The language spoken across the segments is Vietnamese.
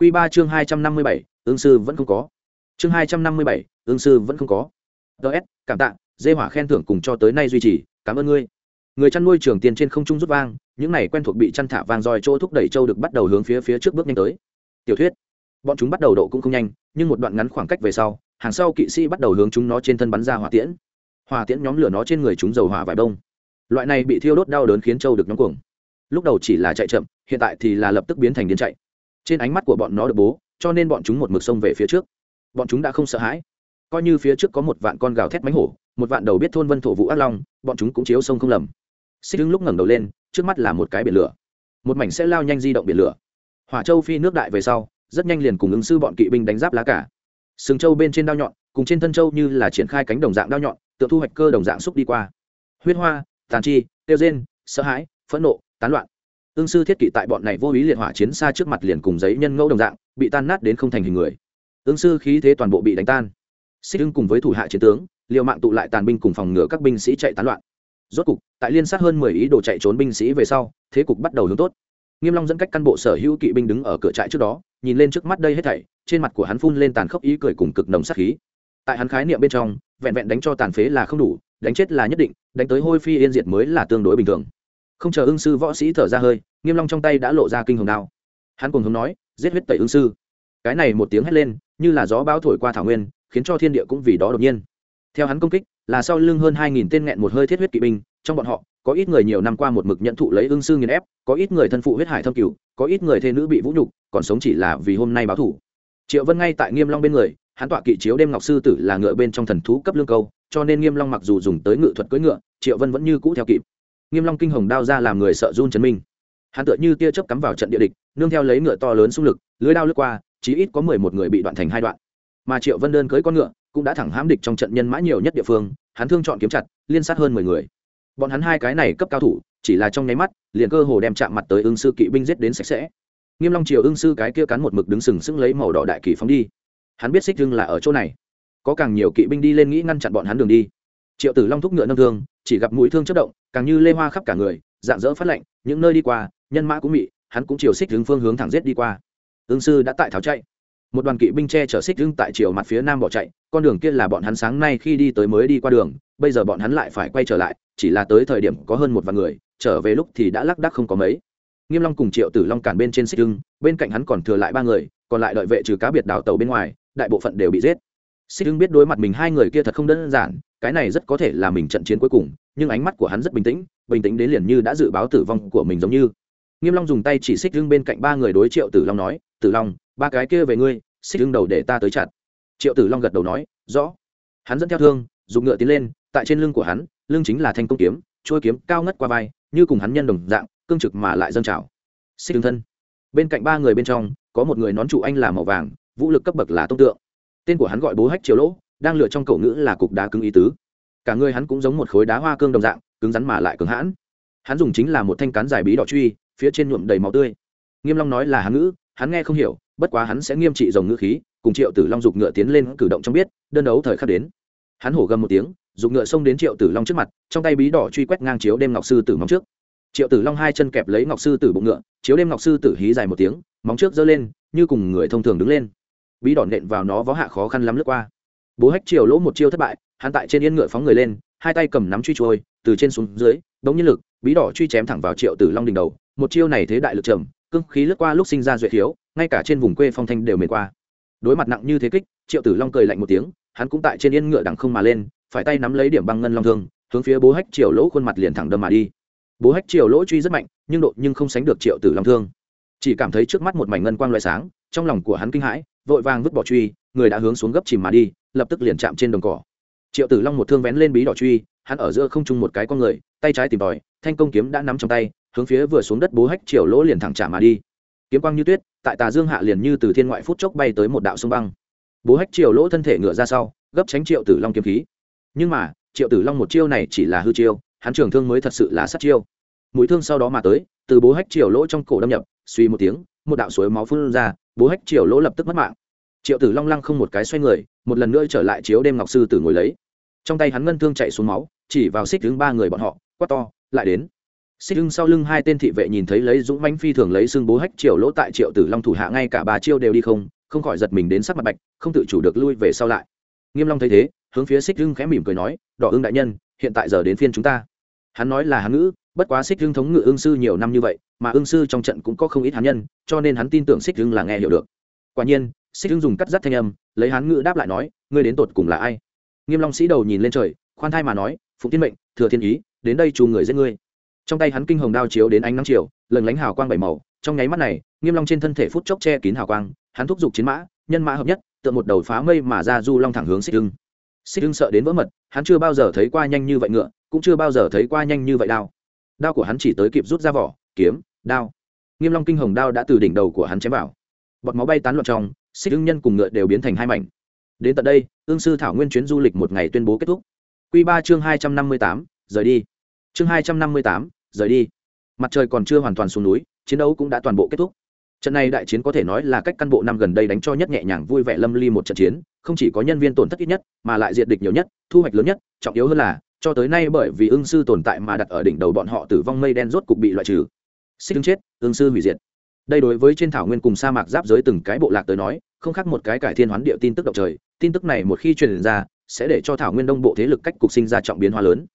Quy 3 chương 257, ứng sư vẫn không có. Chương 257, ứng sư vẫn không có. DS, cảm tạ, dê hỏa khen thưởng cùng cho tới nay duy trì, cảm ơn ngươi. Người chăn nuôi trưởng tiền trên không trung rút vang, những này quen thuộc bị chăn thả vang roi chỗ thúc đẩy châu được bắt đầu hướng phía phía trước bước nhanh tới. Tiểu thuyết, bọn chúng bắt đầu độ cũng không nhanh, nhưng một đoạn ngắn khoảng cách về sau, hàng sau kỵ sĩ bắt đầu hướng chúng nó trên thân bắn ra hỏa tiễn. Hỏa tiễn nhóm lửa nó trên người chúng dầu hỏa vài đông. Loại này bị thiêu đốt đau đớn khiến châu được nhóm cuồng. Lúc đầu chỉ là chạy chậm, hiện tại thì là lập tức biến thành điên chạy trên ánh mắt của bọn nó được bố, cho nên bọn chúng một mực sông về phía trước. Bọn chúng đã không sợ hãi. Coi như phía trước có một vạn con gào thét mánh hổ, một vạn đầu biết thôn vân thổ vũ ác long, bọn chúng cũng chiếu sông không lầm. Xích đứng lúc ngẩng đầu lên, trước mắt là một cái biển lửa. Một mảnh sẽ lao nhanh di động biển lửa. Hỏa châu phi nước đại về sau, rất nhanh liền cùng ứng sư bọn kỵ binh đánh giáp lá cả. Sừng châu bên trên đao nhọn, cùng trên thân châu như là triển khai cánh đồng dạng đao nhọn tự thu hoạch cơ đồng dạng xúc đi qua. Huyết hoa, tàn chi, tiêu rên sợ hãi, phẫn nộ, tán loạn ương sư thiết kỵ tại bọn này vô ý liệt hỏa chiến xa trước mặt liền cùng giấy nhân ngẫu đồng dạng, bị tan nát đến không thành hình người. Ương sư khí thế toàn bộ bị đánh tan. Xích ưng cùng với thủ hạ chiến tướng, liều mạng tụ lại tàn binh cùng phòng ngừa các binh sĩ chạy tán loạn. Rốt cục, tại liên sát hơn mười ý đồ chạy trốn binh sĩ về sau, thế cục bắt đầu hướng tốt. Nghiêm long dẫn cách căn bộ sở hữu kỵ binh đứng ở cửa trại trước đó, nhìn lên trước mắt đây hết thảy, trên mặt của hắn phun lên tàn khốc ý cười cùng cực nồng sát khí. Tại hắn khái niệm bên trong, vẹn vẹn đánh cho tàn phế là không đủ, đánh chết là nhất định, đánh tới hôi phi yên diệt mới là tương đối bình thường không chờ ưng sư võ sĩ thở ra hơi, nghiêm long trong tay đã lộ ra kinh hồng đao. Hắn cùng hướng nói, giết huyết tẩy ưng sư. Cái này một tiếng hét lên, như là gió bão thổi qua thảo nguyên, khiến cho thiên địa cũng vì đó đột nhiên. Theo hắn công kích, là sau lưng hơn hai nghìn tên nghẹn một hơi thiết huyết kỵ binh, trong bọn họ, có ít người nhiều năm qua một mực nhận thụ lấy ưng sư nghiền ép, có ít người thân phụ huyết hải thâm cửu, có ít người thê nữ bị vũ nhục, còn sống chỉ là vì hôm nay báo thủ. Triệu vân ngay tại nghiêm long bên người, hắn tọa kỵ chiếu đêm ngọc sư tử là ngựa bên trong thần thú cấp lương câu, cho nên nghiêm long mặc dù dùng tới ngựa thuật cưỡi ngựa, triệu vân vẫn như cũ theo kịp nghiêm long kinh hồng đao ra làm người sợ run chấn minh. Hắn tựa như tia chớp cắm vào trận địa địch, nương theo lấy ngựa to lớn xung lực, lưới đao lướt qua, chí ít có mười một người bị đoạn thành hai đoạn. Mà triệu vân đơn cưới con ngựa cũng đã thẳng hãm địch trong trận nhân mã nhiều nhất địa phương, hắn thương chọn kiếm chặt, liên sát hơn mười người. Bọn hắn hai cái này cấp cao thủ, chỉ là trong nháy mắt, liền cơ hồ đem chạm mặt tới ưng sư kỵ binh giết đến sạch sẽ. Nghiêm long triều ưng sư cái kia cắn một mực đứng sừng sững lấy màu đỏ đại kỳ phóng đi. Hắn biết xích thương là ở chỗ này. Có càng nhiều kỵ binh đi lên nghĩ ngăn chặn bọn hắn đường đi. Triệu tử long thúc ngựa nâng thương chỉ gặp mũi thương chất động, càng như lê hoa khắp cả người, dạng dỡ phát lạnh, những nơi đi qua, nhân mã cũng bị hắn cũng chiều xích hướng phương hướng thẳng giết đi qua. Ương sư đã tại tháo chạy. Một đoàn kỵ binh che chở xích hưng tại chiều mặt phía nam bỏ chạy, con đường kia là bọn hắn sáng nay khi đi tới mới đi qua đường, bây giờ bọn hắn lại phải quay trở lại, chỉ là tới thời điểm có hơn một vạn người, trở về lúc thì đã lác đác không có mấy. Nghiêm long cùng triệu tử long cản bên trên xích hưng bên cạnh hắn còn thừa lại ba người, còn lại đợi vệ trừ cá biệt đảo tàu bên ngoài, đại bộ phận đều bị giết. Xích hưng biết đối mặt mình hai người kia thật không đơn giản cái này rất có thể là mình trận chiến cuối cùng, nhưng ánh mắt của hắn rất bình tĩnh bình tĩnh đến liền như đã dự báo tử vong của mình giống như. Nghiêm long dùng tay chỉ xích lưng bên cạnh ba người đối triệu tử long nói, tử long, ba cái kia về ngươi, xích lưng đầu để ta tới chặt. Triệu tử long gật đầu nói, rõ. Hắn dẫn theo thương, dùng ngựa tiến lên, tại trên lưng của hắn, lưng chính là thanh công kiếm trôi kiếm cao ngất qua vai, như cùng hắn nhân đồng dạng, cương trực mà lại dâng trào. Xích lưng thân. Bên cạnh ba người bên trong, có một người nón trụ anh là màu vàng, vũ lực cấp bậc là tông tượng. Tên của hắn gọi bố hách triều lỗ đang lựa trong cậu ngữ là cục đá cứng ý tứ. Cả người hắn cũng giống một khối đá hoa cương đồng dạng, cứng rắn mà lại cứng hãn. Hắn dùng chính là một thanh cán dài bí đỏ truy, phía trên nhuộm đầy máu tươi. Nghiêm long nói là hắn ngữ, hắn nghe không hiểu, bất quá hắn sẽ nghiêm trị dòng ngữ khí, cùng triệu tử long dục ngựa tiến lên cử động trong biết, đơn đấu thời khắc đến. Hắn hổ gầm một tiếng dùng ngựa xông đến triệu tử long trước mặt, trong tay bí đỏ truy quét ngang chiếu đêm ngọc sư tử móng trước. Triệu tử long hai chân kẹp lấy ngọc sư tử bụng ngựa, chiếu đêm ngọc sư tử hí dài một tiếng, móng trước giơ lên, như cùng người thông thường đứng lên. Bí đỏ nện vào nó vó hạ khó khăn lắm lướt qua bố hách triều lỗ một chiêu thất bại, hắn tại trên yên ngựa phóng người lên, hai tay cầm nắm truy trôi, từ trên xuống dưới, đống nhiên lực, bí đỏ truy chém thẳng vào triệu tử long đỉnh đầu. Một chiêu này thế đại lực trầm, cương khí lướt qua lúc sinh ra duệ thiếu ngay cả trên vùng quê phong thanh đều mệt qua. Đối mặt nặng như thế kích, triệu tử long cười lạnh một tiếng, hắn cũng tại trên yên ngựa đằng không mà lên, phải tay nắm lấy điểm băng ngân long thương, hướng phía bố hách triều lỗ khuôn mặt liền thẳng đâm mà đi. Bố hách triều lỗ truy rất mạnh, nhưng độ nhưng không sánh được triệu tử long thương. Chỉ cảm thấy trước mắt một mảnh ngân quang loại sáng, trong lòng của hắn kinh hãi vội vàng vứt bỏ truy, người đã hướng xuống gấp chìm mà đi, lập tức liền chạm trên đồng cỏ. Triệu tử long một thương vén lên bí đỏ truy, hắn ở giữa không trung một cái con người, tay trái tìm tòi, thanh công kiếm đã nắm trong tay, hướng phía vừa xuống đất bố hách triều lỗ liền thẳng trả mà đi. Kiếm quang như tuyết, tại tà dương hạ liền như từ thiên ngoại phút chốc bay tới một đạo sông băng. Bố hách triều lỗ thân thể ngựa ra sau, gấp tránh triệu tử long kiếm khí. Nhưng mà, triệu tử long một chiêu này chỉ là hư chiêu, hắn trường thương mới thật sự là sát chiêu. Mũi thương sau đó mà tới, từ bố hách triều lỗ trong cổ đâm nhập, suy một tiếng, một đạo suối máu phun ra bố hách triều lỗ lập tức mất mạng. Triệu tử long lăng không một cái xoay người, một lần nữa trở lại chiếu đêm ngọc sư tử ngồi lấy. Trong tay hắn ngân thương chạy xuống máu, chỉ vào xích đứng ba người bọn họ, quát to, lại đến. Xích hưng sau lưng hai tên thị vệ nhìn thấy lấy dũng mãnh phi thường lấy xương bố hách triều lỗ tại triệu tử long thủ hạ ngay cả ba chiêu đều đi không không khỏi giật mình đến sắc mặt bạch, không tự chủ được lui về sau lại. Nghiêm long thấy thế, hướng phía xích hưng khẽ mỉm cười nói, đỏ ưng đại nhân, hiện tại giờ đến phiên chúng ta. Hắn nói là hán ngữ bất quá xích hưng thống ngự ương sư nhiều năm như vậy, mà ương sư trong trận cũng có không ít hán nhân, cho nên hắn tin tưởng xích hưng là nghe hiểu được. Quả nhiên xích hưng dùng cắt rắt thanh âm, lấy hán ngự đáp lại nói, ngươi đến tột cùng là ai? Nghiêm long sĩ đầu nhìn lên trời, khoan thai mà nói, phụng Thiên mệnh, thừa thiên ý, đến đây chu người giết ngươi. Trong tay hắn kinh hồng đao chiếu đến ánh nắng chiều lần lánh hào quang bảy màu, trong nháy mắt này, nghiêm long trên thân thể phút chốc che kín hào quang, hắn thúc giục chiến mã, nhân mã hợp nhất, tựa một đầu phá mây mà ra du long thẳng hướng xích hưng. Xích hưng sợ đến vỡ mật, hắn chưa bao giờ thấy qua nhanh như vậy ngựa, cũng chưa bao giờ thấy qua nhanh như vậy đao đao của hắn chỉ tới kịp rút ra vỏ, kiếm, đao. Nghiêm long kinh hồng đao đã từ đỉnh đầu của hắn chém vào. Bọt máu bay tán loạn trong, xích ưng nhân cùng ngựa đều biến thành hai mảnh. Đến tận đây, ương sư thảo nguyên chuyến du lịch một ngày tuyên bố kết thúc. Quy ba chương hai trăm năm mươi tám, rời đi. Chương hai trăm năm mươi tám, rời đi. Mặt trời còn chưa hoàn toàn xuống núi, chiến đấu cũng đã toàn bộ kết thúc. Trận này đại chiến có thể nói là cách căn bộ năm gần đây đánh cho nhất nhẹ nhàng vui vẻ lâm ly một trận chiến, không chỉ có nhân viên tổn thất ít nhất, mà lại diệt địch nhiều nhất, thu hoạch lớn nhất, trọng yếu hơn là cho tới nay bởi vì ương sư tồn tại mà đặt ở đỉnh đầu bọn họ tử vong mây đen rốt cục bị loại trừ. Xích đứng chết ương sư hủy diệt. Đây đối với trên thảo nguyên cùng sa mạc giáp giới từng cái bộ lạc tới nói, không khác một cái cải thiên hoán địa tin tức động trời, tin tức này một khi truyền ra, sẽ để cho thảo nguyên đông bộ thế lực cách cục sinh ra trọng biến hóa lớn.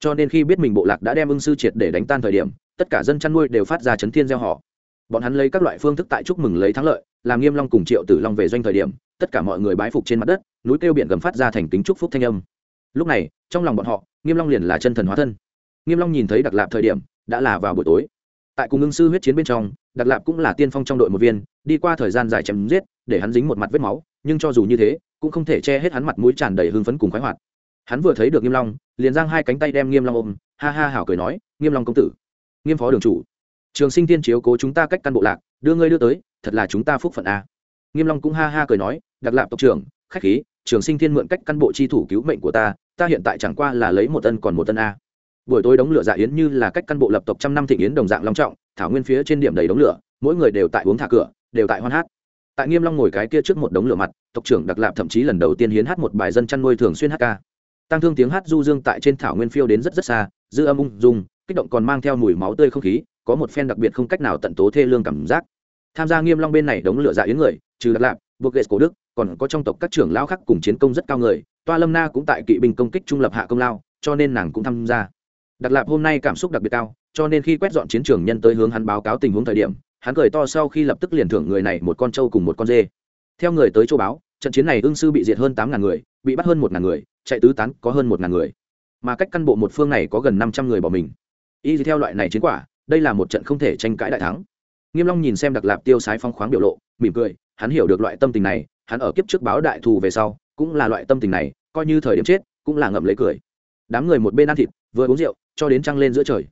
Cho nên khi biết mình bộ lạc đã đem ưng sư triệt để đánh tan thời điểm, tất cả dân chăn nuôi đều phát ra chấn thiên gieo họ. Bọn hắn lấy các loại phương thức tại chúc mừng lấy thắng lợi, làm nghiêm long cùng triệu tử long về doanh thời điểm, tất cả mọi người bái phục trên mặt đất, núi kêu biển gầm phát ra thành kính chúc phúc thanh âm lúc này, trong lòng bọn họ, nghiêm long liền là chân thần hóa thân. Nghiêm long nhìn thấy đặc lạp thời điểm, đã là vào buổi tối. Tại cùng ngưng sư huyết chiến bên trong đặc lạp cũng là tiên phong trong đội một viên, đi qua thời gian dài chém giết, để hắn dính một mặt vết máu, nhưng cho dù như thế, cũng không thể che hết hắn mặt mũi tràn đầy hưng phấn cùng khoái hoạt. Hắn vừa thấy được nghiêm long, liền giang hai cánh tay đem nghiêm long ôm, ha ha hảo cười nói, nghiêm long công tử, nghiêm phó đường chủ, trường sinh tiên chiếu cố chúng ta cách căn bộ lạc, đưa ngươi đưa tới, thật là chúng ta phúc phận a. Nghiêm long cũng ha ha cười nói đặc lạp tộc trưởng, khách khí trường sinh thiên mượn cách căn bộ chi thủ cứu mệnh của ta ta hiện tại chẳng qua là lấy một ân còn một ân a. Buổi tối đống lửa dạ yến như là cách căn bộ lập tộc trăm năm thịnh yến đồng dạng long trọng, thảo nguyên phía trên điểm đầy đống lửa, mỗi người đều tại uống thả cửa, đều tại hoan hát. Tại nghiêm long ngồi cái kia trước một đống lửa mặt, tộc trưởng đặc lạp thậm chí lần đầu tiên hiến hát một bài dân chăn nuôi thường xuyên hát ca. Tăng thương tiếng hát du dương tại trên thảo nguyên phiêu đến rất rất xa, dư âm ung dung, kích động còn mang theo mùi máu tươi không khí, có một phen đặc biệt không cách nào tận tố thê lương cảm giác. Tham gia nghiêm long bên này đống lửa dạ yến người, trừ đặc lạp, buộc ghệ cổ đức còn có trong tộc các trưởng lão khác cùng chiến công rất cao người, toa lâm na cũng tại kỵ binh công kích trung lập hạ công lao, cho nên nàng cũng tham gia. Đặc lạp hôm nay cảm xúc đặc biệt cao, cho nên khi quét dọn chiến trường nhân tới hướng hắn báo cáo tình huống thời điểm, hắn cười to sau khi lập tức liền thưởng người này một con trâu cùng một con dê. Theo người tới châu báo, trận chiến này ương sư bị diệt hơn tám ngàn người, bị bắt hơn một ngàn người, chạy tứ tán có hơn một ngàn người. Mà cách căn bộ một phương này có gần năm trăm người bỏ mình. Y theo loại này chiến quả, đây là một trận không thể tranh cãi đại thắng. Nghiêm long nhìn xem đặc lạp tiêu sái phong khoáng biểu lộ, mỉm cười, hắn hiểu được loại tâm tình này hắn ở kiếp trước báo đại thù về sau, cũng là loại tâm tình này, coi như thời điểm chết, cũng là ngậm lấy cười. Đám người một bên ăn thịt, vừa uống rượu, cho đến trăng lên giữa trời.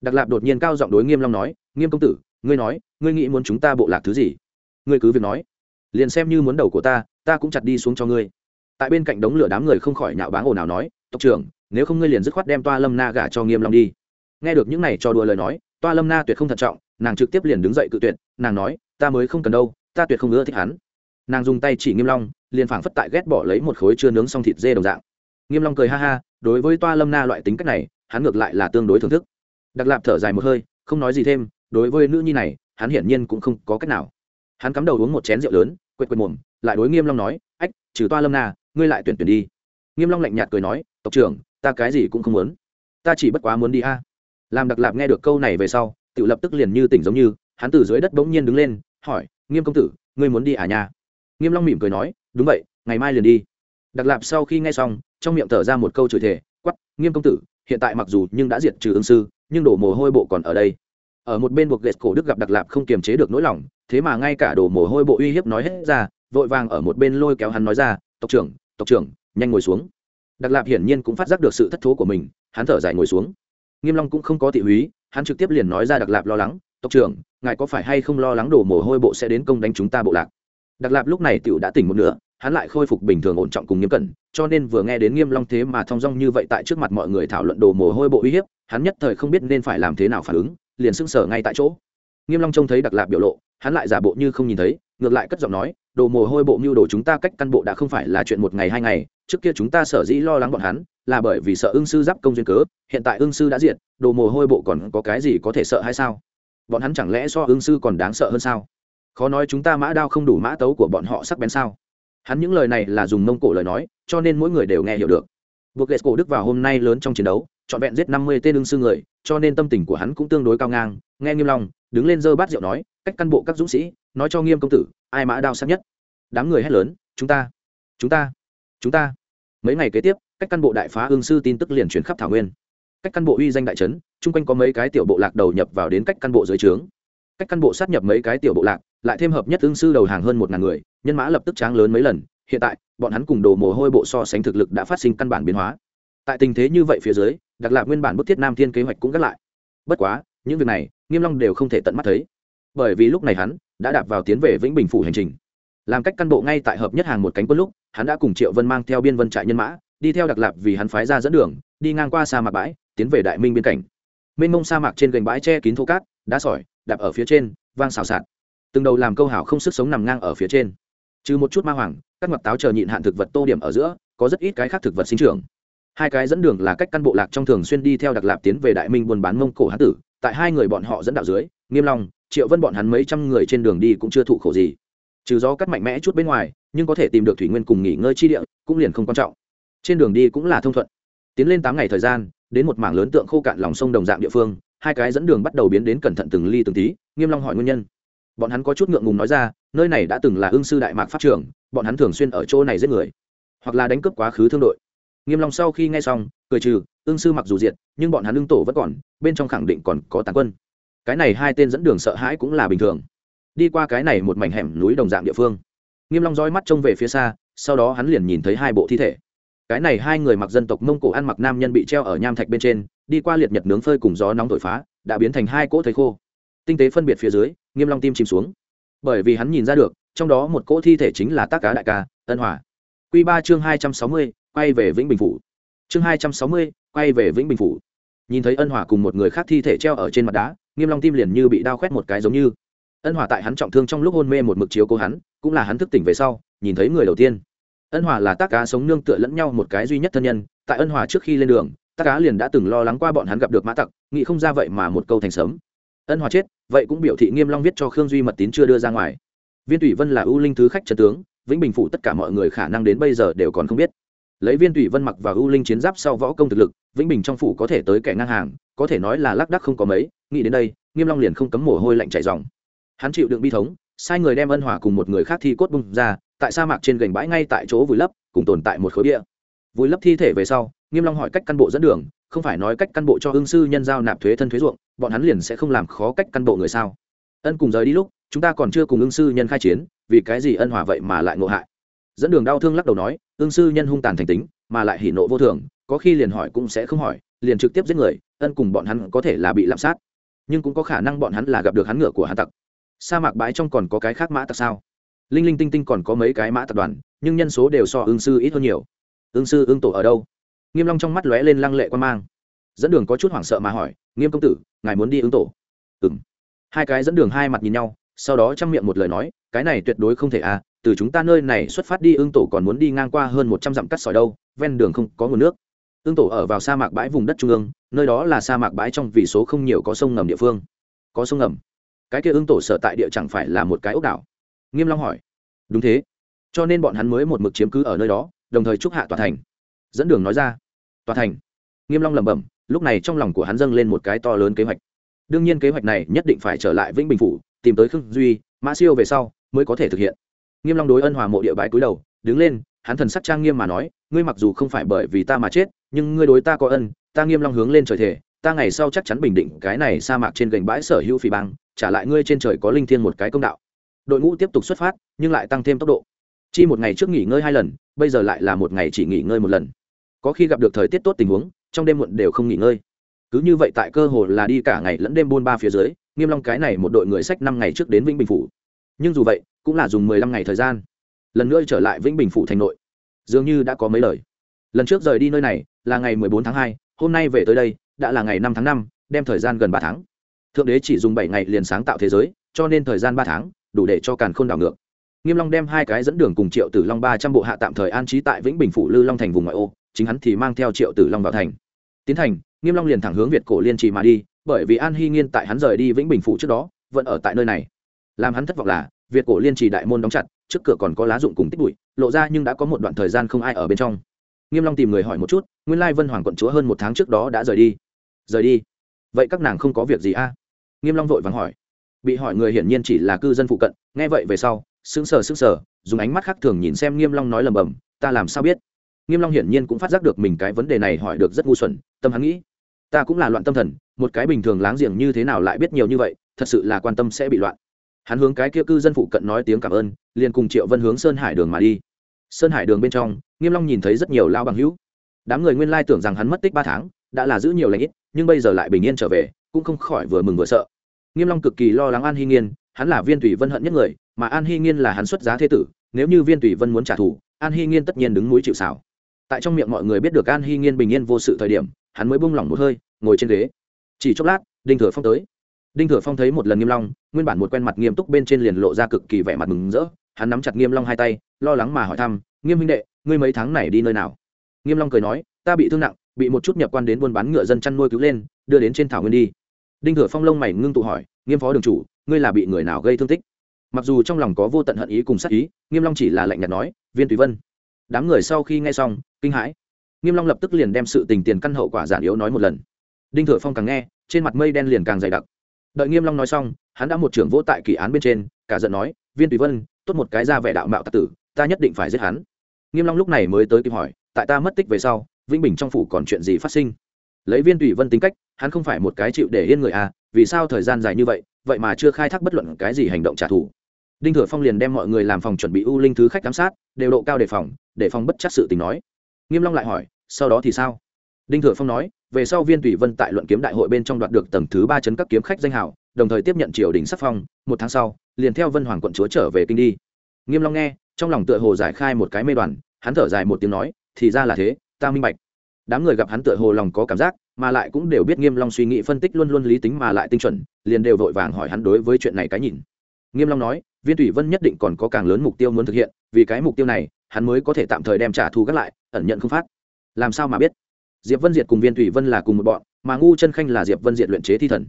Đặc lạp đột nhiên cao giọng đối nghiêm long nói, nghiêm công tử, ngươi nói, ngươi nghĩ muốn chúng ta bộ lạc thứ gì? Ngươi cứ việc nói. Liền xem như muốn đầu của ta ta cũng chặt đi xuống cho ngươi. Tại bên cạnh đống lửa đám người không khỏi nhạo báng ồn ào nói, tộc trưởng, nếu không ngươi liền dứt khoát đem toa lâm na gả cho nghiêm long đi. Nghe được những này cho đùa lời nói, toa lâm na tuyệt không thận trọng, nàng trực tiếp liền đứng dậy cự tuyệt, nàng nói, ta mới không cần đâu, ta tuyệt không ưa thích hắn nàng dùng tay chỉ nghiêm long, liền phảng phất tại ghét bỏ lấy một khối chưa nướng xong thịt dê đồng dạng. Nghiêm long cười ha ha, đối với toa lâm na loại tính cách này, hắn ngược lại là tương đối thưởng thức. Đặc lạp thở dài một hơi, không nói gì thêm, đối với nữ nhi này, hắn hiển nhiên cũng không có cách nào. Hắn cắm đầu uống một chén rượu lớn, quệt quệt mồm, lại đối nghiêm long nói, ách, trừ toa lâm na, ngươi lại tuyển tuyển đi. Nghiêm long lạnh nhạt cười nói, tộc trưởng, ta cái gì cũng không muốn. Ta chỉ bất quá muốn đi a. Làm đặc lạp nghe được câu này về sau, tự lập tức liền như tỉnh giống như, hắn từ dưới đất bỗng nhiên đứng lên, hỏi, nghiêm công tử, ngươi muốn đi à nhà nghiêm long mỉm cười nói, đúng vậy, ngày mai liền đi. Đặc lạp sau khi nghe xong, trong miệng thở ra một câu chửi thề quắp nghiêm công tử, hiện tại mặc dù nhưng đã diệt trừ ứng sư, nhưng đổ mồ hôi bộ còn ở đây. Ở một bên buộc ghét cổ đức gặp đặc lạp không kiềm chế được nỗi lòng, thế mà ngay cả đổ mồ hôi bộ uy hiếp nói hết ra, vội vàng ở một bên lôi kéo hắn nói ra, tộc trưởng tộc trưởng, nhanh ngồi xuống. Đặc lạp hiển nhiên cũng phát giác được sự thất thố của mình, hắn thở dài ngồi xuống. Nghiêm long cũng không có thị húy, hắn trực tiếp liền nói ra đặc lạp lo lắng, tộc trưởng, ngài có phải hay không lo lắng đổ mồ hôi bộ sẽ đến công đánh chúng ta bộ lạc? Đặc lạp lúc này tiểu đã tỉnh một nửa, hắn lại khôi phục bình thường ổn trọng cùng nghiêm cẩn, cho nên vừa nghe đến nghiêm long thế mà thong dong như vậy tại trước mặt mọi người thảo luận đồ mồ hôi bộ uy hiếp, hắn nhất thời không biết nên phải làm thế nào phản ứng, liền sững sờ ngay tại chỗ. Nghiêm long trông thấy đặc lạp biểu lộ, hắn lại giả bộ như không nhìn thấy, ngược lại cất giọng nói, đồ mồ hôi bộ mưu đồ chúng ta cách căn bộ đã không phải là chuyện một ngày hai ngày, trước kia chúng ta sở dĩ lo lắng bọn hắn, là bởi vì sợ ưng sư giáp công duyên cớ, hiện tại ưng sư đã diệt, đồ mồ hôi bộ còn có cái gì có thể sợ hay sao? Bọn hắn chẳng lẽ so ưng sư còn đáng sợ hơn sao? Khó nói chúng ta mã đao không đủ mã tấu của bọn họ sắc bén sao? Hắn những lời này là dùng mông cổ lời nói, cho nên mỗi người đều nghe hiểu được. Buộc ghét cổ đức vào hôm nay lớn trong chiến đấu, trọn vẹn giết năm mươi tên đương sư người, cho nên tâm tình của hắn cũng tương đối cao ngang. Nghe nghiêm long, đứng lên dơ bát rượu nói, cách căn bộ các dũng sĩ, nói cho nghiêm công tử, ai mã đao sắc nhất? Đám người hét lớn, chúng ta chúng ta chúng ta. Mấy ngày kế tiếp, cách căn bộ đại phá ương sư tin tức liền chuyển khắp thảo nguyên. Cách căn bộ uy danh đại trấn, chung quanh có mấy cái tiểu bộ lạc đầu nhập vào đến cách căn bộ dưới trướng. Cách căn bộ sát nhập mấy cái tiểu bộ lạc lại thêm hợp nhất tương sư đầu hàng hơn một ngàn người, nhân mã lập tức tráng lớn mấy lần, hiện tại, bọn hắn cùng đồ mồ hôi bộ so sánh thực lực đã phát sinh căn bản biến hóa. Tại tình thế như vậy phía dưới đặc lạc nguyên bản bức thiết nam thiên kế hoạch cũng gác lại. Bất quá, những việc này, nghiêm long đều không thể tận mắt thấy. Bởi vì lúc này hắn đã đạp vào tiến về vĩnh bình phủ hành trình. Làm cách căn bộ ngay tại hợp nhất hàng một cánh quân lúc, hắn đã cùng triệu vân mang theo biên vân trại nhân mã, đi theo đặc lạp vì hắn phái ra dẫn đường, đi ngang qua sa mạc bãi, tiến về đại minh biên cảnh. Mênh mông sa mạc trên gành bãi che kín thô cát, đá sỏi, đạp ở phía trên, vang xào xạc từng đầu làm câu hảo không sức sống nằm ngang ở phía trên. Trừ một chút ma hoàng, các mặt táo chờ nhịn hạn thực vật tô điểm ở giữa, có rất ít cái khác thực vật sinh trưởng. Hai cái dẫn đường là cách căn bộ lạc trong thường xuyên đi theo đặc lạp tiến về đại minh buôn bán mông cổ hán tử, tại hai người bọn họ dẫn đạo dưới, nghiêm long, triệu vân bọn hắn mấy trăm người trên đường đi cũng chưa thụ khổ gì. Trừ do cắt mạnh mẽ chút bên ngoài, nhưng có thể tìm được thủy nguyên cùng nghỉ ngơi chi địa, cũng liền không quan trọng. Trên đường đi cũng là thông thuận. Tiến lên tám ngày thời gian, đến một mảng lớn tượng khô cạn lòng sông đồng dạng địa phương, hai cái dẫn đường bắt đầu biến đến cẩn thận từng ly từng tí, nghiêm long hỏi nguyên nhân bọn hắn có chút ngượng ngùng nói ra, nơi này đã từng là ương sư đại mạc pháp trường, bọn hắn thường xuyên ở chỗ này giết người, hoặc là đánh cướp quá khứ thương đội. Nghiêm long sau khi nghe xong, cười trừ, ương sư mặc dù diệt, nhưng bọn hắn ương tổ vẫn còn, bên trong khẳng định còn có tàn quân. Cái này hai tên dẫn đường sợ hãi cũng là bình thường. Đi qua cái này một mảnh hẻm núi đồng dạng địa phương. Nghiêm long dõi mắt trông về phía xa, sau đó hắn liền nhìn thấy hai bộ thi thể. Cái này hai người mặc dân tộc mông cổ ăn mặc nam nhân bị treo ở nham thạch bên trên, đi qua liệt nhật nướng phơi cùng gió nóng thổi phá, đã biến thành hai cỗ thấy khô. Tinh tế phân biệt phía dưới nghiêm long tim chìm xuống. Bởi vì hắn nhìn ra được, trong đó một cỗ thi thể chính là tác cá đại ca, ân hòa. Quy ba chương hai trăm sáu mươi, quay về vĩnh bình phủ. Chương hai trăm sáu mươi, quay về vĩnh bình phủ. Nhìn thấy ân hòa cùng một người khác thi thể treo ở trên mặt đá, nghiêm long tim liền như bị đao khoét một cái giống như. Ân hòa tại hắn trọng thương trong lúc hôn mê một mực chiếu cố hắn, cũng là hắn thức tỉnh về sau, nhìn thấy người đầu tiên. Ân hòa là tác cá sống nương tựa lẫn nhau một cái duy nhất thân nhân, tại ân hòa trước khi lên đường, tác cá liền đã từng lo lắng qua bọn hắn gặp được mã tặc, nghĩ không ra vậy mà một câu thành sớm ân hòa chết, vậy cũng biểu thị nghiêm long viết cho khương duy mật tín chưa đưa ra ngoài. Viên thủy vân là ưu linh thứ khách trần tướng, vĩnh bình phủ tất cả mọi người khả năng đến bây giờ đều còn không biết. Lấy viên thủy vân mặc và ưu linh chiến giáp sau võ công thực lực, vĩnh bình trong phủ có thể tới kẻ ngang hàng, có thể nói là lác đắc không có mấy, nghĩ đến đây, nghiêm long liền không cấm mồ hôi lạnh chảy ròng hắn chịu đựng bi thống, sai người đem ân hòa cùng một người khác thi cốt bung ra, tại sa mạc trên gành bãi ngay tại chỗ vùi lấp, cùng tồn tại một khối địa vùi lấp thi thể về sau, nghiêm long hỏi cách căn bộ dẫn đường không phải nói cách căn bộ cho hương sư nhân giao nạp thuế thân thuế ruộng, bọn hắn liền sẽ không làm khó cách căn bộ người sao? Ân cùng rời đi lúc, chúng ta còn chưa cùng ương sư nhân khai chiến, vì cái gì ân hòa vậy mà lại ngộ hại? Dẫn đường đau thương lắc đầu nói ương sư nhân hung tàn thành tính, mà lại hỉ nộ vô thường, có khi liền hỏi cũng sẽ không hỏi, liền trực tiếp giết người, ân cùng bọn hắn có thể là bị lạm sát. Nhưng cũng có khả năng bọn hắn là gặp được hắn ngựa của hắn tặc. Sa mạc bãi trong còn có cái khác mã tặc sao? Linh linh tinh tinh còn có mấy cái mã tập đoàn, nhưng nhân số đều so ương sư ít hơn nhiều. Ương sư ương tổ ở đâu? Nghiêm long trong mắt lóe lên lăng lệ quan mang. Dẫn đường có chút hoảng sợ mà hỏi, nghiêm công tử, ngài muốn đi ương tổ? Ừm. Hai cái dẫn đường hai mặt nhìn nhau, sau đó chăm miệng một lời nói, cái này tuyệt đối không thể à từ chúng ta nơi này xuất phát đi ương tổ còn muốn đi ngang qua hơn một trăm dặm cắt sỏi đâu, ven đường không có nguồn nước. Ương tổ ở vào sa mạc bãi vùng đất trung ương, nơi đó là sa mạc bãi trong vì số không nhiều có sông ngầm địa phương. Có sông ngầm. Cái kia ương tổ sở tại địa chẳng phải là một cái ốc đảo? Nghiêm long hỏi. Đúng thế. Cho nên bọn hắn mới một mực chiếm cứ ở nơi đó, đồng thời chúc hạ tòa thành. Dẫn đường nói ra tòa thành. Nghiêm long lẩm bẩm, lúc này trong lòng của hắn dâng lên một cái to lớn kế hoạch. Đương nhiên kế hoạch này nhất định phải trở lại vĩnh bình phủ, tìm tới khương duy, mã siêu về sau mới có thể thực hiện. Nghiêm long đối ân hòa mộ địa bái cúi đầu, đứng lên, hắn thần sắc trang nghiêm mà nói, ngươi mặc dù không phải bởi vì ta mà chết, nhưng ngươi đối ta có ân, ta nghiêm long hướng lên trời thể ta ngày sau chắc chắn bình định cái này sa mạc trên gành bãi sở hữu phỉ bang, trả lại ngươi trên trời có linh thiên một cái công đạo. Đội ngũ tiếp tục xuất phát, nhưng lại tăng thêm tốc độ. Chi một ngày trước nghỉ ngơi hai lần, bây giờ lại là một ngày chỉ nghỉ ngơi một lần có khi gặp được thời tiết tốt tình huống, trong đêm muộn đều không nghỉ ngơi. Cứ như vậy tại cơ hồ là đi cả ngày lẫn đêm buôn ba phía dưới, nghiêm long cái này một đội người sách năm ngày trước đến vĩnh bình phủ. Nhưng dù vậy, cũng là dùng mười lăm ngày thời gian, lần nữa trở lại vĩnh bình phủ thành nội. Dường như đã có mấy lời. Lần trước rời đi nơi này là ngày mười bốn tháng hai, hôm nay về tới đây đã là ngày năm tháng năm, đem thời gian gần ba tháng. Thượng đế chỉ dùng bảy ngày liền sáng tạo thế giới, cho nên thời gian ba tháng đủ để cho càn khôn đảo ngược. Nghiêm long đem hai cái dẫn đường cùng triệu tử long ba trăm bộ hạ tạm thời an trí tại vĩnh bình phủ lư long thành vùng ngoại ô chính hắn thì mang theo triệu tử long vào thành. Tiến thành, nghiêm long liền thẳng hướng việt cổ liên trì mà đi, bởi vì an hy nghiên tại hắn rời đi vĩnh bình phủ trước đó, vẫn ở tại nơi này. Làm hắn thất vọng là, việt cổ liên trì đại môn đóng chặt, trước cửa còn có lá dụng cùng tích bụi, lộ ra nhưng đã có một đoạn thời gian không ai ở bên trong. Nghiêm long tìm người hỏi một chút, nguyên lai vân hoàng quận chúa hơn một tháng trước đó đã rời đi. Rời đi? Vậy các nàng không có việc gì a? À? nghiêm long vội vàng hỏi. Bị hỏi người hiển nhiên chỉ là cư dân phụ cận, nghe vậy về sau, sững sờ sững sờ, dùng ánh mắt khác thường nhìn xem nghiêm long nói lầm bầm, ta làm sao biết? Nghiêm long hiển nhiên cũng phát giác được mình cái vấn đề này hỏi được rất ngu xuẩn, tâm hắn nghĩ, ta cũng là loạn tâm thần, một cái bình thường láng giềng như thế nào lại biết nhiều như vậy, thật sự là quan tâm sẽ bị loạn. Hắn hướng cái kia cư dân phụ cận nói tiếng cảm ơn, liền cùng triệu vân hướng sơn hải đường mà đi. Sơn hải đường bên trong, nghiêm long nhìn thấy rất nhiều lao bằng hữu. Đám người nguyên lai tưởng rằng hắn mất tích ba tháng, đã là giữ nhiều lãnh ít, nhưng bây giờ lại bình yên trở về, cũng không khỏi vừa mừng vừa sợ. Nghiêm long cực kỳ lo lắng an hy nghiên, hắn là viên tùy vân hận nhất người, mà an hy nghiên là hắn xuất giá thế tử, nếu như viên tùy vân muốn trả thù, an hy nghiên tất nhiên đứng núi chịu xảo tại trong miệng mọi người biết được an hy nghiên bình yên vô sự thời điểm, hắn mới buông lỏng một hơi, ngồi trên ghế. Chỉ chốc lát, đinh thừa phong tới. Đinh thừa phong thấy một lần nghiêm long, nguyên bản một quen mặt nghiêm túc bên trên liền lộ ra cực kỳ vẻ mặt mừng rỡ. Hắn nắm chặt nghiêm long hai tay, lo lắng mà hỏi thăm, nghiêm Minh đệ, ngươi mấy tháng này đi nơi nào? Nghiêm long cười nói, ta bị thương nặng, bị một chút nhập quan đến buôn bán ngựa dân chăn nuôi cứu lên, đưa đến trên thảo nguyên đi. Đinh thừa phong lông mày ngưng tụ hỏi, nghiêm phó đường chủ, ngươi là bị người nào gây thương tích? Mặc dù trong lòng có vô tận hận ý cùng sát ý, nghiêm long chỉ là lạnh nhạt nói, viên tùy vân đám người sau khi nghe xong, kinh hãi. Nghiêm long lập tức liền đem sự tình tiền căn hậu quả giản yếu nói một lần. Đinh thừa phong càng nghe, trên mặt mây đen liền càng dày đặc. Đợi nghiêm long nói xong, hắn đã một trưởng vỗ tại kỳ án bên trên, cả giận nói, viên tùy vân, tốt một cái ra vẻ đạo mạo tặc tử, ta nhất định phải giết hắn. Nghiêm long lúc này mới tới kịp hỏi, tại ta mất tích về sau, vĩnh bình trong phủ còn chuyện gì phát sinh? Lấy viên tùy vân tính cách, hắn không phải một cái chịu để yên người à vì sao thời gian dài như vậy vậy mà chưa khai thác bất luận cái gì hành động trả thù. Đinh thừa phong liền đem mọi người làm phòng chuẩn bị u linh thứ khách giám sát, đều độ cao đề phòng để phòng bất chắc sự tình nói. Nghiêm long lại hỏi, sau đó thì sao? Đinh thừa phong nói, về sau viên tùy vân tại luận kiếm đại hội bên trong đoạt được tầng thứ ba chấn các kiếm khách danh hào, đồng thời tiếp nhận triều đình sắc phong, một tháng sau, liền theo vân hoàng quận chúa trở về kinh đi. Nghiêm long nghe, trong lòng tựa hồ giải khai một cái mê đoàn, hắn thở dài một tiếng nói, thì ra là thế, ta minh bạch. Đám người gặp hắn tựa hồ lòng có cảm giác, mà lại cũng đều biết nghiêm long suy nghĩ phân tích luôn luôn lý tính mà lại tinh chuẩn, liền đều vội vàng hỏi hắn đối với chuyện này cái nhìn. Nghiêm long nói, viên thủy vân nhất định còn có càng lớn mục tiêu muốn thực hiện, vì cái mục tiêu này hắn mới có thể tạm thời đem trả thù gác lại ẩn nhận không phát. Làm sao mà biết? Diệp vân diệt cùng viên thủy vân là cùng một bọn mà ngu chân khanh là diệp vân diệt luyện chế thi thần.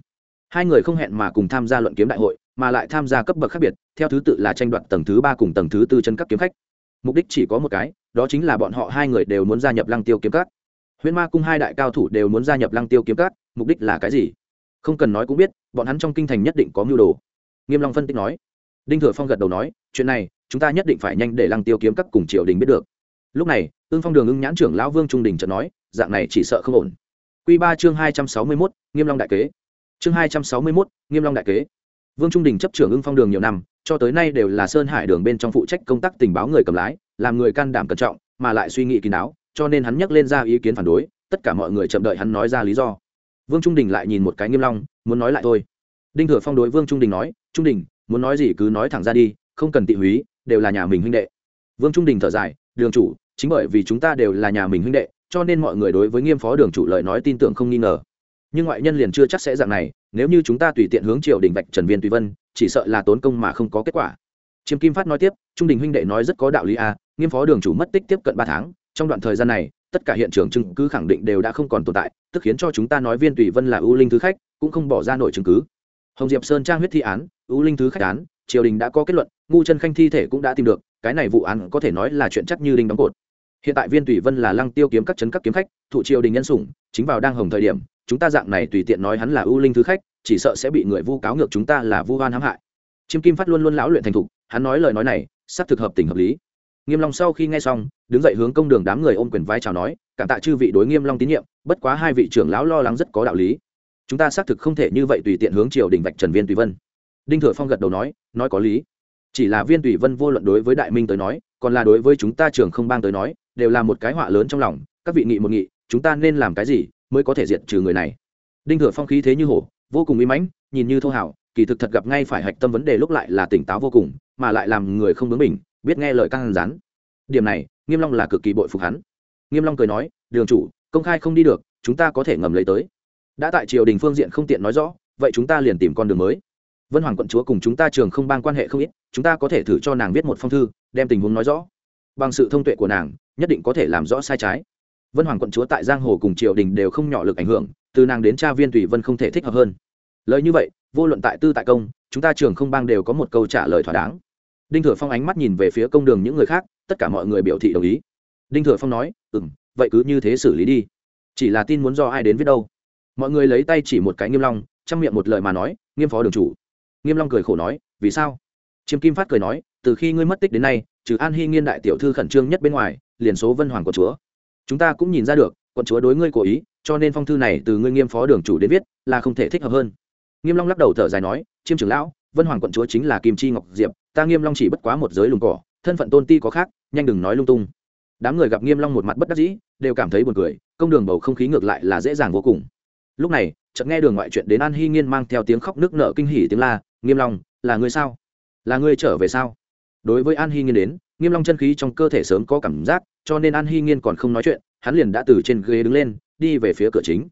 Hai người không hẹn mà cùng tham gia luận kiếm đại hội mà lại tham gia cấp bậc khác biệt theo thứ tự là tranh đoạt tầng thứ ba cùng tầng thứ tư chân các kiếm khách. Mục đích chỉ có một cái đó chính là bọn họ hai người đều muốn gia nhập lăng tiêu kiếm cát. huyễn ma cung hai đại cao thủ đều muốn gia nhập lăng tiêu kiếm cát, mục đích là cái gì? Không cần nói cũng biết bọn hắn trong kinh thành nhất định có mưu đồ. Nghiêm long phân tích nói. Đinh thừa phong gật đầu nói chuyện này, chúng ta nhất định phải nhanh để lăng tiêu kiếm các cùng triều đình biết được. Lúc này ương phong đường ưng nhãn trưởng lão vương trung đình chợt nói, dạng này chỉ sợ không ổn. Quy ba chương hai trăm sáu mươi mốt, nghiêm long đại kế. Chương hai trăm sáu mươi mốt, nghiêm long đại kế. Vương trung đình chấp trưởng ưng phong đường nhiều năm, cho tới nay đều là sơn hải đường bên trong phụ trách công tác tình báo người cầm lái, làm người can đảm cẩn trọng, mà lại suy nghĩ kín đáo, cho nên hắn nhắc lên ra ý kiến phản đối, tất cả mọi người chậm đợi hắn nói ra lý do. Vương trung đình lại nhìn một cái nghiêm long, muốn nói lại thôi. Đinh thừa phong đối vương trung đình nói, trung đình, muốn nói gì cứ nói thẳng ra đi không cần tị húy đều là nhà mình huynh đệ. Vương trung đình thở dài đường chủ chính bởi vì chúng ta đều là nhà mình huynh đệ cho nên mọi người đối với nghiêm phó đường chủ lời nói tin tưởng không nghi ngờ. Nhưng ngoại nhân liền chưa chắc sẽ dạng này nếu như chúng ta tùy tiện hướng triều đình vạch trần viên tùy vân chỉ sợ là tốn công mà không có kết quả. Chiêm kim phát nói tiếp trung đình huynh đệ nói rất có đạo lý a à, nghiêm phó đường chủ mất tích tiếp cận ba tháng trong đoạn thời gian này tất cả hiện trường chứng cứ khẳng định đều đã không còn tồn tại tức khiến cho chúng ta nói viên tùy vân là ưu linh thứ khách cũng không bỏ ra nổi chứng cứ. Hồng diệp sơn trang huyết thi án ưu linh thứ khách án triều đình đã có kết luận ngu chân khanh thi thể cũng đã tìm được, cái này vụ án có thể nói là chuyện chắc như đinh đóng cột. Hiện tại viên tùy vân là lăng tiêu kiếm các chấn các kiếm khách, thụ triều đình nhân sủng, chính vào đang hồng thời điểm, chúng ta dạng này tùy tiện nói hắn là ưu linh thứ khách, chỉ sợ sẽ bị người vu cáo ngược chúng ta là vu oan hãm hại. Chiêm kim phát luôn luôn lão luyện thành thục, hắn nói lời nói này sắp thực hợp tình hợp lý. Nghiêm long sau khi nghe xong, đứng dậy hướng công đường đám người ôm quyền vai chào nói, cảm tạ chư vị đối nghiêm long tín nhiệm, bất quá hai vị trưởng lão lo lắng rất có đạo lý. Chúng ta xác thực không thể như vậy tùy tiện hướng triều đình vạch trần viên tùy vân. Đinh thừa phong gật đầu nói nói có lý chỉ là viên tùy vân vô luận đối với đại minh tới nói còn là đối với chúng ta trường không bang tới nói đều là một cái họa lớn trong lòng các vị nghị một nghị chúng ta nên làm cái gì mới có thể diệt trừ người này? Đinh thừa phong khí thế như hổ vô cùng uy mãnh nhìn như thô hảo, kỳ thực thật gặp ngay phải hạch tâm vấn đề lúc lại là tỉnh táo vô cùng mà lại làm người không bướng mình biết nghe lời căng rán điểm này nghiêm long là cực kỳ bội phục hắn. Nghiêm long cười nói đường chủ công khai không đi được chúng ta có thể ngầm lấy tới. Đã tại triều đình phương diện không tiện nói rõ vậy chúng ta liền tìm con đường mới vân hoàng quận chúa cùng chúng ta trường không Bang quan hệ không ít, chúng ta có thể thử cho nàng viết một phong thư, đem tình huống nói rõ. Bằng sự thông tuệ của nàng, nhất định có thể làm rõ sai trái. Vân hoàng quận chúa tại giang hồ cùng triều đình đều không nhỏ lực ảnh hưởng, từ nàng đến cha viên tùy vân không thể thích hợp hơn. Lời như vậy, vô luận tại tư tại công, chúng ta trường không bang đều có một câu trả lời thỏa đáng. Đinh thừa phong ánh mắt nhìn về phía công đường những người khác, tất cả mọi người biểu thị đồng ý. Đinh thừa phong nói ừ m vậy cứ như thế xử lý đi. Chỉ là tin muốn do ai đến viết đâu. Mọi người lấy tay chỉ một cái nghiêm long, chăm miệng một lời mà nói, nghiêm phó đường chủ nghiêm long cười khổ nói, vì sao? Chiêm kim phát cười nói, từ khi ngươi mất tích đến nay, trừ an hy nghiên đại tiểu thư khẩn trương nhất bên ngoài, liền số vân hoàng của chúa. Chúng ta cũng nhìn ra được, quận chúa đối ngươi cố ý, cho nên phong thư này từ ngươi nghiêm phó đường chủ đến viết, là không thể thích hợp hơn. Nghiêm long lắc đầu thở dài nói, chiêm trưởng lão, vân hoàng quận chúa chính là kim chi ngọc diệp, ta nghiêm long chỉ bất quá một giới lùng cỏ, thân phận tôn ti có khác, nhanh đừng nói lung tung. Đám người gặp nghiêm long một mặt bất đắc dĩ, đều cảm thấy buồn cười, công đường bầu không khí ngược lại là dễ dàng vô cùng. Lúc này, chợt nghe đường ngoại chuyện đến an hy nghiên mang theo tiếng khóc nước nở kinh hỉ tiếng la nghiêm long, là ngươi sao? Là ngươi trở về sao? Đối với an hy nghiên đến, nghiêm long chân khí trong cơ thể sớm có cảm giác, cho nên an hy nghiên còn không nói chuyện, hắn liền đã từ trên ghế đứng lên, đi về phía cửa chính.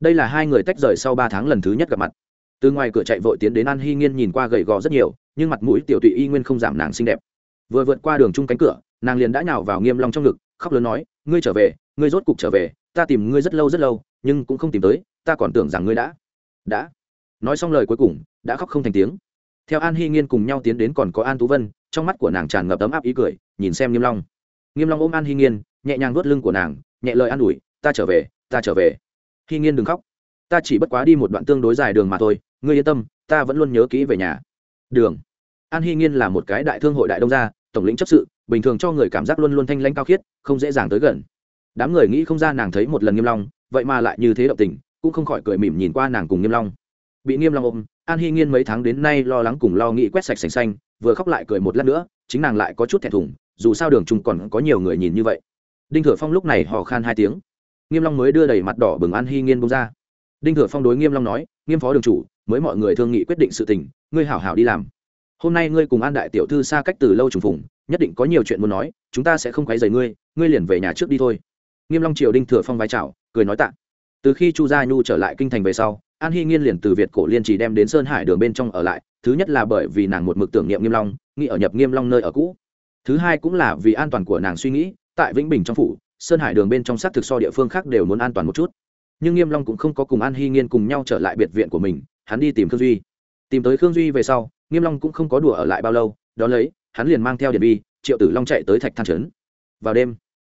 Đây là hai người tách rời sau ba tháng lần thứ nhất gặp mặt. Từ ngoài cửa chạy vội tiến đến an hy nghiên nhìn qua gầy gò rất nhiều, nhưng mặt mũi tiểu tụy y nguyên không giảm nàng xinh đẹp. Vừa vượt qua đường chung cánh cửa, nàng liền đã nhào vào nghiêm long trong ngực, khóc lớn nói, ngươi trở về, ngươi rốt cục trở về, ta tìm ngươi rất lâu rất lâu, nhưng cũng không tìm tới, ta còn tưởng rằng ngươi đã đã nói xong lời cuối cùng, đã khóc không thành tiếng. Theo an hy nghiên cùng nhau tiến đến còn có an tú vân, trong mắt của nàng tràn ngập ấm áp ý cười, nhìn xem nghiêm long. Nghiêm long ôm an hy nghiên, nhẹ nhàng vuốt lưng của nàng, nhẹ lời an ủi, ta trở về, ta trở về. Hy nghiên đừng khóc. Ta chỉ bất quá đi một đoạn tương đối dài đường mà thôi, ngươi yên tâm, ta vẫn luôn nhớ kỹ về nhà. Đường. An hy nghiên là một cái đại thương hội đại đông gia, tổng lĩnh chấp sự, bình thường cho người cảm giác luôn luôn thanh lãnh cao khiết, không dễ dàng tới gần. Đám người nghĩ không ra nàng thấy một lần nghiêm long, vậy mà lại như thế động tình, cũng không khỏi cười mỉm nhìn qua nàng cùng nghiêm long bị nghiêm long ôm, an hy nghiên mấy tháng đến nay lo lắng cùng lo nghĩ quét sạch sành xanh, vừa khóc lại cười một lát nữa, chính nàng lại có chút thẹn thùng, dù sao đường chung còn có nhiều người nhìn như vậy. Đinh thừa phong lúc này hò khan hai tiếng. Nghiêm long mới đưa đầy mặt đỏ bừng an hy nghiên bông ra. Đinh thừa phong đối nghiêm long nói, nghiêm phó đường chủ, mới mọi người thương nghị quyết định sự tình, ngươi hảo hảo đi làm. Hôm nay ngươi cùng an đại tiểu thư xa cách từ lâu trùng phùng, nhất định có nhiều chuyện muốn nói, chúng ta sẽ không quấy rầy ngươi ngươi liền về nhà trước đi thôi. Nghiêm long triều đinh thừa phong vai chào, cười nói tạ. Từ khi chu gia nhu trở lại kinh thành về sau an hy nghiên liền từ việt cổ liên chỉ đem đến sơn hải đường bên trong ở lại, thứ nhất là bởi vì nàng một mực tưởng niệm nghiêm long, nghĩ ở nhập nghiêm long nơi ở cũ. Thứ hai cũng là vì an toàn của nàng suy nghĩ, tại vĩnh bình trong phủ, sơn hải đường bên trong xác thực so địa phương khác đều muốn an toàn một chút. Nhưng nghiêm long cũng không có cùng an hy nghiên cùng nhau trở lại biệt viện của mình, hắn đi tìm khương duy. Tìm tới khương duy về sau, nghiêm long cũng không có đùa ở lại bao lâu, đó lấy, hắn liền mang theo điện vi triệu tử long chạy tới thạch than trấn. Vào đêm,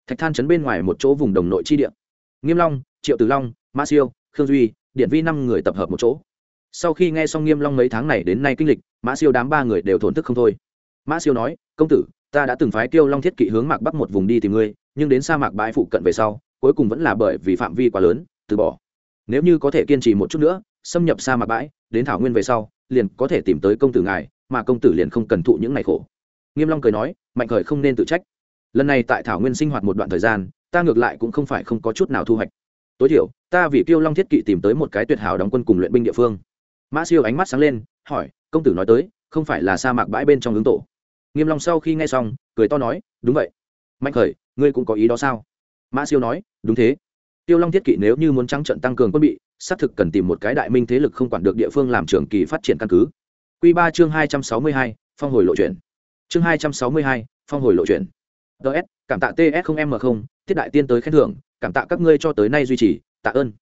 thạch than trấn bên ngoài một chỗ vùng đồng nội chi địa. Nghiêm long, triệu tử long, Ma siêu, khương duy điện vi năm người tập hợp một chỗ. Sau khi nghe xong nghiêm long mấy tháng này đến nay kinh lịch, mã siêu đám ba người đều thổn thức không thôi. Mã siêu nói, công tử, ta đã từng phái tiêu long thiết kỵ hướng mạc bắc một vùng đi tìm ngươi, nhưng đến sa mạc bãi phụ cận về sau, cuối cùng vẫn là bởi vì phạm vi quá lớn, từ bỏ. Nếu như có thể kiên trì một chút nữa, xâm nhập sa mạc bãi, đến thảo nguyên về sau, liền có thể tìm tới công tử ngài, mà công tử liền không cần thụ những ngày khổ. Nghiêm long cười nói, mạnh khởi không nên tự trách. Lần này tại thảo nguyên sinh hoạt một đoạn thời gian, ta ngược lại cũng không phải không có chút nào thu hoạch tối thiểu, ta vì tiêu long thiết kỵ tìm tới một cái tuyệt hảo đóng quân cùng luyện binh địa phương. Mã siêu ánh mắt sáng lên, hỏi, công tử nói tới, không phải là sa mạc bãi bên trong hướng tổ? Nghiêm long sau khi nghe xong, cười to nói, đúng vậy. Mạnh khởi, ngươi cũng có ý đó sao? Mã siêu nói, đúng thế. Tiêu long thiết kỵ nếu như muốn trắng trận tăng cường quân bị, xác thực cần tìm một cái đại minh thế lực không quản được địa phương làm trường kỳ phát triển căn cứ. Quy ba chương hai trăm sáu mươi hai, phong hồi lộ chuyển chương hai trăm sáu mươi hai, phong hồi lộ chuyển ts cảm tạ ts không m không, thiết đại tiên tới khen thưởng cảm tạ các ngươi cho tới nay duy trì, tạ ơn.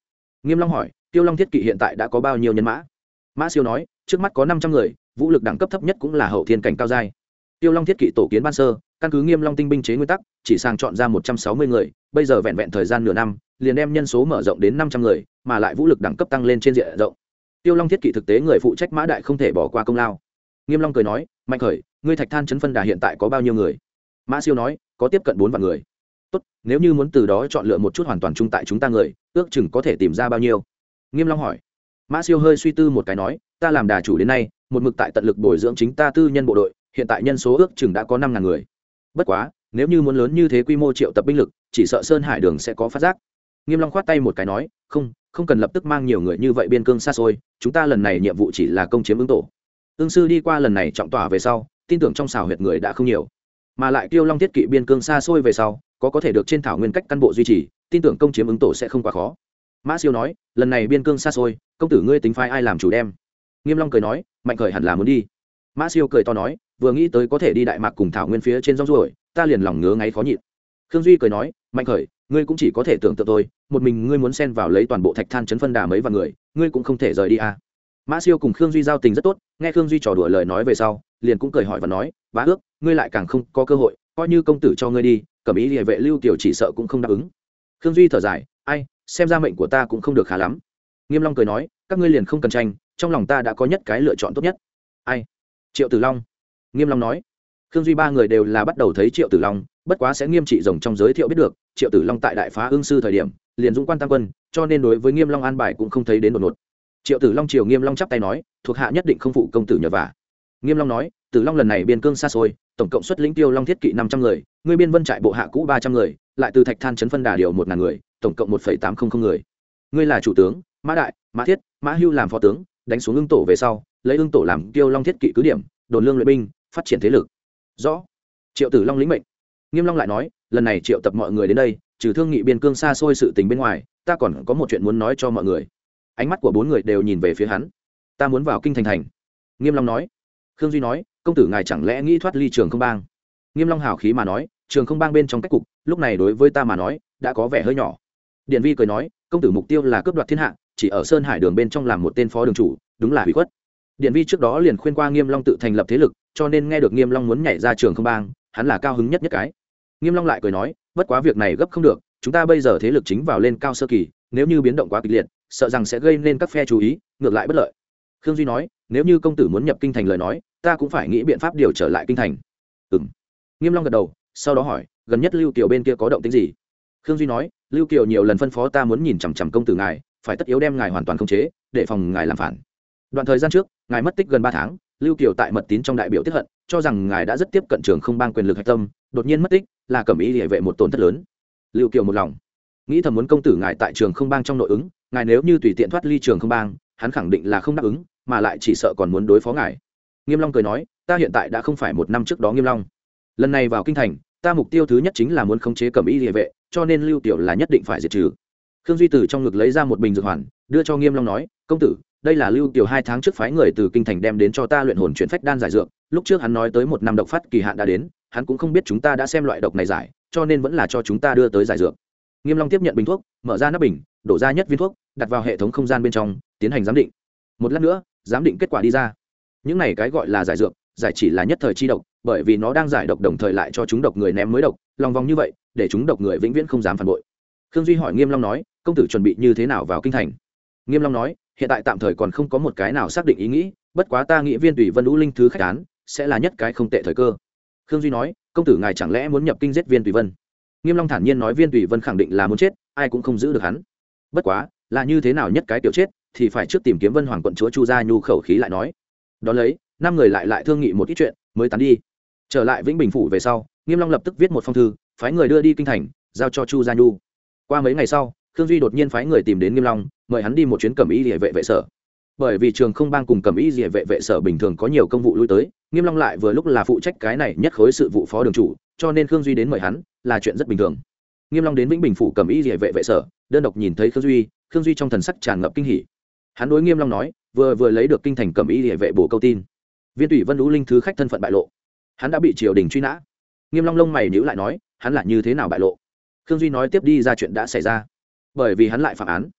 Nghiêm long hỏi, tiêu long thiết kỵ hiện tại đã có bao nhiêu nhân mã? Mã siêu nói, trước mắt có năm trăm người, vũ lực đẳng cấp thấp nhất cũng là hậu thiên cảnh cao giai. Tiêu long thiết kỵ tổ kiến ban sơ, căn cứ nghiêm long tinh binh chế nguyên tắc, chỉ sang chọn ra một trăm sáu mươi người, bây giờ vẹn vẹn thời gian nửa năm, liền đem nhân số mở rộng đến năm trăm người, mà lại vũ lực đẳng cấp tăng lên trên diện rộng. Tiêu long thiết kỵ thực tế người phụ trách mã đại không thể bỏ qua công lao. Nghiêm long cười nói, mạnh khởi, ngươi thạch than chấn phân đà hiện tại có bao nhiêu người? Mã siêu nói, có tiếp cận bốn vạn người tốt, nếu như muốn từ đó chọn lựa một chút hoàn toàn chung tại chúng ta người, ước chừng có thể tìm ra bao nhiêu? Nghiêm long hỏi. Mã siêu hơi suy tư một cái nói, ta làm đà chủ đến nay, một mực tại tận lực bồi dưỡng chính ta tư nhân bộ đội, hiện tại nhân số ước chừng đã có năm ngàn người. Bất quá, nếu như muốn lớn như thế quy mô triệu tập binh lực, chỉ sợ sơn hải đường sẽ có phát giác. Nghiêm long khoát tay một cái nói, không không cần lập tức mang nhiều người như vậy biên cương xa xôi, chúng ta lần này nhiệm vụ chỉ là công chiếm ứng tổ. Ương sư đi qua lần này trọng tỏa về sau, tin tưởng trong xào huyệt người đã không nhiều mà lại tiêu long thiết kỵ biên cương xa xôi về sau, có có thể được trên thảo nguyên cách căn bộ duy trì, tin tưởng công chiếm ứng tổ sẽ không quá khó. Mã siêu nói, lần này biên cương xa xôi, công tử ngươi tính phai ai làm chủ đem? Nghiêm long cười nói, mạnh khởi hẳn là muốn đi. Mã siêu cười to nói, vừa nghĩ tới có thể đi đại mạc cùng thảo nguyên phía trên rong ruổi, ta liền lòng ngứa ngáy khó nhịn. Khương duy cười nói, mạnh khởi, ngươi cũng chỉ có thể tưởng tượng tôi một mình ngươi muốn xen vào lấy toàn bộ thạch than chấn phân đà mấy vạn người, ngươi cũng không thể rời đi à. mã siêu cùng khương duy giao tình rất tốt, nghe khương duy trò đùa lời nói về sau liền cũng cười hỏi và nói, bá ước, ngươi lại càng không có cơ hội, coi như công tử cho ngươi đi, cầm ý địa vệ lưu tiểu chỉ sợ cũng không đáp ứng. Khương duy thở dài, ai, xem ra mệnh của ta cũng không được khá lắm. Nghiêm long cười nói, các ngươi liền không cần tranh, trong lòng ta đã có nhất cái lựa chọn tốt nhất. Ai? Triệu tử long. Nghiêm long nói. Khương duy ba người đều là bắt đầu thấy triệu tử long, bất quá sẽ nghiêm trị rồng trong giới thiệu biết được, triệu tử long tại đại phá ương sư thời điểm, liền dũng quan tam quân, cho nên đối với nghiêm long an bài cũng không thấy đến đột ngột. Triệu tử long triều nghiêm long chắp tay nói, thuộc hạ nhất định không phụ công tử nhờ vả nghiêm long nói, tử long lần này biên cương xa xôi, tổng cộng xuất lĩnh tiêu long thiết kỵ năm trăm người, ngươi biên vân trại bộ hạ cũ ba trăm người, lại từ thạch than chấn phân đà điều một ngàn người, tổng cộng một phẩy tám không không người. Ngươi là chủ tướng, mã đại, mã thiết, mã hưu làm phó tướng, đánh xuống ương tổ về sau, lấy ương tổ làm tiêu long thiết kỵ cứ điểm, đồn lương luyện binh, phát triển thế lực. Rõ. Triệu tử long lĩnh mệnh. Nghiêm long lại nói, lần này triệu tập mọi người đến đây, trừ thương nghị biên cương xa xôi sự tình bên ngoài, ta còn có một chuyện muốn nói cho mọi người. Ánh mắt của bốn người đều nhìn về phía hắn. Ta muốn vào kinh thành thành. Nghiêm long nói khương duy nói, công tử ngài chẳng lẽ nghĩ thoát ly trường không bang? Nghiêm long hào khí mà nói, trường không bang bên trong cách cục, lúc này đối với ta mà nói, đã có vẻ hơi nhỏ. Điện vi cười nói, công tử mục tiêu là cướp đoạt thiên hạ, chỉ ở sơn hải đường bên trong làm một tên phó đường chủ, đúng là hủy khuất. Điện vi trước đó liền khuyên qua nghiêm long tự thành lập thế lực, cho nên nghe được nghiêm long muốn nhảy ra trường không bang, hắn là cao hứng nhất nhất cái. Nghiêm long lại cười nói, bất quá việc này gấp không được, chúng ta bây giờ thế lực chính vào lên cao sơ kỳ, nếu như biến động quá kịch liệt, sợ rằng sẽ gây nên các phe chú ý, ngược lại bất lợi. Khương duy nói nếu như công tử muốn nhập kinh thành lời nói, ta cũng phải nghĩ biện pháp điều trở lại kinh thành. Ừm. Nghiêm long gật đầu, sau đó hỏi, gần nhất lưu kiều bên kia có động tĩnh gì? Khương duy nói, lưu kiều nhiều lần phân phó ta muốn nhìn chằm chằm công tử ngài, phải tất yếu đem ngài hoàn toàn khống chế, để phòng ngài làm phản. Đoạn thời gian trước, ngài mất tích gần ba tháng, lưu kiều tại mật tín trong đại biểu tiếp hận, cho rằng ngài đã rất tiếp cận trường không bang quyền lực hạch tâm, đột nhiên mất tích, là cẩm ý địa vệ một tổn thất lớn. Lưu kiều một lòng, nghĩ thầm muốn công tử ngài tại trường không bang trong nội ứng, ngài nếu như tùy tiện thoát ly trường không bang, hắn khẳng định là không đáp ứng mà lại chỉ sợ còn muốn đối phó ngài. Nghiêm long cười nói, ta hiện tại đã không phải một năm trước đó nghiêm long. Lần này vào kinh thành, ta mục tiêu thứ nhất chính là muốn khống chế cẩm y địa vệ, cho nên lưu tiểu là nhất định phải diệt trừ. Khương duy từ trong ngực lấy ra một bình dược hoàn, đưa cho nghiêm long nói, công tử, đây là lưu tiểu hai tháng trước phái người từ kinh thành đem đến cho ta luyện hồn chuyển phách đan giải dược, lúc trước hắn nói tới một năm độc phát kỳ hạn đã đến, hắn cũng không biết chúng ta đã xem loại độc này giải, cho nên vẫn là cho chúng ta đưa tới giải dược. Nghiêm long tiếp nhận bình thuốc, mở ra nắp bình, đổ ra nhất viên thuốc, đặt vào hệ thống không gian bên trong, tiến hành giám định. Một lát nữa giám định kết quả đi ra. Những này cái gọi là giải dược, giải chỉ là nhất thời chi độc, bởi vì nó đang giải độc đồng thời lại cho chúng độc người ném mới độc, lòng vòng như vậy, để chúng độc người vĩnh viễn không dám phản bội. Khương duy hỏi nghiêm long nói, công tử chuẩn bị như thế nào vào kinh thành? Nghiêm long nói, hiện tại tạm thời còn không có một cái nào xác định ý nghĩ, bất quá ta nghĩ viên tùy vân lũ linh thứ khách án sẽ là nhất cái không tệ thời cơ. Khương duy nói, công tử ngài chẳng lẽ muốn nhập kinh giết viên tùy vân? Nghiêm long thản nhiên nói, viên tùy vân khẳng định là muốn chết, ai cũng không giữ được hắn. Bất quá, là như thế nào nhất cái tiểu chết thì phải trước tìm kiếm vân hoàng quận chúa chu gia nhu khẩu khí lại nói. Đ ó lấy, năm người lại lại thương nghị một ít chuyện, mới tán đi. Trở lại vĩnh bình phủ về sau, nghiêm long lập tức viết một phong thư, phái người đưa đi kinh thành, giao cho chu gia nhu. Qua mấy ngày sau, khương duy đột nhiên phái người tìm đến nghiêm long, mời hắn đi một chuyến cẩm y địa vệ vệ sở. Bởi vì trường không bang cùng cẩm y địa vệ vệ sở bình thường có nhiều công vụ lui tới, nghiêm long lại vừa lúc là phụ trách cái này nhất khối sự vụ phó đường chủ, cho nên khương duy đến mời hắn là chuyện rất bình thường. Nghiêm long đến vĩnh bình phủ cẩm y địa vệ vệ sở, đơn độc nhìn thấy khương duy khương duy trong thần sắc tràn ngập kinh hỉ hắn đối nghiêm long nói, vừa vừa lấy được kinh thành cẩm y địa vệ bổ câu tin. Viên tùy vân lũ linh thứ khách thân phận bại lộ. Hắn đã bị triều đình truy nã. Nghiêm long lông mày nhíu lại nói, hắn là như thế nào bại lộ? Khương duy nói tiếp đi ra chuyện đã xảy ra. Bởi vì hắn lại phạm án.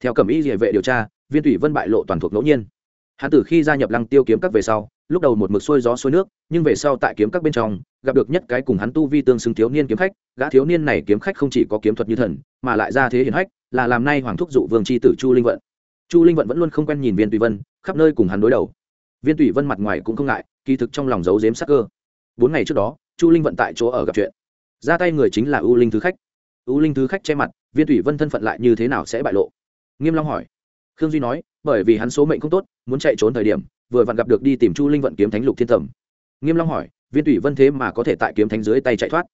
Theo cẩm y địa vệ điều tra, viên tùy vân bại lộ toàn thuộc ngẫu nhiên. Hắn từ khi gia nhập lăng tiêu kiếm các về sau, lúc đầu một mực xuôi gió xuôi nước, nhưng về sau tại kiếm các bên trong, gặp được nhất cái cùng hắn tu vi tương xứng thiếu niên kiếm khách, gã thiếu niên này kiếm khách không chỉ có kiếm thuật như thần, mà lại ra thế hiển hách, là làm nay hoàng thúc dụ vương c h i tử chu linh vận chu linh vận vẫn luôn không quen nhìn viên tùy vân, khắp nơi cùng hắn đối đầu. Viên tùy vân mặt ngoài cũng không ngại, kỳ thực trong lòng giấu giếm sắc cơ. Bốn ngày trước đó, chu linh vận tại chỗ ở gặp chuyện. Ra tay người chính là ưu linh thứ khách. Ưu linh thứ khách che mặt, viên tùy vân thân phận lại như thế nào sẽ bại lộ? Nghiêm long hỏi. Khương duy nói, bởi vì hắn số mệnh không tốt, muốn chạy trốn thời điểm, vừa vặn gặp được đi tìm chu linh vận kiếm thánh lục thiên tầm. Nghiêm long hỏi, viên tùy vân thế mà có thể tại kiếm thánh dưới tay chạy thoát?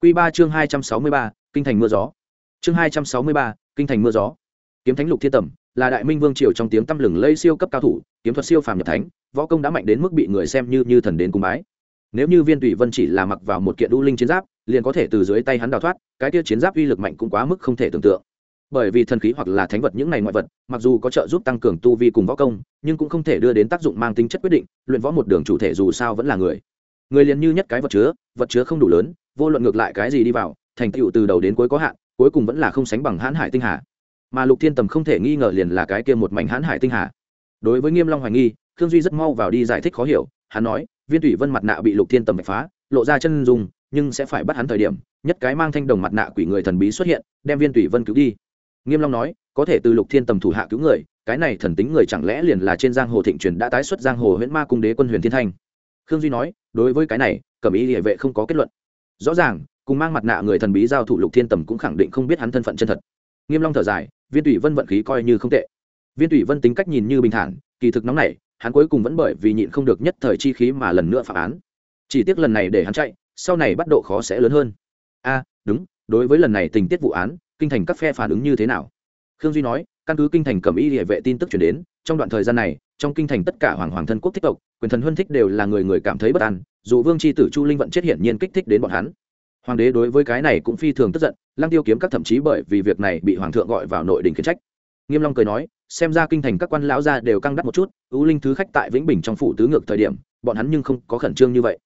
Quy ba chương hai trăm sáu mươi ba, kinh thành mưa gió. Chương hai trăm sáu mươi ba, kinh thành mưa gió. Kiếm thánh lục thiên tầm là đại minh vương triều trong tiếng tăm lừng lây siêu cấp cao thủ, kiếm thuật siêu phàm nhập thánh, võ công đã mạnh đến mức bị người xem như như thần đến cung bái. Nếu như viên tùy vân chỉ là mặc vào một kiện đu linh chiến giáp, liền có thể từ dưới tay hắn đào thoát, cái tiêu chiến giáp uy lực mạnh cũng quá mức không thể tưởng tượng. Bởi vì thần khí hoặc là thánh vật những này ngoại vật, mặc dù có trợ giúp tăng cường tu vi cùng võ công, nhưng cũng không thể đưa đến tác dụng mang tính chất quyết định, luyện võ một đường chủ thể dù sao vẫn là người. Người liền như nhất cái vật chứa vật chứa không đủ lớn, vô luận ngược lại cái gì đi vào, thành tựu từ đầu đến cuối có hạn, cuối cùng vẫn là không sánh bằng hãn hải tinh hà mà lục thiên tầm không thể nghi ngờ liền là cái kia một mảnh hãn hải tinh hà. Đối với nghiêm long hoài nghi, khương duy rất mau vào đi giải thích khó hiểu, hắn nói, viên thủy vân mặt nạ bị lục thiên tầm phá, lộ ra chân dung, nhưng sẽ phải bắt hắn thời điểm, nhất cái mang thanh đồng mặt nạ quỷ người thần bí xuất hiện, đem viên thủy vân cứu đi. Nghiêm long nói, có thể từ lục thiên tầm thủ hạ cứu người, cái này thần tính người chẳng lẽ liền là trên giang hồ thịnh truyền đã tái xuất giang hồ huyễn ma cung đế quân huyền thiên thanh? Khương duy nói, đối với cái này, cẩm ý địa vệ không có kết luận. Rõ ràng, cùng mang mặt nạ người thần bí giao thủ lục thiên tầm cũng khẳng định không biết hắn thân phận chân thật. Nghiêm long thở dài viên tùy vân vận khí coi như không tệ. Viên tùy vân tính cách nhìn như bình thản, kỳ thực nóng nảy, hắn cuối cùng vẫn bởi vì nhịn không được nhất thời chi khí mà lần nữa phạm án. Chỉ tiếc lần này để hắn chạy, sau này bắt độ khó sẽ lớn hơn. A, đúng, đối với lần này tình tiết vụ án, kinh thành các phe phản ứng như thế nào? Khương duy nói, căn cứ kinh thành cầm y địa vệ tin tức chuyển đến, trong đoạn thời gian này, trong kinh thành tất cả hoàng hoàng thân quốc thích tộc, quyền thần huân thích đều là người người cảm thấy bất an, dù vương c h i tử chu linh vận chết hiển nhiên kích thích đến bọn hắn hoàng đế đối với cái này cũng phi thường tức giận, lăng tiêu kiếm các thậm chí bởi vì việc này bị hoàng thượng gọi vào nội đình khiển trách. Nghiêm long cười nói, xem ra kinh thành các quan lão gia đều căng đắt một chút, ưu linh thứ khách tại vĩnh bình trong phủ tứ ngược thời điểm, bọn hắn nhưng không có khẩn trương như vậy.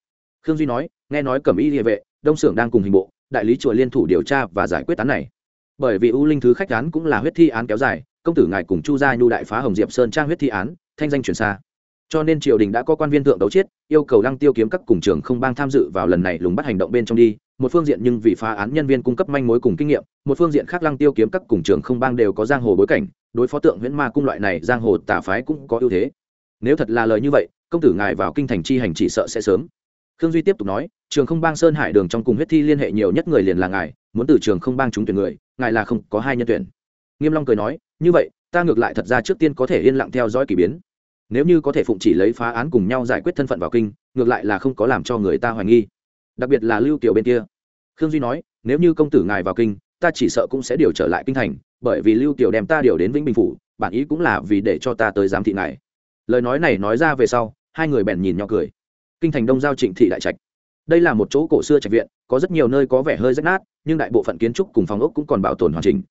Khương duy nói, nghe nói cẩm y địa vệ, đông xưởng đang cùng hình bộ, đại lý chùa liên thủ điều tra và giải quyết án này. Bởi vì ưu linh thứ khách án cũng là huyết thi án kéo dài, công tử ngài cùng chu gia nhu đại phá hồng diệp sơn trang huyết thi án, thanh danh truyền xa cho nên triều đình đã có quan viên thượng đấu chết, yêu cầu lăng tiêu kiếm các cùng trường không bang tham dự vào lần này lùng bắt hành động bên trong đi. Một phương diện nhưng vì phá án nhân viên cung cấp manh mối cùng kinh nghiệm, một phương diện khác lăng tiêu kiếm các cùng trường không bang đều có giang hồ bối cảnh, đối phó tượng huyễn ma cung loại này giang hồ tà phái cũng có ưu thế. Nếu thật là lời như vậy, công tử ngài vào kinh thành chi hành chỉ sợ sẽ sớm. Khương duy tiếp tục nói, trường không bang sơn hải đường trong cùng huyết thi liên hệ nhiều nhất người liền là ngài, muốn từ trường không bang chúng tuyển người, ngài là không có hai nhân tuyển. Nghiêm long cười nói, như vậy, ta ngược lại thật ra trước tiên có thể yên lặng theo dõi kỳ biến nếu như có thể phụng chỉ lấy phá án cùng nhau giải quyết thân phận vào kinh, ngược lại là không có làm cho người ta hoài nghi. Đặc biệt là lưu kiều bên kia. Khương duy nói, nếu như công tử ngài vào kinh, ta chỉ sợ cũng sẽ điều trở lại kinh thành, bởi vì lưu kiều đem ta điều đến vĩnh bình phủ, bản ý cũng là vì để cho ta tới giám thị ngài. Lời nói này nói ra về sau, hai người bèn nhìn nhau cười. Kinh thành đông giao trịnh thị đại trạch. Đây là một chỗ cổ xưa trạch viện, có rất nhiều nơi có vẻ hơi rách nát, nhưng đại bộ phận kiến trúc cùng phòng ốc cũng còn bảo tồn hoàn chỉnh.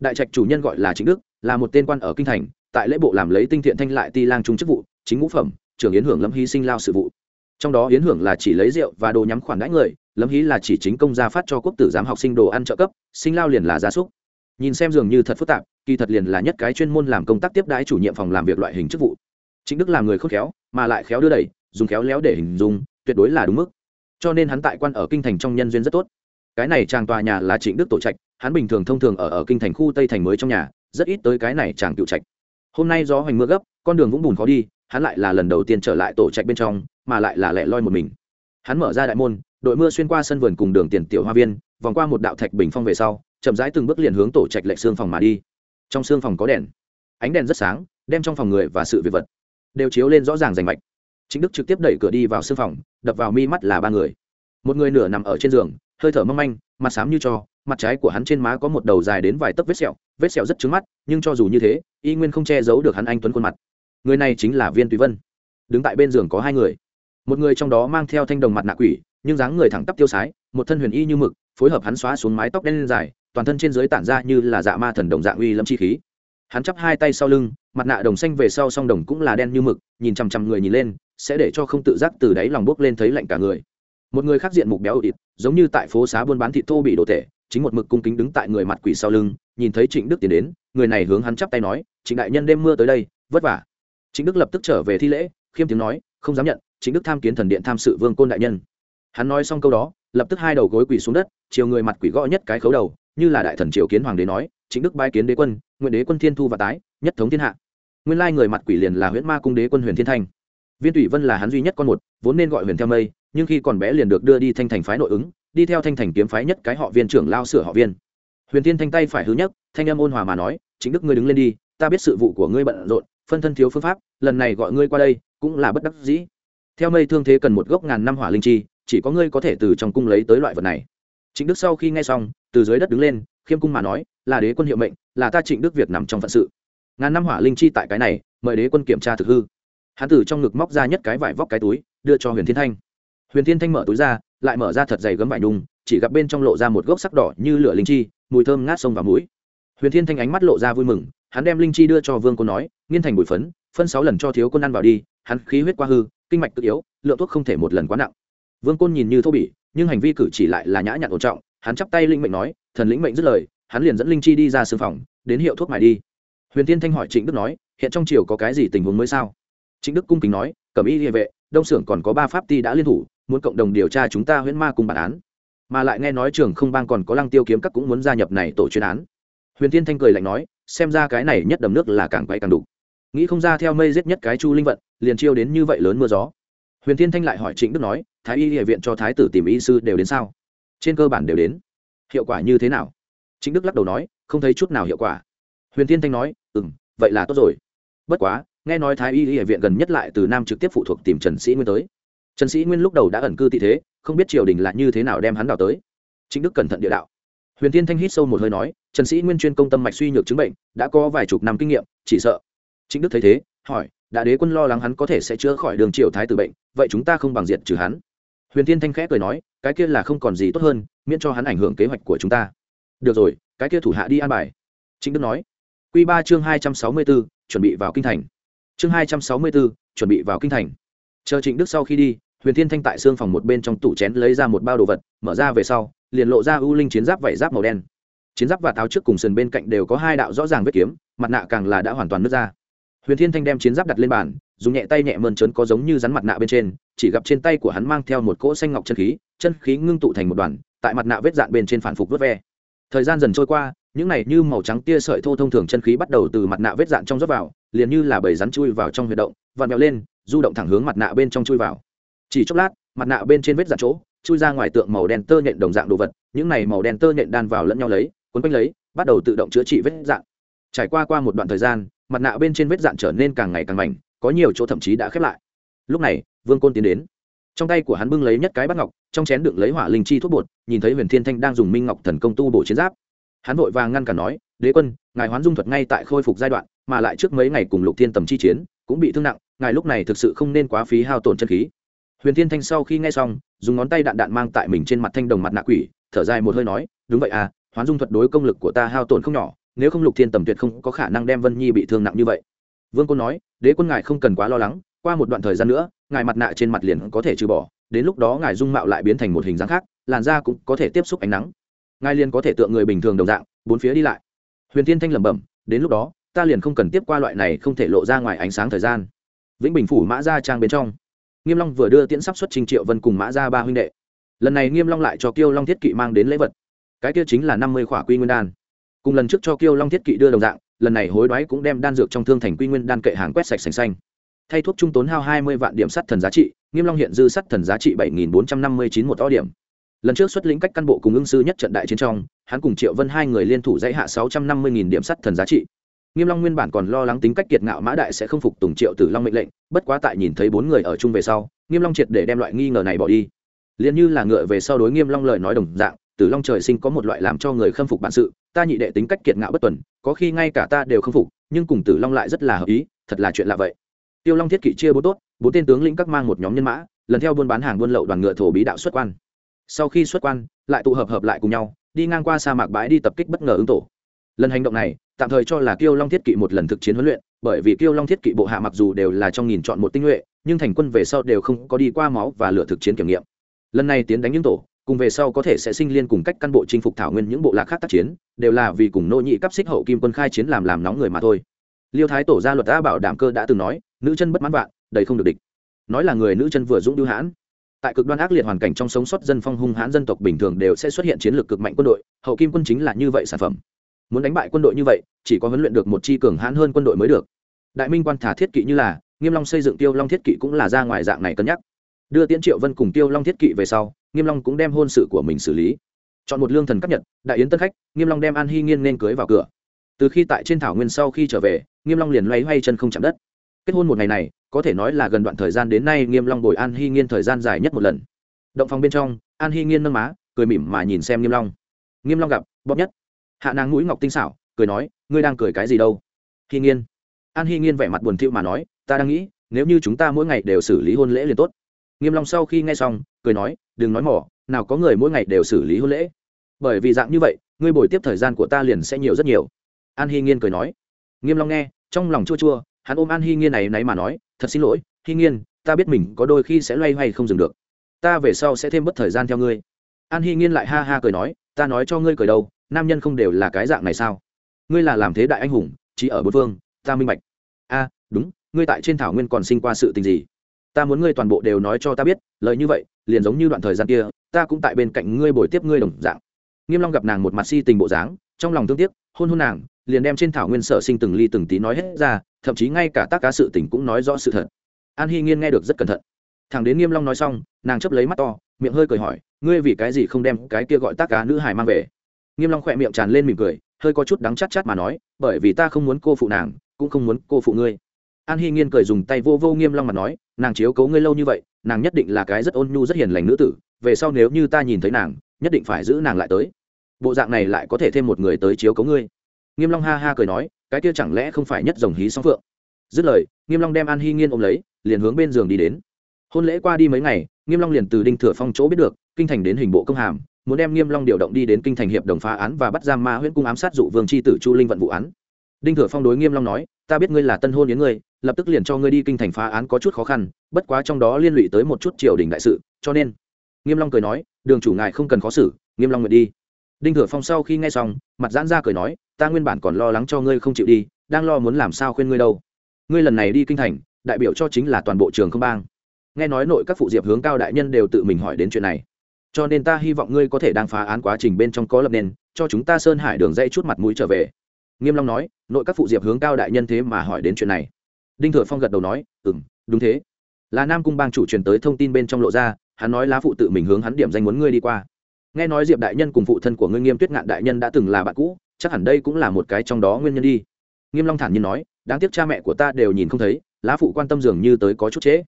Đại trạch chủ nhân gọi là chính đức, là một tên quan ở kinh thành tại lễ bộ làm lấy tinh thiện thanh lại ti lang trung chức vụ, chính ngũ phẩm, trưởng yến hưởng lâm hy sinh lao sự vụ. Trong đó yến hưởng là chỉ lấy rượu và đồ nhắm khoản đãi người, lâm hí là chỉ chính công gia phát cho quốc tử giám học sinh đồ ăn trợ cấp, sinh lao liền là gia súc. Nhìn xem dường như thật phức tạp, kỳ thật liền là nhất cái chuyên môn làm công tác tiếp đãi chủ nhiệm phòng làm việc loại hình chức vụ. Chính đức là người khôn khéo, mà lại khéo đưa đẩy, dùng khéo léo để hình dung, tuyệt đối là đúng mức. Cho nên hắn tại quan ở kinh thành trong nhân duyên rất tốt. Cái này chàng tòa nhà là trịnh đức tổ trạch, hắn bình thường thông thường ở ở kinh thành khu tây thành mới trong nhà, rất ít tới cái này chàng cựu trạch hôm nay gió hoành mưa gấp, con đường vũng bùn khó đi, hắn lại là lần đầu tiên trở lại tổ trạch bên trong, mà lại là lẻ loi một mình. Hắn mở ra đại môn, đội mưa xuyên qua sân vườn cùng đường tiền tiểu hoa viên, vòng qua một đạo thạch bình phong về sau, chậm rãi từng bước liền hướng tổ trạch lệch xương phòng mà đi. Trong xương phòng có đèn. Ánh đèn rất sáng, đem trong phòng người và sự việc vật đều chiếu lên rõ ràng rành mạch. Chính đức trực tiếp đẩy cửa đi vào xương phòng, đập vào mi mắt là ba người. Một người nửa nằm ở trên giường, hơi thở mong manh mặt xám như cho, mặt trái của hắn trên má có một đầu dài đến vài tấc vết sẹo vết sẹo rất trứng mắt, nhưng cho dù như thế, y nguyên không che giấu được hắn anh tuấn khuôn mặt. Người này chính là viên tùy vân. Đứng tại bên giường có hai người. Một người trong đó mang theo thanh đồng mặt nạ quỷ, nhưng dáng người thẳng tắp tiêu sái, một thân huyền y như mực, phối hợp hắn xóa xuống mái tóc đen dài, toàn thân trên dưới tản ra như là dạ ma thần đồng dạng uy lâm chi khí. Hắn chắp hai tay sau lưng, mặt nạ đồng xanh về sau song đồng cũng là đen như mực, nhìn chằm chằm người nhìn lên, sẽ để cho không tự giác từ đáy lòng bốc lên thấy lạnh cả người một người khác diện mục béo ịt giống như tại phố xá buôn bán thịt thô bị đổ tệ chính một mực cung kính đứng tại người mặt quỷ sau lưng, nhìn thấy trịnh đức tiến đến, người này hướng hắn chắp tay nói, trịnh đại nhân đêm mưa tới đây, vất vả. Trịnh đức lập tức trở về thi lễ, khiêm tiếng nói, không dám nhận, trịnh đức tham kiến thần điện tham sự vương côn đại nhân. Hắn nói xong câu đó, lập tức hai đầu gối quỳ xuống đất, chiều người mặt quỷ gõ nhất cái khấu đầu, như là đại thần triều kiến hoàng đế nói, trịnh đức bái kiến đế quân, nguyện đế quân thiên thu và tái, nhất thống thiên hạ. Nguyên lai người mặt quỷ liền là huyễn ma cung đế quân huyền thiên thanh viên thủy vân là hắn duy nhất con một, vốn nên gọi huyền theo mây nhưng khi còn bé liền được đưa đi thanh thành phái nội ứng, đi theo thanh thành kiếm phái nhất cái họ viên trưởng lao sửa họ viên. Huyền thiên thanh tay phải hứa nhất thanh âm ôn hòa mà nói, chính đức ngươi đứng lên đi, ta biết sự vụ của ngươi bận rộn, phân thân thiếu phương pháp, lần này gọi ngươi qua đây, cũng là bất đắc dĩ. Theo mây thương thế cần một gốc ngàn năm hỏa linh chi, chỉ có ngươi có thể từ trong cung lấy tới loại vật này. Chính đức sau khi nghe xong, từ dưới đất đứng lên, khiêm cung mà nói, là đế quân hiệu mệnh, là ta trịnh đức việc nằm trong phận sự. Ngàn năm hỏa linh chi tại cái này, mời đế quân kiểm tra thực hư. Hán tử trong ngực móc ra nhất cái vải vóc cái túi, đưa cho huyền thiên thanh huyền thiên thanh mở túi ra, lại mở ra thật dày gấm vải nhung chỉ gặp bên trong lộ ra một gốc sắc đỏ như lửa linh chi, mùi thơm ngát sông vào mũi. Huyền thiên thanh ánh mắt lộ ra vui mừng, hắn đem linh chi đưa cho vương côn nói, nghiên thành bụi phấn, phân sáu lần cho thiếu quân ăn vào đi, hắn khí huyết qua hư, kinh mạch cực yếu, lượng thuốc không thể một lần quá nặng. Vương côn nhìn như thô bỉ, nhưng hành vi cử chỉ lại là nhã nhặn ổn trọng, hắn chắp tay linh mệnh nói, thần lĩnh mệnh dứt lời, hắn liền dẫn linh chi đi ra sương phòng, đến hiệu thuốc mài đi. Huyền tiên thanh hỏi trịnh đức nói, hiện trong triều có cái gì tình huống mới sao? Trịnh đức cung kính nói, cẩm y địa vệ, đông xưởng còn có ba pháp ti đã liên thủ muốn cộng đồng điều tra chúng ta huyễn ma cùng bản án. Mà lại nghe nói trường không bang còn có lăng tiêu kiếm các cũng muốn gia nhập này tổ chuyên án. Huyền tiên thanh cười lạnh nói, xem ra cái này nhất đầm nước là càng quay càng đủ. Nghĩ không ra theo mây giết nhất cái chu linh vận, liền chiêu đến như vậy lớn mưa gió. Huyền tiên thanh lại hỏi trịnh đức nói, thái y địa viện cho thái tử tìm y sư đều đến sao? Trên cơ bản đều đến. Hiệu quả như thế nào? Trịnh đức lắc đầu nói, không thấy chút nào hiệu quả. Huyền tiên thanh nói ừ m vậy là tốt rồi. Bất quá, nghe nói thái y địa viện gần nhất lại từ nam trực tiếp phụ thuộc tìm trần sĩ nguyên tới trần sĩ nguyên lúc đầu đã ẩn cư tị thế, không biết triều đình là như thế nào đem hắn đào tới. Trịnh đức cẩn thận địa đạo. Huyền Thiên thanh hít sâu một hơi nói, trần sĩ nguyên chuyên công tâm mạch suy nhược chứng bệnh, đã có vài chục năm kinh nghiệm, chỉ sợ. Trịnh đức thấy thế, hỏi đại đế quân lo lắng hắn có thể sẽ chữa khỏi đường triều thái tử bệnh, vậy chúng ta không bằng diện trừ hắn. Huyền Thiên thanh khẽ cười nói, cái kia là không còn gì tốt hơn, miễn cho hắn ảnh hưởng kế hoạch của chúng ta. Được rồi, cái kia thủ hạ đi an bài. Trịnh đức nói. Q ba chương hai trăm sáu mươi b ố chuẩn bị vào kinh thành. Chương hai trăm sáu mươi b ố chuẩn bị vào kinh thành. Chờ trịnh đức sau khi đi huyền thiên thanh tại xương phòng một bên trong tủ chén lấy ra một bao đồ vật, mở ra về sau, liền lộ ra ưu linh chiến giáp vảy giáp màu đen. Chiến giáp và táo trước cùng sườn bên cạnh đều có hai đạo rõ ràng vết kiếm, mặt nạ càng là đã hoàn toàn nứt ra. Huyền thiên thanh đem chiến giáp đặt lên bàn, dùng nhẹ tay nhẹ mơn trớn có giống như rắn mặt nạ bên trên, chỉ gặp trên tay của hắn mang theo một cỗ xanh ngọc chân khí chân khí ngưng tụ thành một đoàn, tại mặt nạ vết dạn bên trên phản phục vớt ve. Thời gian dần trôi qua, những này như màu trắng tia sợi thô thông thường chân khí bắt đầu từ mặt nạ vết dạn trong rót vào, liền như là bầy rắn chui vào trong huy động, vặn vẹo lên, du động thẳng hướng mặt nạ bên trong chui vào chỉ chốc lát, mặt nạ bên trên vết dạn chỗ, chui ra ngoài tượng màu đen tơ nhện đồng dạng đồ vật, những này màu đen tơ nhện đan vào lẫn nhau lấy quấn quanh lấy, bắt đầu tự động chữa trị vết dạn. Trải qua qua một đoạn thời gian, mặt nạ bên trên vết dạn trở nên càng ngày càng mảnh, có nhiều chỗ thậm chí đã khép lại. Lúc này, vương côn tiến đến. Trong tay của hắn bưng lấy nhất cái bát ngọc, trong chén đựng lấy hỏa linh chi thuốc bột, nhìn thấy huyền thiên thanh đang dùng minh ngọc thần công tu bổ chiến giáp. Hắn vội vàng ngăn cản nói, đế quân, ngài hoán dung thuật ngay tại khôi phục giai đoạn, mà lại trước mấy ngày cùng lục thiên tầm chi chiến, cũng bị thương nặng, ngài lúc này thực sự không nên quá phí hao tổn chân khí huyền thiên thanh sau khi nghe xong, dùng ngón tay đạn đạn mang tại mình trên mặt thanh đồng mặt nạ quỷ, thở dài một hơi nói, đúng vậy à hoán dung thuật đối công lực của ta hao tổn không nhỏ, nếu không lục thiên tầm tuyệt không có khả năng đem vân nhi bị thương nặng như vậy. Vương côn nói, đế quân ngài không cần quá lo lắng, qua một đoạn thời gian nữa, ngài mặt nạ trên mặt liền có thể trừ bỏ, đến lúc đó ngài dung mạo lại biến thành một hình dáng khác, làn da cũng có thể tiếp xúc ánh nắng. Ngài liền có thể tượng người bình thường đồng dạng, bốn phía đi lại. Huyền Thiên thanh lẩm bẩm, đến lúc đó, ta liền không cần tiếp qua loại này không thể lộ ra ngoài ánh sáng thời gian. Vĩnh bình phủ mã ra trang bên trong nghiêm long vừa đưa tiễn sắp xuất trình triệu vân cùng mã ra ba huynh đệ. Lần này nghiêm long lại cho kiêu long thiết kỵ mang đến lễ vật. Cái kia chính là năm mươi khỏa quy nguyên đan. Cùng lần trước cho kiêu long thiết kỵ đưa đồng dạng, lần này hối đoái cũng đem đan dược trong thương thành quy nguyên đan kệ hàng quét sạch sành xanh. Thay thuốc trung tốn hao hai mươi vạn điểm sắt thần giá trị, nghiêm long hiện dư sắt thần giá trị bảy nghìn bốn trăm năm mươi chín một to điểm. Lần trước xuất lĩnh cách căn bộ cùng ưng sư nhất trận đại chiến trong, hắn cùng triệu vân hai người liên thủ dãy hạ sáu trăm năm mươi nghìn điểm sắt thần giá trị nghiêm long nguyên bản còn lo lắng tính cách kiệt ngạo mã đại sẽ không phục tùng triệu tử long mệnh lệnh, bất quá tại nhìn thấy bốn người ở chung về sau, nghiêm long triệt để đem loại nghi ngờ này bỏ đi. Liền như là ngựa về sau đối nghiêm long lời nói đồng dạng, tử long trời sinh có một loại làm cho người khâm phục bản sự, ta nhị đệ tính cách kiệt ngạo bất tuần, có khi ngay cả ta đều khâm phục, nhưng cùng tử long lại rất là hợp ý, thật là chuyện lạ vậy. Tiêu long thiết kỵ chia bố tốt, bốn tên tướng lĩnh các mang một nhóm nhân mã, lần theo buôn bán hàng buôn lậu đoàn ngựa thổ bí đạo xuất quan. Sau khi xuất quan, lại tụ hợp hợp lại cùng nhau, đi ngang qua sa mạc bãi đi tập kích bất ngờ ứng tổ lần hành động này, tạm thời cho là kiêu long thiết kỵ một lần thực chiến huấn luyện, bởi vì kiêu long thiết kỵ bộ hạ mặc dù đều là trong nghìn chọn một tinh nhuệ, nhưng thành quân về sau đều không có đi qua máu và lửa thực chiến kiểm nghiệm. Lần này tiến đánh những tổ, cùng về sau có thể sẽ sinh liên cùng cách căn bộ chinh phục thảo nguyên những bộ lạc khác tác chiến, đều là vì cùng nô nhị cấp xích hậu kim quân khai chiến làm làm nóng người mà thôi. Liêu thái tổ gia luật đã bảo đảm cơ đã từng nói, nữ chân bất mãn vạn, đầy không được địch. Nói là người nữ chân vừa dũng đưu hãn. Tại cực đoan ác liệt hoàn cảnh trong sống sót dân phong hung hãn dân tộc bình thường đều sẽ xuất hiện chiến lược cực mạnh quân đội, hậu kim quân chính là như vậy sản phẩm muốn đánh bại quân đội như vậy, chỉ có huấn luyện được một chi cường hãn hơn quân đội mới được. Đại minh quan thả thiết kỵ như là, nghiêm long xây dựng tiêu long thiết kỵ cũng là ra ngoài dạng này cân nhắc. Đưa tiễn triệu vân cùng tiêu long thiết kỵ về sau, nghiêm long cũng đem hôn sự của mình xử lý. Chọn một lương thần cấp nhật, đại yến tân khách, nghiêm long đem an hy nghiên nên cưới vào cửa. Từ khi tại trên thảo nguyên sau khi trở về, nghiêm long liền loay hoay chân không chạm đất. Kết hôn một ngày này, có thể nói là gần đoạn thời gian đến nay nghiêm long bồi an hy nghiên thời gian dài nhất một lần. Động phòng bên trong, an hy nghiên nâng má, cười mỉm mà nhìn xem nghiêm long. Nghiêm long gặp, bóp nhất hạ nàng mũi ngọc tinh xảo, cười nói, ngươi đang cười cái gì đâu? Hy nghiên. An hy nghiên vẻ mặt buồn thiu mà nói, ta đang nghĩ, nếu như chúng ta mỗi ngày đều xử lý hôn lễ liền tốt. Nghiêm long sau khi nghe xong, cười nói, đừng nói mỏ nào có người mỗi ngày đều xử lý hôn lễ. Bởi vì dạng như vậy, ngươi bồi tiếp thời gian của ta liền sẽ nhiều rất nhiều. An hy nghiên cười nói. Nghiêm long nghe, trong lòng chua chua, hắn ôm an hy nghiên này náy mà nói, thật xin lỗi hy nghiên, ta biết mình có đôi khi sẽ loay hoay không dừng được. Ta về sau sẽ thêm bất thời gian theo ngươi. An hy nghiên lại ha ha cười nói, ta nói cho ngươi cười đâu nam nhân không đều là cái dạng này sao? Ngươi là làm thế đại anh hùng, chỉ ở bốn phương, ta minh bạch. A, đúng, ngươi tại trên thảo nguyên còn sinh qua sự tình gì? Ta muốn ngươi toàn bộ đều nói cho ta biết, lời như vậy, liền giống như đoạn thời gian kia, ta cũng tại bên cạnh ngươi bồi tiếp ngươi đồng dạng. Nghiêm long gặp nàng một mặt si tình bộ dáng, trong lòng thương tiếc, hôn hôn nàng, liền đem trên thảo nguyên sở sinh từng ly từng tí nói hết ra, thậm chí ngay cả tác cá sự tình cũng nói rõ sự thật. An hy nghiên nghe được rất cẩn thận. Thằng đến nghiêm long nói xong, nàng chấp lấy mắt to, miệng hơi cười hỏi, ngươi vì cái gì không đem cái kia gọi tác cá nữ hài mang về? Nghiêm long khỏe miệng tràn lên mỉm cười, hơi có chút đắng chát chát mà nói, bởi vì ta không muốn cô phụ nàng, cũng không muốn cô phụ ngươi. An hy nghiên cười dùng tay vô vô nghiêm long mà nói, nàng chiếu cố ngươi lâu như vậy, nàng nhất định là cái rất ôn nhu, rất hiền lành nữ tử, về sau nếu như ta nhìn thấy nàng, nhất định phải giữ nàng lại tới. Bộ dạng này lại có thể thêm một người tới chiếu cố ngươi. Nghiêm long ha ha cười nói, cái kia chẳng lẽ không phải nhất dòng hí song phượng? Dứt lời, nghiêm long đem an hy nghiên ôm lấy, liền hướng bên giường đi đến. Hôn lễ qua đi mấy ngày, nghiêm long liền từ đinh thừa phong chỗ biết được, kinh thành đến hình bộ công hàm muốn đem nghiêm long điều động đi đến kinh thành hiệp đồng phá án và bắt giam ma huyễn cung ám sát dụ vương chi tử chu linh vận vụ án. Đinh thừa phong đối nghiêm long nói, ta biết ngươi là tân hôn yến ngươi, lập tức liền cho ngươi đi kinh thành phá án có chút khó khăn, bất quá trong đó liên lụy tới một chút triều đình đại sự, cho nên nghiêm long cười nói, đường chủ ngài không cần khó xử, nghiêm long nguyện đi. Đinh thừa phong sau khi nghe xong, mặt giãn ra cười nói, ta nguyên bản còn lo lắng cho ngươi không chịu đi, đang lo muốn làm sao khuyên ngươi đâu. Ngươi lần này đi kinh thành, đại biểu cho chính là toàn bộ trường không bang. Nghe nói nội các phụ diệp hướng cao đại nhân đều tự mình hỏi đến chuyện này cho nên ta hy vọng ngươi có thể đang phá án quá trình bên trong có lập nền cho chúng ta sơn hải đường dây chút mặt mũi trở về. Nghiêm long nói, nội các phụ diệp hướng cao đại nhân thế mà hỏi đến chuyện này. Đinh thừa phong gật đầu nói, ừm, đúng thế. Là nam cung bang chủ truyền tới thông tin bên trong lộ ra, hắn nói lá phụ tự mình hướng hắn điểm danh muốn ngươi đi qua. Nghe nói diệp đại nhân cùng phụ thân của ngươi nghiêm tuyết ngạn đại nhân đã từng là bạn cũ, chắc hẳn đây cũng là một cái trong đó nguyên nhân đi. Nghiêm long thản nhiên nói, đáng tiếc cha mẹ của ta đều nhìn không thấy, lá phụ quan tâm dường như tới có chút trễ.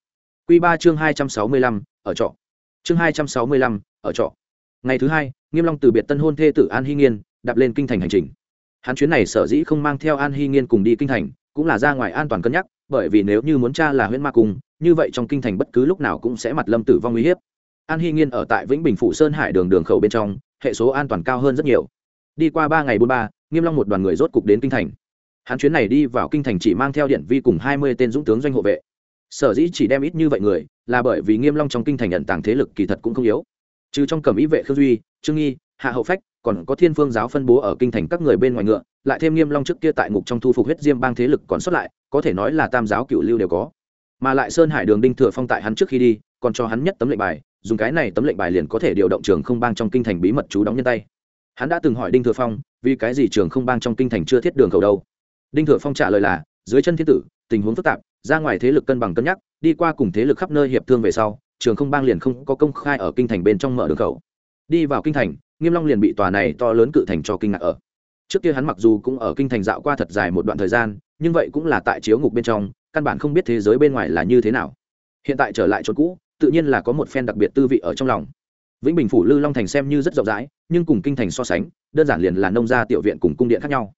Quy ba chương hai trăm sáu mươi lăm, ở trọ chương hai trăm sáu mươi lăm, ở trọ. Ngày thứ hai, nghiêm long từ biệt tân hôn thê tử an hy nghiên, đạp lên kinh thành hành trình. Hắn chuyến này sở dĩ không mang theo an hy nghiên cùng đi kinh thành, cũng là ra ngoài an toàn cân nhắc, bởi vì nếu như muốn cha là huyễn ma cung, như vậy trong kinh thành bất cứ lúc nào cũng sẽ mặt lâm tử vong uy hiếp. An hy nghiên ở tại vĩnh bình phủ sơn hải đường đường khẩu bên trong, hệ số an toàn cao hơn rất nhiều. Đi qua ba ngày bốn ba, nghiêm long một đoàn người rốt cục đến kinh thành. Hắn chuyến này đi vào kinh thành chỉ mang theo điện vi cùng hai mươi tên dũng tướng doanh hộ vệ. Sở dĩ chỉ đem ít như vậy người là bởi vì nghiêm long trong kinh thành nhận tàng thế lực kỳ thật cũng không yếu. Trừ trong cẩm ý vệ khương duy, trương nghi, hạ hậu phách, còn có thiên phương giáo phân bố ở kinh thành các người bên ngoài ngựa, lại thêm nghiêm long trước kia tại ngục trong thu phục huyết diêm bang thế lực còn xuất lại, có thể nói là tam giáo cựu lưu đều có. Mà lại sơn hải đường đinh thừa phong tại hắn trước khi đi, còn cho hắn nhất tấm lệnh bài, dùng cái này tấm lệnh bài liền có thể điều động trường không bang trong kinh thành bí mật chú đóng nhân tay. Hắn đã từng hỏi đinh thừa phong, vì cái gì trường không bang trong kinh thành chưa thiết đường cầu đâu? Đinh thừa phong trả lời là, dưới chân thiên tử, tình huống phức tạp ra ngoài thế lực cân bằng cân nhắc, đi qua cùng thế lực khắp nơi hiệp thương về sau, trường không bang liền không có công khai ở kinh thành bên trong mở đường khẩu. Đi vào kinh thành, nghiêm long liền bị tòa này to lớn cự thành cho kinh ngạc ở. Trước kia hắn mặc dù cũng ở kinh thành dạo qua thật dài một đoạn thời gian, nhưng vậy cũng là tại chiếu ngục bên trong, căn bản không biết thế giới bên ngoài là như thế nào. Hiện tại trở lại chỗ cũ, tự nhiên là có một phen đặc biệt tư vị ở trong lòng. Vĩnh bình phủ lư long thành xem như rất rộng rãi, nhưng cùng kinh thành so sánh, đơn giản liền là nông gia tiểu viện cùng cung điện khác nhau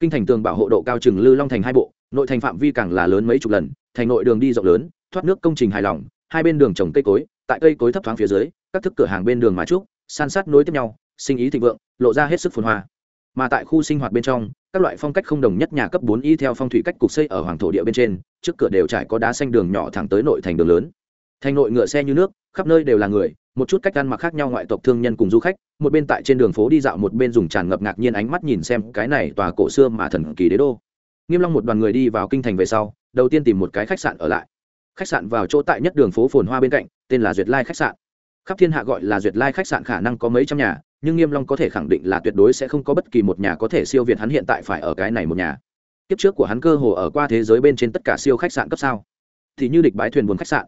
kinh thành tường bảo hộ độ cao chừng lư long thành hai bộ, nội thành phạm vi càng là lớn mấy chục lần, thành nội đường đi rộng lớn, thoát nước công trình hài lòng, hai bên đường trồng cây cối, tại cây cối thấp thoáng phía dưới, các thức cửa hàng bên đường mái trúc, san sát nối tiếp nhau, sinh ý thịnh vượng, lộ ra hết sức phồn hoa. Mà tại khu sinh hoạt bên trong, các loại phong cách không đồng nhất nhà cấp bốn y theo phong thủy cách cục xây ở hoàng thổ địa bên trên, trước cửa đều trải có đá xanh đường nhỏ thẳng tới nội thành đường lớn thành nội ngựa xe như nước, khắp nơi đều là người, một chút cách ăn mặc khác nhau ngoại tộc thương nhân cùng du khách, một bên tại trên đường phố đi dạo, một bên dùng tràn ngập ngạc nhiên ánh mắt nhìn xem cái này tòa cổ xưa mà thần kỳ đế đô. Nghiêm long một đoàn người đi vào kinh thành về sau, đầu tiên tìm một cái khách sạn ở lại. Khách sạn vào chỗ tại nhất đường phố phồn hoa bên cạnh, tên là duyệt lai khách sạn. Khắp thiên hạ gọi là duyệt lai khách sạn khả năng có mấy trăm nhà, nhưng nghiêm long có thể khẳng định là tuyệt đối sẽ không có bất kỳ một nhà có thể siêu việt hắn hiện tại phải ở cái này một nhà. Kiếp trước của hắn cơ hồ ở qua thế giới bên trên tất cả siêu khách sạn cấp sao. Thì như địch bái thuyền buồn khách sạn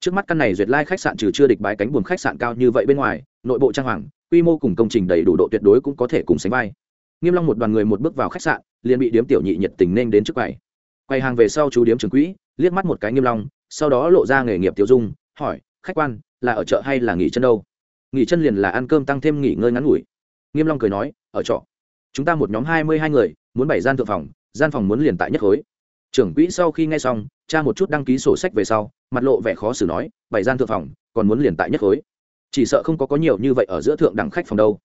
trước mắt căn này duyệt lai khách sạn trừ chưa địch bái cánh buồm khách sạn cao như vậy bên ngoài, nội bộ trang hoàng, quy mô cùng công trình đầy đủ độ tuyệt đối cũng có thể cùng sánh vai. Nghiêm long một đoàn người một bước vào khách sạn, liền bị điếm tiểu nhị nhiệt tình nên đến trước quầy. Quay hàng về sau chú điếm trưởng quỹ, liếc mắt một cái nghiêm long, sau đó lộ ra nghề nghiệp tiêu dung, hỏi, khách quan, là ở chợ hay là nghỉ chân đâu? Nghỉ chân liền là ăn cơm tăng thêm nghỉ ngơi ngắn ngủi. Nghiêm long cười nói, ở trọ. Chúng ta một nhóm hai mươi hai người, muốn bảy gian thượng phòng, gian phòng muốn liền tại nhất khối. Trưởng quỹ sau khi nghe xong, tra một chút đăng ký sổ sách về sau mặt lộ vẻ khó xử nói bảy gian thượng phòng, còn muốn liền tại nhất khối. Chỉ sợ không có có nhiều như vậy ở giữa thượng đẳng khách phòng đâu.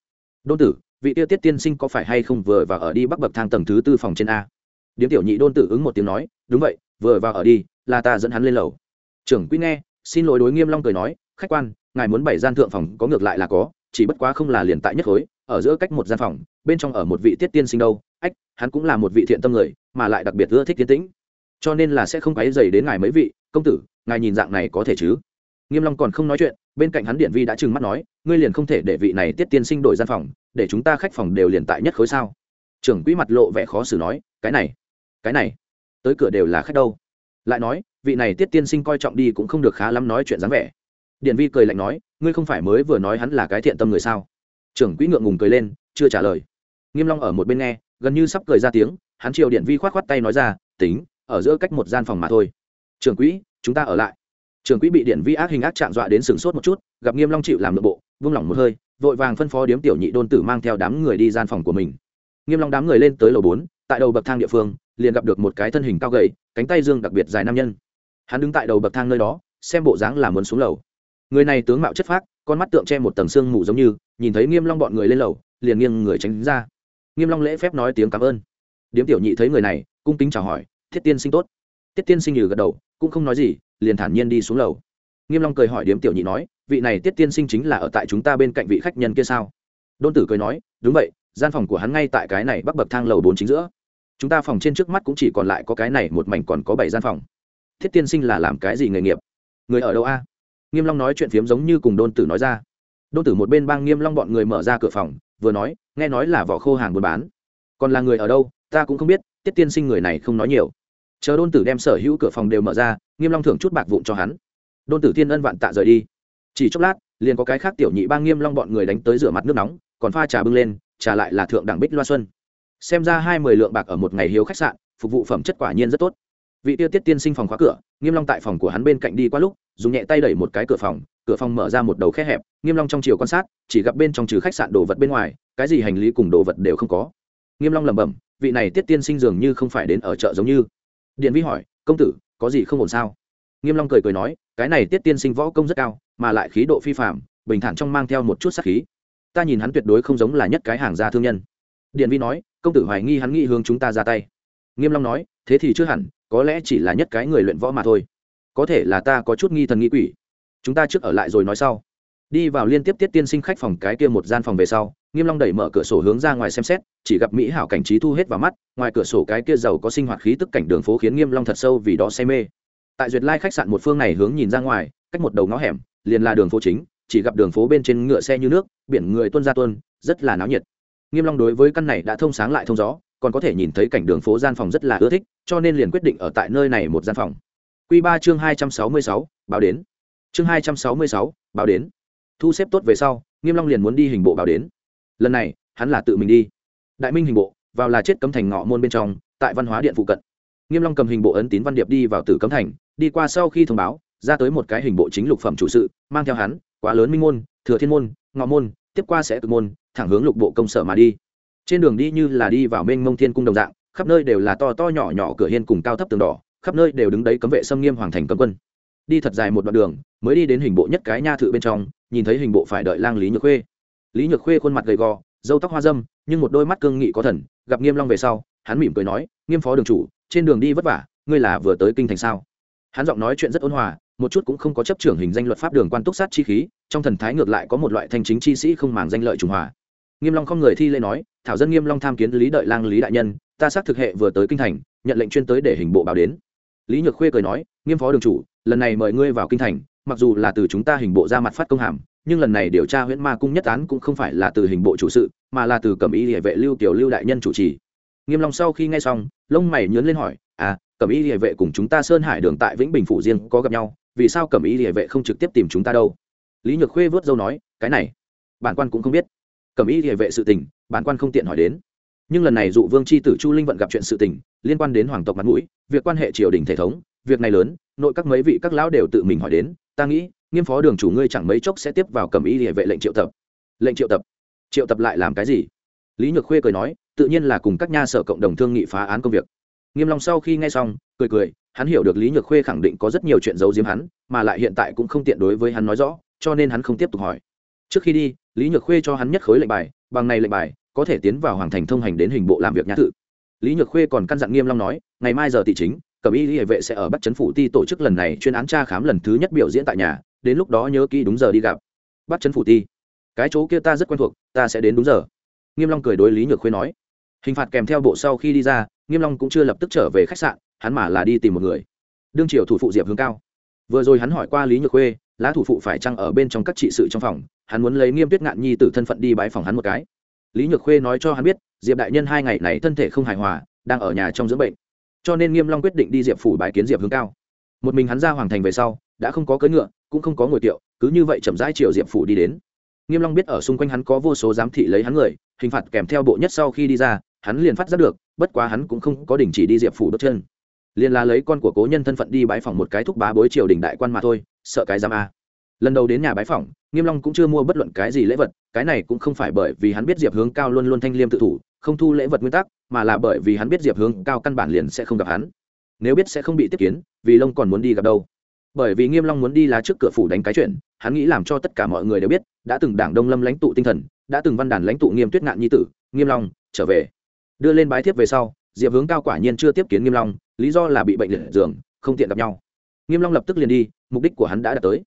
Đôn tử, vị tiêu tiết tiên sinh có phải hay không vừa và ở đi bắc bậc thang tầng thứ tư phòng trên a? Điếm tiểu nhị đôn tử ứng một tiếng nói, đúng vậy, vừa vào ở đi, là ta dẫn hắn lên lầu. Trưởng quý nghe, xin lỗi đối nghiêm long cười nói, khách quan, ngài muốn bảy gian thượng phòng có ngược lại là có, chỉ bất quá không là liền tại nhất khối, ở giữa cách một gian phòng, bên trong ở một vị tiết tiên sinh đâu. Ách, hắn cũng là một vị thiện tâm người, mà lại đặc biệt ưa thích tiến tĩnh. Cho nên là sẽ không quấy dày đến ngài mấy vị, công tử ngài nhìn dạng này có thể chứ? Nghiêm long còn không nói chuyện, bên cạnh hắn điện vi đã trừng mắt nói, ngươi liền không thể để vị này tiết tiên sinh đổi gian phòng, để chúng ta khách phòng đều liền tại nhất khối sao? Trưởng quỹ mặt lộ vẻ khó xử nói, cái này cái này, tới cửa đều là khách đâu. Lại nói, vị này tiết tiên sinh coi trọng đi cũng không được khá lắm nói chuyện dáng vẻ. Điện vi cười lạnh nói, ngươi không phải mới vừa nói hắn là cái thiện tâm người sao? Trưởng quỹ ngượng ngùng cười lên, chưa trả lời. Nghiêm long ở một bên nghe, gần như sắp cười ra tiếng, hắn chiều điện vi khoát khoát tay nói ra, tính, ở giữa cách một gian phòng mà thôi. Trưởng quỹ chúng ta ở lại. Trưởng quỹ bị điện vi ác hình ác trạng dọa đến sừng sốt một chút, gặp nghiêm long chịu làm nội bộ, vung lỏng một hơi, vội vàng phân phó điếm tiểu nhị đôn tử mang theo đám người đi gian phòng của mình. Nghiêm long đám người lên tới lầu bốn, tại đầu bậc thang địa phương, liền gặp được một cái thân hình cao gầy, cánh tay dương đặc biệt dài nam nhân. Hắn đứng tại đầu bậc thang nơi đó, xem bộ dáng là muốn xuống lầu. Người này tướng mạo chất phác, con mắt tượng che một tầng xương mù giống như, nhìn thấy nghiêm long bọn người lên lầu, liền nghiêng người tránh ra. Nghiêm long lễ phép nói tiếng cảm ơn. Điếm tiểu nhị thấy người này, cung kính chào hỏi, thiết tiên sinh tốt. Thiết tiên sinh nhừ gật đầu cũng không nói gì, liền thản nhiên đi xuống lầu. Nghiêm long cười hỏi điếm tiểu nhị nói, vị này tiết tiên sinh chính là ở tại chúng ta bên cạnh vị khách nhân kia sao? Đôn tử cười nói, đúng vậy, gian phòng của hắn ngay tại cái này bắc bậc thang lầu bốn chính giữa. Chúng ta phòng trên trước mắt cũng chỉ còn lại có cái này một mảnh còn có bảy gian phòng. Thiết tiên sinh là làm cái gì nghề nghiệp? Người ở đâu a? Nghiêm long nói chuyện phiếm giống như cùng đôn tử nói ra. Đôn tử một bên bang nghiêm long bọn người mở ra cửa phòng, vừa nói, nghe nói là vỏ khô hàng buôn bán. Còn là người ở đâu, ta cũng không biết, tiết tiên sinh người này không nói nhiều chờ đôn tử đem sở hữu cửa phòng đều mở ra, nghiêm long thưởng chút bạc vụn cho hắn. Đôn tử thiên ân vạn tạ rời đi. Chỉ chốc lát, liền có cái khác tiểu nhị bang nghiêm long bọn người đánh tới rửa mặt nước nóng, còn pha trà bưng lên, trà lại là thượng đẳng bích loa xuân. Xem ra hai mươi lượng bạc ở một ngày hiếu khách sạn, phục vụ phẩm chất quả nhiên rất tốt. Vị tiêu tiết tiên sinh phòng khóa cửa, nghiêm long tại phòng của hắn bên cạnh đi qua lúc, dùng nhẹ tay đẩy một cái cửa phòng cửa phòng mở ra một đầu khe hẹp, nghiêm long trong chiều quan sát, chỉ gặp bên trong trừ khách sạn đồ vật bên ngoài, cái gì hành lý cùng đồ vật đều không có. Nghiêm long lẩm bẩm, vị này tiết tiên sinh dường như không phải đến ở chợ giống như điện vi hỏi, công tử, có gì không ổn sao? Nghiêm long cười cười nói, cái này tiết tiên sinh võ công rất cao, mà lại khí độ phi phàm, bình thản trong mang theo một chút sát khí. Ta nhìn hắn tuyệt đối không giống là nhất cái hàng gia thương nhân. Điện vi nói, công tử hoài nghi hắn nghĩ hướng chúng ta ra tay. Nghiêm long nói, thế thì chưa hẳn, có lẽ chỉ là nhất cái người luyện võ mà thôi. Có thể là ta có chút nghi thần nghi quỷ. Chúng ta trước ở lại rồi nói sau đi vào liên tiếp tiết tiên sinh khách phòng cái kia một gian phòng về sau nghiêm long đẩy mở cửa sổ hướng ra ngoài xem xét chỉ gặp mỹ hảo cảnh trí thu hết vào mắt ngoài cửa sổ cái kia giàu có sinh hoạt khí tức cảnh đường phố khiến nghiêm long thật sâu vì đó say mê. Tại duyệt lai khách sạn một phương này hướng nhìn ra ngoài cách một đầu ngõ hẻm liền là đường phố chính chỉ gặp đường phố bên trên ngựa xe như nước biển người tuôn ra tuôn, rất là náo nhiệt. Nghiêm long đối với căn này đã thông sáng lại thông gió còn có thể nhìn thấy cảnh đường phố gian phòng rất là ưa thích cho nên liền quyết định ở tại nơi này một gian phòng. Quy ba chương hai trăm sáu mươi sáu báo đến. Chương hai trăm sáu mươi sáu báo đến thu xếp tốt về sau, nghiêm long liền muốn đi hình bộ báo đến. Lần này, hắn là tự mình đi. Đại minh hình bộ, vào là chết cấm thành ngọ môn bên trong, tại văn hóa điện phụ cận. Nghiêm long cầm hình bộ ấn tín văn điệp đi vào tử cấm thành, đi qua sau khi thông báo, ra tới một cái hình bộ chính lục phẩm chủ sự, mang theo hắn, quá lớn minh môn, thừa thiên môn, ngọ môn, tiếp qua sẽ cực môn, thẳng hướng lục bộ công sở mà đi. Trên đường đi như là đi vào mênh mông thiên cung đồng dạng, khắp nơi đều là to to nhỏ nhỏ cửa hiên cùng cao thấp tường đỏ, khắp nơi đều đứng đấy cấm vệ xâm nghiêm hoàng thành cấm quân. Đi thật dài một đoạn đường, mới đi đến hình bộ nhất cái nha thự bên trong nhìn thấy hình bộ phải đợi lang lý nhược khuê lý nhược khuê khuôn mặt gầy gò dâu tóc hoa dâm nhưng một đôi mắt cương nghị có thần gặp nghiêm long về sau hắn mỉm cười nói nghiêm phó đường chủ trên đường đi vất vả ngươi là vừa tới kinh thành sao hắn giọng nói chuyện rất ôn hòa một chút cũng không có chấp trưởng hình danh luật pháp đường quan túc sát chi khí trong thần thái ngược lại có một loại thanh chính chi sĩ không màng danh lợi trùng hòa nghiêm long không người thi lễ nói thảo dân nghiêm long tham kiến lý đợi lang lý đại nhân ta xác thực hệ vừa tới kinh thành nhận lệnh chuyên tới để hình bộ báo đến lý nhược khuê cười nói nghiêm phó đường chủ lần này mời ngươi vào kinh thành mặc dù là từ chúng ta hình bộ ra mặt phát công hàm, nhưng lần này điều tra huyễn ma cung nhất án cũng không phải là từ hình bộ chủ sự, mà là từ cẩm y địa vệ lưu tiểu lưu đại nhân chủ trì. Nghiêm long sau khi nghe xong, lông mày nhướng lên hỏi à cẩm y địa vệ cùng chúng ta sơn hải đường tại vĩnh bình phủ riêng có gặp nhau, vì sao cẩm y địa vệ không trực tiếp tìm chúng ta đâu? Lý nhược khuê vớt dâu nói, cái này, bản quan cũng không biết. Cẩm y địa vệ sự tình, bản quan không tiện hỏi đến. Nhưng lần này dụ vương c h i tử chu linh vận gặp chuyện sự tình, liên quan đến hoàng tộc mặt mũi, việc quan hệ triều đình thể thống việc này lớn, nội các mấy vị các lão đều tự mình hỏi đến, ta nghĩ, nghiêm phó đường chủ ngươi chẳng mấy chốc sẽ tiếp vào cầm ý địa vệ lệnh triệu tập. Lệnh triệu tập? Triệu tập lại làm cái gì? Lý nhược khuê cười nói, tự nhiên là cùng các nha sở cộng đồng thương nghị phá án công việc. Nghiêm long sau khi nghe xong, cười cười, hắn hiểu được lý nhược khuê khẳng định có rất nhiều chuyện giấu giếm hắn, mà lại hiện tại cũng không tiện đối với hắn nói rõ, cho nên hắn không tiếp tục hỏi. Trước khi đi, lý nhược khuê cho hắn nhất khối lệnh bài, bằng này lệnh bài, có thể tiến vào hoàng thành thông hành đến hình bộ làm việc nhã tự. Lý nhược khuê còn căn dặn nghiêm long nói, ngày mai giờ tỷ chính cẩm y hệ vệ sẽ ở bắt chấn phủ ti tổ chức lần này chuyên án tra khám lần thứ nhất biểu diễn tại nhà, đến lúc đó nhớ kỹ đúng giờ đi gặp. Bắt chấn phủ ti. Cái chỗ kia ta rất quen thuộc, ta sẽ đến đúng giờ. Nghiêm long cười đối lý nhược khuê nói. Hình phạt kèm theo bộ sau khi đi ra, nghiêm long cũng chưa lập tức trở về khách sạn, hắn mà là đi tìm một người. Đương triều thủ phụ diệp hướng cao. Vừa rồi hắn hỏi qua lý nhược khuê, lá thủ phụ phải chăng ở bên trong các trị sự trong phòng, hắn muốn lấy nghiêm tuyết ngạn nhi từ thân phận đi bái phòng hắn một cái. Lý nhược khuê nói cho hắn biết, diệp đại nhân hai ngày này thân thể không hài hòa, đang ở nhà trong dưỡng bệnh cho nên nghiêm long quyết định đi diệp phủ bái kiến diệp hướng cao. Một mình hắn ra hoàng thành về sau, đã không có cưỡi ngựa, cũng không có ngồi tiệu cứ như vậy chậm rãi chiều diệp phủ đi đến. Nghiêm long biết ở xung quanh hắn có vô số giám thị lấy hắn người, hình phạt kèm theo bộ nhất sau khi đi ra, hắn liền phát giác được, bất quá hắn cũng không có đình chỉ đi diệp phủ đốt chân. Liền là lấy con của cố nhân thân phận đi bái phỏng một cái thúc bá bối triều đình đại quan mà thôi, sợ cái giam a. Lần đầu đến nhà bái phỏng, nghiêm long cũng chưa mua bất luận cái gì lễ vật, cái này cũng không phải bởi vì hắn biết diệp hướng cao luôn luôn thanh liêm tự thủ không thu lễ vật nguyên tắc, mà là bởi vì hắn biết diệp hướng cao căn bản liền sẽ không gặp hắn. Nếu biết sẽ không bị tiếp kiến, vì long còn muốn đi gặp đâu? Bởi vì nghiêm long muốn đi lá trước cửa phủ đánh cái chuyện, hắn nghĩ làm cho tất cả mọi người đều biết, đã từng đảng đông lâm lãnh tụ tinh thần, đã từng văn đàn lãnh tụ nghiêm tuyết ngạn nhi tử, nghiêm long, trở về. Đưa lên bái tiếp về sau, diệp hướng cao quả nhiên chưa tiếp kiến nghiêm long, lý do là bị bệnh liệt giường, không tiện gặp nhau. Nghiêm long lập tức liền đi, mục đích của hắn đã đạt tới.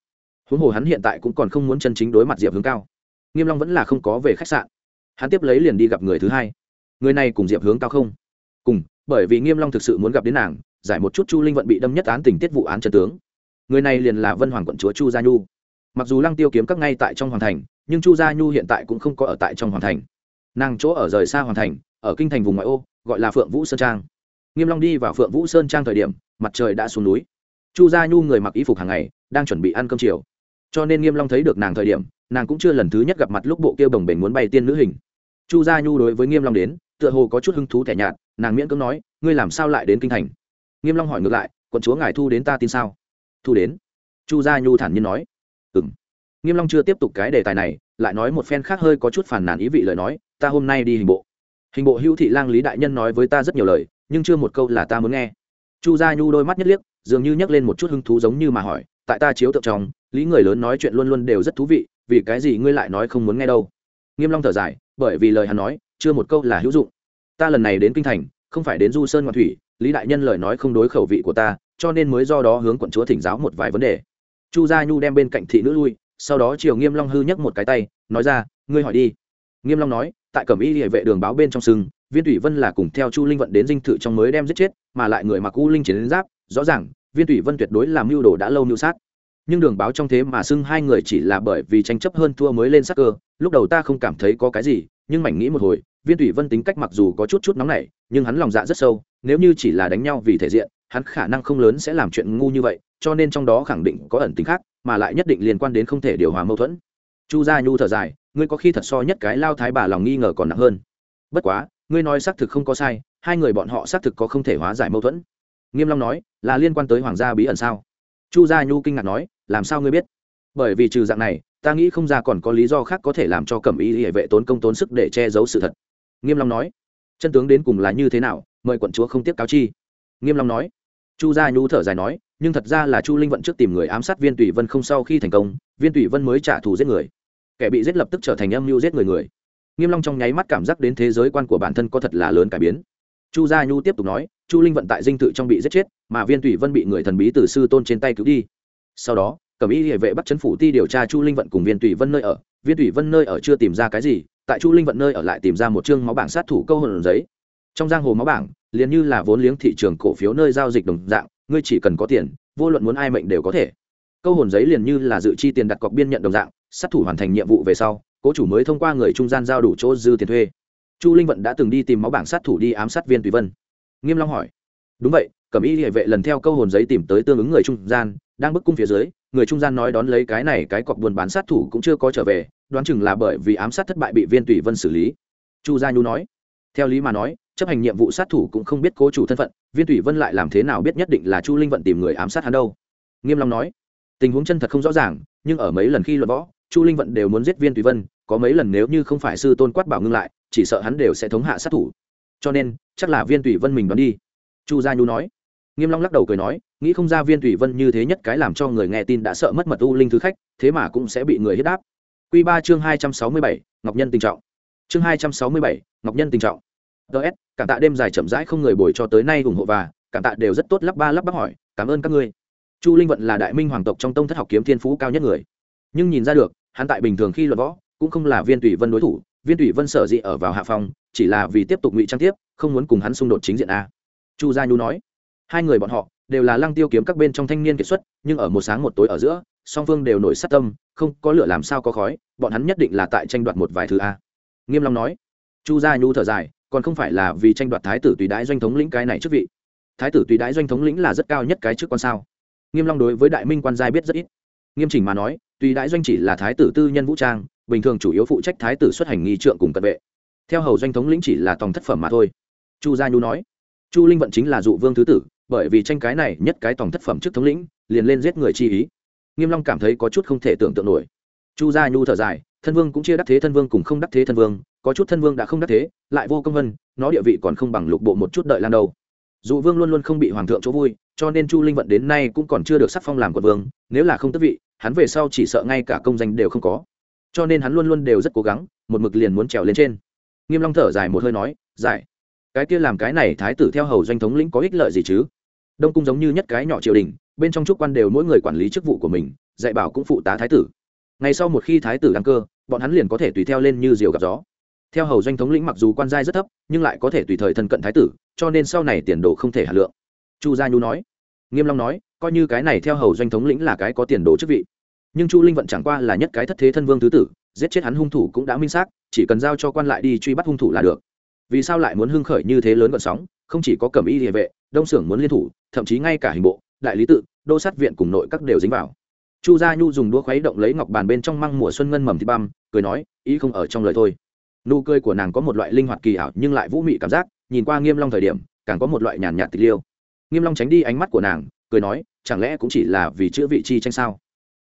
Huống hồ hắn hiện tại cũng còn không muốn chân chính đối mặt diệp hướng cao. Nghiêm long vẫn là không có về khách sạn. Hắn tiếp lấy liền đi gặp người thứ hai người này cùng diệp hướng cao không cùng bởi vì nghiêm long thực sự muốn gặp đến nàng giải một chút chu linh vận bị đâm nhất án tình tiết vụ án chân tướng người này liền là vân hoàng quận chúa chu gia nhu mặc dù lăng tiêu kiếm các ngay tại trong hoàng thành nhưng chu gia nhu hiện tại cũng không có ở tại trong hoàng thành nàng chỗ ở rời xa hoàng thành ở kinh thành vùng ngoại ô gọi là phượng vũ sơn trang nghiêm long đi vào phượng vũ sơn trang thời điểm mặt trời đã xuống núi chu gia nhu người mặc y phục hàng ngày đang chuẩn bị ăn cơm chiều cho nên nghiêm long thấy được nàng thời điểm nàng cũng chưa lần thứ nhất gặp mặt lúc bộ kia đồng bềnh muốn bay tiên nữ hình chu gia nhu đối với nghiêm long đến, tựa hồ có chút hứng thú thẻ nhạt, nàng miễn cưỡng nói, ngươi làm sao lại đến kinh thành? Nghiêm long hỏi ngược lại, quận chúa ngài thu đến ta tin sao? Thu đến. Chu gia nhu thản nhiên nói. Ừm. Nghiêm long chưa tiếp tục cái đề tài này, lại nói một phen khác hơi có chút phản nàn ý vị lời nói, ta hôm nay đi hình bộ. Hình bộ hữu thị lang lý đại nhân nói với ta rất nhiều lời, nhưng chưa một câu là ta muốn nghe. Chu gia nhu đôi mắt nhất liếc, dường như nhắc lên một chút hứng thú giống như mà hỏi, tại ta chiếu tượng trong, lý người lớn nói chuyện luôn luôn đều rất thú vị, vì cái gì ngươi lại nói không muốn nghe đâu? Nghiêm long thở dài bởi vì lời hắn nói, chưa một câu là hữu dụng. Ta lần này đến kinh thành, không phải đến du sơn ngoại thủy, lý đại nhân lời nói không đối khẩu vị của ta, cho nên mới do đó hướng quận chúa thỉnh giáo một vài vấn đề. Chu gia nhu đem bên cạnh thị nữ lui, sau đó triều nghiêm long hư nhấc một cái tay, nói ra, ngươi hỏi đi. Nghiêm long nói, tại cẩm y địa vệ đường báo bên trong sừng, viên thủy vân là cùng theo chu linh vận đến dinh thự trong mới đem giết chết, mà lại người mặc u linh chiến giáp, rõ ràng, viên thủy vân tuyệt đối làm mưu đồ đã lâu mưu sát nhưng đường báo trong thế mà xưng hai người chỉ là bởi vì tranh chấp hơn thua mới lên sắc cơ, lúc đầu ta không cảm thấy có cái gì, nhưng mảnh nghĩ một hồi, viên thủy vân tính cách mặc dù có chút chút nóng nảy, nhưng hắn lòng dạ rất sâu, nếu như chỉ là đánh nhau vì thể diện, hắn khả năng không lớn sẽ làm chuyện ngu như vậy, cho nên trong đó khẳng định có ẩn tính khác, mà lại nhất định liên quan đến không thể điều hòa mâu thuẫn. Chu gia nhu thở dài, ngươi có khi thật so nhất cái lao thái bà lòng nghi ngờ còn nặng hơn. Bất quá, ngươi nói xác thực không có sai, hai người bọn họ xác thực có không thể hóa giải mâu thuẫn. Nghiêm long nói, là liên quan tới hoàng gia bí ẩn sao? Chu gia nhu kinh ngạc nói, làm sao ngươi biết? Bởi vì trừ dạng này, ta nghĩ không ra còn có lý do khác có thể làm cho cẩm y hệ vệ tốn công tốn sức để che giấu sự thật. Nghiêm long nói, chân tướng đến cùng là như thế nào, mời quận chúa không tiếp cáo chi. Nghiêm long nói, chu gia nhu thở dài nói, nhưng thật ra là chu linh vận trước tìm người ám sát viên tùy vân không sau khi thành công, viên tùy vân mới trả thù giết người. Kẻ bị giết lập tức trở thành âm mưu giết người người. Nghiêm long trong nháy mắt cảm giác đến thế giới quan của bản thân có thật là lớn cải biến chu gia nhu tiếp tục nói, chu linh vận tại dinh tự trong bị giết chết, mà viên tùy vân bị người thần bí từ sư tôn trên tay cứu đi. Sau đó, cẩm y hệ vệ bắt chấn phủ ti điều tra chu linh vận cùng viên tùy vân nơi ở. Viên tùy vân nơi ở chưa tìm ra cái gì, tại chu linh vận nơi ở lại tìm ra một chương máu bảng sát thủ câu hồn giấy. Trong giang hồ máu bảng, liền như là vốn liếng thị trường cổ phiếu nơi giao dịch đồng dạng, ngươi chỉ cần có tiền, vô luận muốn ai mệnh đều có thể. Câu hồn giấy liền như là dự chi tiền đặt cọc biên nhận đồng dạng, sát thủ hoàn thành nhiệm vụ về sau, cố chủ mới thông qua người trung gian giao đủ chỗ dư tiền thuê chu linh vận đã từng đi tìm máu bảng sát thủ đi ám sát viên tùy vân. Nghiêm long hỏi. Đúng vậy, cẩm y địa vệ lần theo câu hồn giấy tìm tới tương ứng người trung gian, đang bức cung phía dưới, người trung gian nói đón lấy cái này cái cọc buôn bán sát thủ cũng chưa có trở về, đoán chừng là bởi vì ám sát thất bại bị viên tùy vân xử lý. Chu gia nhu nói. Theo lý mà nói, chấp hành nhiệm vụ sát thủ cũng không biết cố chủ thân phận, viên tùy vân lại làm thế nào biết nhất định là chu linh vận tìm người ám sát hắn đâu. Nghiêm long nói. Tình huống chân thật không rõ ràng, nhưng ở mấy lần khi luận võ, chu linh vận đều muốn giết viên tùy vân có mấy lần nếu như không phải sư tôn quát bảo ngưng lại, chỉ sợ hắn đều sẽ thống hạ sát thủ. Cho nên, chắc là viên tùy vân mình đoán đi. Chu gia nhu nói. Nghiêm long lắc đầu cười nói, nghĩ không ra viên tùy vân như thế nhất cái làm cho người nghe tin đã sợ mất mật u linh thứ khách, thế mà cũng sẽ bị người hiếp đáp. Quy ba chương hai trăm sáu mươi bảy, ngọc nhân tình trọng. Chương hai trăm sáu mươi bảy, ngọc nhân tình trọng. Ts cảm tạ đêm dài chậm rãi không người bồi cho tới nay ủng hộ và, cảm tạ đều rất tốt lắp ba lắp bắp hỏi, cảm ơn các ngươi. Chu linh vận là đại minh hoàng tộc trong tông thất học kiếm thiên phú cao nhất người. Nhưng nhìn ra được, hắn tại bình thường khi luận võ cũng không là viên tùy vân đối thủ, viên tùy vân sở dĩ ở vào hạ phòng chỉ là vì tiếp tục ngụy trang tiếp, không muốn cùng hắn xung đột chính diện a. Chu gia nhu nói, hai người bọn họ đều là lăng tiêu kiếm các bên trong thanh niên kiệt xuất, nhưng ở một sáng một tối ở giữa, song phương đều nổi sát tâm, không có lửa làm sao có khói, bọn hắn nhất định là tại tranh đoạt một vài thứ a. Nghiêm long nói, chu gia nhu thở dài, còn không phải là vì tranh đoạt thái tử tùy đái doanh thống lĩnh cái này chức vị. Thái tử tùy đái doanh thống lĩnh là rất cao nhất cái chức quan sao? Nghiêm long đối với đại minh quan giai biết rất ít. Nghiêm chỉnh mà nói, tùy đái doanh chỉ là thái tử tư nhân vũ trang bình thường chủ yếu phụ trách thái tử xuất hành nghi trượng cùng cận vệ. Theo hầu doanh thống lĩnh chỉ là tòng thất phẩm mà thôi. Chu gia nhu nói, chu linh vận chính là dụ vương thứ tử, bởi vì tranh cái này nhất cái tòng thất phẩm trước thống lĩnh, liền lên giết người chi ý. Nghiêm long cảm thấy có chút không thể tưởng tượng nổi. Chu gia nhu thở dài, thân vương cũng chia đắc thế thân vương cùng không đắc thế thân vương, có chút thân vương đã không đắc thế, lại vô công vân, nó địa vị còn không bằng lục bộ một chút đợi lan đầu. dụ vương luôn luôn không bị hoàng thượng chỗ vui, cho nên chu linh vận đến nay cũng còn chưa được sắc phong làm quận vương, nếu là không tức vị, hắn về sau chỉ sợ ngay cả công danh đều không có cho nên hắn luôn luôn đều rất cố gắng, một mực liền muốn trèo lên trên. Nghiêm long thở dài một hơi nói, giải, cái kia làm cái này thái tử theo hầu doanh thống lĩnh có ích lợi gì chứ? Đông cung giống như nhất cái nhỏ triều đình, bên trong trúc quan đều mỗi người quản lý chức vụ của mình, dạy bảo cũng phụ tá thái tử. Ngày sau một khi thái tử đăng cơ, bọn hắn liền có thể tùy theo lên như diều gặp gió. Theo hầu doanh thống lĩnh mặc dù quan giai rất thấp, nhưng lại có thể tùy thời thân cận thái tử, cho nên sau này tiền đồ không thể hà lượng. Chu gia nhu nói. Nghiêm long nói, coi như cái này theo hầu doanh thống lĩnh là cái có tiền đồ chức vị nhưng chu linh vận chẳng qua là nhất cái thất thế thân vương thứ tử, giết chết hắn hung thủ cũng đã minh xác, chỉ cần giao cho quan lại đi truy bắt hung thủ là được. Vì sao lại muốn hưng khởi như thế lớn gọn sóng, không chỉ có cẩm y địa vệ, đông xưởng muốn liên thủ, thậm chí ngay cả hình bộ, đại lý tự, đô sát viện cùng nội các đều dính vào. Chu gia nhu dùng đũa khuấy động lấy ngọc bàn bên trong măng mùa xuân ngân mầm thịt băm, cười nói, ý không ở trong lời thôi. Nụ cười của nàng có một loại linh hoạt kỳ ảo nhưng lại vũ mị cảm giác, nhìn qua nghiêm long thời điểm, càng có một loại nhàn nhạt tịch liêu. Nghiêm long tránh đi ánh mắt của nàng, cười nói, chẳng lẽ cũng chỉ là vì chữa vị chi tranh sao?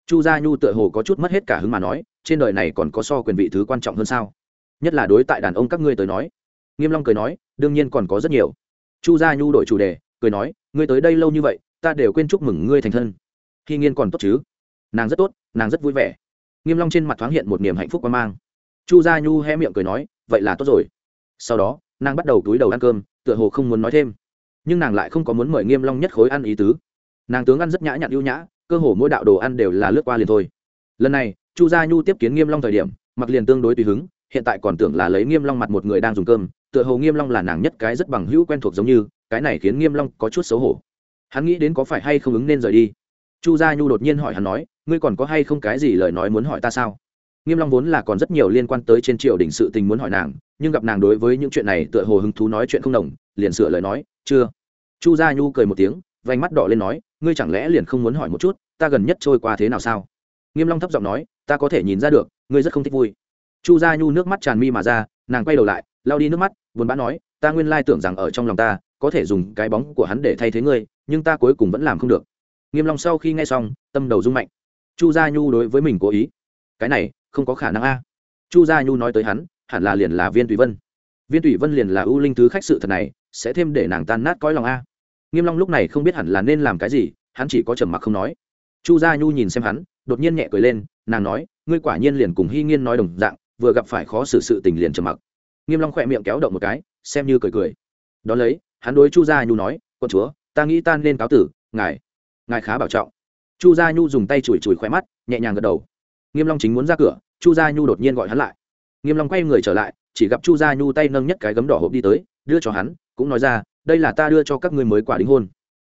Chu gia nhu tựa hồ có chút mất hết cả hứng mà nói, trên đời này còn có so quyền vị thứ quan trọng hơn sao? Nhất là đối tại đàn ông các ngươi tới nói. Nghiêm long cười nói, đương nhiên còn có rất nhiều. Chu gia nhu đổi chủ đề, cười nói, ngươi tới đây lâu như vậy, ta đều quên chúc mừng ngươi thành thân. Khi nghiên còn tốt chứ? Nàng rất tốt, nàng rất vui vẻ. Nghiêm long trên mặt thoáng hiện một niềm hạnh phúc quan mang. Chu gia nhu hé miệng cười nói, vậy là tốt rồi. Sau đó, nàng bắt đầu túi đầu ăn cơm, tựa hồ không muốn nói thêm. Nhưng nàng lại không có muốn mời nghiêm long nhất khối ăn ý tứ. Nàng tướng ăn rất nhã nhặn ưu nhã cơ hồ mỗi đạo đồ ăn đều là lướt qua liền thôi. Lần này, chu gia nhu tiếp kiến nghiêm long thời điểm, mặc liền tương đối tùy hứng, hiện tại còn tưởng là lấy nghiêm long mặt một người đang dùng cơm, tựa hồ nghiêm long là nàng nhất cái rất bằng hữu quen thuộc giống như, cái này khiến nghiêm long có chút xấu hổ. Hắn nghĩ đến có phải hay không ứng nên rời đi. Chu gia nhu đột nhiên hỏi hắn nói, ngươi còn có hay không cái gì lời nói muốn hỏi ta sao? Nghiêm long vốn là còn rất nhiều liên quan tới trên triều đình sự tình muốn hỏi nàng, nhưng gặp nàng đối với những chuyện này tựa hồ hứng thú nói chuyện không đồng, liền sửa lời nói, chưa. Chu gia nhu cười một tiếng, vành mắt đỏ lên nói ngươi chẳng lẽ liền không muốn hỏi một chút, ta gần nhất trôi qua thế nào sao? Nghiêm long thấp giọng nói, ta có thể nhìn ra được, ngươi rất không thích vui. Chu gia nhu nước mắt tràn mi mà ra, nàng quay đầu lại, lau đi nước mắt, buồn bã nói, ta nguyên lai tưởng rằng ở trong lòng ta, có thể dùng cái bóng của hắn để thay thế ngươi, nhưng ta cuối cùng vẫn làm không được. Nghiêm long sau khi nghe xong, tâm đầu rung mạnh. Chu gia nhu đối với mình cố ý. Cái này, không có khả năng a. Chu gia nhu nói tới hắn, hẳn là liền là viên tùy vân. Viên tùy vân liền là ưu linh thứ khách sự thật này, sẽ thêm để nàng tan nát cõi lòng a nghiêm long lúc này không biết hẳn là nên làm cái gì, hắn chỉ có trầm mặc không nói. Chu gia nhu nhìn xem hắn, đột nhiên nhẹ cười lên, nàng nói, ngươi quả nhiên liền cùng hy nghiên nói đồng dạng, vừa gặp phải khó xử sự tình liền trầm mặc. Nghiêm long khỏe miệng kéo động một cái, xem như cười cười. Đó lấy, hắn đối chu gia nhu nói, quân chúa, ta nghĩ ta nên cáo tử, ngài ngài khá bảo trọng. Chu gia nhu dùng tay chùi chùi khoẹt mắt, nhẹ nhàng gật đầu. Nghiêm long chính muốn ra cửa, chu gia nhu đột nhiên gọi hắn lại. Nghiêm long quay người trở lại, chỉ gặp chu gia nhu tay nâng nhất cái gấm đỏ hộp đi tới, đưa cho hắn, cũng nói ra đây là ta đưa cho các ngươi mới quả đính hôn.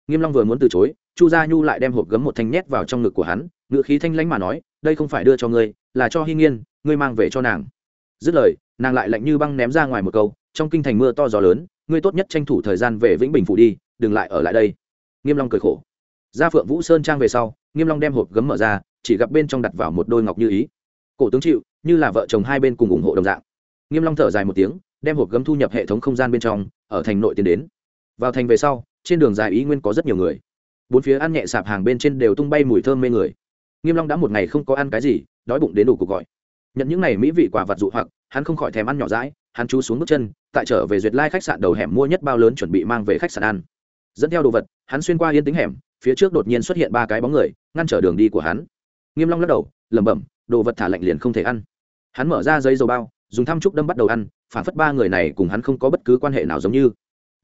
Nghiêm long vừa muốn từ chối, chu gia nhu lại đem hộp gấm một thanh nhét vào trong ngực của hắn, ngựa khí thanh lãnh mà nói, đây không phải đưa cho ngươi, là cho hi nghiên, ngươi mang về cho nàng. Dứt lời, nàng lại lạnh như băng ném ra ngoài một câu, trong kinh thành mưa to gió lớn, ngươi tốt nhất tranh thủ thời gian về vĩnh bình phủ đi, đừng lại ở lại đây. Nghiêm long cười khổ. Ra phượng vũ sơn trang về sau, nghiêm long đem hộp gấm mở ra, chỉ gặp bên trong đặt vào một đôi ngọc như ý. Cổ tướng chịu, như là vợ chồng hai bên cùng ủng hộ đồng dạng. Nghiêm long thở dài một tiếng, đem hộp gấm thu nhập hệ thống không gian bên trong, ở thành nội tiến đến vào thành về sau, trên đường dài ý nguyên có rất nhiều người. Bốn phía ăn nhẹ sạp hàng bên trên đều tung bay mùi thơm mê người. Nghiêm long đã một ngày không có ăn cái gì, đói bụng đến đủ cuộc gọi. Nhận những này mỹ vị quả vật dụ hoặc, hắn không khỏi thèm ăn nhỏ dãi, hắn chú xuống bước chân, tại trở về duyệt lai khách sạn đầu hẻm mua nhất bao lớn chuẩn bị mang về khách sạn ăn. Dẫn theo đồ vật, hắn xuyên qua yên tính hẻm, phía trước đột nhiên xuất hiện ba cái bóng người, ngăn trở đường đi của hắn. Nghiêm long lắc đầu, lẩm bẩm, đồ vật thả lạnh liền không thể ăn. Hắn mở ra giấy dầu bao, dùng thăm trúc đâm bắt đầu ăn, phản phất ba người này cùng hắn không có bất cứ quan hệ nào giống như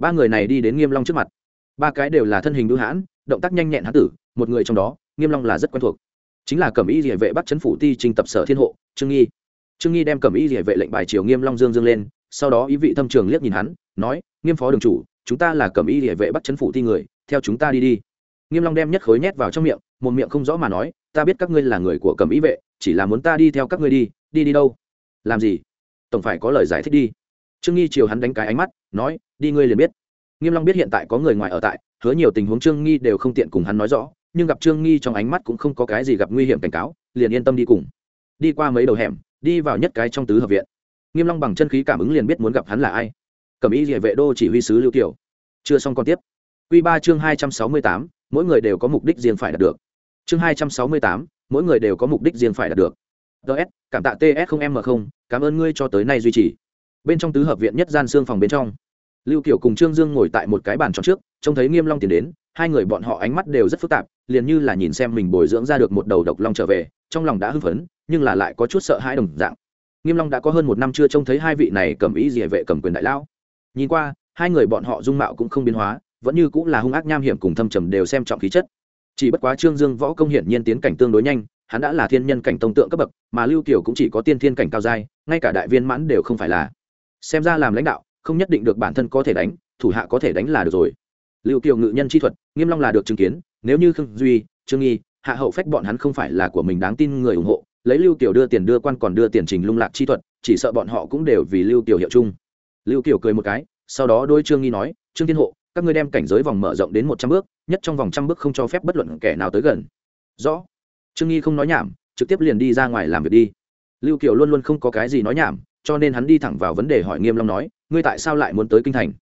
ba người này đi đến nghiêm long trước mặt. Ba cái đều là thân hình đũ hãn, động tác nhanh nhẹn hán tử, một người trong đó, nghiêm long là rất quen thuộc. Chính là cẩm y địa vệ bắt chấn phủ ti trình tập sở thiên hộ, trương nghi. Trương nghi đem cẩm y địa vệ lệnh bài triều nghiêm long dương dương lên, sau đó ý vị thâm trường liếc nhìn hắn, nói, nghiêm phó đường chủ, chúng ta là cẩm y địa vệ bắt chấn phủ ti người, theo chúng ta đi đi. Nghiêm long đem nhất khối nhét vào trong miệng, một miệng không rõ mà nói, ta biết các ngươi là người của cẩm y vệ, chỉ là muốn ta đi theo các ngươi đi đi đi đâu? Làm gì? Tổng phải có lời giải thích đi. Trương nghi chiều hắn đánh cái ánh mắt nói, đi ngươi liền biết. Nghiêm long biết hiện tại có người ngoài ở tại, hứa nhiều tình huống trương nghi đều không tiện cùng hắn nói rõ, nhưng gặp trương nghi trong ánh mắt cũng không có cái gì gặp nguy hiểm cảnh cáo, liền yên tâm đi cùng. Đi qua mấy đầu hẻm, đi vào nhất cái trong tứ hợp viện. Nghiêm long bằng chân khí cảm ứng liền biết muốn gặp hắn là ai. Cẩm y địa vệ đô chỉ huy sứ lưu tiểu chưa xong còn tiếp. Quy ba chương hai trăm sáu mươi tám, mỗi người đều có mục đích riêng phải đạt được. Chương hai trăm sáu mươi tám, mỗi người đều có mục đích riêng phải đạt được. Ts cảm tạ ts không m không, cảm ơn ngươi cho tới nay duy trì. Bên trong tứ hợp viện nhất gian xương phòng bên trong lưu kiểu cùng trương dương ngồi tại một cái bàn tròn trước, trông thấy nghiêm long tiến đến, hai người bọn họ ánh mắt đều rất phức tạp, liền như là nhìn xem mình bồi dưỡng ra được một đầu độc long trở về, trong lòng đã hưng phấn, nhưng là lại có chút sợ hãi đồng dạng. Nghiêm long đã có hơn một năm chưa trông thấy hai vị này cầm ý rìa vệ cầm quyền đại lão. Nhìn qua, hai người bọn họ dung mạo cũng không biến hóa, vẫn như cũng là hung ác nham hiểm cùng thâm trầm đều xem trọng khí chất. Chỉ bất quá trương dương võ công hiển nhiên tiến cảnh tương đối nhanh, hắn đã là thiên nhân cảnh tông tượng cấp bậc, mà lưu kiều cũng chỉ có tiên thiên cảnh cao giai, ngay cả đại viên mãn đều không phải là. Xem ra làm lãnh đạo không nhất định được bản thân có thể đánh, thủ hạ có thể đánh là được rồi. Lưu kiều ngự nhân chi thuật, nghiêm long là được chứng kiến, nếu như khương duy, trương nghi, hạ hậu phách bọn hắn không phải là của mình đáng tin người ủng hộ, lấy lưu kiều đưa tiền đưa quan còn đưa tiền trình lung lạc chi thuật, chỉ sợ bọn họ cũng đều vì lưu kiều hiệu chung. Lưu kiều cười một cái, sau đó đôi trương nghi nói, trương thiên hộ, các ngươi đem cảnh giới vòng mở rộng đến một trăm bước, nhất trong vòng trăm bước không cho phép bất luận kẻ nào tới gần. Rõ. Trương nghi không nói nhảm, trực tiếp liền đi ra ngoài làm việc đi. Lưu kiều luôn luôn không có cái gì nói nhảm cho nên hắn đi thẳng vào vấn đề hỏi nghiêm long nói, ngươi tại sao lại muốn tới kinh thành?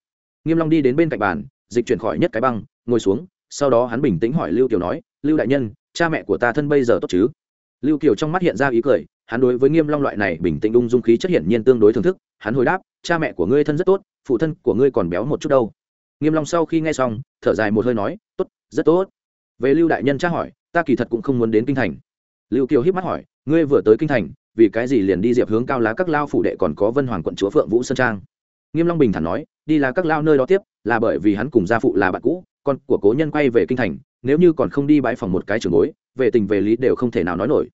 Nghiêm long đi đến bên cạnh bàn, dịch chuyển khỏi nhất cái băng, ngồi xuống, sau đó hắn bình tĩnh hỏi lưu kiều nói, lưu đại nhân, cha mẹ của ta thân bây giờ tốt chứ? Lưu kiều trong mắt hiện ra ý cười, hắn đối với nghiêm long loại này bình tĩnh ung dung khí chất hiển nhiên tương đối thưởng thức, hắn hồi đáp, cha mẹ của ngươi thân rất tốt, phụ thân của ngươi còn béo một chút đâu. Nghiêm long sau khi nghe xong, thở dài một hơi nói, tốt, rất tốt. Về lưu đại nhân tra hỏi, ta kỳ thật cũng không muốn đến kinh thành. Lưu kiều híp mắt hỏi, ngươi vừa tới kinh thành vì cái gì liền đi diệp hướng cao lá các lao phủ đệ còn có vân hoàng quận chúa phượng vũ sơn trang? Nghiêm long bình thản nói, đi là các lao nơi đó tiếp, là bởi vì hắn cùng gia phụ là bạn cũ, con của cố nhân quay về kinh thành, nếu như còn không đi bãi phòng một cái trường bối, về tình về lý đều không thể nào nói nổi.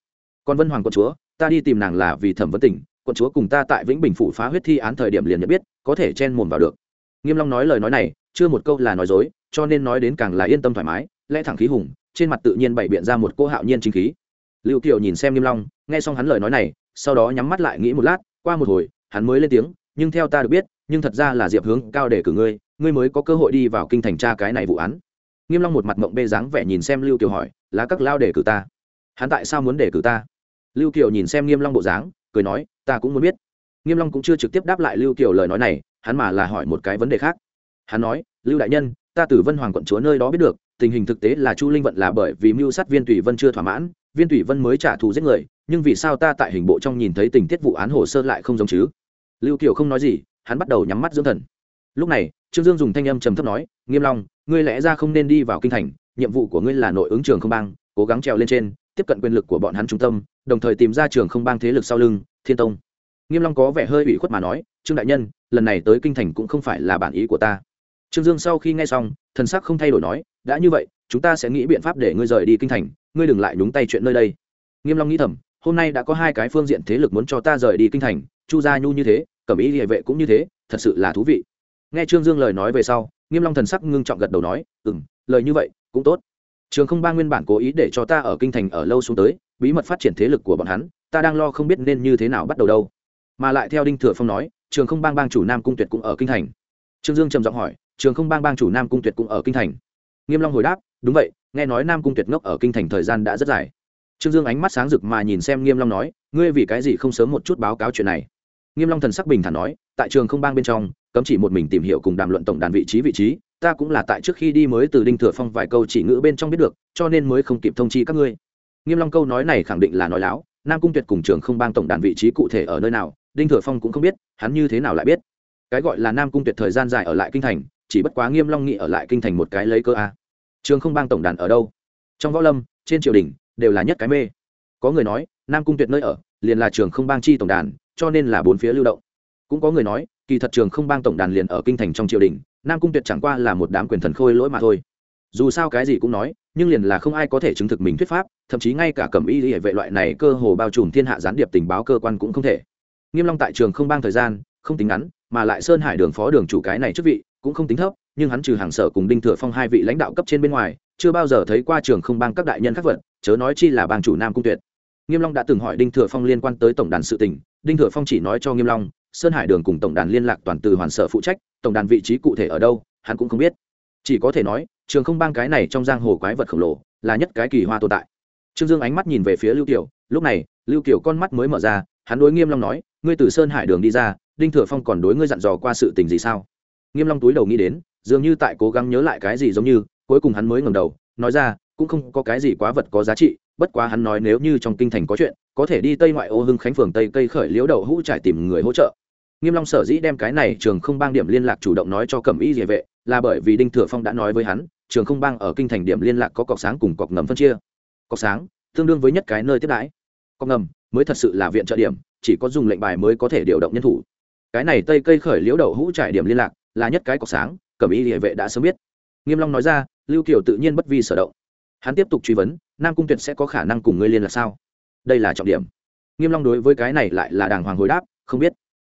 Còn vân hoàng quận chúa, ta đi tìm nàng là vì thẩm vấn tình, quận chúa cùng ta tại vĩnh bình phủ phá huyết thi án thời điểm liền nhận biết, có thể chen mồm vào được. Nghiêm long nói lời nói này, chưa một câu là nói dối, cho nên nói đến càng là yên tâm thoải mái, lẽ thẳng khí hùng, trên mặt tự nhiên bày biện ra một cô hạo nhiên chính khí lưu kiều nhìn xem nghiêm long, nghe xong hắn lời nói này, sau đó nhắm mắt lại nghĩ một lát, qua một hồi, hắn mới lên tiếng, nhưng theo ta được biết, nhưng thật ra là diệp hướng cao để cử ngươi ngươi mới có cơ hội đi vào kinh thành tra cái này vụ án. Nghiêm long một mặt mộng bê dáng vẻ nhìn xem lưu kiều hỏi, là các lao để cử ta? Hắn tại sao muốn để cử ta? Lưu kiều nhìn xem nghiêm long bộ dáng, cười nói, ta cũng muốn biết. Nghiêm long cũng chưa trực tiếp đáp lại lưu kiều lời nói này, hắn mà là hỏi một cái vấn đề khác. Hắn nói, lưu đại nhân, ta từ vân hoàng quận chúa nơi đó biết được, tình hình thực tế là chu linh vận là bởi vì mưu sát viên tùy vân chưa thỏa mãn viên Thủy vân mới trả thù giết người, nhưng vì sao ta tại hình bộ trong nhìn thấy tình tiết vụ án hồ sơ lại không giống chứ? Lưu kiều không nói gì, hắn bắt đầu nhắm mắt dưỡng thần. Lúc này, trương dương dùng thanh âm trầm thấp nói, nghiêm long, ngươi lẽ ra không nên đi vào kinh thành, nhiệm vụ của ngươi là nội ứng trường không bang, cố gắng trèo lên trên, tiếp cận quyền lực của bọn hắn trung tâm, đồng thời tìm ra trường không bang thế lực sau lưng, thiên tông. Nghiêm long có vẻ hơi ủy khuất mà nói, trương đại nhân, lần này tới kinh thành cũng không phải là bản ý của ta. Trương dương sau khi nghe xong, thần sắc không thay đổi nói, đã như vậy, chúng ta sẽ nghĩ biện pháp để ngươi rời đi kinh thành ngươi đừng lại nhúng tay chuyện nơi đây. Nghiêm long nghĩ thầm, hôm nay đã có hai cái phương diện thế lực muốn cho ta rời đi kinh thành, chu gia nhu như thế, cẩm ý địa vệ cũng như thế, thật sự là thú vị. Nghe trương dương lời nói về sau, nghiêm long thần sắc ngưng trọng gật đầu nói, ừm, lời như vậy cũng tốt. Trường không ba nguyên bản cố ý để cho ta ở kinh thành ở lâu xuống tới, bí mật phát triển thế lực của bọn hắn, ta đang lo không biết nên như thế nào bắt đầu đâu. Mà lại theo đinh thừa phong nói, trường không bang bang chủ nam cung tuyệt cũng ở kinh thành. Trương dương trầm giọng hỏi, trường không bang bang chủ nam cung tuyệt cũng ở kinh thành? Nghiêm long hồi đáp, đúng vậy nghe nói nam cung tuyệt ngốc ở kinh thành thời gian đã rất dài. Trương dương ánh mắt sáng rực mà nhìn xem nghiêm long nói, ngươi vì cái gì không sớm một chút báo cáo chuyện này? Nghiêm long thần sắc bình thản nói, tại trường không bang bên trong, cấm chỉ một mình tìm hiểu cùng đàm luận tổng đàn vị trí vị trí, ta cũng là tại trước khi đi mới từ đinh thừa phong vài câu chỉ ngữ bên trong biết được, cho nên mới không kịp thông chi các ngươi. Nghiêm long câu nói này khẳng định là nói láo, nam cung tuyệt cùng trường không bang tổng đàn vị trí cụ thể ở nơi nào, đinh thừa phong cũng không biết, hắn như thế nào lại biết. Cái gọi là nam cung tuyệt thời gian dài ở lại kinh thành, chỉ bất quá nghiêm long nghị ở lại kinh thành một cái lấy cơ a trường không bang tổng đàn ở đâu? Trong võ lâm, trên triều đình, đều là nhất cái mê. Có người nói, nam cung tuyệt nơi ở, liền là trường không bang chi tổng đàn, cho nên là bốn phía lưu động. Cũng có người nói, kỳ thật trường không bang tổng đàn liền ở kinh thành trong triều đình, nam cung tuyệt chẳng qua là một đám quyền thần khôi lỗi mà thôi. Dù sao cái gì cũng nói, nhưng liền là không ai có thể chứng thực mình thuyết pháp, thậm chí ngay cả cẩm y hệ vệ loại này cơ hồ bao trùm thiên hạ gián điệp tình báo cơ quan cũng không thể. Nghiêm long tại trường không bang thời gian, không tính ngắn, mà lại sơn hải đường phó đường chủ cái này chức vị cũng không tính thấp, nhưng hắn trừ hàng sở cùng đinh thừa phong hai vị lãnh đạo cấp trên bên ngoài, chưa bao giờ thấy qua trường không bang các đại nhân khác vật, chớ nói chi là bang chủ nam cung tuyệt. Nghiêm long đã từng hỏi đinh thừa phong liên quan tới tổng đàn sự tình, đinh thừa phong chỉ nói cho nghiêm long, sơn hải đường cùng tổng đàn liên lạc toàn từ hoàn sở phụ trách, tổng đàn vị trí cụ thể ở đâu, hắn cũng không biết. Chỉ có thể nói, trường không bang cái này trong giang hồ quái vật khổng lồ, là nhất cái kỳ hoa tồn tại. Trương dương ánh mắt nhìn về phía lưu kiều, lúc này, lưu kiều con mắt mới mở ra, hắn đối nghiêm long nói, ngươi từ sơn hải đường đi ra, đinh thừa phong còn đối ngươi dặn dò qua sự tình gì sao? Nghiêm long túi đầu nghĩ đến, dường như tại cố gắng nhớ lại cái gì giống như, cuối cùng hắn mới ngẩng đầu, nói ra, cũng không có cái gì quá vật có giá trị, bất quá hắn nói nếu như trong kinh thành có chuyện, có thể đi tây ngoại ô hưng khánh phường tây cây khởi liễu Đầu hũ trải tìm người hỗ trợ. Nghiêm long sở dĩ đem cái này trường không bang điểm liên lạc chủ động nói cho cẩm y địa vệ, là bởi vì đinh thừa phong đã nói với hắn, trường không bang ở kinh thành điểm liên lạc có cọc sáng cùng cọc ngầm phân chia. Cọc sáng, tương đương với nhất cái nơi tiếp đãi. Cọc ngầm mới thật sự là viện trợ điểm, chỉ có dùng lệnh bài mới có thể điều động nhân thủ. Cái này tây cây khởi liễu Đầu hũ trải điểm liên lạc là nhất cái cọc sáng, cẩm y địa vệ đã sớm biết. Nghiêm long nói ra, lưu kiều tự nhiên bất vi sở động. Hắn tiếp tục truy vấn, nam cung tuyệt sẽ có khả năng cùng ngươi liên lạc sao? Đây là trọng điểm. Nghiêm long đối với cái này lại là đàng hoàng hồi đáp, không biết.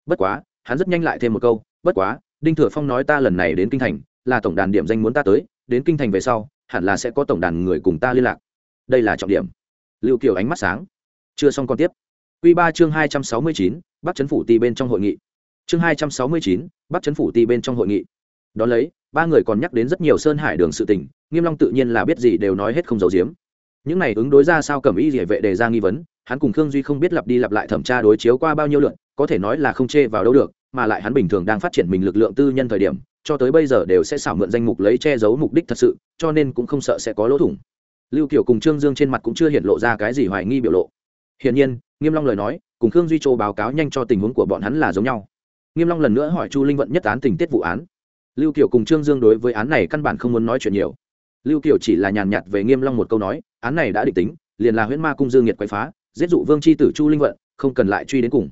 Bất quá, hắn rất nhanh lại thêm một câu, bất quá, đinh thừa phong nói ta lần này đến kinh thành, là tổng đàn điểm danh muốn ta tới, đến kinh thành về sau, hẳn là sẽ có tổng đàn người cùng ta liên lạc. Đây là trọng điểm. Lưu kiều ánh mắt sáng. Chưa xong còn tiếp. Quy ba chương hai trăm sáu mươi chín, Bắc chấn phủ ti bên trong hội nghị. Chương hai trăm sáu mươi chín bắt chấn phủ ti bên trong hội nghị. Đó lấy, ba người còn nhắc đến rất nhiều sơn hải đường sự tình, Nghiêm Long tự nhiên là biết gì đều nói hết không giấu giếm. Những này ứng đối ra sao cẩm y liễu vệ đề ra nghi vấn, hắn cùng Khương Duy không biết lặp đi lặp lại thẩm tra đối chiếu qua bao nhiêu lượt, có thể nói là không chê vào đâu được, mà lại hắn bình thường đang phát triển mình lực lượng tư nhân thời điểm, cho tới bây giờ đều sẽ xảo mượn danh mục lấy che giấu mục đích thật sự, cho nên cũng không sợ sẽ có lỗ thủng. Lưu kiểu cùng Trương Dương trên mặt cũng chưa hiện lộ ra cái gì hoài nghi biểu lộ. Hiển nhiên, Nghiêm Long lời nói, cùng Khương Duy Châu báo cáo nhanh cho tình huống của bọn hắn là giống nhau. Nghiêm Long lần nữa hỏi Chu Linh vận nhất án tình tiết vụ án. Lưu Kiều cùng Trương Dương đối với án này căn bản không muốn nói chuyện nhiều. Lưu Kiều chỉ là nhàn nhạt về Nghiêm Long một câu nói, án này đã định tính, liền là Huyễn Ma cung Dương Nghiệt quấy phá, giết dụ Vương chi tử Chu Linh vận, không cần lại truy đến cùng.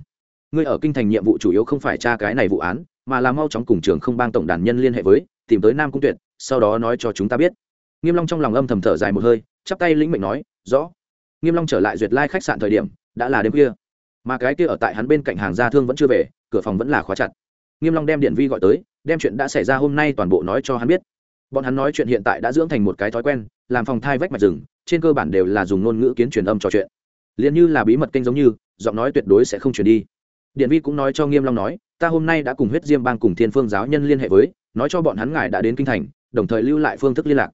Ngươi ở kinh thành nhiệm vụ chủ yếu không phải tra cái này vụ án, mà là mau chóng cùng trường không bang tổng đàn nhân liên hệ với, tìm tới Nam cung Tuyệt, sau đó nói cho chúng ta biết. Nghiêm Long trong lòng âm thầm thở dài một hơi, chắp tay lĩnh mệnh nói, "Rõ." Nghiêm Long trở lại duyệt lai khách sạn thời điểm, đã là đêm khuya mà cái kia ở tại hắn bên cạnh hàng gia thương vẫn chưa về cửa phòng vẫn là khóa chặt. Nghiêm long đem điện vi gọi tới, đem chuyện đã xảy ra hôm nay toàn bộ nói cho hắn biết. Bọn hắn nói chuyện hiện tại đã dưỡng thành một cái thói quen, làm phòng thai vách mạch rừng, trên cơ bản đều là dùng ngôn ngữ kiến truyền âm trò chuyện. Liền như là bí mật kênh giống như, giọng nói tuyệt đối sẽ không truyền đi. Điện vi cũng nói cho nghiêm long nói, ta hôm nay đã cùng huyết diêm bang cùng thiên phương giáo nhân liên hệ với, nói cho bọn hắn ngài đã đến kinh thành, đồng thời lưu lại phương thức liên lạc.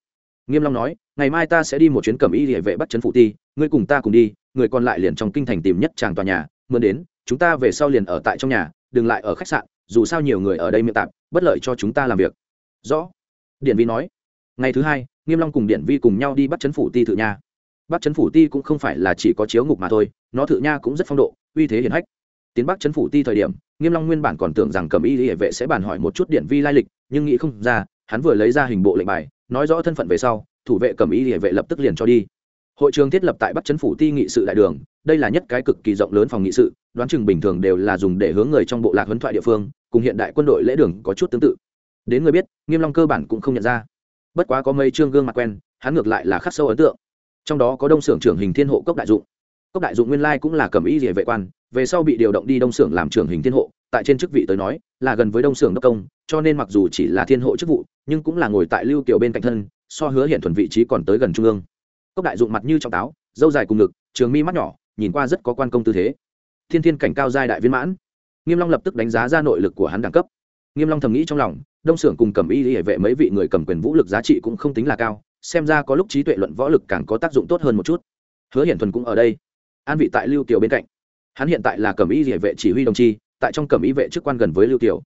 Nghiêm long nói, ngày mai ta sẽ đi một chuyến cẩm y địa vệ bắt chấn phụ ti, ngươi cùng ta cùng đi, người còn lại liền trong kinh thành tìm nhất chàng tòa nhà, mượn đến, chúng ta về sau liền ở tại trong nhà đừng lại ở khách sạn, dù sao nhiều người ở đây miệng tạp, bất lợi cho chúng ta làm việc. Rõ. Điện vi nói. Ngày thứ hai, nghiêm long cùng điện vi cùng nhau đi bắt chấn phủ ti thự nha. Bắt chấn phủ ti cũng không phải là chỉ có chiếu ngục mà thôi, nó thự nha cũng rất phong độ, uy thế hiển hách. Tiến bắc chấn phủ ti thời điểm, nghiêm long nguyên bản còn tưởng rằng cầm y hệ vệ sẽ bàn hỏi một chút điện vi lai lịch, nhưng nghĩ không ra, hắn vừa lấy ra hình bộ lệnh bài, nói rõ thân phận về sau, thủ vệ cầm y hệ vệ lập tức liền cho đi hội trường thiết lập tại bắc chấn phủ ti nghị sự đại đường, đây là nhất cái cực kỳ rộng lớn phòng nghị sự, đoán chừng bình thường đều là dùng để hướng người trong bộ lạc huấn thoại địa phương, cùng hiện đại quân đội lễ đường có chút tương tự. Đến người biết, nghiêm long cơ bản cũng không nhận ra. Bất quá có mấy trương gương mặt quen, hắn ngược lại là khắc sâu ấn tượng. Trong đó có đông xưởng trưởng hình thiên hộ cốc đại dụng. Cốc đại dụng nguyên lai cũng là cầm ý địa vệ quan, về sau bị điều động đi đông xưởng làm trưởng hình thiên hộ, tại trên chức vị tới nói, là gần với đông xưởng đốc công, cho nên mặc dù chỉ là thiên hộ chức vụ, nhưng cũng là ngồi tại lưu kiều bên cạnh thân, so hứa hiện thuần vị trí còn tới gần trung ương cốc đại dụng mặt như trong táo dâu dài cùng ngực, trường mi mắt nhỏ, nhìn qua rất có quan công tư thế. Thiên thiên cảnh cao giai đại viên mãn. Nghiêm long lập tức đánh giá ra nội lực của hắn đẳng cấp. Nghiêm long thầm nghĩ trong lòng, đông Sưởng cùng cầm y hệ vệ mấy vị người cầm quyền vũ lực giá trị cũng không tính là cao, xem ra có lúc trí tuệ luận võ lực càng có tác dụng tốt hơn một chút. Hứa hiển thuần cũng ở đây, an vị tại lưu tiểu bên cạnh. Hắn hiện tại là cầm y hệ vệ chỉ huy đồng chi, tại trong cầm y vệ chức quan gần với lưu tiểu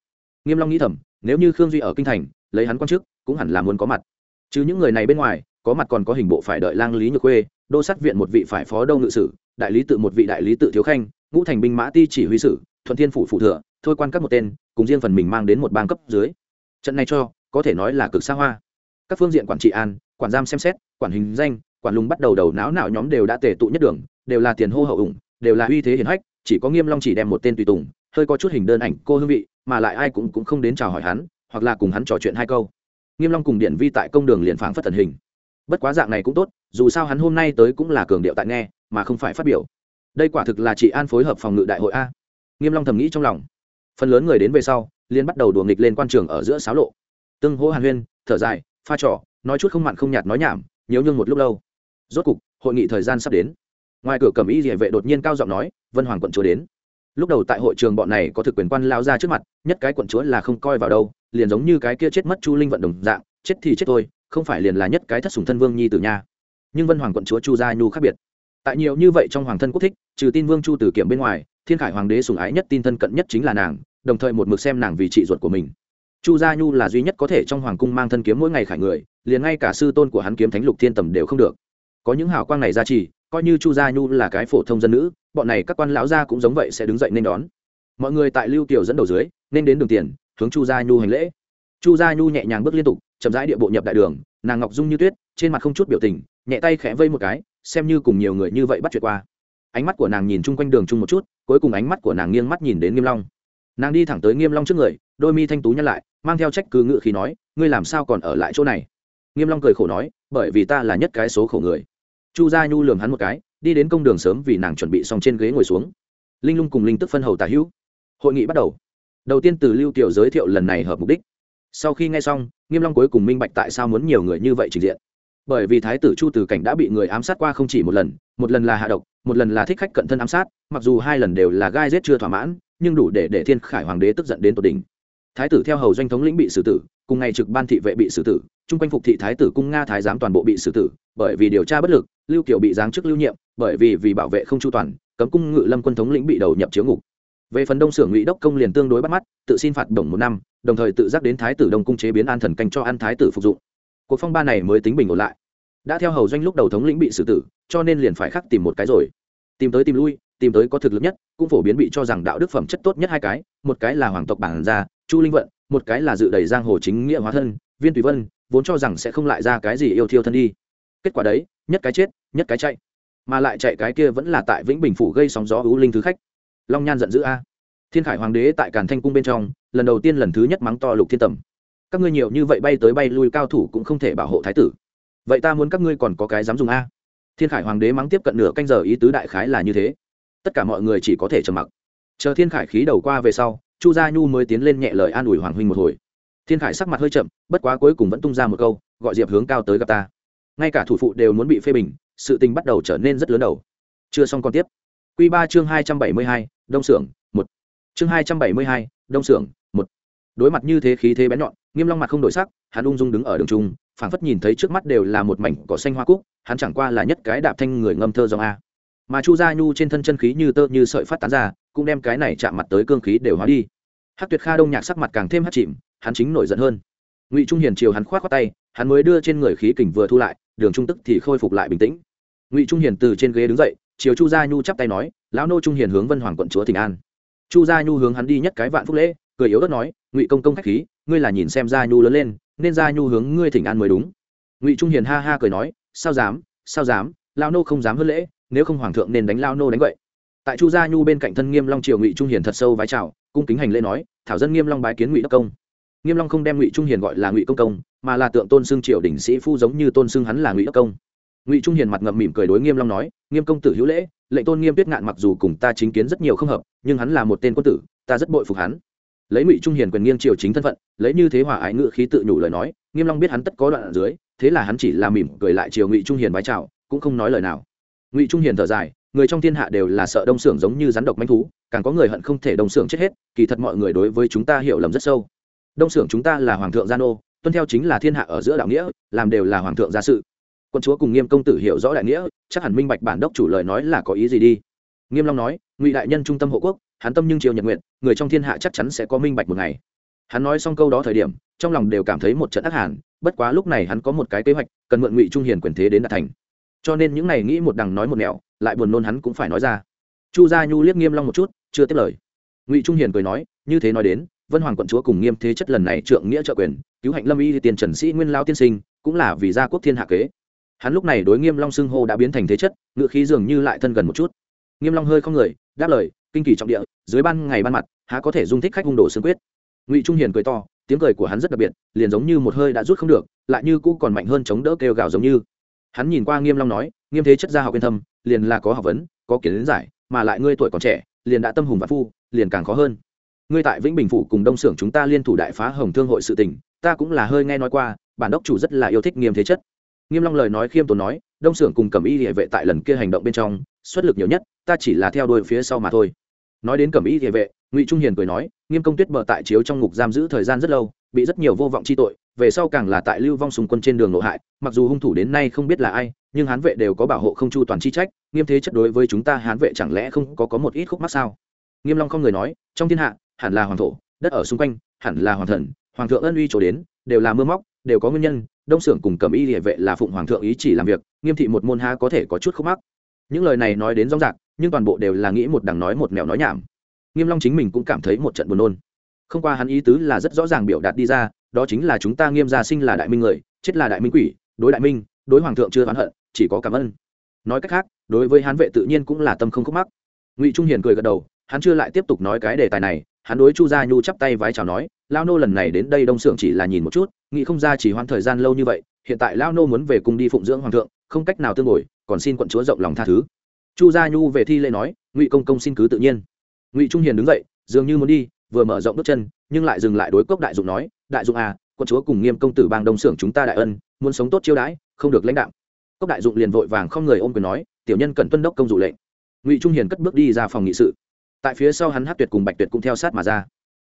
nghiêm long nghĩ thầm, nếu như khương duy ở kinh thành, lấy hắn quan chức, cũng hẳn là muốn có mặt. Chứ những người này bên ngoài có mặt còn có hình bộ phải đợi lang lý nhược khuê, đô sát viện một vị phải phó đông ngự sử, đại lý tự một vị đại lý tự thiếu khanh, ngũ thành binh mã ti chỉ huy sử, thuận thiên phủ phụ thừa, thôi quan các một tên, cùng riêng phần mình mang đến một bang cấp dưới. Trận này cho, có thể nói là cực xa hoa. Các phương diện quản trị an, quản giam xem xét, quản hình danh, quản lùng bắt đầu đầu não não nhóm đều đã tề tụ nhất đường, đều là tiền hô hậu ủng, đều là uy thế hiển hách, chỉ có nghiêm long chỉ đem một tên tùy tùng, hơi có chút hình đơn ảnh cô hương vị, mà lại ai cũng cũng không đến chào hỏi hắn, hoặc là cùng hắn trò chuyện hai câu. Nghiêm long cùng điện vi tại công đường liền phảng phất thần hình bất quá dạng này cũng tốt, dù sao hắn hôm nay tới cũng là cường điệu tại nghe, mà không phải phát biểu. Đây quả thực là chị an phối hợp phòng ngự đại hội a. Nghiêm long thầm nghĩ trong lòng. Phần lớn người đến về sau liên bắt đầu đùa nghịch lên quan trường ở giữa sáo lộ. Tương hô hàn huyên, thở dài, pha trò, nói chút không mặn không nhạt nói nhảm, nhớ nhung một lúc lâu. Rốt cục, hội nghị thời gian sắp đến. Ngoài cửa cẩm y địa vệ đột nhiên cao giọng nói, vân hoàng quận chúa đến. Lúc đầu tại hội trường bọn này có thực quyền quan lao ra trước mặt, nhất cái quận chúa là không coi vào đâu, liền giống như cái kia chết mất chu linh vận đồng dạng, chết thì chết thôi không phải liền là nhất cái thất sủng thân vương nhi tử nha. Nhưng vân hoàng quận chúa chu gia nhu khác biệt. Tại nhiều như vậy trong hoàng thân quốc thích, trừ tin vương chu tử kiểm bên ngoài, thiên khải hoàng đế sủng ái nhất tin thân cận nhất chính là nàng, đồng thời một mực xem nàng vì trị ruột của mình. Chu gia nhu là duy nhất có thể trong hoàng cung mang thân kiếm mỗi ngày khải người, liền ngay cả sư tôn của hắn kiếm thánh lục thiên tầm đều không được. Có những hào quang này ra trì coi như chu gia nhu là cái phổ thông dân nữ, bọn này các quan lão gia cũng giống vậy sẽ đứng dậy nên đón. Mọi người tại lưu kiều dẫn đầu dưới, nên đến đường tiền, hướng chu gia nhu hành lễ. Chu gia nhu nhẹ nhàng bước liên tục chậm rãi địa bộ nhập đại đường, nàng ngọc dung như tuyết, trên mặt không chút biểu tình, nhẹ tay khẽ vây một cái, xem như cùng nhiều người như vậy bắt chuyện qua. Ánh mắt của nàng nhìn chung quanh đường chung một chút, cuối cùng ánh mắt của nàng nghiêng mắt nhìn đến nghiêm long. Nàng đi thẳng tới nghiêm long trước người, đôi mi thanh tú nhăn lại, mang theo trách cứ ngự khí nói, ngươi làm sao còn ở lại chỗ này? Nghiêm long cười khổ nói, bởi vì ta là nhất cái số khổ người. Chu gia nhu lườm hắn một cái, đi đến công đường sớm vì nàng chuẩn bị xong trên ghế ngồi xuống. Linh lung cùng linh tức phân hầu tả hữu. Hội nghị bắt đầu. Đầu tiên từ lưu tiểu giới thiệu lần này hợp mục đích sau khi nghe xong, nghiêm long cuối cùng minh bạch tại sao muốn nhiều người như vậy trình diện. Bởi vì thái tử chu từ cảnh đã bị người ám sát qua không chỉ một lần một lần là hạ độc, một lần là thích khách cận thân ám sát, mặc dù hai lần đều là gai giết chưa thỏa mãn, nhưng đủ để để thiên khải hoàng đế tức giận đến tột đỉnh. Thái tử theo hầu doanh thống lĩnh bị xử tử, cùng ngày trực ban thị vệ bị xử tử, chung quanh phục thị thái tử cung nga thái giám toàn bộ bị xử tử, bởi vì điều tra bất lực, lưu kiều bị giáng chức lưu nhiệm, bởi vì vì bảo vệ không chu toàn, cấm cung ngự lâm quân thống lĩnh bị đầu nhập chiếu ngục về phần đông xưởng ngụy đốc công liền tương đối bắt mắt, tự xin phạt đồng một năm, đồng thời tự giác đến thái tử đông cung chế biến an thần canh cho An thái tử phục dụng. Cuộc phong ba này mới tính bình ổn lại. Đã theo hầu doanh lúc đầu thống lĩnh bị xử tử, cho nên liền phải khắc tìm một cái rồi. Tìm tới tìm lui, tìm tới có thực lực nhất, cũng phổ biến bị cho rằng đạo đức phẩm chất tốt nhất hai cái, một cái là hoàng tộc bản gia, chu linh vận, một cái là dự đầy giang hồ chính nghĩa hóa thân, viên tùy vân, vốn cho rằng sẽ không lại ra cái gì yêu thiêu thân đi. Kết quả đấy, nhất cái chết, nhất cái chạy. Mà lại chạy cái kia vẫn là tại vĩnh bình phủ gây sóng gió hữu linh thứ khách long nhan giận dữ a. Thiên khải hoàng đế tại càn thanh cung bên trong, lần đầu tiên lần thứ nhất mắng to lục thiên tầm. Các ngươi nhiều như vậy bay tới bay lui cao thủ cũng không thể bảo hộ thái tử. Vậy ta muốn các ngươi còn có cái dám dùng a? Thiên khải hoàng đế mắng tiếp cận nửa canh giờ ý tứ đại khái là như thế. Tất cả mọi người chỉ có thể trầm mặc. Chờ thiên khải khí đầu qua về sau, chu gia nhu mới tiến lên nhẹ lời an ủi hoàng huynh một hồi. Thiên khải sắc mặt hơi chậm, bất quá cuối cùng vẫn tung ra một câu, gọi diệp hướng cao tới gặp ta. Ngay cả thủ phụ đều muốn bị phê bình, sự tình bắt đầu trở nên rất lớn đầu. Chưa xong còn tiếp. Q ba chương hai trăm bảy mươi hai đông xưởng một. Chương hai trăm bảy mươi hai, đông xưởng một. Đối mặt như thế khí thế bén nhọn, nghiêm long mặt không đổi sắc, hắn ung dung đứng ở đường trung, phảng phất nhìn thấy trước mắt đều là một mảnh cỏ xanh hoa cúc, hắn chẳng qua là nhất cái đạp thanh người ngâm thơ dòng a. Mà chu gia nhu trên thân chân khí như tơ như sợi phát tán ra, cũng đem cái này chạm mặt tới cương khí đều hóa đi. Hát tuyệt kha đông nhạc sắc mặt càng thêm hát chìm, hắn chính nổi giận hơn. Ngụy trung hiền chiều hắn khoát khoát tay, hắn mới đưa trên người khí kình vừa thu lại, đường trung tức thì khôi phục lại bình tĩnh. Ngụy trung hiền từ trên ghế đứng dậy chiều chu gia nhu chắp tay nói, lão nô trung hiền hướng vân hoàng quận chúa tỉnh an. Chu gia nhu hướng hắn đi nhất cái vạn phúc lễ, cười yếu đất nói, ngụy công công khách khí, ngươi là nhìn xem gia nhu lớn lên, nên gia nhu hướng ngươi thỉnh an mới đúng. Ngụy trung hiền ha ha cười nói, sao dám sao dám, lão nô không dám hơn lễ, nếu không hoàng thượng nên đánh lao nô đánh vậy tại chu gia nhu bên cạnh thân nghiêm long triều ngụy trung hiền thật sâu vái chào, cung kính hành lễ nói, thảo dân nghiêm long bái kiến ngụy đốc công. Nghiêm long không đem ngụy trung hiền gọi là ngụy công công, mà là tượng tôn xưng triều đỉnh sĩ phu giống như tôn xưng hắn là ngụy đốc công ngụy trung hiền mặt ngậm mỉm cười đối nghiêm long nói nghiêm công tử hữu lễ lệnh tôn nghiêm tuyết ngạn mặc dù cùng ta chính kiến rất nhiều không hợp nhưng hắn là một tên quân tử ta rất bội phục hắn lấy ngụy trung hiền quyền nghiêng triều chính thân phận lấy như thế hòa ái ngự khí tự nhủ lời nói nghiêm long biết hắn tất có đoạn ở dưới thế là hắn chỉ là mỉm cười lại triều ngụy trung hiền bái chào cũng không nói lời nào ngụy trung hiền thở dài người trong thiên hạ đều là sợ đông Sưởng giống như rắn độc manh thú càng có người hận không thể đông Sưởng chết hết kỳ thật mọi người đối với chúng ta hiểu lầm rất sâu đông Sưởng chúng ta là hoàng thượng gia nô tuân theo chính là thiên hạ ở giữa đạo nghĩa làm đều là hoàng thượng gia sự quân chúa cùng nghiêm công tử hiểu rõ đại nghĩa, chắc hẳn minh bạch bản đốc chủ lời nói là có ý gì đi. Nghiêm long nói, ngụy đại nhân trung tâm hộ quốc, hắn tâm nhưng triều nhật nguyện, người trong thiên hạ chắc chắn sẽ có minh bạch một ngày. Hắn nói xong câu đó thời điểm, trong lòng đều cảm thấy một trận ác hàn, bất quá lúc này hắn có một cái kế hoạch, cần mượn ngụy trung hiền quyền thế đến đạt thành. Cho nên những này nghĩ một đằng nói một nẻo, lại buồn nôn hắn cũng phải nói ra. Chu gia nhu liếc nghiêm long một chút, chưa tiếp lời. Ngụy trung hiền cười nói, như thế nói đến, vân hoàng quận chúa cùng nghiêm thế chất lần này trượng nghĩa trợ quyền, cứu hạnh lâm y tiền trần sĩ nguyên lao tiên sinh, cũng là vì gia quốc thiên hạ kế hắn lúc này đối nghiêm long xưng hô đã biến thành thế chất ngựa khí dường như lại thân gần một chút. Nghiêm long hơi không người, đáp lời, kinh kỳ trọng địa, dưới ban ngày ban mặt, há có thể dung thích khách hung đồ xương quyết? Ngụy trung hiền cười to, tiếng cười của hắn rất đặc biệt, liền giống như một hơi đã rút không được, lại như cũ còn mạnh hơn chống đỡ kêu gào giống như. Hắn nhìn qua nghiêm long nói, nghiêm thế chất gia học yên thâm, liền là có học vấn, có kiến giải, mà lại ngươi tuổi còn trẻ, liền đã tâm hùng và phu, liền càng khó hơn. Ngươi tại vĩnh bình phủ cùng đông xưởng chúng ta liên thủ đại phá hồng thương hội sự tình, ta cũng là hơi nghe nói qua, bản đốc chủ rất là yêu thích nghiêm thế chất nghiêm long lời nói khiêm tốn nói, đông xưởng cùng cẩm y địa vệ tại lần kia hành động bên trong, xuất lực nhiều nhất, ta chỉ là theo đuôi phía sau mà thôi. Nói đến cẩm y địa vệ, ngụy trung hiền cười nói, nghiêm công tuyết bờ tại chiếu trong ngục giam giữ thời gian rất lâu, bị rất nhiều vô vọng chi tội, về sau càng là tại lưu vong xung quân trên đường nội hại, mặc dù hung thủ đến nay không biết là ai, nhưng hán vệ đều có bảo hộ không chu toàn chi trách, nghiêm thế chất đối với chúng ta hán vệ chẳng lẽ không có có một ít khúc mắc sao? Nghiêm long không người nói, trong thiên hạ, hẳn là hoàng thổ, đất ở xung quanh, hẳn là hoàng thần, hoàng thượng ân uy chỗ đến, đều là mưa móc, đều có nguyên nhân đông xưởng cùng cẩm y địa vệ là phụng hoàng thượng ý chỉ làm việc, nghiêm thị một môn ha có thể có chút khúc mắc. Những lời này nói đến rõ ràng nhưng toàn bộ đều là nghĩ một đằng nói một mèo nói nhảm. Nghiêm long chính mình cũng cảm thấy một trận buồn nôn. Không qua hắn ý tứ là rất rõ ràng biểu đạt đi ra, đó chính là chúng ta nghiêm gia sinh là đại minh người, chết là đại minh quỷ, đối đại minh, đối hoàng thượng chưa oán hận, chỉ có cảm ơn. Nói cách khác, đối với hán vệ tự nhiên cũng là tâm không khúc mắc. Ngụy trung hiền cười gật đầu, hắn chưa lại tiếp tục nói cái đề tài này, hắn đối chu gia nhu chắp tay vái chào nói, lao nô lần này đến đây đông xưởng chỉ là nhìn một chút nghĩ không ra chỉ hoãn thời gian lâu như vậy hiện tại lao nô muốn về cùng đi phụng dưỡng hoàng thượng không cách nào tương ngồi, còn xin quận chúa rộng lòng tha thứ. Chu gia nhu về thi lễ nói ngụy công công xin cứ tự nhiên. Ngụy trung hiền đứng dậy dường như muốn đi vừa mở rộng bước chân nhưng lại dừng lại đối cốc đại dụng nói đại dụng à quận chúa cùng nghiêm công tử bang đông xưởng chúng ta đại ân muốn sống tốt chiêu đãi không được lãnh đạo cốc đại dụng liền vội vàng không người ôm quyền nói tiểu nhân cần tuân đốc công dụ lệnh. Ngụy trung hiền cất bước đi ra phòng nghị sự. Tại phía sau hắn hát tuyệt cùng bạch tuyệt cũng theo sát mà ra.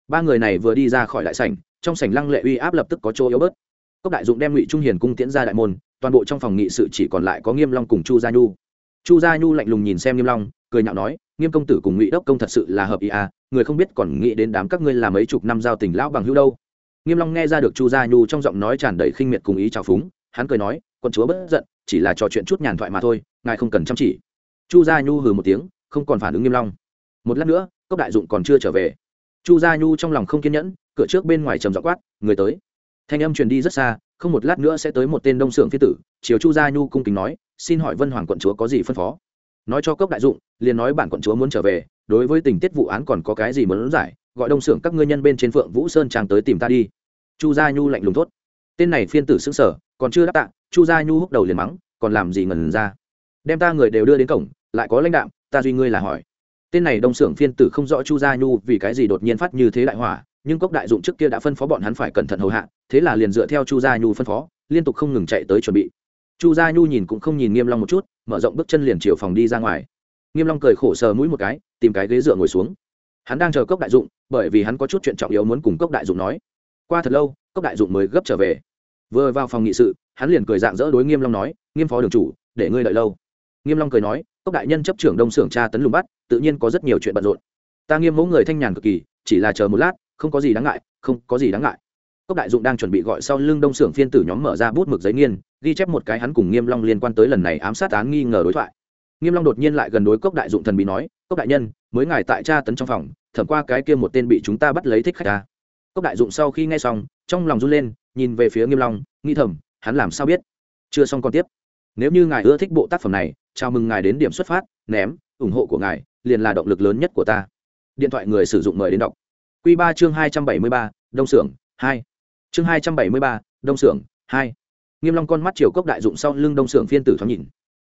Ba người này vừa đi ra khỏi đại sảnh trong sảnh lăng lệ uy áp lập tức có chỗ yếu bớt. Cốc đại dụng đem ngụy trung hiền cung tiễn ra đại môn, toàn bộ trong phòng nghị sự chỉ còn lại có nghiêm long cùng chu gia nhu. Chu gia nhu lạnh lùng nhìn xem nghiêm long, cười nhạo nói, nghiêm công tử cùng ngụy đốc công thật sự là hợp ý à người không biết còn nghĩ đến đám các ngươi là mấy chục năm giao tình lão bằng hữu đâu. Nghiêm long nghe ra được chu gia nhu trong giọng nói tràn đầy khinh miệt cùng ý chào phúng, hắn cười nói, quân chúa bất giận, chỉ là trò chuyện chút nhàn thoại mà thôi, ngài không cần chăm chỉ. Chu gia nhu hừ một tiếng, không còn phản ứng nghiêm long. Một lát nữa, cốc đại dụng còn chưa trở về. Chu gia nhu trong lòng không kiên nhẫn cửa trước bên ngoài trầm dọ quát, người tới. Thanh âm truyền đi rất xa, không một lát nữa sẽ tới một tên đông sưởng phi tử chiều chu gia nhu cung kính nói, xin hỏi vân hoàng quận chúa có gì phân phó? Nói cho cốc đại dụng, liền nói bản quận chúa muốn trở về, đối với tình tiết vụ án còn có cái gì muốn giải, gọi đông xưởng các ngươi nhân bên trên phượng vũ sơn trang tới tìm ta đi. Chu gia nhu lạnh lùng thốt. Tên này phiên tử xứng sở còn chưa đáp tạ, chu gia nhu húc đầu liền mắng, còn làm gì ngần ra? Đem ta người đều đưa đến cổng, lại có lãnh đạm, ta duy ngươi là hỏi. Tên này đông xưởng phiên tử không rõ chu gia nhu vì cái gì đột nhiên phát như thế đại hỏa nhưng cốc đại dụng trước kia đã phân phó bọn hắn phải cẩn thận hầu hạ, thế là liền dựa theo chu gia nhu phân phó, liên tục không ngừng chạy tới chuẩn bị. Chu gia nhu nhìn cũng không nhìn nghiêm long một chút, mở rộng bước chân liền chiều phòng đi ra ngoài. Nghiêm long cười khổ sờ mũi một cái, tìm cái ghế dựa ngồi xuống. Hắn đang chờ cốc đại dụng, bởi vì hắn có chút chuyện trọng yếu muốn cùng cốc đại dụng nói. Qua thật lâu, cốc đại dụng mới gấp trở về. Vừa vào phòng nghị sự, hắn liền cười dạng dỡ đối nghiêm long nói, nghiêm phó đường chủ, để ngươi đợi lâu. Nghiêm long cười nói, cốc đại nhân chấp trưởng đông sưởng tra tấn lùng bắt, tự nhiên có rất nhiều chuyện bận rộn. Ta nghiêm mẫu người thanh nhàn cực kỳ, chỉ là chờ một lát không có gì đáng ngại, không có gì đáng ngại. Cốc đại dụng đang chuẩn bị gọi sau lưng đông xưởng phiên tử nhóm mở ra bút mực giấy nghiên, ghi chép một cái hắn cùng nghiêm long liên quan tới lần này ám sát án nghi ngờ đối thoại. Nghiêm long đột nhiên lại gần đối cốc đại dụng thần bí nói, cốc đại nhân, mới ngài tại tra tấn trong phòng, thẩm qua cái kia một tên bị chúng ta bắt lấy thích khách ta. Cốc đại dụng sau khi nghe xong, trong lòng run lên, nhìn về phía nghiêm long nghi thầm, hắn làm sao biết? Chưa xong còn tiếp. Nếu như ngài ưa thích bộ tác phẩm này, chào mừng ngài đến điểm xuất phát, ném, ủng hộ của ngài, liền là động lực lớn nhất của ta. Điện thoại người sử dụng mời đến đọc quy ba chương hai trăm bảy mươi ba, đông Sưởng, hai. Chương hai trăm bảy mươi ba, đông Sưởng, hai. Nghiêm long con mắt chiều cốc đại dụng sau lưng đông Sưởng phiên tử thoáng nhìn.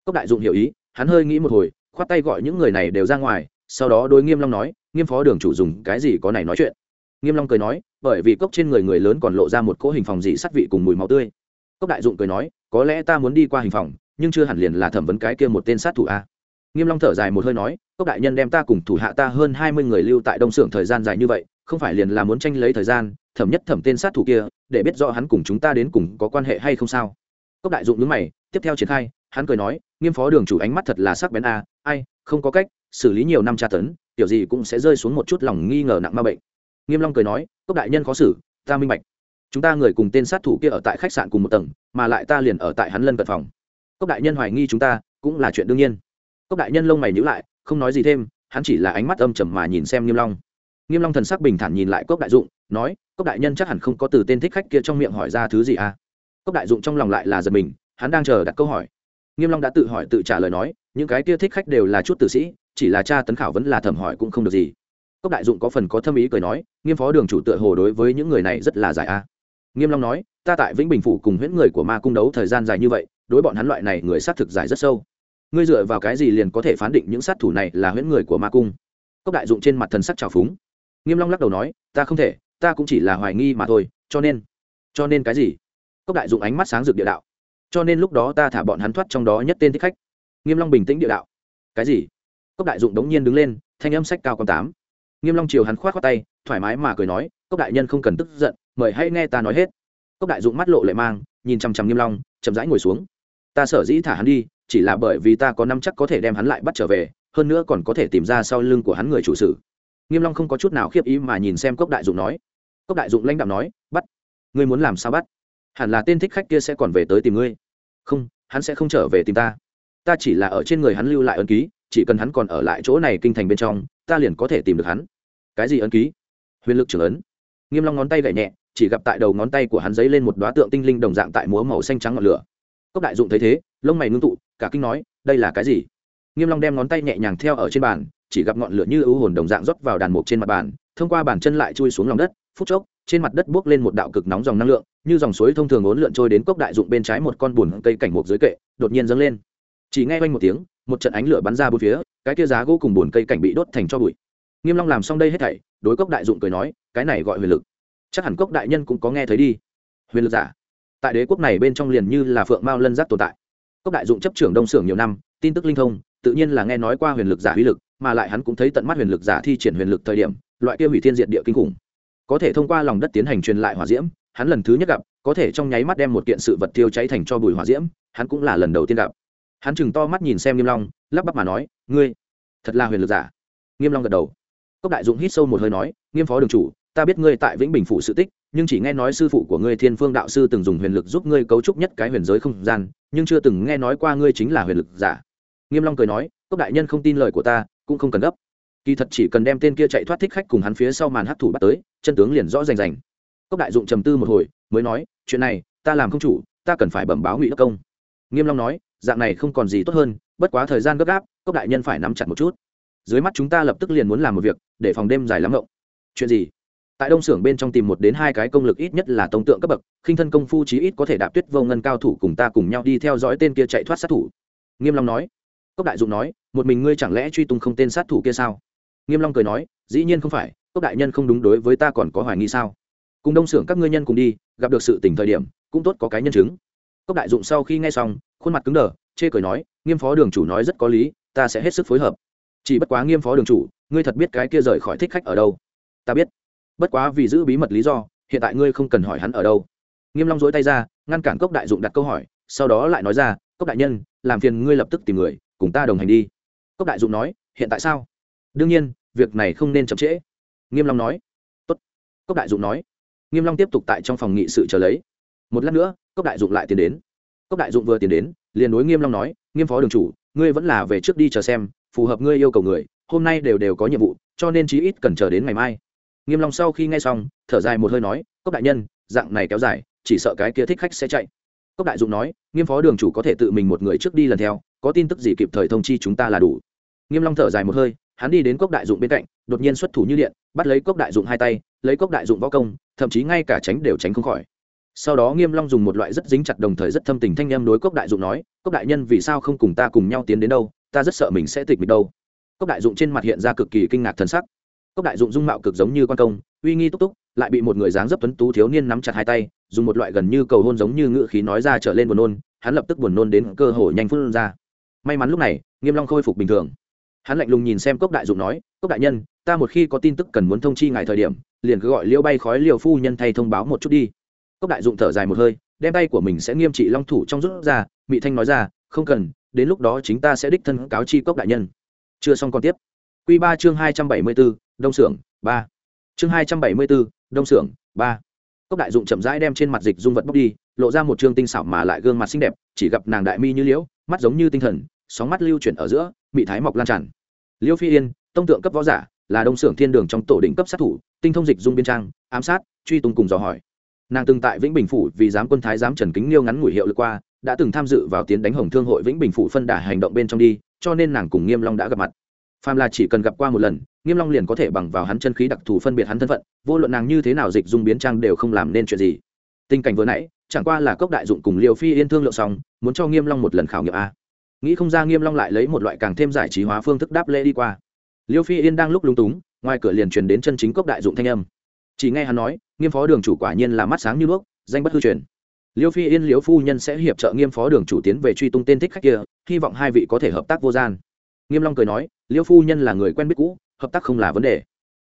Cốc đại dụng hiểu ý, hắn hơi nghĩ một hồi, khoát tay gọi những người này đều ra ngoài, sau đó đối nghiêm long nói, nghiêm phó đường chủ dùng cái gì có này nói chuyện? Nghiêm long cười nói, bởi vì cốc trên người người lớn còn lộ ra một cỗ hình phòng dị sắt vị cùng mùi máu tươi. Cốc đại dụng cười nói, có lẽ ta muốn đi qua hình phòng, nhưng chưa hẳn liền là thẩm vấn cái kia một tên sát thủ a. Nghiêm long thở dài một hơi nói, cốc đại nhân đem ta cùng thủ hạ ta hơn hai mươi người lưu tại đông Sưởng thời gian dài như vậy không phải liền là muốn tranh lấy thời gian, thẩm nhất thẩm tên sát thủ kia, để biết rõ hắn cùng chúng ta đến cùng có quan hệ hay không sao. Cốc đại dụng nhướng mày, tiếp theo triển khai, hắn cười nói, nghiêm phó đường chủ ánh mắt thật là sắc bén a, ai, không có cách, xử lý nhiều năm tra tấn, tiểu gì cũng sẽ rơi xuống một chút lòng nghi ngờ nặng ma bệnh. Nghiêm long cười nói, cốc đại nhân khó xử, ta minh bạch. Chúng ta người cùng tên sát thủ kia ở tại khách sạn cùng một tầng, mà lại ta liền ở tại hắn lân cận phòng. Cốc đại nhân hoài nghi chúng ta, cũng là chuyện đương nhiên. Cốc đại nhân lông mày nhíu lại, không nói gì thêm, hắn chỉ là ánh mắt âm trầm mà nhìn xem nghiêm long nghiêm long thần sắc bình thản nhìn lại cốc đại dụng, nói, cốc đại nhân chắc hẳn không có từ tên thích khách kia trong miệng hỏi ra thứ gì à? Cốc đại dụng trong lòng lại là giật mình, hắn đang chờ đặt câu hỏi. Nghiêm long đã tự hỏi tự trả lời nói, những cái kia thích khách đều là chút tử sĩ, chỉ là cha tấn khảo vẫn là thẩm hỏi cũng không được gì. Cốc đại dụng có phần có thâm ý cười nói, nghiêm phó đường chủ tựa hồ đối với những người này rất là giải a. Nghiêm long nói, ta tại vĩnh bình phủ cùng huyễn người của ma cung đấu thời gian dài như vậy, đối bọn hắn loại này người sát thực giải rất sâu. Ngươi dựa vào cái gì liền có thể phán định những sát thủ này là huyễn người của ma cung? Cốc đại dụng trên mặt thần sắc trào phúng nghiêm long lắc đầu nói, ta không thể, ta cũng chỉ là hoài nghi mà thôi, cho nên cho nên cái gì? Cốc đại dụng ánh mắt sáng rực địa đạo. Cho nên lúc đó ta thả bọn hắn thoát trong đó nhất tên thích khách. Nghiêm long bình tĩnh địa đạo. Cái gì? Cốc đại dụng đống nhiên đứng lên, thanh âm sách cao con tám. Nghiêm long chiều hắn khoát khoát tay, thoải mái mà cười nói, cốc đại nhân không cần tức giận, mời hãy nghe ta nói hết. Cốc đại dụng mắt lộ lệ mang, nhìn chăm chăm nghiêm long, chậm rãi ngồi xuống. Ta sở dĩ thả hắn đi, chỉ là bởi vì ta có năm chắc có thể đem hắn lại bắt trở về, hơn nữa còn có thể tìm ra sau lưng của hắn người chủ sự nghiêm long không có chút nào khiếp ý mà nhìn xem cốc đại dụng nói. Cốc đại dụng lãnh đạm nói, bắt, ngươi muốn làm sao bắt? Hẳn là tên thích khách kia sẽ còn về tới tìm ngươi. Không, hắn sẽ không trở về tìm ta. Ta chỉ là ở trên người hắn lưu lại ấn ký, chỉ cần hắn còn ở lại chỗ này kinh thành bên trong, ta liền có thể tìm được hắn. Cái gì ấn ký? Huyền lực trưởng ấn. Nghiêm long ngón tay gậy nhẹ, chỉ gặp tại đầu ngón tay của hắn giấy lên một đóa tượng tinh linh đồng dạng tại múa màu xanh trắng ngọn lửa. Cốc đại dụng thấy thế, lông mày ngưng tụ, cả kinh nói, đây là cái gì? Nghiêm long đem ngón tay nhẹ nhàng theo ở trên bàn chỉ gặp ngọn lửa như ưu hồn đồng dạng rót vào đàn mục trên mặt bàn, thông qua bàn chân lại chui xuống lòng đất, phút chốc, trên mặt đất buốc lên một đạo cực nóng dòng năng lượng, như dòng suối thông thường ốn lượn trôi đến cốc đại dụng bên trái một con bùn cây cảnh mục dưới kệ, đột nhiên dâng lên. Chỉ nghe quanh một tiếng, một trận ánh lửa bắn ra bốn phía, cái kia giá gỗ cùng bùn cây cảnh bị đốt thành cho bụi. Nghiêm long làm xong đây hết thảy, đối cốc đại dụng cười nói, cái này gọi huyền lực. Chắc hẳn cốc đại nhân cũng có nghe thấy đi. Huyền lực giả. Tại đế quốc này bên trong liền như là phượng mao lân giác tồn tại. Cốc đại dụng chấp trưởng đông xưởng nhiều năm, tin tức linh thông, tự nhiên là nghe nói qua huyền lực giả uy lực mà lại hắn cũng thấy tận mắt huyền lực giả thi triển huyền lực thời điểm, loại kia hủy thiên diệt địa kinh khủng. Có thể thông qua lòng đất tiến hành truyền lại hỏa diễm, hắn lần thứ nhất gặp, có thể trong nháy mắt đem một kiện sự vật tiêu cháy thành cho bùi hỏa diễm, hắn cũng là lần đầu tiên gặp. Hắn chừng to mắt nhìn xem nghiêm long, lắp bắp mà nói, ngươi, thật là huyền lực giả. Nghiêm long gật đầu. Cốc đại dũng hít sâu một hơi nói, nghiêm phó đường chủ, ta biết ngươi tại vĩnh bình phủ sự tích, nhưng chỉ nghe nói sư phụ của ngươi thiên phương đạo sư từng dùng huyền lực giúp ngươi cấu trúc nhất cái huyền giới không gian, nhưng chưa từng nghe nói qua ngươi chính là huyền lực giả. Nghiêm long cười nói, cốc đại nhân không tin lời của ta cũng không cần gấp. Kỳ thật chỉ cần đem tên kia chạy thoát thích khách cùng hắn phía sau màn hấp thủ bắt tới, chân tướng liền rõ rành rành. Cốc đại dụng trầm tư một hồi, mới nói, chuyện này, ta làm không chủ, ta cần phải bẩm báo ngụy đốc công. Nghiêm long nói, dạng này không còn gì tốt hơn, bất quá thời gian gấp gáp, cốc đại nhân phải nắm chặt một chút. Dưới mắt chúng ta lập tức liền muốn làm một việc, để phòng đêm dài lắm ngộng. Chuyện gì? Tại đông xưởng bên trong tìm một đến hai cái công lực ít nhất là tông tượng cấp bậc, khinh thân công phu chí ít có thể đạp tuyết vô ngân cao thủ cùng ta cùng nhau đi theo dõi tên kia chạy thoát sát thủ. Nghiêm long nói cốc đại dụng nói, một mình ngươi chẳng lẽ truy tung không tên sát thủ kia sao? Nghiêm long cười nói, dĩ nhiên không phải, cốc đại nhân không đúng đối với ta còn có hoài nghi sao? Cùng đông xưởng các ngươi nhân cùng đi, gặp được sự tình thời điểm, cũng tốt có cái nhân chứng. Cốc đại dụng sau khi nghe xong, khuôn mặt cứng đờ, chê cười nói, nghiêm phó đường chủ nói rất có lý, ta sẽ hết sức phối hợp. Chỉ bất quá nghiêm phó đường chủ, ngươi thật biết cái kia rời khỏi thích khách ở đâu? Ta biết. Bất quá vì giữ bí mật lý do, hiện tại ngươi không cần hỏi hắn ở đâu. Nghiêm long dối tay ra, ngăn cản cốc đại dụng đặt câu hỏi, sau đó lại nói ra, cốc đại nhân, làm phiền ngươi lập tức tìm người cùng ta đồng hành đi. Cốc đại dụng nói, hiện tại sao? Đương nhiên, việc này không nên chậm trễ. Nghiêm long nói, tốt. Cốc đại dụng nói. Nghiêm long tiếp tục tại trong phòng nghị sự chờ lấy. Một lát nữa, cốc đại dụng lại tiến đến. Cốc đại dụng vừa tiến đến, liền đối nghiêm long nói, nghiêm phó đường chủ, ngươi vẫn là về trước đi chờ xem, phù hợp ngươi yêu cầu người, hôm nay đều đều có nhiệm vụ, cho nên chí ít cần chờ đến ngày mai. Nghiêm long sau khi nghe xong, thở dài một hơi nói, cốc đại nhân, dạng này kéo dài, chỉ sợ cái kia thích khách sẽ chạy. Cốc đại dụng nói, nghiêm phó đường chủ có thể tự mình một người trước đi lần theo có tin tức gì kịp thời thông chi chúng ta là đủ. Nghiêm long thở dài một hơi, hắn đi đến cốc đại dụng bên cạnh, đột nhiên xuất thủ như điện, bắt lấy cốc đại dụng hai tay, lấy cốc đại dụng võ công, thậm chí ngay cả tránh đều tránh không khỏi. Sau đó nghiêm long dùng một loại rất dính chặt đồng thời rất thâm tình thanh âm đối cốc đại dụng nói, cốc đại nhân, vì sao không cùng ta cùng nhau tiến đến đâu? Ta rất sợ mình sẽ tịch mịch đâu. Cốc đại dụng trên mặt hiện ra cực kỳ kinh ngạc thần sắc. Cốc đại dụng dung mạo cực giống như quan công, uy nghi túc túc, lại bị một người dáng dấp tuấn tú thiếu niên nắm chặt hai tay, dùng một loại gần như cầu hôn giống như ngữ khí nói ra trở lên buồn nôn, hắn lập tức buồn nôn đến cơ hồ nhanh phun ra may mắn lúc này, nghiêm long khôi phục bình thường. Hắn lạnh lùng nhìn xem cốc đại dụng nói, cốc đại nhân, ta một khi có tin tức cần muốn thông chi ngài thời điểm, liền cứ gọi liêu bay khói liều phu nhân thay thông báo một chút đi. Cốc đại dụng thở dài một hơi, đem tay của mình sẽ nghiêm trị long thủ trong rút ra mỹ thanh nói ra, không cần, đến lúc đó chính ta sẽ đích thân cáo chi cốc đại nhân. Chưa xong còn tiếp. Q ba chương hai trăm bảy mươi bốn đông xưởng ba. Chương hai trăm bảy mươi bốn đông xưởng ba. Cốc đại dụng chậm rãi đem trên mặt dịch dung vật bóc đi, lộ ra một chương tinh xảo mà lại gương mặt xinh đẹp, chỉ gặp nàng đại mi như liễu, mắt giống như tinh thần sóng mắt lưu chuyển ở giữa bị thái mọc lan tràn. Liêu phi yên, tông tượng cấp võ giả, là đông xưởng thiên đường trong tổ đỉnh cấp sát thủ, tinh thông dịch dung biên trang, ám sát, truy tung cùng dò hỏi. Nàng từng tại vĩnh bình phủ vì giám quân thái giám trần kính liêu ngắn ngủi hiệu lực qua, đã từng tham dự vào tiến đánh hồng thương hội vĩnh bình phủ phân đả hành động bên trong đi, cho nên nàng cùng nghiêm long đã gặp mặt. Phàm là chỉ cần gặp qua một lần, nghiêm long liền có thể bằng vào hắn chân khí đặc thù phân biệt hắn thân phận, vô luận nàng như thế nào dịch dung biến trang đều không làm nên chuyện gì. Tình cảnh vừa nãy, chẳng qua là cốc đại dụng cùng liều phi yên thương lượng xong, muốn cho nghiêm long một lần khảo nghiệm a nghĩ không ra nghiêm long lại lấy một loại càng thêm giải trí hóa phương thức đáp lễ đi qua. Liêu phi yên đang lúc lúng túng, ngoài cửa liền truyền đến chân chính cốc đại dụng thanh âm. Chỉ nghe hắn nói, nghiêm phó đường chủ quả nhiên là mắt sáng như đuốc, danh bất hư truyền. Liêu phi yên, liêu phu nhân sẽ hiệp trợ nghiêm phó đường chủ tiến về truy tung tên thích khách kia, hy vọng hai vị có thể hợp tác vô gian. Nghiêm long cười nói, liêu phu nhân là người quen biết cũ, hợp tác không là vấn đề.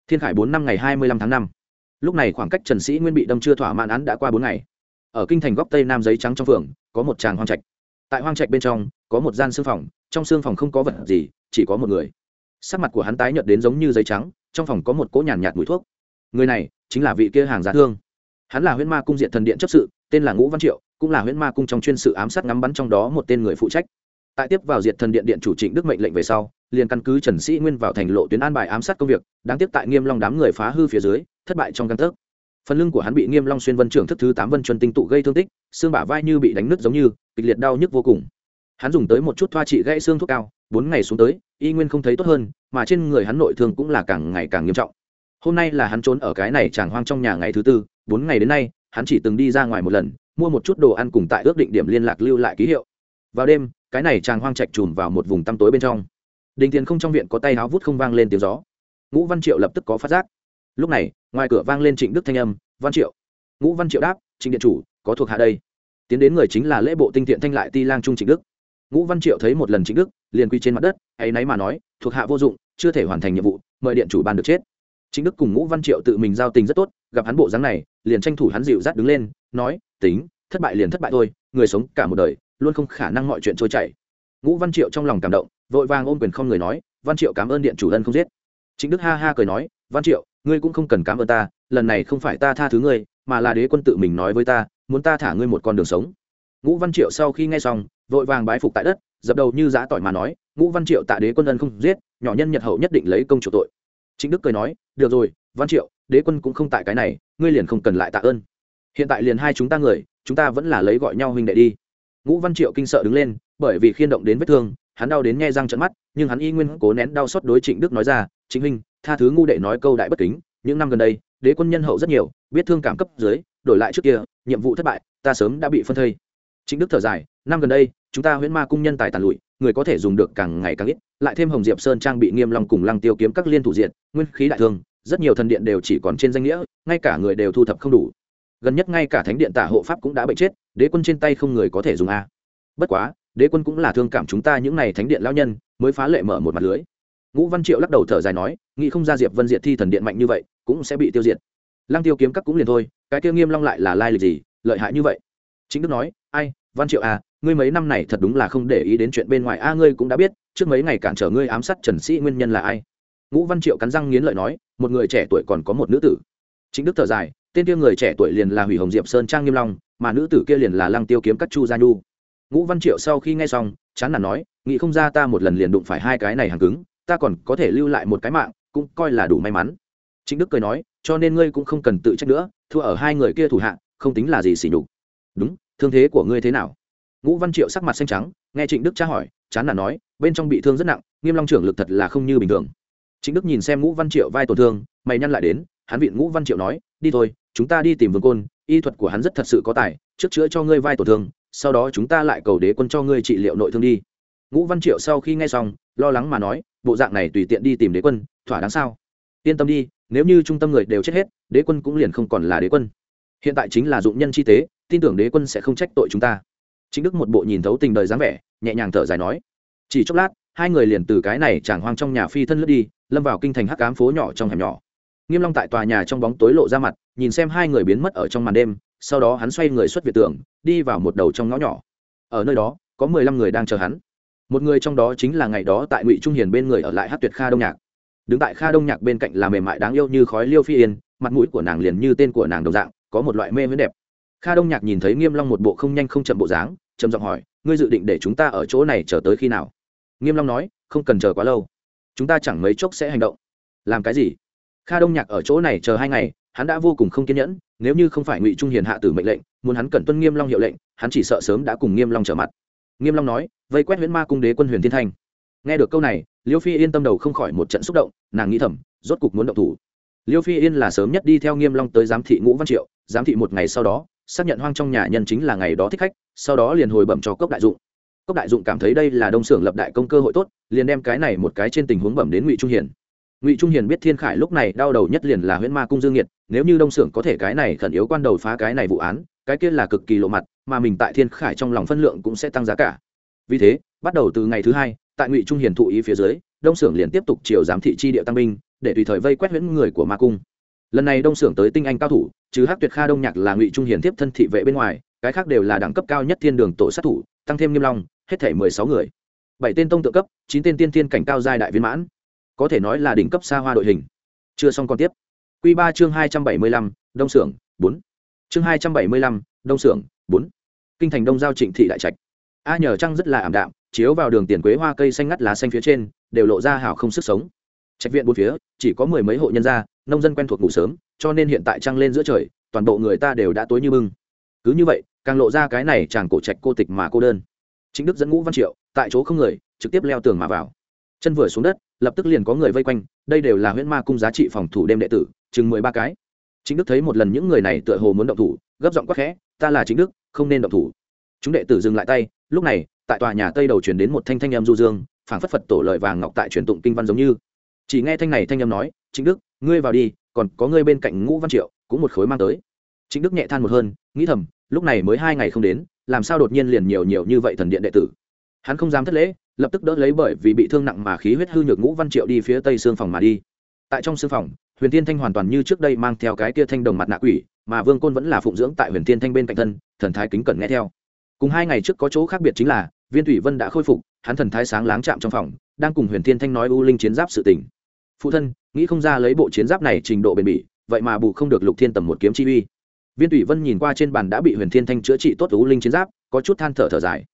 Thiên khải bốn năm ngày hai mươi lăm tháng năm. Lúc này khoảng cách trần sĩ nguyên bị đâm chưa thỏa mãn án đã qua bốn ngày. Ở kinh thành góc tây nam giấy trắng trong phường, có một tràng hoang trạch tại hoang trạch bên trong có một gian xương phòng trong xương phòng không có vật gì chỉ có một người. Sắc mặt của hắn tái nhợt đến giống như giấy trắng trong phòng có một cỗ nhàn nhạt, mùi thuốc. Người này chính là vị kia hàng giá thương. Hắn là huyễn ma cung diện thần điện chấp sự tên là ngũ văn triệu cũng là huyễn ma cung trong chuyên sự ám sát ngắm bắn trong đó một tên người phụ trách. Tại tiếp vào diệt thần điện điện chủ trịnh đức mệnh lệnh về sau liền căn cứ trần sĩ nguyên vào thành lộ tuyến an bài ám sát công việc đáng tiếc tại nghiêm long đám người phá hư phía dưới thất bại trong căn tấc phần lưng của hắn bị nghiêm long xuyên vân trưởng thức thứ tám vân chuẩn tinh tụ gây thương tích, xương bả vai như bị đánh nứt giống như, kịch liệt đau nhức vô cùng. Hắn dùng tới một chút thoa trị gãy xương thuốc cao, bốn ngày xuống tới, y nguyên không thấy tốt hơn, mà trên người hắn nội thương cũng là càng ngày càng nghiêm trọng. Hôm nay là hắn trốn ở cái này chàng hoang trong nhà ngày thứ tư, bốn ngày đến nay, hắn chỉ từng đi ra ngoài một lần, mua một chút đồ ăn cùng tại ước định điểm liên lạc lưu lại ký hiệu. Vào đêm, cái này chàng hoang trạch trùm vào một vùng tăm tối bên trong. Đình tiền không trong viện có tay háo vút không vang lên tiếng gió. Ngũ văn triệu lập tức có phát giác. Lúc này ngoài cửa vang lên trịnh đức thanh âm, văn triệu. Ngũ văn triệu đáp, trịnh điện chủ, có thuộc hạ đây. Tiến đến người chính là lễ bộ tinh thiện thanh lại ti lang trung trịnh đức. Ngũ văn triệu thấy một lần trịnh đức, liền quy trên mặt đất, ấy náy mà nói, thuộc hạ vô dụng, chưa thể hoàn thành nhiệm vụ, mời điện chủ ban được chết. Trịnh đức cùng ngũ văn triệu tự mình giao tình rất tốt, gặp hắn bộ dáng này, liền tranh thủ hắn dịu dắt đứng lên, nói, tính, thất bại liền thất bại thôi, người sống cả một đời, luôn không khả năng mọi chuyện trôi chảy. Ngũ văn triệu trong lòng cảm động, vội vàng ôm quyền không người nói, văn triệu cảm ơn điện chủ ân không giết. Chính đức ha ha cười nói, văn triệu ngươi cũng không cần cảm ơn ta, lần này không phải ta tha thứ ngươi, mà là đế quân tự mình nói với ta, muốn ta thả ngươi một con đường sống. Ngũ văn triệu sau khi nghe xong, vội vàng bái phục tại đất, dập đầu như giã tỏi mà nói, ngũ văn triệu tạ đế quân ân không giết, nhỏ nhân nhật hậu nhất định lấy công chủ tội. Chính đức cười nói, được rồi, văn triệu, đế quân cũng không tại cái này, ngươi liền không cần lại tạ ơn. Hiện tại liền hai chúng ta người, chúng ta vẫn là lấy gọi nhau huynh đệ đi. Ngũ văn triệu kinh sợ đứng lên, bởi vì khiên động đến vết thương, hắn đau đến nghe răng trận mắt, nhưng hắn y nguyên cố nén đau xót đối trịnh đức nói ra chính huynh, tha thứ ngu đệ nói câu đại bất kính, những năm gần đây, đế quân nhân hậu rất nhiều, biết thương cảm cấp dưới, đổi lại trước kia, nhiệm vụ thất bại, ta sớm đã bị phân thây. Chính đức thở dài, năm gần đây, chúng ta huyễn ma cung nhân tài tàn lụi, người có thể dùng được càng ngày càng ít, lại thêm hồng diệp sơn trang bị nghiêm long cùng lăng tiêu kiếm các liên thủ diện nguyên khí đại thương, rất nhiều thần điện đều chỉ còn trên danh nghĩa, ngay cả người đều thu thập không đủ. Gần nhất ngay cả thánh điện tả hộ pháp cũng đã bệnh chết, đế quân trên tay không người có thể dùng a. Bất quá, đế quân cũng là thương cảm chúng ta những n à y thánh điện lao nhân, mới phá lệ mở một mặt lưới ngũ văn triệu lắc đầu thở dài nói, nghĩ không ra diệp vân diệt thi thần điện mạnh như vậy, cũng sẽ bị tiêu diệt. Lăng tiêu kiếm các cũng liền thôi, cái tiêu nghiêm long lại là lai lịch gì, lợi hại như vậy? Chính đức nói, ai, văn triệu à ngươi mấy năm này thật đúng là không để ý đến chuyện bên ngoài, a, ngươi cũng đã biết, trước mấy ngày cản trở ngươi ám sát trần sĩ nguyên nhân là ai? Ngũ văn triệu cắn răng nghiến lợi nói, một người trẻ tuổi còn có một nữ tử. Chính đức thở dài, tên kia người trẻ tuổi liền là hủy hồng diệp sơn trang nghiêm long, mà nữ tử kia liền là lăng tiêu kiếm các chu gia nhu. Ngũ văn triệu sau khi nghe xong, chán nản nói, nghĩ không ra ta một lần liền đụng phải hai cái này hàng cứng ta còn có thể lưu lại một cái mạng, cũng coi là đủ may mắn. Chính đức cười nói, cho nên ngươi cũng không cần tự trách nữa, thua ở hai người kia thủ hạ, không tính là gì xỉ nhục. Đúng, thương thế của ngươi thế nào? Ngũ văn triệu sắc mặt xanh trắng, nghe trịnh đức tra hỏi, chán nản nói, bên trong bị thương rất nặng, nghiêm long trưởng lực thật là không như bình thường. Trịnh đức nhìn xem ngũ văn triệu vai tổn thương, mày nhăn lại đến, hắn viện ngũ văn triệu nói, đi thôi, chúng ta đi tìm vương côn, y thuật của hắn rất thật sự có tài, trước chữa cho ngươi vai tổn thương, sau đó chúng ta lại cầu đế quân cho ngươi trị liệu nội thương đi ngũ văn triệu sau khi nghe xong, lo lắng mà nói, bộ dạng này tùy tiện đi tìm đế quân, thỏa đáng sao? Yên tâm đi, nếu như trung tâm người đều chết hết, đế quân cũng liền không còn là đế quân. Hiện tại chính là dụng nhân chi tế, tin tưởng đế quân sẽ không trách tội chúng ta. Chính đức một bộ nhìn thấu tình đời dáng vẻ, nhẹ nhàng thở dài nói, chỉ chốc lát, hai người liền từ cái này tràng hoang trong nhà phi thân lướt đi, lâm vào kinh thành hắc ám phố nhỏ trong hẻm nhỏ. Nghiêm long tại tòa nhà trong bóng tối lộ ra mặt, nhìn xem hai người biến mất ở trong màn đêm, sau đó hắn xoay người xuất việt tường, đi vào một đầu trong ngõ nhỏ. Ở nơi đó, có mười lăm người đang chờ hắn một người trong đó chính là ngày đó tại ngụy trung hiền bên người ở lại hát tuyệt kha đông nhạc. Đứng tại kha đông nhạc bên cạnh là mềm mại đáng yêu như khói liêu phi yên, mặt mũi của nàng liền như tên của nàng đồng dạng, có một loại mê mới đẹp. Kha đông nhạc nhìn thấy nghiêm long một bộ không nhanh không chậm bộ dáng, trầm giọng hỏi, ngươi dự định để chúng ta ở chỗ này chờ tới khi nào? Nghiêm long nói, không cần chờ quá lâu. Chúng ta chẳng mấy chốc sẽ hành động. Làm cái gì? Kha đông nhạc ở chỗ này chờ hai ngày, hắn đã vô cùng không kiên nhẫn, nếu như không phải ngụy trung hiền hạ tử mệnh lệnh, muốn hắn cẩn tuân nghiêm long hiệu lệnh, hắn chỉ sợ sớm đã cùng nghiêm long trở mặt nghiêm long nói, vây quét huyễn ma cung đế quân huyền thiên thanh nghe được câu này, liêu phi yên tâm đầu không khỏi một trận xúc động, nàng nghĩ thầm, rốt cục muốn động thủ. Liêu phi yên là sớm nhất đi theo nghiêm long tới giám thị ngũ văn triệu, giám thị một ngày sau đó, xác nhận hoang trong nhà nhân chính là ngày đó thích khách, sau đó liền hồi bẩm cho cốc đại dụng. Cốc đại dụng cảm thấy đây là đông xưởng lập đại công cơ hội tốt, liền đem cái này một cái trên tình huống bẩm đến ngụy trung hiền. Ngụy trung hiền biết thiên khải lúc này đau đầu nhất liền là huyễn ma cung dương nhiệt nếu như đông xưởng có thể cái này khẩn yếu quan đầu phá cái này vụ án cái kia là cực kỳ lộ mặt, mà mình tại thiên khải trong lòng phân lượng cũng sẽ tăng giá cả. Vì thế, bắt đầu từ ngày thứ hai, tại ngụy trung hiền thụ ý phía dưới, đông xưởng liền tiếp tục chiều giám thị chi địa tăng binh, để tùy thời vây quét huyễn người của ma cung. Lần này đông xưởng tới tinh anh cao thủ chứ hát tuyệt kha đông nhạc là ngụy trung hiền tiếp thân thị vệ bên ngoài, cái khác đều là đẳng cấp cao nhất thiên đường tổ sát thủ, tăng thêm nghiêm long, hết thể mười sáu người. Bảy tên tông tự cấp, chín tên tiên tiên cảnh cao giai đại viên mãn. Có thể nói là đỉnh cấp xa hoa đội hình. Chưa xong còn tiếp. Q ba chương hai trăm bảy mươi lăm, đông xưởng bốn chương hai trăm bảy mươi lăm, đông xưởng bốn. Kinh thành đông giao trịnh thị đại trạch. A nhờ trăng rất là ảm đạm, chiếu vào đường tiền quế hoa cây xanh ngắt lá xanh phía trên, đều lộ ra hào không sức sống. Trạch viện bốn phía, chỉ có mười mấy hộ nhân gia, nông dân quen thuộc ngủ sớm, cho nên hiện tại trăng lên giữa trời, toàn bộ người ta đều đã tối như bưng. Cứ như vậy, càng lộ ra cái này chàng cổ trạch cô tịch mà cô đơn. Chính đức dẫn ngũ văn triệu, tại chỗ không người, trực tiếp leo tường mà vào. Chân vừa xuống đất, lập tức liền có người vây quanh, đây đều là huyễn ma cung giá trị phòng thủ đêm đệ tử, chừng mười ba cái chính đức thấy một lần những người này tựa hồ muốn động thủ, gấp giọng quắc khẽ, ta là chính đức, không nên động thủ. Chúng đệ tử dừng lại tay, lúc này, tại tòa nhà tây đầu chuyển đến một thanh thanh âm du dương, phảng phất phật tổ lợi vàng ngọc tại truyền tụng kinh văn giống như. Chỉ nghe thanh này thanh âm nói chính đức, ngươi vào đi, còn có ngươi bên cạnh ngũ văn triệu, cũng một khối mang tới. Chính đức nhẹ than một hơn, nghĩ thầm, lúc này mới hai ngày không đến, làm sao đột nhiên liền nhiều nhiều như vậy thần điện đệ tử? Hắn không dám thất lễ, lập tức đỡ lấy bởi vì bị thương nặng mà khí huyết hư nhược ngũ văn triệu đi phía tây xương phòng mà đi. Tại trong xương phòng huyền tiên thanh hoàn toàn như trước đây mang theo cái kia thanh đồng mặt nạ quỷ, mà vương côn vẫn là phụng dưỡng tại huyền tiên thanh bên cạnh thân, thần thái kính cẩn nghe theo. Cùng hai ngày trước có chỗ khác biệt chính là, viên thủy vân đã khôi phục, hắn thần thái sáng láng chạm trong phòng, đang cùng huyền tiên thanh nói u linh chiến giáp sự tình. Phụ thân, nghĩ không ra lấy bộ chiến giáp này trình độ bền bỉ, vậy mà bù không được lục thiên tầm một kiếm chi uy. Viên thủy vân nhìn qua trên bàn đã bị huyền thiên thanh chữa trị tốt u linh chiến giáp, có chút than thở thở dài.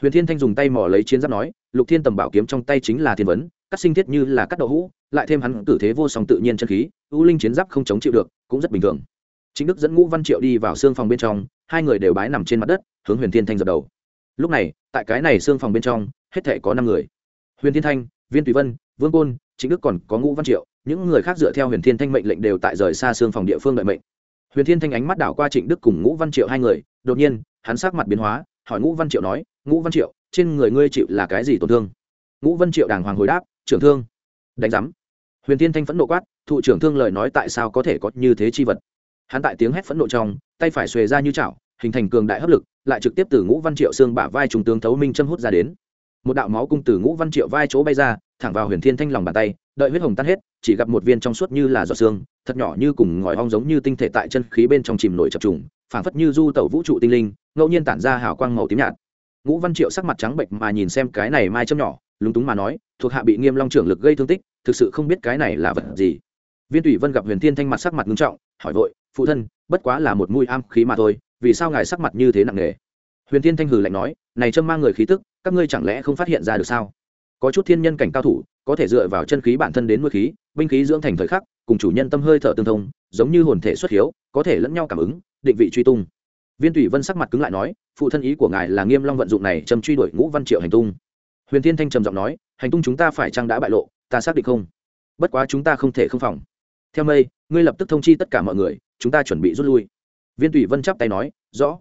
Huyền thiên thanh dùng tay mò lấy chiến giáp nói, lục thiên tầm bảo kiếm trong tay chính là thiên vấn, cắt sinh thiết như là cắt đậu hũ lại thêm hắn cử thế vô song tự nhiên chân khí, u linh chiến giáp không chống chịu được, cũng rất bình thường. Chính đức dẫn ngũ văn triệu đi vào xương phòng bên trong, hai người đều bái nằm trên mặt đất, hướng huyền thiên thanh dập đầu. Lúc này, tại cái này xương phòng bên trong, hết thể có năm người. Huyền thiên thanh, viên tùy vân, vương côn, chính đức còn có ngũ văn triệu, những người khác dựa theo huyền thiên thanh mệnh lệnh đều tại rời xa xương phòng địa phương đợi mệnh. Huyền thiên thanh ánh mắt đảo qua trịnh đức cùng ngũ văn triệu hai người, đột nhiên, hắn sắc mặt biến hóa, hỏi ngũ văn triệu nói, ngũ văn triệu, trên người ngươi chịu là cái gì tổn thương? Ngũ văn triệu đàng hoàng hồi đáp, trưởng thương. Đánh giám huyền thiên thanh phẫn nộ quát, thụ trưởng thương lời nói tại sao có thể có như thế chi vật? Hắn tại tiếng hét phẫn nộ trong, tay phải xuề ra như chảo, hình thành cường đại hấp lực, lại trực tiếp từ ngũ văn triệu xương bả vai trung tướng thấu minh châm hút ra đến. Một đạo máu cung từ ngũ văn triệu vai chỗ bay ra, thẳng vào huyền thiên thanh lòng bàn tay, đợi huyết hồng tan hết, chỉ gặp một viên trong suốt như là giọt xương thật nhỏ như cùng ngòi hong giống như tinh thể tại chân khí bên trong chìm nổi chập trùng, phảng phất như du tẩu vũ trụ tinh linh, ngẫu nhiên tản ra hào quang màu tím nhạt. Ngũ văn triệu sắc mặt trắng bệnh mà nhìn xem cái này mai châm nhỏ, lúng túng mà nói, thuộc hạ bị nghiêm long trưởng lực gây thương tích thực sự không biết cái này là vật gì. Viên tùy vân gặp huyền thiên thanh mặt sắc mặt nghiêm trọng, hỏi vội, phụ thân, bất quá là một mũi am khí mà thôi, vì sao ngài sắc mặt như thế nặng nề? Huyền thiên thanh hừ lạnh nói, này châm mang người khí tức, các ngươi chẳng lẽ không phát hiện ra được sao? Có chút thiên nhân cảnh cao thủ, có thể dựa vào chân khí bản thân đến nuôi khí, binh khí dưỡng thành thời khắc, cùng chủ nhân tâm hơi thở tương thông, giống như hồn thể xuất hiếu, có thể lẫn nhau cảm ứng, định vị truy tung. Viên tùy vân sắc mặt cứng lại nói, phụ thân ý của ngài là nghiêm long vận dụng này châm truy đuổi ngũ văn triệu hành tung. Huyền thiên thanh trầm giọng nói, hành tung chúng ta phải chăng đã bại lộ ta xác định không? Bất quá chúng ta không thể không phòng. Theo mây, ngươi lập tức thông chi tất cả mọi người, chúng ta chuẩn bị rút lui. Viên Tùy vân chắp tay nói, rõ.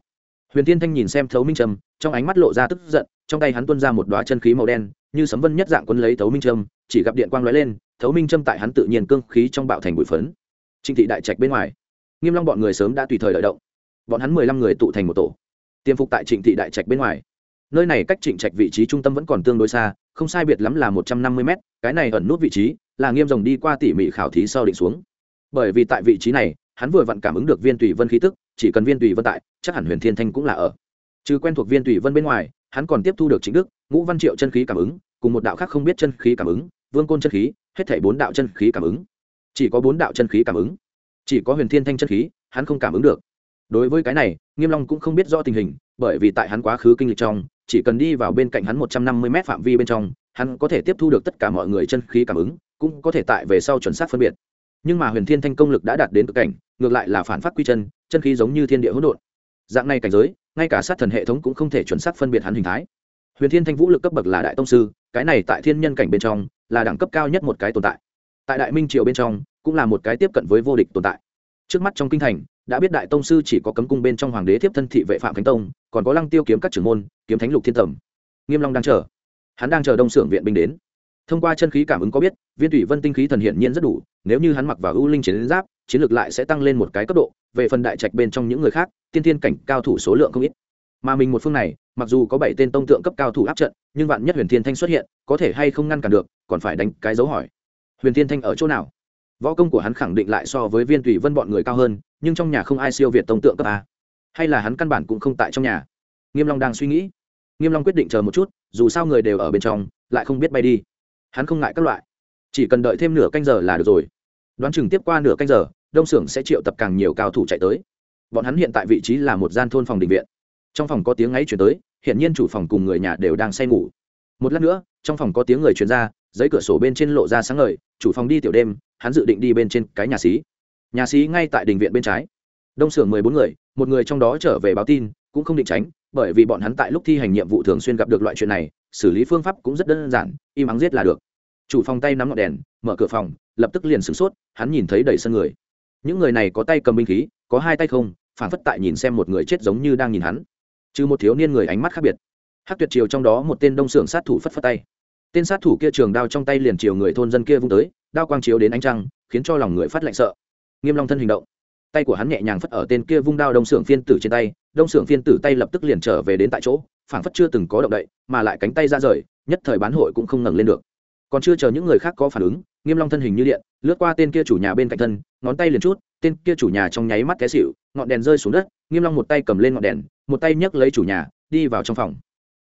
Huyền thiên thanh nhìn xem thấu minh trầm trong ánh mắt lộ ra tức giận, trong tay hắn tuôn ra một đoá chân khí màu đen, như sấm vân nhất dạng quân lấy thấu minh trâm, chỉ gặp điện quang lóe lên, thấu minh trâm tại hắn tự nhiên cương khí trong bạo thành bụi phấn. Trịnh thị đại trạch bên ngoài, nghiêm long bọn người sớm đã tùy thời đợi động. Bọn hắn mười lăm người tụ thành một tổ. Tiêm phục tại trịnh thị đại trạch bên ngoài nơi này cách trịnh trạch vị trí trung tâm vẫn còn tương đối xa, không sai biệt lắm là một trăm năm mươi mét, cái này ẩn nút vị trí là nghiêm rồng đi qua tỉ mỉ khảo thí sau định xuống. Bởi vì tại vị trí này, hắn vừa vặn cảm ứng được viên tùy vân khí tức, chỉ cần viên tùy vân tại, chắc hẳn huyền thiên thanh cũng là ở. Trừ quen thuộc viên tùy vân bên ngoài, hắn còn tiếp thu được chính đức, ngũ văn triệu chân khí cảm ứng, cùng một đạo khác không biết chân khí cảm ứng, vương côn chân khí, hết thảy bốn đạo chân khí cảm ứng. Chỉ có bốn đạo chân khí cảm ứng. Chỉ có huyền thiên thanh chân khí, hắn không cảm ứng được đối với cái này, nghiêm long cũng không biết rõ tình hình, bởi vì tại hắn quá khứ kinh lịch trong, chỉ cần đi vào bên cạnh hắn một trăm năm mươi m phạm vi bên trong, hắn có thể tiếp thu được tất cả mọi người chân khí cảm ứng, cũng có thể tại về sau chuẩn xác phân biệt. Nhưng mà huyền thiên thanh công lực đã đạt đến cực cảnh, ngược lại là phản phát quy chân chân khí giống như thiên địa hỗn độn. Dạng này cảnh giới, ngay cả sát thần hệ thống cũng không thể chuẩn xác phân biệt hắn hình thái. Huyền thiên thanh vũ lực cấp bậc là đại tông sư, cái này tại thiên nhân cảnh bên trong, là đẳng cấp cao nhất một cái tồn tại. Tại đại minh triều bên trong, cũng là một cái tiếp cận với vô địch tồn tại. Trước mắt trong kinh thành đã biết đại tông sư chỉ có cấm cung bên trong hoàng đế tiếp thân thị vệ phạm khánh tông, còn có lăng tiêu kiếm các trưởng môn, kiếm thánh lục thiên tầm. Nghiêm long đang chờ. Hắn đang chờ đông xưởng viện binh đến. Thông qua chân khí cảm ứng có biết, viên thủy vân tinh khí thần hiển nhiên rất đủ, nếu như hắn mặc vào ưu linh chiến giáp, chiến lược lại sẽ tăng lên một cái cấp độ, về phần đại trạch bên trong những người khác, tiên thiên cảnh cao thủ số lượng không ít. Mà mình một phương này, mặc dù có bảy tên tông tượng cấp cao thủ áp trận, nhưng vạn nhất huyền thiên thanh xuất hiện, có thể hay không ngăn cản được, còn phải đánh cái dấu hỏi. Huyền thiên thanh ở chỗ nào? Võ công của hắn khẳng định lại so với viên thủy vân bọn người cao hơn nhưng trong nhà không ai siêu việt tông tượng cấp a. Hay là hắn căn bản cũng không tại trong nhà. Nghiêm long đang suy nghĩ. Nghiêm long quyết định chờ một chút, dù sao người đều ở bên trong, lại không biết bay đi. Hắn không ngại các loại. Chỉ cần đợi thêm nửa canh giờ là được rồi. Đoán chừng tiếp qua nửa canh giờ, đông xưởng sẽ triệu tập càng nhiều cao thủ chạy tới. Bọn hắn hiện tại vị trí là một gian thôn phòng định viện. Trong phòng có tiếng ấy chuyển tới hiện nhiên chủ phòng cùng người nhà đều đang say ngủ. Một lát nữa, trong phòng có tiếng người chuyển ra, giấy cửa sổ bên trên lộ ra sáng ngời, chủ phòng đi tiểu đêm, hắn dự định đi bên trên cái nhà xí nhà sĩ ngay tại đình viện bên trái. Đông xưởng mười bốn người, một người trong đó trở về báo tin, cũng không định tránh, bởi vì bọn hắn tại lúc thi hành nhiệm vụ thường xuyên gặp được loại chuyện này, xử lý phương pháp cũng rất đơn giản, im ắng giết là được. Chủ phòng tay nắm ngọn đèn, mở cửa phòng, lập tức liền sửng sốt, hắn nhìn thấy đầy sân người. Những người này có tay cầm binh khí, có hai tay không phản phất tại nhìn xem một người chết giống như đang nhìn hắn. Trừ một thiếu niên người ánh mắt khác biệt. Hát tuyệt chiều trong đó một tên đông xưởng sát thủ phất phất tay. Tên sát thủ kia trường đao trong tay liền chiều người thôn dân kia vung tới, đao quang chiếu đến ánh trăng, khiến cho lòng người phát lạnh sợ nghiêm long thân hình động. Tay của hắn nhẹ nhàng phất ở tên kia vung đao đông Sưởng phiên tử trên tay, đông Sưởng phiên tử tay lập tức liền trở về đến tại chỗ, phảng phất chưa từng có động đậy, mà lại cánh tay ra rời, nhất thời bán hội cũng không ngẩng lên được. Còn chưa chờ những người khác có phản ứng, nghiêm long thân hình như điện, lướt qua tên kia chủ nhà bên cạnh thân, ngón tay liền chút, tên kia chủ nhà trong nháy mắt té xỉu, ngọn đèn rơi xuống đất, nghiêm long một tay cầm lên ngọn đèn, một tay nhấc lấy chủ nhà, đi vào trong phòng.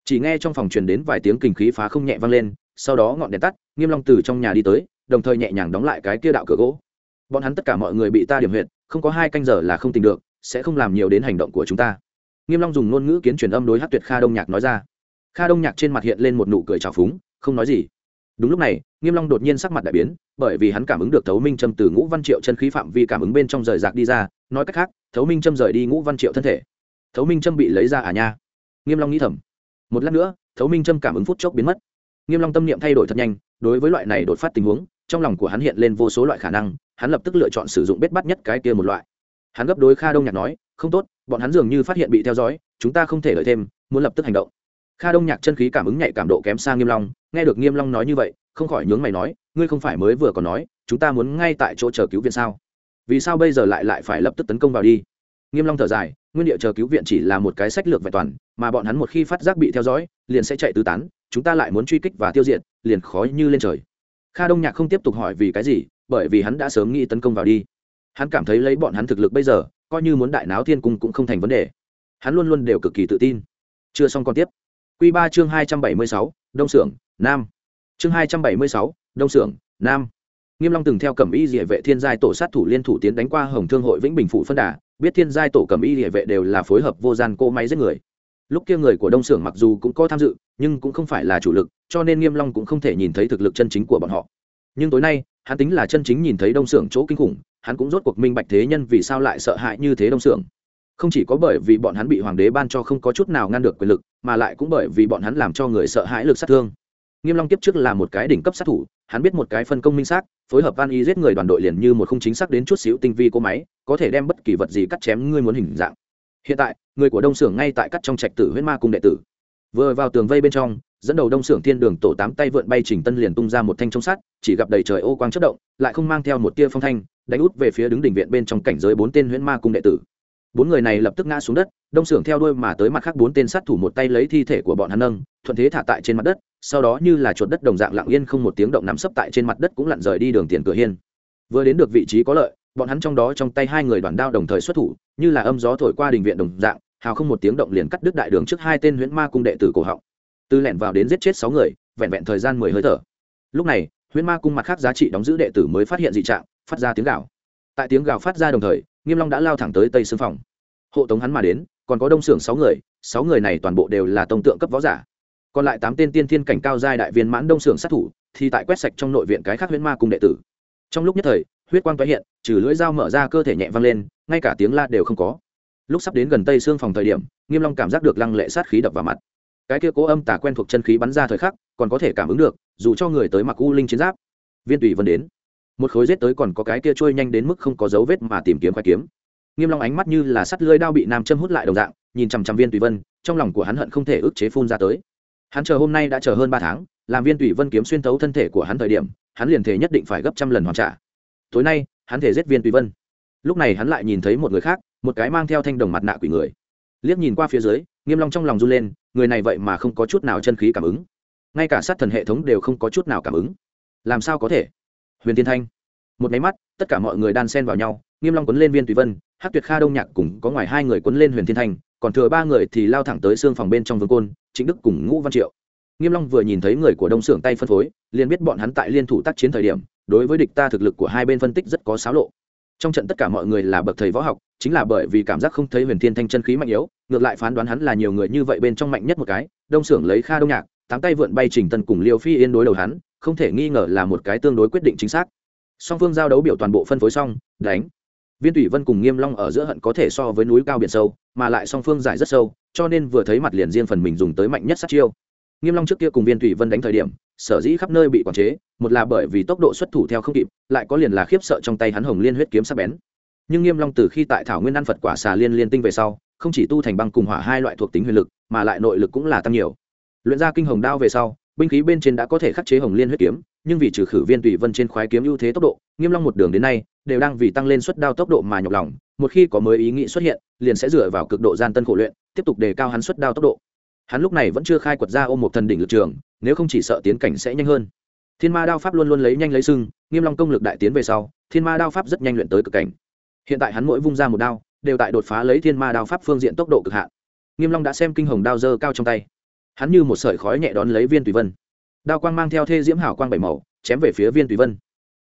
Chỉ nghe trong phòng truyền đến vài tiếng kinh khí phá không nhẹ vang lên, sau đó ngọn đèn tắt, nghiêm long từ trong nhà đi tới, đồng thời nhẹ nhàng đóng lại cái kia đạo cửa gỗ bọn hắn tất cả mọi người bị ta điểm huyệt, không có hai canh giờ là không tìm được, sẽ không làm nhiều đến hành động của chúng ta. Nghiêm long dùng ngôn ngữ kiến truyền âm đối hát tuyệt kha đông nhạc nói ra. Kha đông nhạc trên mặt hiện lên một nụ cười trào phúng, không nói gì. Đúng lúc này, nghiêm long đột nhiên sắc mặt đại biến, bởi vì hắn cảm ứng được thấu minh châm từ ngũ văn triệu chân khí phạm vi cảm ứng bên trong rời rạc đi ra, nói cách khác, thấu minh châm rời đi ngũ văn triệu thân thể. Thấu minh châm bị lấy ra à nha. Nghiêm long nghĩ thầm. Một lát nữa, thấu minh châm cảm ứng phút chốc biến mất. Nghiêm long tâm niệm thay đổi thật nhanh, đối với loại này đột phát tình huống, trong lòng của hắn hiện lên vô số loại khả năng hắn lập tức lựa chọn sử dụng bết bắt nhất cái kia một loại. Hắn gấp đối kha đông nhạc nói, không tốt, bọn hắn dường như phát hiện bị theo dõi, chúng ta không thể đợi thêm, muốn lập tức hành động. Kha đông nhạc chân khí cảm ứng nhạy cảm độ kém xa nghiêm long, nghe được nghiêm long nói như vậy, không khỏi nhướng mày nói, ngươi không phải mới vừa còn nói, chúng ta muốn ngay tại chỗ chờ cứu viện sao? Vì sao bây giờ lại lại phải lập tức tấn công vào đi? Nghiêm long thở dài, nguyên địa chờ cứu viện chỉ là một cái sách lược vẹn toàn, mà bọn hắn một khi phát giác bị theo dõi, liền sẽ chạy tứ tán, chúng ta lại muốn truy kích và tiêu diệt, liền khó như lên trời. Kha đông nhạc không tiếp tục hỏi vì cái gì bởi vì hắn đã sớm nghĩ tấn công vào đi. Hắn cảm thấy lấy bọn hắn thực lực bây giờ, coi như muốn đại náo thiên cung cũng không thành vấn đề. Hắn luôn luôn đều cực kỳ tự tin. Chưa xong còn tiếp. Q ba chương hai trăm bảy mươi sáu, đông xưởng nam. Chương hai trăm bảy mươi sáu, đông xưởng nam. Nghiêm long từng theo cẩm y địa vệ thiên giai tổ sát thủ liên thủ tiến đánh qua hồng thương hội vĩnh bình phủ phân đà, biết thiên giai tổ cẩm y địa vệ đều là phối hợp vô gian cô máy giết người. Lúc kia người của đông xưởng mặc dù cũng có tham dự, nhưng cũng không phải là chủ lực, cho nên nghiêm long cũng không thể nhìn thấy thực lực chân chính của bọn họ. Nhưng tối nay hắn tính là chân chính nhìn thấy đông xưởng chỗ kinh khủng, hắn cũng rốt cuộc minh bạch thế nhân vì sao lại sợ hãi như thế đông xưởng. Không chỉ có bởi vì bọn hắn bị hoàng đế ban cho không có chút nào ngăn được quyền lực, mà lại cũng bởi vì bọn hắn làm cho người sợ hãi lực sát thương. Nghiêm long kiếp trước là một cái đỉnh cấp sát thủ, hắn biết một cái phân công minh xác, phối hợp van y giết người đoàn đội liền như một không chính xác đến chút xíu tinh vi cô máy, có thể đem bất kỳ vật gì cắt chém ngươi muốn hình dạng. Hiện tại, người của đông xưởng ngay tại cắt trong trạch tử huyết ma cung đệ tử. Vừa vào tường vây bên trong dẫn đầu đông xưởng thiên đường tổ tám tay vượn bay trình tân liền tung ra một thanh trong sát chỉ gặp đầy trời ô quang chất động, lại không mang theo một tia phong thanh, đánh út về phía đứng đỉnh viện bên trong cảnh giới bốn tên huyễn ma cung đệ tử. Bốn người này lập tức ngã xuống đất, đông xưởng theo đuôi mà tới mặt khác bốn tên sát thủ một tay lấy thi thể của bọn hắn nâng, thuận thế thả tại trên mặt đất, sau đó như là chuột đất đồng dạng lặng yên không một tiếng động nằm sấp tại trên mặt đất cũng lặn rời đi đường tiền cửa hiên. Vừa đến được vị trí có lợi, bọn hắn trong đó trong tay hai người đoàn đao đồng thời xuất thủ, như là âm gió thổi qua đình viện đồng dạng, hào không một tiếng động liền cắt đứt đại đường trước hai tên huyễn ma cung đệ tử cổ họng từ lẻn vào đến giết chết sáu người, vẹn vẹn thời gian mười hơi thở. Lúc này, huyễn ma cung mặt khác giá trị đóng giữ đệ tử mới phát hiện dị trạng, phát ra tiếng gào. Tại tiếng gào phát ra đồng thời, nghiêm long đã lao thẳng tới tây xương phòng. Hộ tống hắn mà đến, còn có đông xưởng sáu người sáu người này toàn bộ đều là tông tượng cấp võ giả. Còn lại tám tên tiên thiên cảnh cao giai đại viên mãn đông xưởng sát thủ, thì tại quét sạch trong nội viện cái khác huyễn ma cung đệ tử. Trong lúc nhất thời, huyết quang tái hiện, trừ lưỡi dao mở ra cơ thể nhẹ văng lên, ngay cả tiếng la đều không có. Lúc sắp đến gần tây xương phòng thời điểm, nghiêm long cảm giác được lăng lệ sát khí đập vào mặt cái kia cố âm tả quen thuộc chân khí bắn ra thời khắc, còn có thể cảm ứng được, dù cho người tới mặc u linh chiến giáp. Viên tùy vân đến. Một khối rết tới còn có cái kia trôi nhanh đến mức không có dấu vết mà tìm kiếm khoai kiếm. Nghiêm long ánh mắt như là sắt lưỡi đao bị nam châm hút lại đồng dạng, nhìn chằm chằm viên tùy vân, trong lòng của hắn hận không thể ức chế phun ra tới. Hắn chờ hôm nay đã chờ hơn ba tháng, làm viên tùy vân kiếm xuyên thấu thân thể của hắn thời điểm, hắn liền thể nhất định phải gấp trăm lần hoàn trả. Tối nay, hắn thể giết viên tùy vân. Lúc này hắn lại nhìn thấy một người khác, một cái mang theo thanh đồng mặt nạ quỷ người. Liếc nhìn qua phía dưới, nghiêm long trong lòng run lên người này vậy mà không có chút nào chân khí cảm ứng. Ngay cả sát thần hệ thống đều không có chút nào cảm ứng. Làm sao có thể? Huyền tiên thanh. Một máy mắt, tất cả mọi người đan sen vào nhau, nghiêm long quấn lên viên tùy vân, hắc tuyệt kha đông nhạc cùng có ngoài hai người quấn lên huyền thiên thanh, còn thừa ba người thì lao thẳng tới xương phòng bên trong vương côn chính đức cùng ngũ văn triệu. Nghiêm long vừa nhìn thấy người của đông xưởng tay phân phối, liền biết bọn hắn tại liên thủ tác chiến thời điểm, đối với địch ta thực lực của hai bên phân tích rất có xáo lộ trong trận tất cả mọi người là bậc thầy võ học, chính là bởi vì cảm giác không thấy huyền thiên thanh chân khí mạnh yếu, ngược lại phán đoán hắn là nhiều người như vậy bên trong mạnh nhất một cái, đông xưởng lấy kha đông nhạc, tám tay vượn bay trình tân cùng liêu phi yên đối đầu hắn, không thể nghi ngờ là một cái tương đối quyết định chính xác. Song phương giao đấu biểu toàn bộ phân phối xong, đánh. Viên thủy vân cùng nghiêm long ở giữa hận có thể so với núi cao biển sâu, mà lại song phương giải rất sâu, cho nên vừa thấy mặt liền riêng phần mình dùng tới mạnh nhất sát chiêu nghiêm long trước kia cùng viên thủy vân đánh thời điểm, sở dĩ khắp nơi bị quản chế, một là bởi vì tốc độ xuất thủ theo không kịp, lại có liền là khiếp sợ trong tay hắn hồng liên huyết kiếm sắc bén. Nhưng nghiêm long từ khi tại thảo nguyên ăn phật quả xà liên liên tinh về sau, không chỉ tu thành băng cùng hỏa hai loại thuộc tính huyền lực, mà lại nội lực cũng là tăng nhiều. Luyện ra kinh hồng đao về sau, binh khí bên trên đã có thể khắc chế hồng liên huyết kiếm, nhưng vì trừ khử viên tùy vân trên khoái kiếm ưu thế tốc độ, nghiêm long một đường đến nay, đều đang vì tăng lên suất đao tốc độ mà nhọc lòng, một khi có mới ý nghĩ xuất hiện, liền sẽ dựa vào cực độ gian tân khổ luyện, tiếp tục đề cao hắn suất đao tốc độ hắn lúc này vẫn chưa khai quật ra ôm một thần đỉnh lực trường, nếu không chỉ sợ tiến cảnh sẽ nhanh hơn. Thiên ma đao pháp luôn luôn lấy nhanh lấy sưng, nghiêm long công lực đại tiến về sau, thiên ma đao pháp rất nhanh luyện tới cực cảnh. Hiện tại hắn mỗi vung ra một đao, đều tại đột phá lấy thiên ma đao pháp phương diện tốc độ cực hạn. Nghiêm long đã xem kinh hồng đao dơ cao trong tay. Hắn như một sợi khói nhẹ đón lấy viên tùy vân. Đao quang mang theo thê diễm hảo quang bảy màu, chém về phía viên tùy vân.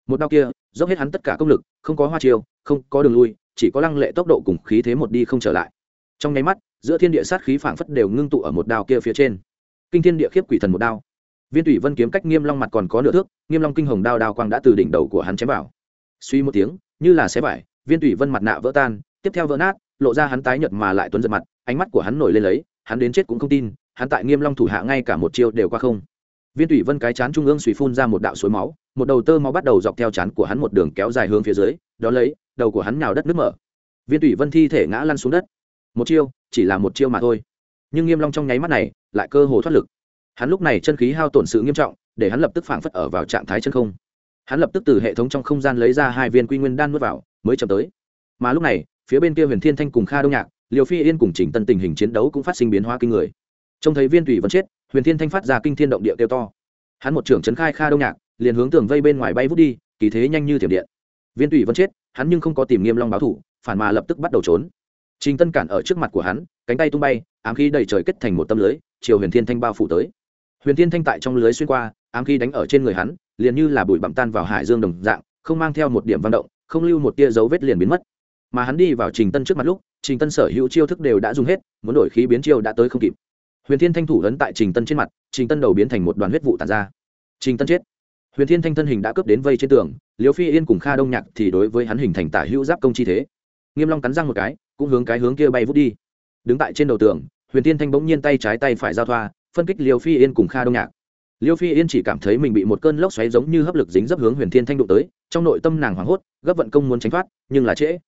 Một đao kia, dốc hết hắn tất cả công lực, không có hoa chiêu, không có đường lui, chỉ có lăng lệ tốc độ cùng khí thế một đi không trở lại trong nháy mắt, giữa thiên địa sát khí phảng phất đều ngưng tụ ở một đao kia phía trên. Kinh thiên địa khiếp quỷ thần một đao. Viên thủy vân kiếm cách nghiêm long mặt còn có nửa thước, nghiêm long kinh hồng đao đao quang đã từ đỉnh đầu của hắn chém vào. Suy một tiếng, như là xé vải, viên thủy vân mặt nạ vỡ tan, tiếp theo vỡ nát, lộ ra hắn tái nhợt mà lại tuấn giật mặt, ánh mắt của hắn nổi lên lấy, hắn đến chết cũng không tin, hắn tại nghiêm long thủ hạ ngay cả một chiêu đều qua không. Viên thủy vân cái chán trung ương suy phun ra một đạo suối máu, một đầu tơ máu bắt đầu dọc theo chán của hắn một đường kéo dài hướng phía dưới đó lấy, đầu của hắn nhào đất nước mở. Viên thủy vân thi thể ngã lăn xuống đất một chiêu, chỉ là một chiêu mà thôi. Nhưng nghiêm long trong nháy mắt này lại cơ hồ thoát lực. Hắn lúc này chân khí hao tổn sự nghiêm trọng, để hắn lập tức phảng phất ở vào trạng thái chân không. Hắn lập tức từ hệ thống trong không gian lấy ra hai viên quy nguyên đan nuốt vào, mới chậm tới. Mà lúc này, phía bên kia huyền thiên thanh cùng kha đông nhạc liều phi yên cùng chỉnh tân tình hình chiến đấu cũng phát sinh biến hóa kinh người. Trông thấy viên tùy vẫn chết, huyền thiên thanh phát ra kinh thiên động địa kêu to. Hắn một trưởng trấn khai kha đông nhạc, liền hướng tường vây bên ngoài bay vút đi, kỳ thế nhanh như thiểm điện. Viên tùy vẫn chết, hắn nhưng không có tìm nghiêm long báo thủ, phản mà lập tức bắt đầu trốn trình tân cản ở trước mặt của hắn, cánh tay tung bay, ám khí đầy trời kết thành một tấm lưới, chiều huyền thiên thanh bao phủ tới. Huyền thiên thanh tại trong lưới xuyên qua, ám khí đánh ở trên người hắn, liền như là bụi bặm tan vào hải dương đồng dạng, không mang theo một điểm văn động, không lưu một tia dấu vết liền biến mất. Mà hắn đi vào trình tân trước mặt lúc, trình tân sở hữu chiêu thức đều đã dùng hết, muốn đổi khí biến chiêu đã tới không kịp. Huyền thiên thanh thủ ấn tại trình tân trên mặt, trình tân đầu biến thành một đoàn huyết vụ tàn ra. Trình tân chết. Huyền thiên thanh thân hình đã cướp đến vây trên tường Liễu phi yên cùng kha đông nhạc thì đối với hắn hình thành tả hữu giáp công chi thế. Nghiêm long cắn răng một cái cũng hướng cái hướng kia bay vút đi. Đứng tại trên đầu tường, huyền thiên thanh bỗng nhiên tay trái tay phải giao thoa, phân kích liều phi yên cùng kha đông nhạc. Liêu phi yên chỉ cảm thấy mình bị một cơn lốc xoáy giống như hấp lực dính dấp hướng huyền thiên thanh đụng tới, trong nội tâm nàng hoảng hốt, gấp vận công muốn tránh thoát, nhưng là trễ.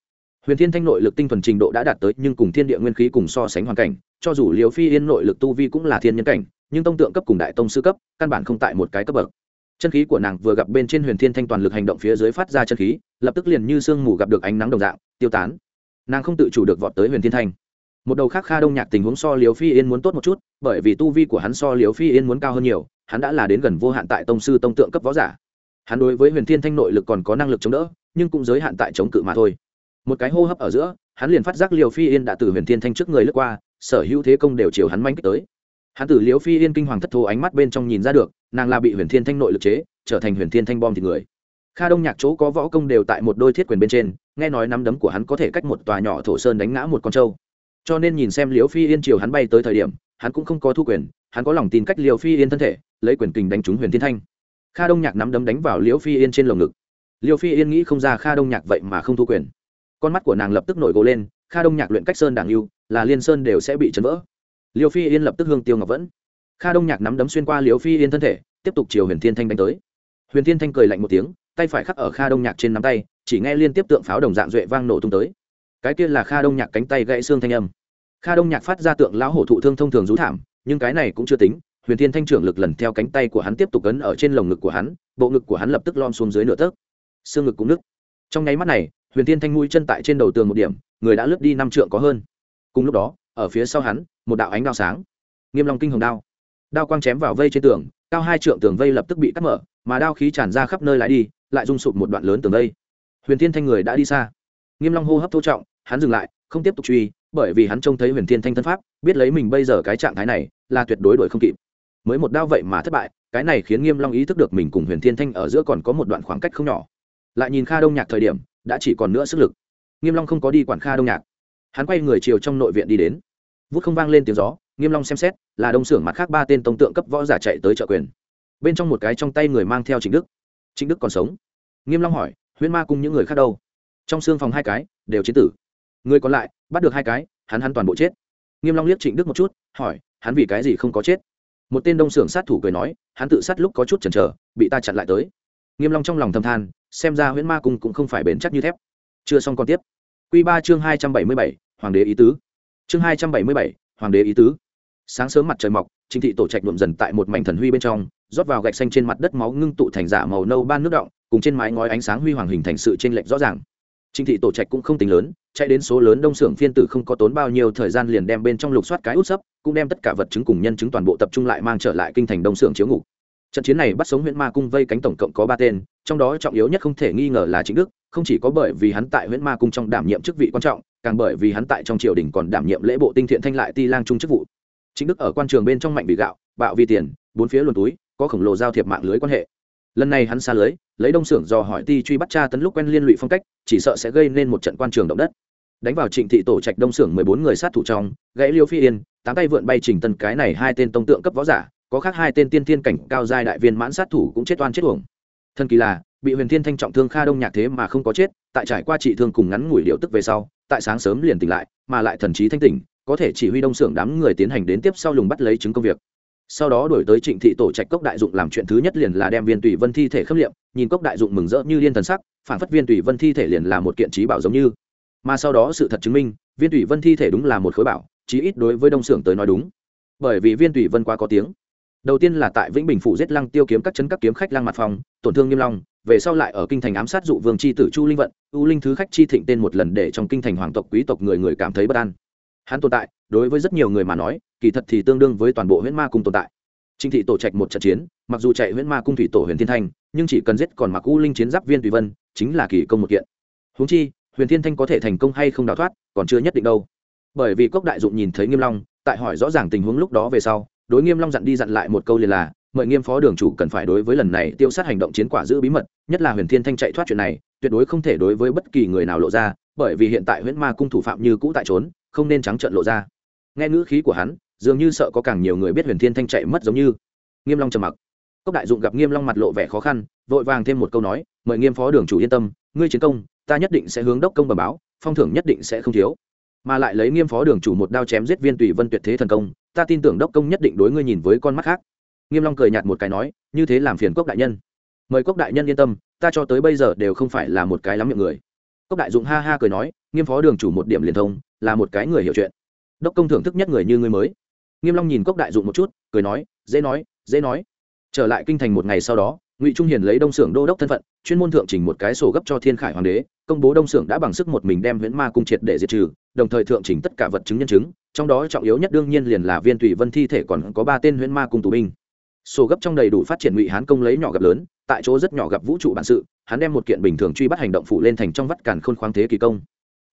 Huyền thiên thanh nội lực tinh thuần trình độ đã đạt tới, nhưng cùng thiên địa nguyên khí cùng so sánh hoàn cảnh, cho dù liều phi yên nội lực tu vi cũng là thiên nhân cảnh, nhưng tông tượng cấp cùng đại tông sư cấp, căn bản không tại một cái cấp bậc. Chân khí của nàng vừa gặp bên trên huyền thiên thanh toàn lực hành động phía dưới phát ra chân khí, lập tức liền như sương mù gặp được ánh nắng đồng dạng, tiêu tán nàng không tự chủ được vọt tới huyền thiên thanh. Một đầu khác kha đông nhạc tình huống so liều phi yên muốn tốt một chút, bởi vì tu vi của hắn so liều phi yên muốn cao hơn nhiều, hắn đã là đến gần vô hạn tại tông sư tông tượng cấp võ giả. Hắn đối với huyền thiên thanh nội lực còn có năng lực chống đỡ, nhưng cũng giới hạn tại chống cự mà thôi. Một cái hô hấp ở giữa, hắn liền phát giác liều phi yên đã từ huyền thiên thanh trước người lướt qua, sở hữu thế công đều chiều hắn manh kích tới. Hắn từ liều phi yên kinh hoàng thất thố ánh mắt bên trong nhìn ra được, nàng là bị huyền thiên thanh nội lực chế, trở thành huyền thiên thanh bom thì người. Kha đông nhạc chỗ có võ công đều tại một đôi thiết quyền bên trên nghe nói nắm đấm của hắn có thể cách một tòa nhỏ thổ sơn đánh ngã một con trâu. Cho nên nhìn xem liều phi yên chiều hắn bay tới thời điểm, hắn cũng không có thu quyền, hắn có lòng tin cách liều phi yên thân thể, lấy quyền kình đánh trúng huyền thiên thanh. Kha đông nhạc nắm đấm đánh vào liễu phi yên trên lồng ngực. Liễu phi yên nghĩ không ra kha đông nhạc vậy mà không thu quyền. Con mắt của nàng lập tức nổi gỗ lên, kha đông nhạc luyện cách sơn đảng yêu là liên sơn đều sẽ bị chấn vỡ. Liễu phi yên lập tức hương tiêu ngọc vẫn. Kha đông nhạc nắm đấm xuyên qua liều phi yên thân thể, tiếp tục chiều huyền thiên thanh đánh tới. Huyền thiên thanh cười lạnh một tiếng, tay phải khắc ở kha đông nhạc trên nắm tay chỉ nghe liên tiếp tượng pháo đồng dạng duệ vang nổ tung tới. Cái kia là kha đông nhạc cánh tay gãy xương thanh âm. Kha đông nhạc phát ra tượng lão hổ thụ thương thông thường rú thảm, nhưng cái này cũng chưa tính, huyền thiên thanh trưởng lực lần theo cánh tay của hắn tiếp tục cấn ở trên lồng ngực của hắn, bộ ngực của hắn lập tức lom xuống dưới nửa tấc. Xương ngực cũng nứt. Trong nháy mắt này, huyền thiên thanh mũi chân tại trên đầu tường một điểm, người đã lướt đi năm trượng có hơn. Cùng lúc đó, ở phía sau hắn, một đạo ánh đao sáng. Nghiêm long kinh hồng đao. Đao quang chém vào vây trên tường, cao hai trượng tường vây lập tức bị cắt mở, mà đao khí tràn ra khắp nơi lại đi, lại rung sụp một đoạn lớn tường vây huyền thiên thanh người đã đi xa. Nghiêm long hô hấp thô trọng, hắn dừng lại, không tiếp tục truy, bởi vì hắn trông thấy huyền thiên thanh thân pháp, biết lấy mình bây giờ cái trạng thái này, là tuyệt đối đuổi không kịp. Mới một đao vậy mà thất bại, cái này khiến nghiêm long ý thức được mình cùng huyền thiên thanh ở giữa còn có một đoạn khoảng cách không nhỏ. Lại nhìn kha đông nhạc thời điểm, đã chỉ còn nữa sức lực. Nghiêm long không có đi quản kha đông nhạc. Hắn quay người chiều trong nội viện đi đến. Vút không vang lên tiếng gió, nghiêm long xem xét, là đông Sưởng mặt khác ba tên tông tượng cấp võ giả chạy tới trợ quyền. Bên trong một cái trong tay người mang theo trịnh đức. Trịnh đức còn sống? Nghiêm long hỏi huyễn ma cùng những người khác đâu? Trong xương phòng hai cái, đều chế tử. Người còn lại, bắt được hai cái, hắn hắn toàn bộ chết. Nghiêm long liếc trịnh đức một chút, hỏi, hắn vì cái gì không có chết? Một tên đông Sưởng sát thủ cười nói, hắn tự sát lúc có chút chần chờ, bị ta chặn lại tới. Nghiêm long trong lòng thầm than, xem ra huyễn ma cung cũng không phải bền chắc như thép. Chưa xong còn tiếp. Quy ba chương hai trăm bảy mươi bảy, hoàng đế ý tứ. Chương hai trăm bảy mươi bảy, hoàng đế ý tứ sáng sớm mặt trời mọc trinh thị tổ trạch nhuộm dần tại một mảnh thần huy bên trong, rót vào gạch xanh trên mặt đất máu ngưng tụ thành giả màu nâu ban nước động, cùng trên mái ngói ánh sáng huy hoàng hình thành sự trên lệch rõ ràng. Trinh thị tổ trạch cũng không tính lớn, chạy đến số lớn đông xưởng phiên tử không có tốn bao nhiêu thời gian liền đem bên trong lục soát cái út sấp, cũng đem tất cả vật chứng cùng nhân chứng toàn bộ tập trung lại mang trở lại kinh thành đông xưởng chiếu ngục. Trận chiến này bắt sống huyện ma cung vây cánh tổng cộng có ba tên, trong đó trọng yếu nhất không thể nghi ngờ là chính đức, không chỉ có bởi vì hắn tại huyện ma cung trong đảm nhiệm chức vị quan trọng, càng bởi vì hắn tại trong triều đình còn đảm nhiệm lễ bộ tinh thiện thanh lại ti lang trung chức vụ chính đức ở quan trường bên trong mạnh vì gạo, bạo vì tiền, bốn phía luồn túi, có khổng lồ giao thiệp mạng lưới quan hệ. Lần này hắn xa lưới, lấy đông xưởng dò hỏi ti truy bắt cha tấn lúc quen liên lụy phong cách, chỉ sợ sẽ gây nên một trận quan trường động đất. Đánh vào trịnh thị tổ trạch đông xưởng mười bốn người sát thủ trong, gãy liêu phi yên, tám tay vượn bay trình tân cái này hai tên tông tượng cấp võ giả, có khác hai tên tiên thiên cảnh cao giai đại viên mãn sát thủ cũng chết oan chết uổng. Thân kỳ là, bị huyền thiên thanh trọng thương kha đông nhạc thế mà không có chết, tại trải qua trị thương cùng ngắn ngủi điệu tức về sau, tại sáng sớm liền tỉnh lại, mà lại thần trí thanh tỉnh có thể chỉ huy đông xưởng đám người tiến hành đến tiếp sau lùng bắt lấy chứng công việc. Sau đó đổi tới trịnh thị tổ trạch cốc đại dụng làm chuyện thứ nhất liền là đem viên tùy vân thi thể khâm liệm, nhìn cốc đại dụng mừng rỡ như liên thần sắc, phản phất viên tùy vân thi thể liền là một kiện trí bảo giống như. Mà sau đó sự thật chứng minh, viên tùy vân thi thể đúng là một khối bảo, chí ít đối với đông xưởng tới nói đúng. Bởi vì viên tùy vân quá có tiếng. Đầu tiên là tại vĩnh bình phủ giết lăng tiêu kiếm các chân các kiếm khách lăng mặt phòng tổn thương nghiêm long, về sau lại ở kinh thành ám sát dụ vương chi tử chu linh vận, u linh thứ khách chi thịnh tên một lần để trong kinh thành hoàng tộc quý tộc người người cảm thấy bất an hắn tồn tại, đối với rất nhiều người mà nói, kỳ thật thì tương đương với toàn bộ huyễn ma cung tồn tại. Trinh thị tổ trạch một trận chiến, mặc dù chạy huyễn ma cung thủy tổ huyền thiên thanh, nhưng chỉ cần giết còn mặc u linh chiến giáp viên tùy vân, chính là kỳ công một kiện. Huống chi, huyền thiên thanh có thể thành công hay không đào thoát, còn chưa nhất định đâu. Bởi vì cốc đại dụng nhìn thấy nghiêm long, tại hỏi rõ ràng tình huống lúc đó về sau, đối nghiêm long dặn đi dặn lại một câu liền là, mời nghiêm phó đường chủ cần phải đối với lần này tiêu sát hành động chiến quả giữ bí mật, nhất là huyền thiên thanh chạy thoát chuyện này, tuyệt đối không thể đối với bất kỳ người nào lộ ra bởi vì hiện tại huyễn ma cung thủ phạm như cũ tại trốn, không nên trắng trợn lộ ra. Nghe ngữ khí của hắn, dường như sợ có càng nhiều người biết huyền thiên thanh chạy mất giống như. Nghiêm long trầm mặc. Cốc đại dụng gặp nghiêm long mặt lộ vẻ khó khăn, vội vàng thêm một câu nói, mời nghiêm phó đường chủ yên tâm, ngươi chiến công, ta nhất định sẽ hướng đốc công bẩm báo, phong thưởng nhất định sẽ không thiếu. Mà lại lấy nghiêm phó đường chủ một đao chém giết viên tùy vân tuyệt thế thần công, ta tin tưởng đốc công nhất định đối ngươi nhìn với con mắt khác. Nghiêm long cười nhạt một cái nói, như thế làm phiền cốc đại nhân. Mời cốc đại nhân yên tâm, ta cho tới bây giờ đều không phải là một cái lắm miệng người cốc đại dụng ha ha cười nói, nghiêm phó đường chủ một điểm liền thông, là một cái người hiểu chuyện. Đốc công thưởng thức nhất người như ngươi mới. Nghiêm long nhìn cốc đại dụng một chút, cười nói, dễ nói dễ nói. Trở lại kinh thành một ngày sau đó, ngụy trung hiền lấy đông xưởng đô đốc thân phận, chuyên môn thượng trình một cái sổ gấp cho thiên khải hoàng đế, công bố đông xưởng đã bằng sức một mình đem huyễn ma cung triệt để diệt trừ, đồng thời thượng trình tất cả vật chứng nhân chứng, trong đó trọng yếu nhất đương nhiên liền là viên tùy vân thi thể còn có ba tên huyễn ma cung tù binh. Sổ gấp trong đầy đủ phát triển ngụy hán công lấy nhỏ gặp lớn tại chỗ rất nhỏ gặp vũ trụ bản sự, hắn đem một kiện bình thường truy bắt hành động phụ lên thành trong vắt càn khôn khoáng thế kỳ công.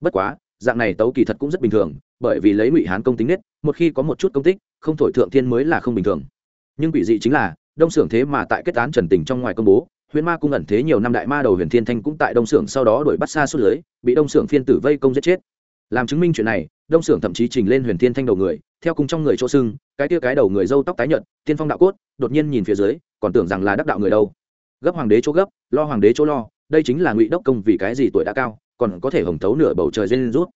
Bất quá, dạng này tấu kỳ thật cũng rất bình thường, bởi vì lấy ngụy hán công tính nết, một khi có một chút công tích, không thổi thượng thiên mới là không bình thường. Nhưng quỷ dị chính là, đông xưởng thế mà tại kết án trần tình trong ngoài công bố, huyền ma cung ẩn thế nhiều năm đại ma đầu huyền thiên thanh cũng tại đông xưởng sau đó đuổi bắt xa suốt lưới, bị đông xưởng phiên tử vây công giết chết. Làm chứng minh chuyện này, đông xưởng thậm chí trình lên huyền thiên thanh đầu người, theo cùng trong người chỗ sưng cái tia cái đầu người dâu tóc tái nhợt, tiên phong đạo cốt, đột nhiên nhìn phía dưới, còn tưởng rằng là đắc đạo người đâu gấp hoàng đế chỗ gấp, lo hoàng đế chỗ lo, đây chính là ngụy đốc công vì cái gì tuổi đã cao, còn có thể hồng thấu nửa bầu trời dên rút.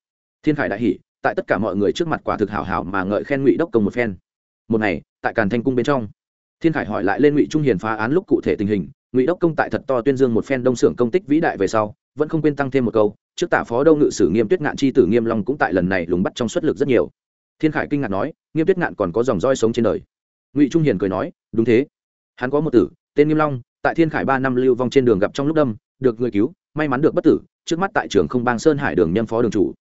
Thiên khải đại hỷ tại tất cả mọi người trước mặt quả thực hảo hảo mà ngợi khen ngụy đốc công một phen. Một ngày, tại càn thanh cung bên trong, thiên khải hỏi lại lên ngụy trung hiền phá án lúc cụ thể tình hình, ngụy đốc công tại thật to tuyên dương một phen đông xưởng công tích vĩ đại về sau, vẫn không quên tăng thêm một câu, trước tả phó đâu ngự sử nghiêm tuyết ngạn chi tử nghiêm long cũng tại lần này lùng bắt trong xuất lực rất nhiều. Thiên khải kinh ngạc nói, nghiêm tuyết ngạn còn có dòng roi sống trên đời. Ngụy trung hiền cười nói, đúng thế. Hắn có một tử, tên nghiêm long tại thiên khải ba năm lưu vong trên đường gặp trong lúc đâm, được người cứu, may mắn được bất tử, trước mắt tại trường không bang sơn hải đường nhâm phó đường chủ.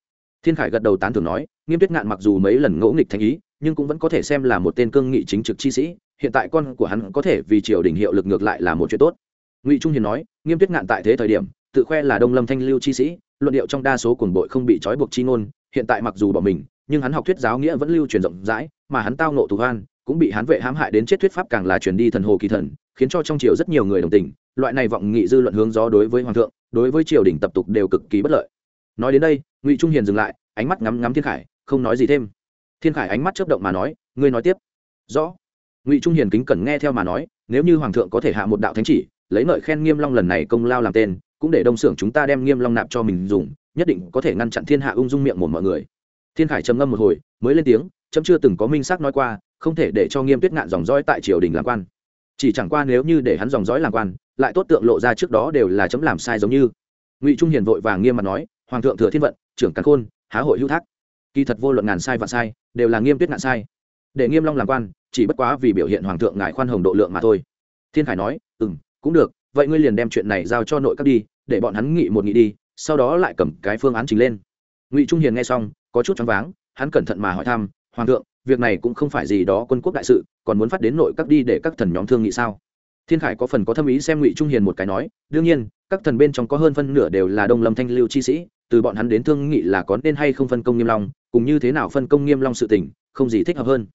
Thiên khải gật đầu tán thưởng nói, nghiêm tuyết ngạn mặc dù mấy lần ngỗ nghịch thành ý, nhưng cũng vẫn có thể xem là một tên cương nghị chính trực chi sĩ, hiện tại con của hắn có thể vì triều đình hiệu lực ngược lại là một chuyện tốt. Ngụy trung hiền nói, nghiêm tuyết ngạn tại thế thời điểm, tự khoe là đông lâm thanh lưu chi sĩ, luận điệu trong đa số cuồng bội không bị trói buộc chi ngôn, hiện tại mặc dù bỏ mình, nhưng hắn học thuyết giáo nghĩa vẫn lưu truyền rộng rãi, mà hắn tao nộ thù hoan cũng bị hắn vệ hãm hại đến chết thuyết pháp càng là truyền đi thần hồ kỳ thần, khiến cho trong triều rất nhiều người đồng tình. Loại này vọng nghị dư luận hướng gió đối với hoàng thượng, đối với triều đình tập tục đều cực kỳ bất lợi. Nói đến đây, ngụy trung hiền dừng lại, ánh mắt ngắm ngắm thiên khải, không nói gì thêm. Thiên khải ánh mắt chớp động mà nói, ngươi nói tiếp. Rõ. Ngụy trung hiền kính cẩn nghe theo mà nói, nếu như hoàng thượng có thể hạ một đạo thánh chỉ, lấy lợi khen nghiêm long lần này công lao làm tên, cũng để đông xưởng chúng ta đem nghiêm long nạp cho mình dùng, nhất định có thể ngăn chặn thiên hạ ung dung miệng một mọi người. Thiên khải trầm ngâm một hồi, mới lên tiếng, chấm chưa từng có minh xác nói qua không thể để cho nghiêm tuyết ngạn dòng dõi tại triều đình làm quan. Chỉ chẳng qua nếu như để hắn dòng dõi làm quan, lại tốt tượng lộ ra trước đó đều là chấm làm sai giống như. Ngụy trung hiền vội vàng nghiêm mặt nói, hoàng thượng thừa thiên vận, trưởng càn khôn, há hội hữu thác. Kỳ thật vô luận ngàn sai và sai, đều là nghiêm tuyết ngạn sai. Để nghiêm long làm quan, chỉ bất quá vì biểu hiện hoàng thượng ngài khoan hồng độ lượng mà thôi. Thiên khải nói ừ m cũng được, vậy ngươi liền đem chuyện này giao cho nội các đi, để bọn hắn nghị một nghị đi, sau đó lại cầm cái phương án trình lên. Ngụy trung hiền nghe xong, có chút choáng váng, hắn cẩn thận mà hỏi thăm, hoàng thượng việc này cũng không phải gì đó quân quốc đại sự, còn muốn phát đến nội các đi để các thần nhóm thương nghị sao? Thiên khải có phần có thâm ý xem ngụy trung hiền một cái nói, đương nhiên, các thần bên trong có hơn phân nửa đều là đông lâm thanh lưu chi sĩ, từ bọn hắn đến thương nghị là có nên hay không phân công nghiêm long, cùng như thế nào phân công nghiêm long sự tình, không gì thích hợp hơn.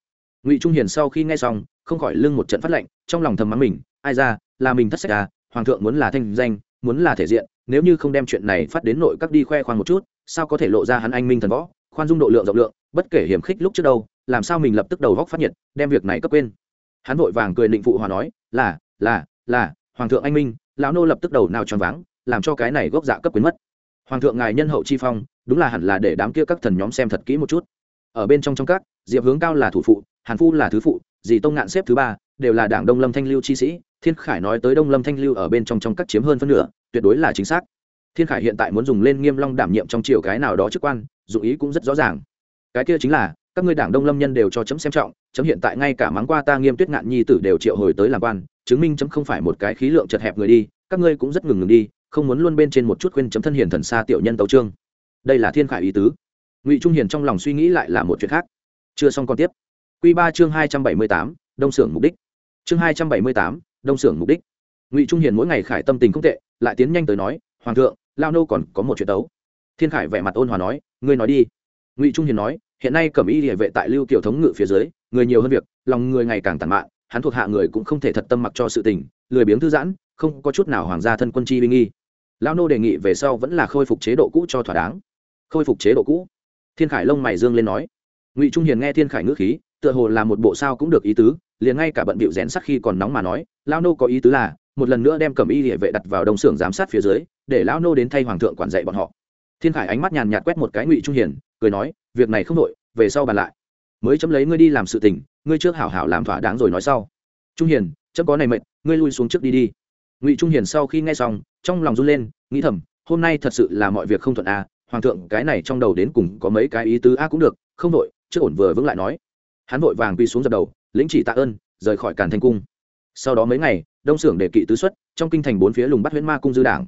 Ngụy trung hiền sau khi nghe xong, không khỏi lưng một trận phát lệnh, trong lòng thầm mắng mình, ai ra, là mình thất sách à hoàng thượng muốn là thanh danh, muốn là thể diện, nếu như không đem chuyện này phát đến nội các đi khoe khoang một chút, sao có thể lộ ra hắn anh minh thần võ, khoan dung độ lượng rộng lượng, bất kể hiểm khích lúc trước đâu làm sao mình lập tức đầu góc phát nhiệt, đem việc này cấp quên. Hắn vội vàng cười định phụ hòa nói, là là là, hoàng thượng anh minh, lão nô lập tức đầu nào tròn váng, làm cho cái này gốc dạ cấp quyến mất. Hoàng thượng ngài nhân hậu chi phong, đúng là hẳn là để đám kia các thần nhóm xem thật kỹ một chút. Ở bên trong trong các, diệp hướng cao là thủ phụ, hàn phu là thứ phụ, dì tông ngạn xếp thứ ba, đều là đảng đông lâm thanh lưu chi sĩ, thiên khải nói tới đông lâm thanh lưu ở bên trong trong các chiếm hơn phân nửa, tuyệt đối là chính xác. Thiên khải hiện tại muốn dùng lên nghiêm long đảm nhiệm trong triều cái nào đó chức quan, dụng ý cũng rất rõ ràng. Cái kia chính là các ngươi đảng đông lâm nhân đều cho chấm xem trọng, chấm hiện tại ngay cả mắng qua ta nghiêm tuyết ngạn nhi tử đều triệu hồi tới làm quan, chứng minh chấm không phải một cái khí lượng chật hẹp người đi, các ngươi cũng rất ngừng ngừng đi, không muốn luôn bên trên một chút khuyên chấm thân hiền thần xa tiểu nhân tấu trương đây là thiên khải ý tứ. Ngụy trung hiền trong lòng suy nghĩ lại là một chuyện khác. Chưa xong còn tiếp. Q ba chương hai trăm bảy mươi tám, đông xưởng mục đích. Chương hai trăm bảy mươi tám, đông xưởng mục đích. Ngụy trung hiền mỗi ngày khải tâm tình không tệ, lại tiến nhanh tới nói, hoàng thượng, lao nô còn có một chuyện tấu. Thiên khải vẻ mặt ôn hòa nói, ngươi nói đi. Ngụy trung hiền nói hiện nay cẩm y địa vệ tại lưu kiều thống ngự phía dưới, người nhiều hơn việc, lòng người ngày càng tàn mạn, hắn thuộc hạ người cũng không thể thật tâm mặc cho sự tình, lười biếng thư giãn, không có chút nào hoàng gia thân quân chi uy nghi. Lao nô đề nghị về sau vẫn là khôi phục chế độ cũ cho thỏa đáng. Khôi phục chế độ cũ. Thiên khải lông mày dương lên nói. Ngụy trung hiền nghe thiên khải ngữ khí, tựa hồ là một bộ sao cũng được ý tứ, liền ngay cả bận bịu rén sắc khi còn nóng mà nói lao nô có ý tứ là, một lần nữa đem cẩm y địa vệ đặt vào đồng xưởng giám sát phía dưới, để lão nô đến thay hoàng thượng quản dạy bọn họ. Thiên khải ánh mắt nhàn nhạt quét một cái ngụy trung hiền, cười nói việc này không đội, về sau bàn lại. Mới chấm lấy ngươi đi làm sự tình, ngươi trước hảo hảo làm thỏa đáng rồi nói sau. Trung hiền, chấm có này mệnh, ngươi lui xuống trước đi đi. Ngụy trung hiền sau khi nghe xong, trong lòng run lên, nghĩ thầm, hôm nay thật sự là mọi việc không thuận à hoàng thượng cái này trong đầu đến cùng có mấy cái ý tứ a cũng được, không đội, trước ổn vừa vững lại nói. Hắn vội vàng quy xuống dập đầu, lĩnh chỉ tạ ơn, rời khỏi càn thanh cung. Sau đó mấy ngày, đông xưởng đề kỵ tứ xuất, trong kinh thành bốn phía lùng bắt huyễn ma cung dư đảng.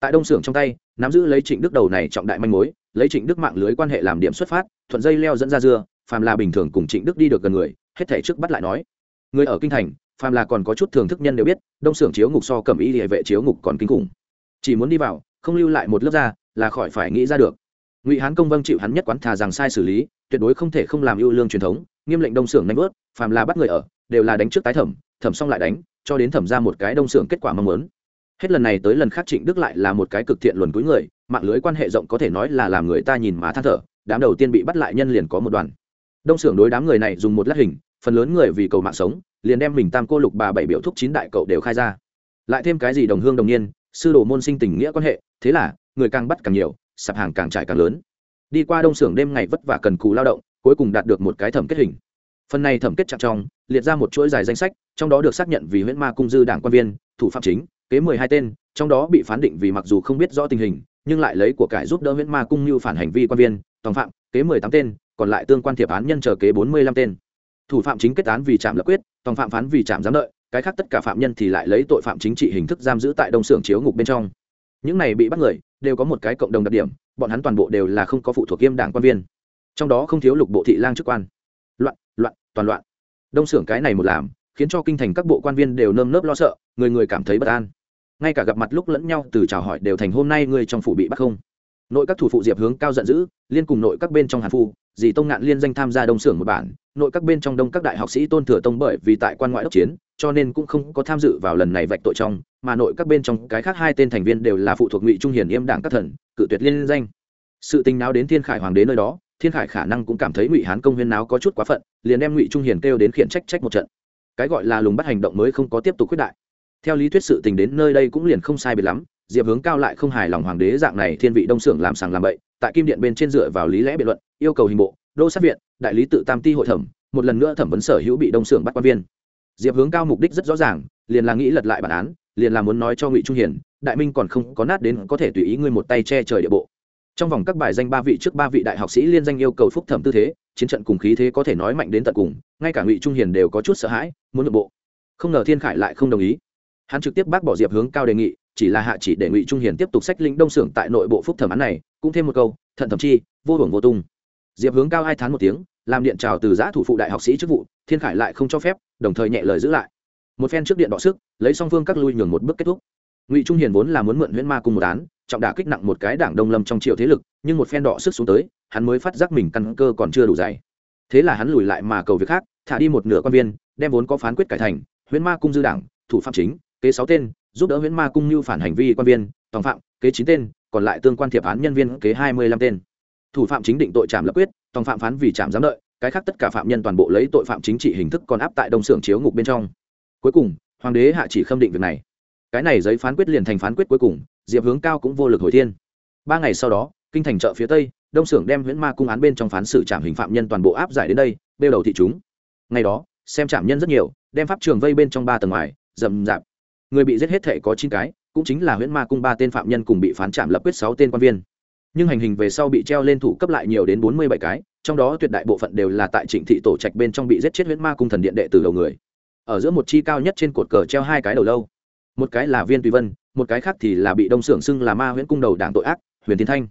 Tại đông xưởng trong tay nắm giữ lấy trịnh đức đầu này trọng đại manh mối, lấy trịnh đức mạng lưới quan hệ làm điểm xuất phát, thuận dây leo dẫn ra dưa, phàm là bình thường cùng trịnh đức đi được gần người, hết thể trước bắt lại nói. Người ở kinh thành, phàm là còn có chút thường thức nhân đều biết, đông xưởng chiếu ngục so cầm ý địa vệ chiếu ngục còn kinh khủng. Chỉ muốn đi vào, không lưu lại một lớp ra là khỏi phải nghĩ ra được. Ngụy hán công vâng chịu hắn nhất quán thà rằng sai xử lý, tuyệt đối không thể không làm ưu lương truyền thống, nghiêm lệnh đông xưởng nanh vớt, phàm là bắt người ở, đều là đánh trước tái thẩm thẩm xong lại đánh, cho đến thẩm ra một cái đông xưởng kết quả mong muốn hết lần này tới lần khác trịnh đức lại là một cái cực thiện luồn cuối người, mạng lưới quan hệ rộng có thể nói là làm người ta nhìn má than thở, đám đầu tiên bị bắt lại nhân liền có một đoàn. Đông xưởng đối đám người này dùng một lát hình, phần lớn người vì cầu mạng sống, liền đem mình tam cô lục bà bảy biểu thúc chín đại cậu đều khai ra. Lại thêm cái gì đồng hương đồng niên, sư đồ môn sinh tình nghĩa quan hệ, thế là, người càng bắt càng nhiều, sạp hàng càng trải càng lớn. Đi qua đông xưởng đêm ngày vất vả cần cù lao động, cuối cùng đạt được một cái thẩm kết hình. Phần này thẩm kết chặt trong, liệt ra một chuỗi dài danh sách, trong đó được xác nhận vì huyện ma cung dư đảng quan viên, thủ phạm chính kế mười hai tên, trong đó bị phán định vì mặc dù không biết rõ tình hình, nhưng lại lấy của cải giúp đỡ huyễn ma cung như phản hành vi quan viên, tòng phạm, kế mười tám tên, còn lại tương quan thiệp án nhân chờ kế bốn mươi lăm tên. Thủ phạm chính kết án vì trạm lập quyết, tòng phạm phán vì trạm giám đợi, cái khác tất cả phạm nhân thì lại lấy tội phạm chính trị hình thức giam giữ tại đông xưởng chiếu ngục bên trong. Những này bị bắt người, đều có một cái cộng đồng đặc điểm, bọn hắn toàn bộ đều là không có phụ thuộc kiêm đảng quan viên. Trong đó không thiếu lục bộ thị lang chức quan. Loạn loạn, toàn loạn. Đông xưởng cái này một làm, khiến cho kinh thành các bộ quan viên đều nơm nớp lo sợ, người người cảm thấy bất an ngay cả gặp mặt lúc lẫn nhau từ chào hỏi đều thành hôm nay người trong phủ bị bắt không? Nội các thủ phụ diệp hướng cao giận dữ, liên cùng nội các bên trong hàn phu, dì tông ngạn liên danh tham gia đông xưởng một bản, nội các bên trong đông các đại học sĩ tôn thừa tông bởi vì tại quan ngoại đốc chiến, cho nên cũng không có tham dự vào lần này vạch tội trong, mà nội các bên trong cái khác hai tên thành viên đều là phụ thuộc ngụy trung hiền yêm đảng các thần, cự tuyệt liên danh. Sự tình náo đến thiên khải hoàng đế nơi đó, thiên khải khả năng cũng cảm thấy ngụy hán công huyên náo có chút quá phận, liền đem ngụy trung hiền kêu đến khiển trách trách một trận. Cái gọi là lùng bắt hành động mới không có tiếp tục quyết đại theo lý thuyết sự tình đến nơi đây cũng liền không sai biệt lắm, diệp hướng cao lại không hài lòng hoàng đế dạng này thiên vị đông xưởng làm sàng làm bậy, tại kim điện bên trên dựa vào lý lẽ biện luận, yêu cầu hình bộ, đô sát viện, đại lý tự tam ti hội thẩm, một lần nữa thẩm vấn sở hữu bị đông xưởng bắt quan viên. Diệp hướng cao mục đích rất rõ ràng, liền là nghĩ lật lại bản án, liền là muốn nói cho ngụy trung hiển đại minh còn không có nát đến có thể tùy ý ngươi một tay che trời địa bộ. Trong vòng các bài danh ba vị trước ba vị đại học sĩ liên danh yêu cầu phúc thẩm tư thế, chiến trận cùng khí thế có thể nói mạnh đến tận cùng, ngay cả ngụy trung hiền đều có chút sợ hãi, muốn nội bộ. Không ngờ thiên khải lại không đồng ý hắn trực tiếp bác bỏ diệp hướng cao đề nghị, chỉ là hạ chỉ đề nghị trung hiền tiếp tục sách lĩnh đông xưởng tại nội bộ phúc thẩm án này, cũng thêm một câu, thận thẩm chi, vô hưởng vô tung. Diệp hướng cao hai tháng một tiếng, làm điện trào từ giã thủ phụ đại học sĩ chức vụ, thiên khải lại không cho phép, đồng thời nhẹ lời giữ lại. Một phen trước điện đọ sức, lấy song phương các lui nhường một bước kết thúc. Ngụy trung hiền vốn là muốn mượn nguyễn ma cùng một án, trọng đả kích nặng một cái đảng đông lâm trong triệu thế lực, nhưng một phen đọ sức xuống tới, hắn mới phát giác mình căn cơ còn chưa đủ dày. Thế là hắn lùi lại mà cầu việc khác, thả đi một nửa quan viên, đem vốn có phán quyết cải thành, huyễn ma cung dư đảng, thủ phạm chính kế sáu tên, giúp đỡ huyễn ma cung như phản hành vi quan viên, tòng phạm, kế chín tên, còn lại tương quan thiệp án nhân viên kế hai mươi lăm tên. Thủ phạm chính định tội trảm lập quyết, tòng phạm phán vì trảm giám đợi, cái khác tất cả phạm nhân toàn bộ lấy tội phạm chính trị hình thức còn áp tại đông xưởng chiếu ngục bên trong. Cuối cùng, hoàng đế hạ chỉ khâm định việc này. Cái này giấy phán quyết liền thành phán quyết cuối cùng, diệp hướng cao cũng vô lực hồi thiên. Ba ngày sau đó, kinh thành chợ phía tây, đông xưởng đem huyễn ma cung án bên trong phán xử trảm hình phạm nhân toàn bộ áp giải đến đây, bêu đầu thị chúng. Ngày đó, xem trảm nhân rất nhiều, đem pháp trường vây bên trong ba tầng ngoài rầm rạp người bị giết hết thể có chín cái, cũng chính là huyễn ma cung ba tên phạm nhân cùng bị phán trảm lập quyết sáu tên quan viên. Nhưng hành hình về sau bị treo lên thủ cấp lại nhiều đến bốn mươi bảy cái, trong đó tuyệt đại bộ phận đều là tại trịnh thị tổ trạch bên trong bị giết chết huyễn ma cung thần điện đệ từ đầu người. Ở giữa một chi cao nhất trên cột cờ treo hai cái đầu lâu. Một cái là viên tùy vân, một cái khác thì là bị đông xưởng xưng là ma huyễn cung đầu đảng tội ác, huyền tiến thanh.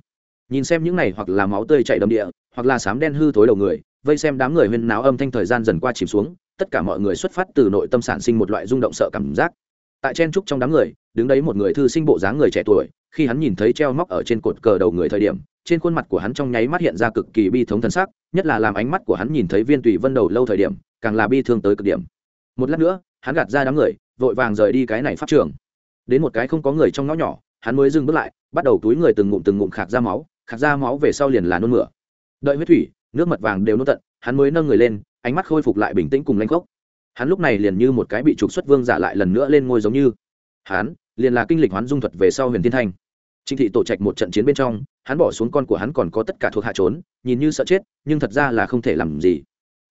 Nhìn xem những này hoặc là máu tươi chảy đầm địa, hoặc là sám đen hư thối đầu người, vây xem đám người huyên náo âm thanh thời gian dần qua chìm xuống, tất cả mọi người xuất phát từ nội tâm sản sinh một loại rung động sợ cảm giác tại chen trúc trong đám người, đứng đấy một người thư sinh bộ dáng người trẻ tuổi, khi hắn nhìn thấy treo móc ở trên cột cờ đầu người thời điểm, trên khuôn mặt của hắn trong nháy mắt hiện ra cực kỳ bi thống thân sắc, nhất là làm ánh mắt của hắn nhìn thấy viên tùy vân đầu lâu thời điểm, càng là bi thương tới cực điểm. Một lát nữa, hắn gạt ra đám người, vội vàng rời đi cái này pháp trường. Đến một cái không có người trong ngõ nhỏ, hắn mới dừng bước lại, bắt đầu túi người từng ngụm từng ngụm khạc ra máu, khạc ra máu về sau liền là nôn mửa. Đợi huyết thủy, nước mật vàng đều nôn tận, hắn mới nâng người lên, ánh mắt khôi phục lại bình tĩnh cùng lanh khốc hắn lúc này liền như một cái bị trục xuất vương giả lại lần nữa lên ngôi giống như. Hắn liền là kinh lịch hoán dung thuật về sau huyền thiên thanh. Trịnh thị tổ trạch một trận chiến bên trong, hắn bỏ xuống con của hắn còn có tất cả thuộc hạ trốn, nhìn như sợ chết, nhưng thật ra là không thể làm gì.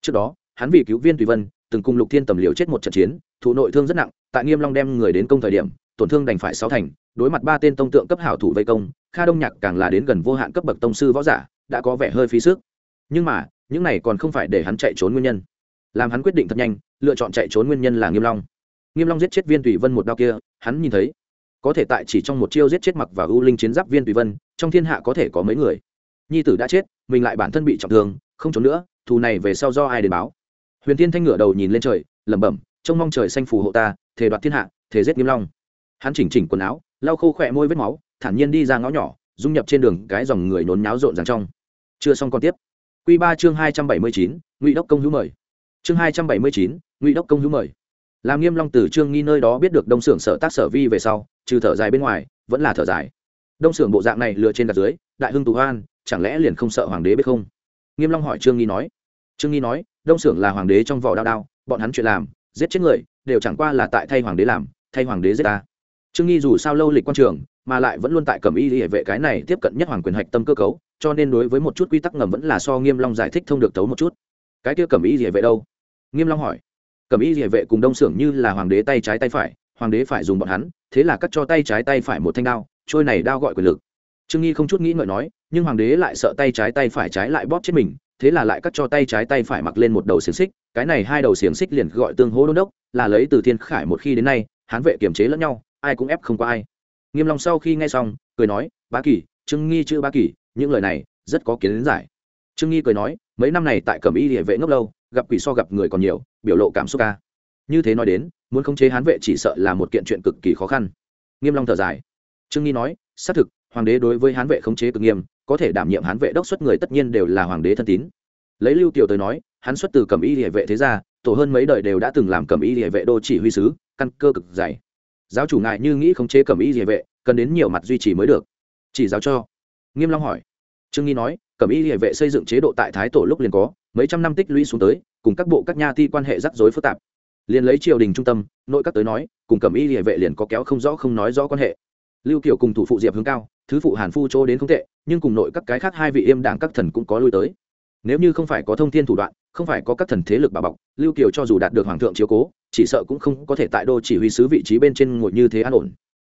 Trước đó, hắn vì cứu viên tùy vân, từng cùng lục thiên tầm liều chết một trận chiến, thụ nội thương rất nặng, tại nghiêm long đem người đến công thời điểm, tổn thương đành phải sáu thành, đối mặt ba tên tông tượng cấp hảo thủ vây công, kha đông nhạc càng là đến gần vô hạn cấp bậc tông sư võ giả, đã có vẻ hơi phí sức. Nhưng mà, những này còn không phải để hắn chạy trốn nguyên nhân làm hắn quyết định thật nhanh, lựa chọn chạy trốn nguyên nhân là nghiêm long. Nghiêm long giết chết viên tùy vân một đao kia, hắn nhìn thấy, có thể tại chỉ trong một chiêu giết chết mặc và ưu linh chiến giáp viên tùy vân, trong thiên hạ có thể có mấy người. Nhi tử đã chết, mình lại bản thân bị trọng thương, không trốn nữa, thù này về sau do ai đến báo? Huyền thiên thanh ngửa đầu nhìn lên trời, lẩm bẩm, trông mong trời xanh phù hộ ta thể đoạt thiên hạ thể giết nghiêm long. Hắn chỉnh chỉnh quần áo, lau khô khỏe môi vết máu, thản nhiên đi ra ngõ nhỏ, dung nhập trên đường cái dòng người nôn nháo rộn ràng trong. Chưa xong còn tiếp. Quy ba chương hai trăm bảy mươi chín, ngụy đốc công hữu mời chương hai trăm bảy mươi chín, ngụy đốc công hữu mời. Làm nghiêm long từ trương nghi nơi đó biết được đông xưởng sở tác sở vi về sau, trừ thở dài bên ngoài, vẫn là thở dài. Đông xưởng bộ dạng này lừa trên đặt dưới, đại hưng tù hoan, chẳng lẽ liền không sợ hoàng đế biết không? Nghiêm long hỏi trương nghi nói. Trương nghi nói, đông xưởng là hoàng đế trong vỏ đao đao, bọn hắn chuyện làm, giết chết người, đều chẳng qua là tại thay hoàng đế làm, thay hoàng đế giết ta. Trương nghi dù sao lâu lịch quan trường, mà lại vẫn luôn tại cẩm y hệ vệ cái này tiếp cận nhất hoàng quyền hạch tâm cơ cấu, cho nên đối với một chút quy tắc ngầm vẫn là so nghiêm long giải thích thông được tấu một chút. Cái kia cẩm y hệ vệ đâu? Nghiêm long hỏi. Cẩm y địa vệ cùng đông xưởng như là hoàng đế tay trái tay phải, hoàng đế phải dùng bọn hắn, thế là cắt cho tay trái tay phải một thanh đao, trôi này đao gọi quyền lực. Trương nghi không chút nghĩ ngợi nói, nhưng hoàng đế lại sợ tay trái tay phải trái lại bóp chết mình, thế là lại cắt cho tay trái tay phải mặc lên một đầu xiềng xích, cái này hai đầu xiềng xích liền gọi tương hố đôn đốc, là lấy từ thiên khải một khi đến nay, hán vệ kiềm chế lẫn nhau, ai cũng ép không qua ai. Nghiêm long sau khi nghe xong, cười nói, bá kỳ, trương nghi chữ bá kỳ, những lời này rất có kiến giải. Trương nghi cười nói, mấy năm này tại cẩm y địa vệ ngốc lâu gặp quỷ so gặp người còn nhiều, biểu lộ cảm xúc ca. Như thế nói đến, muốn khống chế hán vệ chỉ sợ là một kiện chuyện cực kỳ khó khăn. Nghiêm long thở dài. Trương nghi nói, xác thực, hoàng đế đối với hán vệ khống chế cực nghiêm, có thể đảm nhiệm hán vệ đốc xuất người tất nhiên đều là hoàng đế thân tín. Lấy lưu tiểu tới nói, hắn xuất từ cẩm y địa vệ thế gia, tổ hơn mấy đời đều đã từng làm cẩm y địa vệ đô chỉ huy sứ, căn cơ cực dày. Giáo chủ ngại như nghĩ khống chế cẩm y địa vệ, cần đến nhiều mặt duy trì mới được. Chỉ giáo cho. Nghiêm long hỏi. Trương nghi nói cẩm y địa vệ xây dựng chế độ tại thái tổ lúc liền có, mấy trăm năm tích lũy xuống tới, cùng các bộ các nha thi quan hệ rắc rối phức tạp. Liền lấy triều đình trung tâm, nội các tới nói, cùng cẩm y địa vệ liền có kéo không rõ không nói rõ quan hệ. Lưu kiều cùng thủ phụ diệp hướng cao, thứ phụ hàn phu chỗ đến không tệ, nhưng cùng nội các cái khác hai vị im đảng các thần cũng có lui tới. Nếu như không phải có thông thiên thủ đoạn, không phải có các thần thế lực bà bọc, lưu kiều cho dù đạt được hoàng thượng chiếu cố, chỉ sợ cũng không có thể tại đô chỉ huy sứ vị trí bên trên ngồi như thế an ổn.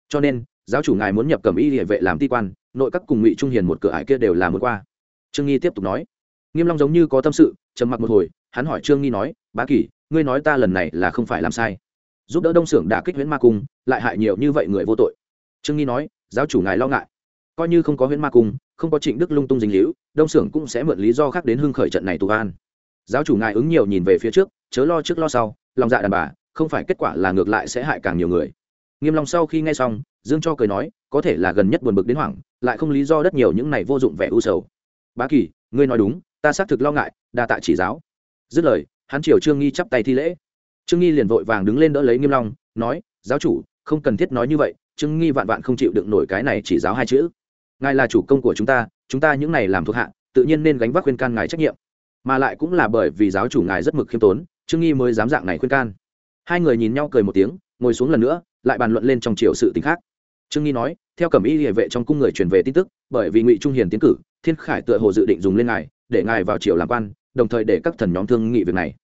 Cho nên, giáo chủ ngài muốn nhập cẩm y địa vệ làm ti quan, nội các cùng ngụy trung hiền một cửa ải kia đều là muốn qua trương nghi tiếp tục nói. Nghiêm long giống như có tâm sự trầm mặc một hồi hắn hỏi trương nghi nói bá kỳ ngươi nói ta lần này là không phải làm sai. Giúp đỡ đông xưởng đả kích huyễn ma cung lại hại nhiều như vậy người vô tội. Trương nghi nói giáo chủ ngài lo ngại. Coi như không có huyễn ma cung không có trịnh đức lung tung dính liễu, đông xưởng cũng sẽ mượn lý do khác đến hưng khởi trận này tù an giáo chủ ngài ứng nhiều nhìn về phía trước chớ lo trước lo sau lòng dạ đàn bà không phải kết quả là ngược lại sẽ hại càng nhiều người. Nghiêm long sau khi nghe xong dương cho cười nói có thể là gần nhất buồn bực đến hoảng lại không lý do rất nhiều những này vô dụng vẻ u sầu bá kỳ, ngươi nói đúng, ta xác thực lo ngại, đa tạ chỉ giáo. Dứt lời, hắn triều trương nghi chắp tay thi lễ. Trương nghi liền vội vàng đứng lên đỡ lấy nghiêm long, nói, giáo chủ, không cần thiết nói như vậy, trương nghi vạn vạn không chịu đựng nổi cái này chỉ giáo hai chữ. Ngài là chủ công của chúng ta chúng ta những này làm thuộc hạ, tự nhiên nên gánh vác khuyên can ngài trách nhiệm. Mà lại cũng là bởi vì giáo chủ ngài rất mực khiêm tốn, trương nghi mới dám dạng này khuyên can. Hai người nhìn nhau cười một tiếng, ngồi xuống lần nữa, lại bàn luận lên trong triều sự t khác. Trương nghi nói, theo cẩm y địa vệ trong cung người truyền về tin tức, bởi vì ngụy trung hiền tiến cử thiên khải tựa hồ dự định dùng lên ngài, để ngài vào triều làm quan, đồng thời để các thần nhóm thương nghị việc này.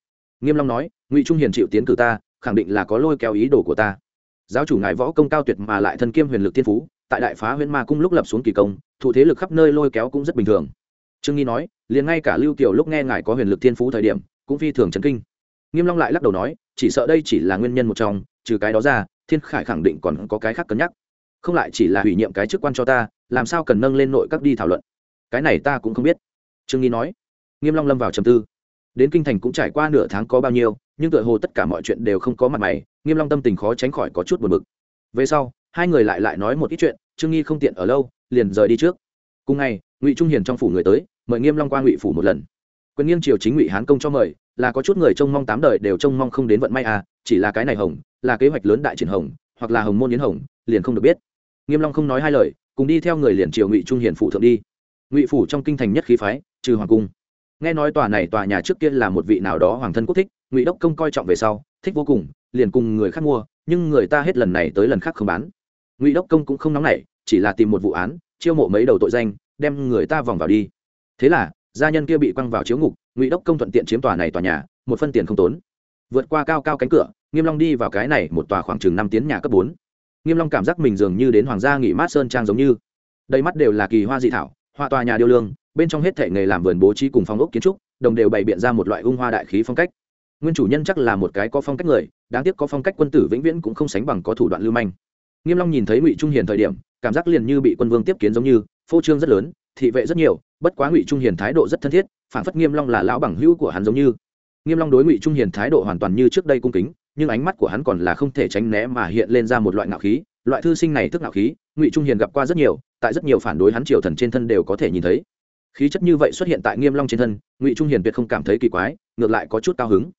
Nghiêm long nói, ngụy trung hiền chịu tiến cử ta, khẳng định là có lôi kéo ý đồ của ta. Giáo chủ ngài võ công cao tuyệt mà lại thân kiêm huyền lực thiên phú, tại đại phá huyễn ma cung lúc lập xuống kỳ công thụ thế lực khắp nơi lôi kéo cũng rất bình thường. Trương nghi nói, liền ngay cả lưu kiều lúc nghe ngài có huyền lực thiên phú thời điểm, cũng phi thường chấn kinh. Nghiêm long lại lắc đầu nói, chỉ sợ đây chỉ là nguyên nhân một trong, trừ cái đó ra, thiên khải khẳng định còn có cái khác cân nhắc. Không lại chỉ là hủy nhiệm cái chức quan cho ta, làm sao cần nâng lên nội các đi thảo luận cái này ta cũng không biết. Trương nghi nói. Nghiêm long lâm vào trầm tư. Đến kinh thành cũng trải qua nửa tháng có bao nhiêu, nhưng tựa hồ tất cả mọi chuyện đều không có mặt mày, nghiêm long tâm tình khó tránh khỏi có chút buồn bực. Về sau, hai người lại lại nói một ít chuyện, trương nghi không tiện ở lâu, liền rời đi trước. Cùng ngày, ngụy trung hiền trong phủ người tới, mời nghiêm long qua ngụy phủ một lần. Quyền nghiêng triều chính ngụy hán công cho mời, là có chút người trông mong tám đời đều trông mong không đến vận may à chỉ là cái này hồng, là kế hoạch lớn đại triển hồng, hoặc là hồng môn yến hồng, liền không được biết. Nghiêm long không nói hai lời, cùng đi theo người liền triều ngụy trung hiền phụ thượng đi ngụy phủ trong kinh thành nhất khí phái, trừ hoàng cung. Nghe nói tòa này tòa nhà trước kia là một vị nào đó hoàng thân quốc thích, ngụy đốc công coi trọng về sau, thích vô cùng, liền cùng người khác mua, nhưng người ta hết lần này tới lần khác không bán. Ngụy đốc công cũng không nóng nảy, chỉ là tìm một vụ án, chiêu mộ mấy đầu tội danh, đem người ta vòng vào đi. Thế là, gia nhân kia bị quăng vào chiếu ngục, ngụy đốc công thuận tiện chiếm tòa này tòa nhà, một phân tiền không tốn. Vượt qua cao cao cánh cửa, nghiêm long đi vào cái này một tòa khoảng chừng năm tiến nhà cấp bốn. Nghiêm long cảm giác mình dường như đến hoàng gia nghỉ mát sơn trang giống như. Đầy mắt đều là kỳ hoa dị thảo hoa tòa nhà điêu lương, bên trong hết thể nghề làm vườn bố trí cùng phong ốc kiến trúc, đồng đều bày biện ra một loại ung hoa đại khí phong cách. Nguyên chủ nhân chắc là một cái có phong cách người, đáng tiếc có phong cách quân tử vĩnh viễn cũng không sánh bằng có thủ đoạn lưu manh. Nghiêm long nhìn thấy ngụy trung hiền thời điểm, cảm giác liền như bị quân vương tiếp kiến giống như, phô trương rất lớn, thị vệ rất nhiều, bất quá ngụy trung hiền thái độ rất thân thiết, phản phất nghiêm long là lão bằng hữu của hắn giống như. Nghiêm long đối ngụy trung hiền thái độ hoàn toàn như trước đây cung kính, nhưng ánh mắt của hắn còn là không thể tránh né mà hiện lên ra một loại ngạo khí, loại thư sinh này thức ngạo khí, ngụy trung hiền gặp qua rất nhiều tại rất nhiều phản đối hắn triều thần trên thân đều có thể nhìn thấy. Khí chất như vậy xuất hiện tại nghiêm long trên thân, ngụy trung hiền tuyệt không cảm thấy kỳ quái, ngược lại có chút cao hứng.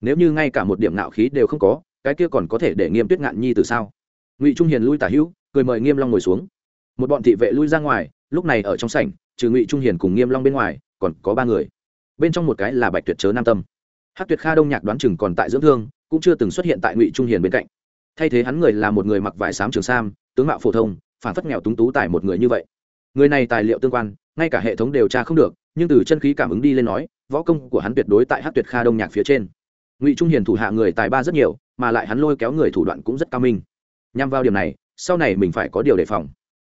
Nếu như ngay cả một điểm nạo khí đều không có, cái kia còn có thể để nghiêm tuyết ngạn nhi từ sao? Ngụy trung hiền lui tả hữu, cười mời nghiêm long ngồi xuống. Một bọn thị vệ lui ra ngoài, lúc này ở trong sảnh, trừ ngụy trung hiền cùng nghiêm long bên ngoài, còn có ba người. Bên trong một cái là bạch tuyệt chớ nam tâm. Hát tuyệt kha đông nhạc đoán chừng còn tại dưỡng thương, cũng chưa từng xuất hiện tại ngụy trung hiền bên cạnh. Thay thế hắn người là một người mặc vải sám trường sam, tướng mạo phổ thông phản phất nghèo túng tú tài một người như vậy. Người này tài liệu tương quan, ngay cả hệ thống điều tra không được, nhưng từ chân khí cảm ứng đi lên nói, võ công của hắn tuyệt đối tại hát tuyệt kha đông nhạc phía trên. Ngụy trung hiền thủ hạ người tài ba rất nhiều, mà lại hắn lôi kéo người thủ đoạn cũng rất cao minh. Nhằm vào điểm này, sau này mình phải có điều đề phòng.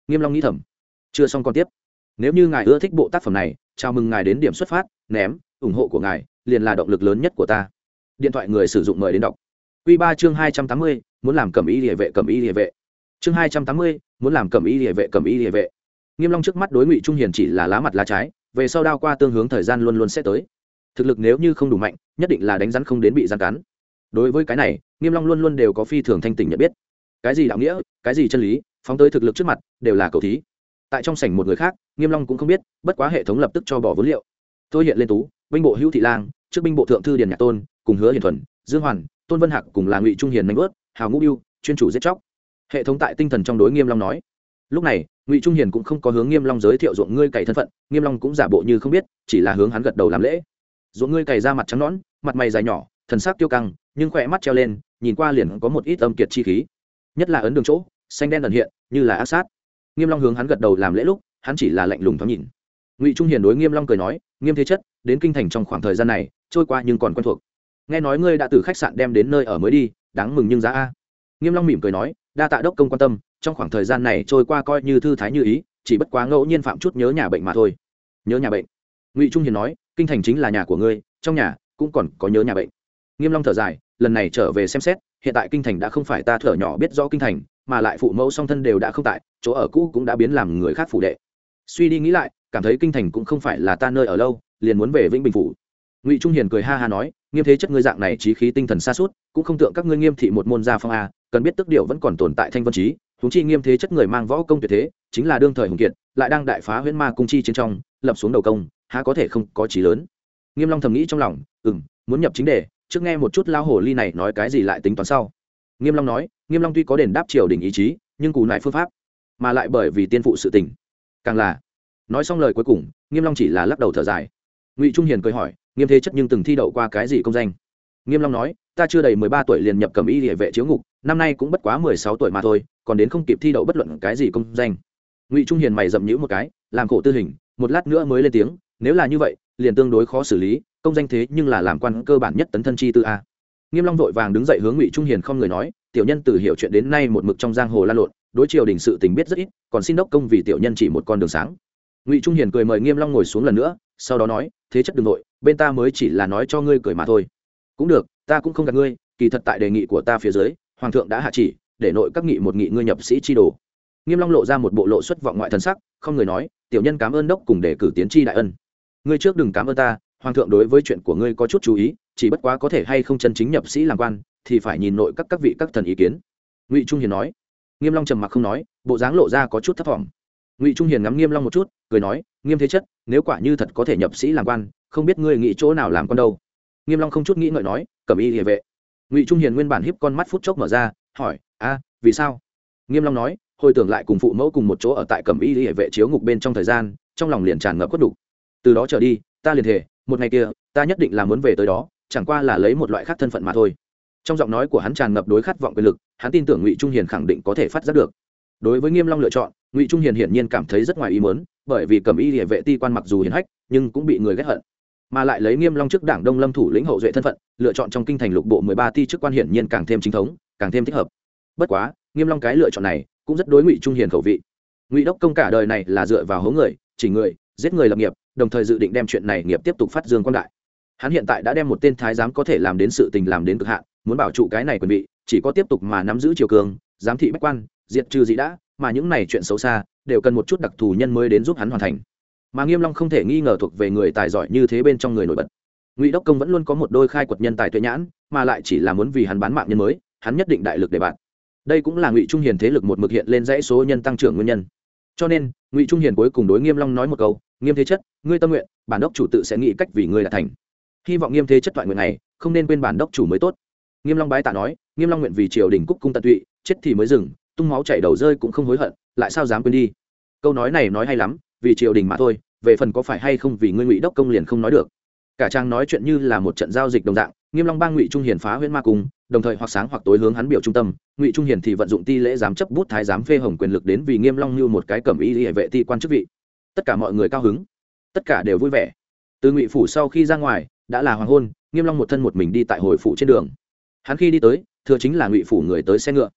Nghiêm long nghĩ thầm. Chưa xong còn tiếp. Nếu như ngài ưa thích bộ tác phẩm này, chào mừng ngài đến điểm xuất phát, ném, ủng hộ của ngài, liền là động lực lớn nhất của ta. Điện thoại người sử dụng mời đến đọc. Quy ba chương hai trăm tám mươi, muốn làm cầm y địa vệ, cầm y địa vệ chương hai trăm tám mươi, muốn làm cầm y địa vệ cầm y địa vệ. Nghiêm long trước mắt đối ngụy trung hiền chỉ là lá mặt lá trái, về sau đao qua tương hướng thời gian luôn luôn sẽ tới. Thực lực nếu như không đủ mạnh, nhất định là đánh rắn không đến bị gian cắn. Đối với cái này, nghiêm long luôn luôn đều có phi thường thanh tỉnh nhận biết. Cái gì đạo nghĩa, cái gì chân lý, phóng tới thực lực trước mặt, đều là cầu thí. Tại trong sảnh một người khác, nghiêm long cũng không biết, bất quá hệ thống lập tức cho bỏ vốn liệu. Tôi hiện lên tú, binh bộ hữu thị lang, trước binh bộ thượng thư điền nhạc tôn, cùng hứa hiền thuần, dương hoàn, tôn vân hạc cùng là ngụy trung hiền nanh vớt hào ngũ biêu, chuyên chủ giết chóc hệ thống tại tinh thần trong đối nghiêm long nói. Lúc này, ngụy trung hiền cũng không có hướng nghiêm long giới thiệu ruộng ngươi cày thân phận, nghiêm long cũng giả bộ như không biết, chỉ là hướng hắn gật đầu làm lễ. Ruộng ngươi cày ra mặt trắng nõn, mặt mày dài nhỏ, thần sắc tiêu căng, nhưng khỏe mắt treo lên, nhìn qua liền có một ít âm kiệt chi khí. Nhất là ấn đường chỗ, xanh đen ẩn hiện, như là ác sát. Nghiêm long hướng hắn gật đầu làm lễ lúc, hắn chỉ là lạnh lùng thoáng nhìn. Ngụy trung hiền đối nghiêm long cười nói, nghiêm thế chất, đến kinh thành trong khoảng thời gian này, trôi qua nhưng còn quen thuộc. Nghe nói ngươi đã từ khách sạn đem đến nơi ở mới đi, đáng mừng nhưng giá a nghiêm long mỉm cười nói, đa tạ đốc công quan tâm, trong khoảng thời gian này trôi qua coi như thư thái như ý, chỉ bất quá ngẫu nhiên phạm chút nhớ nhà bệnh mà thôi. Nhớ nhà bệnh? Ngụy trung hiền nói, kinh thành chính là nhà của ngươi, trong nhà cũng còn có nhớ nhà bệnh. Nghiêm long thở dài, lần này trở về xem xét, hiện tại kinh thành đã không phải ta thở nhỏ biết rõ kinh thành, mà lại phụ mẫu song thân đều đã không tại, chỗ ở cũ cũng đã biến làm người khác phủ đệ. Suy đi nghĩ lại, cảm thấy kinh thành cũng không phải là ta nơi ở lâu, liền muốn về vĩnh bình phủ. Ngụy trung hiền cười ha ha nói, nghiêm thế chất ngươi dạng này trí khí tinh thần xa suốt, cũng không tượng các ngươi nghiêm thị một môn gia phong a cần biết tức điều vẫn còn tồn tại thanh vân trí, huống chi nghiêm thế chất người mang võ công tuyệt thế, chính là đương thời hùng kiệt, lại đang đại phá huyễn ma cung chi trên trong, lập xuống đầu công, há có thể không có trí lớn. Nghiêm long thầm nghĩ trong lòng ừ muốn nhập chính đề, trước nghe một chút lao hồ ly này nói cái gì lại tính toán sau. Nghiêm long nói, nghiêm long tuy có đền đáp triều đình ý chí, nhưng cù lại phương pháp, mà lại bởi vì tiên phụ sự tình. Càng là, nói xong lời cuối cùng, nghiêm long chỉ là lắc đầu thở dài. Ngụy trung hiền cười hỏi, nghiêm thế chất nhưng từng thi đậu qua cái gì công danh? Nghiêm long nói, ta chưa đầy mười ba tuổi liền nhập cầm y địa vệ chiếu ngục, năm nay cũng bất quá mười sáu tuổi mà thôi, còn đến không kịp thi đậu bất luận cái gì công danh. Ngụy trung hiền mày dậm nhũ một cái, làm khổ tư hình, một lát nữa mới lên tiếng, nếu là như vậy, liền tương đối khó xử lý, công danh thế nhưng là làm quan cơ bản nhất tấn thân chi tư a. Nghiêm long vội vàng đứng dậy hướng ngụy trung hiền không người nói, tiểu nhân từ hiểu chuyện đến nay một mực trong giang hồ lan lộn, đối triều đình sự tình biết rất ít, còn xin đốc công vì tiểu nhân chỉ một con đường sáng. Ngụy trung hiền cười mời nghiêm long ngồi xuống lần nữa, sau đó nói, thế chất đừng nội, bên ta mới chỉ là nói cho ngươi cười mà thôi cũng được, ta cũng không gạt ngươi, kỳ thật tại đề nghị của ta phía dưới, hoàng thượng đã hạ chỉ, để nội các nghị một nghị ngươi nhập sĩ chi đồ. Nghiêm long lộ ra một bộ lộ xuất vọng ngoại thần sắc, không người nói, tiểu nhân cảm ơn đốc cùng để cử tiến chi đại ân. Ngươi trước đừng cảm ơn ta, hoàng thượng đối với chuyện của ngươi có chút chú ý, chỉ bất quá có thể hay không chân chính nhập sĩ làm quan, thì phải nhìn nội các các vị các thần ý kiến. Ngụy trung hiền nói. Nghiêm long trầm mặc không nói, bộ dáng lộ ra có chút thấp thỏm. Ngụy trung hiền ngắm nghiêm long một chút, cười nói, nghiêm thế chất, nếu quả như thật có thể nhập sĩ làm quan, không biết ngươi nghĩ chỗ nào làm quan đâu nghiêm long không chút nghĩ ngợi nói, cẩm y địa vệ. Ngụy trung hiền nguyên bản hiếp con mắt phút chốc mở ra, hỏi, a, vì sao? Nghiêm long nói, hồi tưởng lại cùng phụ mẫu cùng một chỗ ở tại cẩm y địa vệ chiếu ngục bên trong thời gian, trong lòng liền tràn ngập cốt đủ. Từ đó trở đi, ta liền thể một ngày kia, ta nhất định là muốn về tới đó, chẳng qua là lấy một loại khác thân phận mà thôi. Trong giọng nói của hắn tràn ngập đối khát vọng quyền lực, hắn tin tưởng ngụy trung hiền khẳng định có thể phát giác được. Đối với nghiêm long lựa chọn, ngụy trung hiền hiển nhiên cảm thấy rất ngoài ý muốn, bởi vì cẩm y địa vệ ti quan mặc dù hiền hách, nhưng cũng bị người ghét hận mà lại lấy nghiêm long trước đảng đông lâm thủ lĩnh hậu duệ thân phận, lựa chọn trong kinh thành lục bộ mười ba ti chức quan hiển nhiên càng thêm chính thống, càng thêm thích hợp. Bất quá, nghiêm long cái lựa chọn này cũng rất đối ngụy trung hiền khẩu vị. Ngụy đốc công cả đời này là dựa vào hố người, chỉ người, giết người lập nghiệp, đồng thời dự định đem chuyện này nghiệp tiếp tục phát dương quan đại. Hắn hiện tại đã đem một tên thái giám có thể làm đến sự tình làm đến cực hạn, muốn bảo trụ cái này quyền vị, chỉ có tiếp tục mà nắm giữ triều cường, giám thị bách quan, diệt trừ dị đã, mà những này chuyện xấu xa, đều cần một chút đặc thù nhân mới đến giúp hắn hoàn thành mà nghiêm long không thể nghi ngờ thuộc về người tài giỏi như thế bên trong người nổi bật. Ngụy đốc công vẫn luôn có một đôi khai quật nhân tài tuệ nhãn, mà lại chỉ là muốn vì hắn bán mạng nhân mới, hắn nhất định đại lực để bạn. Đây cũng là ngụy trung hiền thế lực một mực hiện lên dãy số nhân tăng trưởng nguyên nhân. Cho nên, ngụy trung hiền cuối cùng đối nghiêm long nói một câu, nghiêm thế chất, ngươi tâm nguyện, bản đốc chủ tự sẽ nghĩ cách vì ngươi là thành. Hy vọng nghiêm thế chất thoại nguyện này, không nên quên bản đốc chủ mới tốt. Nghiêm long bái tạ nói, nghiêm long nguyện vì triều đình cúc cung tận tụy, chết thì mới dừng, tung máu chảy đầu rơi cũng không hối hận, lại sao dám quên đi? Câu nói này nói hay lắm, vì triều đình mà thôi về phần có phải hay không vì ngươi ngụy đốc công liền không nói được. Cả trang nói chuyện như là một trận giao dịch đồng dạng, nghiêm long bang ngụy trung hiền phá huyễn ma cung, đồng thời hoặc sáng hoặc tối hướng hắn biểu trung tâm, ngụy trung hiền thì vận dụng ti lễ giám chấp bút thái giám phê hồng quyền lực đến vì nghiêm long như một cái cẩm y hệ vệ ti quan chức vị. Tất cả mọi người cao hứng, tất cả đều vui vẻ. Từ ngụy phủ sau khi ra ngoài, đã là hoàng hôn, nghiêm long một thân một mình đi tại hồi phủ trên đường. Hắn khi đi tới, thừa chính là ngụy phủ người tới xe ngựa.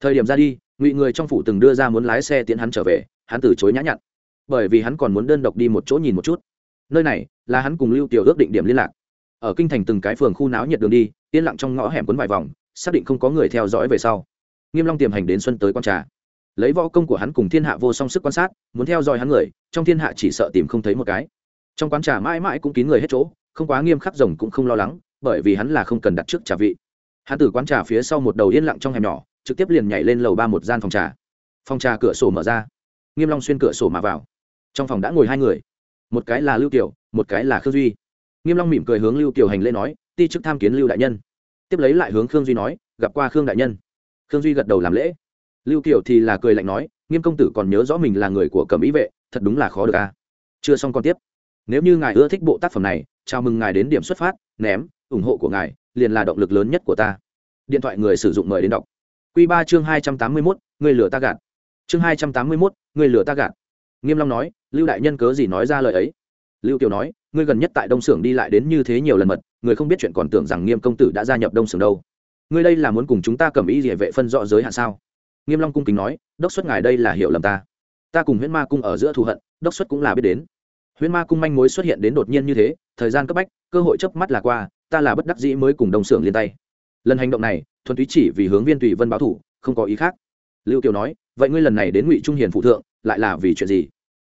Thời điểm ra đi, ngụy người trong phủ từng đưa ra muốn lái xe tiến hắn trở về, hắn từ chối nhã nhặn bởi vì hắn còn muốn đơn độc đi một chỗ nhìn một chút. Nơi này là hắn cùng lưu tiểu ước định điểm liên lạc. Ở kinh thành từng cái phường khu náo nhiệt đường đi, yên lặng trong ngõ hẻm quấn vài vòng, xác định không có người theo dõi về sau. Nghiêm long tiềm hành đến xuân tới quan trà. Lấy võ công của hắn cùng thiên hạ vô song sức quan sát, muốn theo dõi hắn người, trong thiên hạ chỉ sợ tìm không thấy một cái. Trong quán trà mãi mãi cũng kín người hết chỗ, không quá nghiêm khắc rồng cũng không lo lắng, bởi vì hắn là không cần đặt trước trà vị. Hắn từ quán trà phía sau một đầu yên lặng trong hẻm nhỏ, trực tiếp liền nhảy lên lầu ba một gian phòng trà. Phòng trà cửa sổ mở ra. Nghiêm long xuyên cửa sổ mà vào trong phòng đã ngồi hai người một cái là lưu kiều một cái là khương duy nghiêm long mỉm cười hướng lưu kiều hành lễ nói ti chức tham kiến lưu đại nhân tiếp lấy lại hướng khương duy nói gặp qua khương đại nhân khương duy gật đầu làm lễ lưu kiều thì là cười lạnh nói nghiêm công tử còn nhớ rõ mình là người của cẩm ý vệ thật đúng là khó được a chưa xong còn tiếp nếu như ngài ưa thích bộ tác phẩm này chào mừng ngài đến điểm xuất phát ném ủng hộ của ngài liền là động lực lớn nhất của ta điện thoại người sử dụng mời đến đọc q ba chương hai trăm tám mươi mốt người lửa ta gạt chương hai trăm tám mươi mốt người lửa ta gạt nghiêm long nói lưu đại nhân cớ gì nói ra lời ấy? Lưu kiều nói, ngươi gần nhất tại đông xưởng đi lại đến như thế nhiều lần mật, người không biết chuyện còn tưởng rằng nghiêm công tử đã gia nhập đông xưởng đâu. Ngươi đây là muốn cùng chúng ta cầm ý địa vệ phân rõ giới hạn sao? Nghiêm long cung kính nói, đốc xuất ngài đây là hiểu lầm ta. Ta cùng huyễn ma cung ở giữa thù hận, đốc xuất cũng là biết đến. Huyễn ma cung manh mối xuất hiện đến đột nhiên như thế, thời gian cấp bách, cơ hội chớp mắt là qua, ta là bất đắc dĩ mới cùng đông xưởng liên tay. Lần hành động này, thuần túy chỉ vì hướng viên tùy vân báo thủ, không có ý khác. Lưu kiều nói, vậy ngươi lần này đến ngụy trung hiền phụ thượng, lại là vì chuyện gì?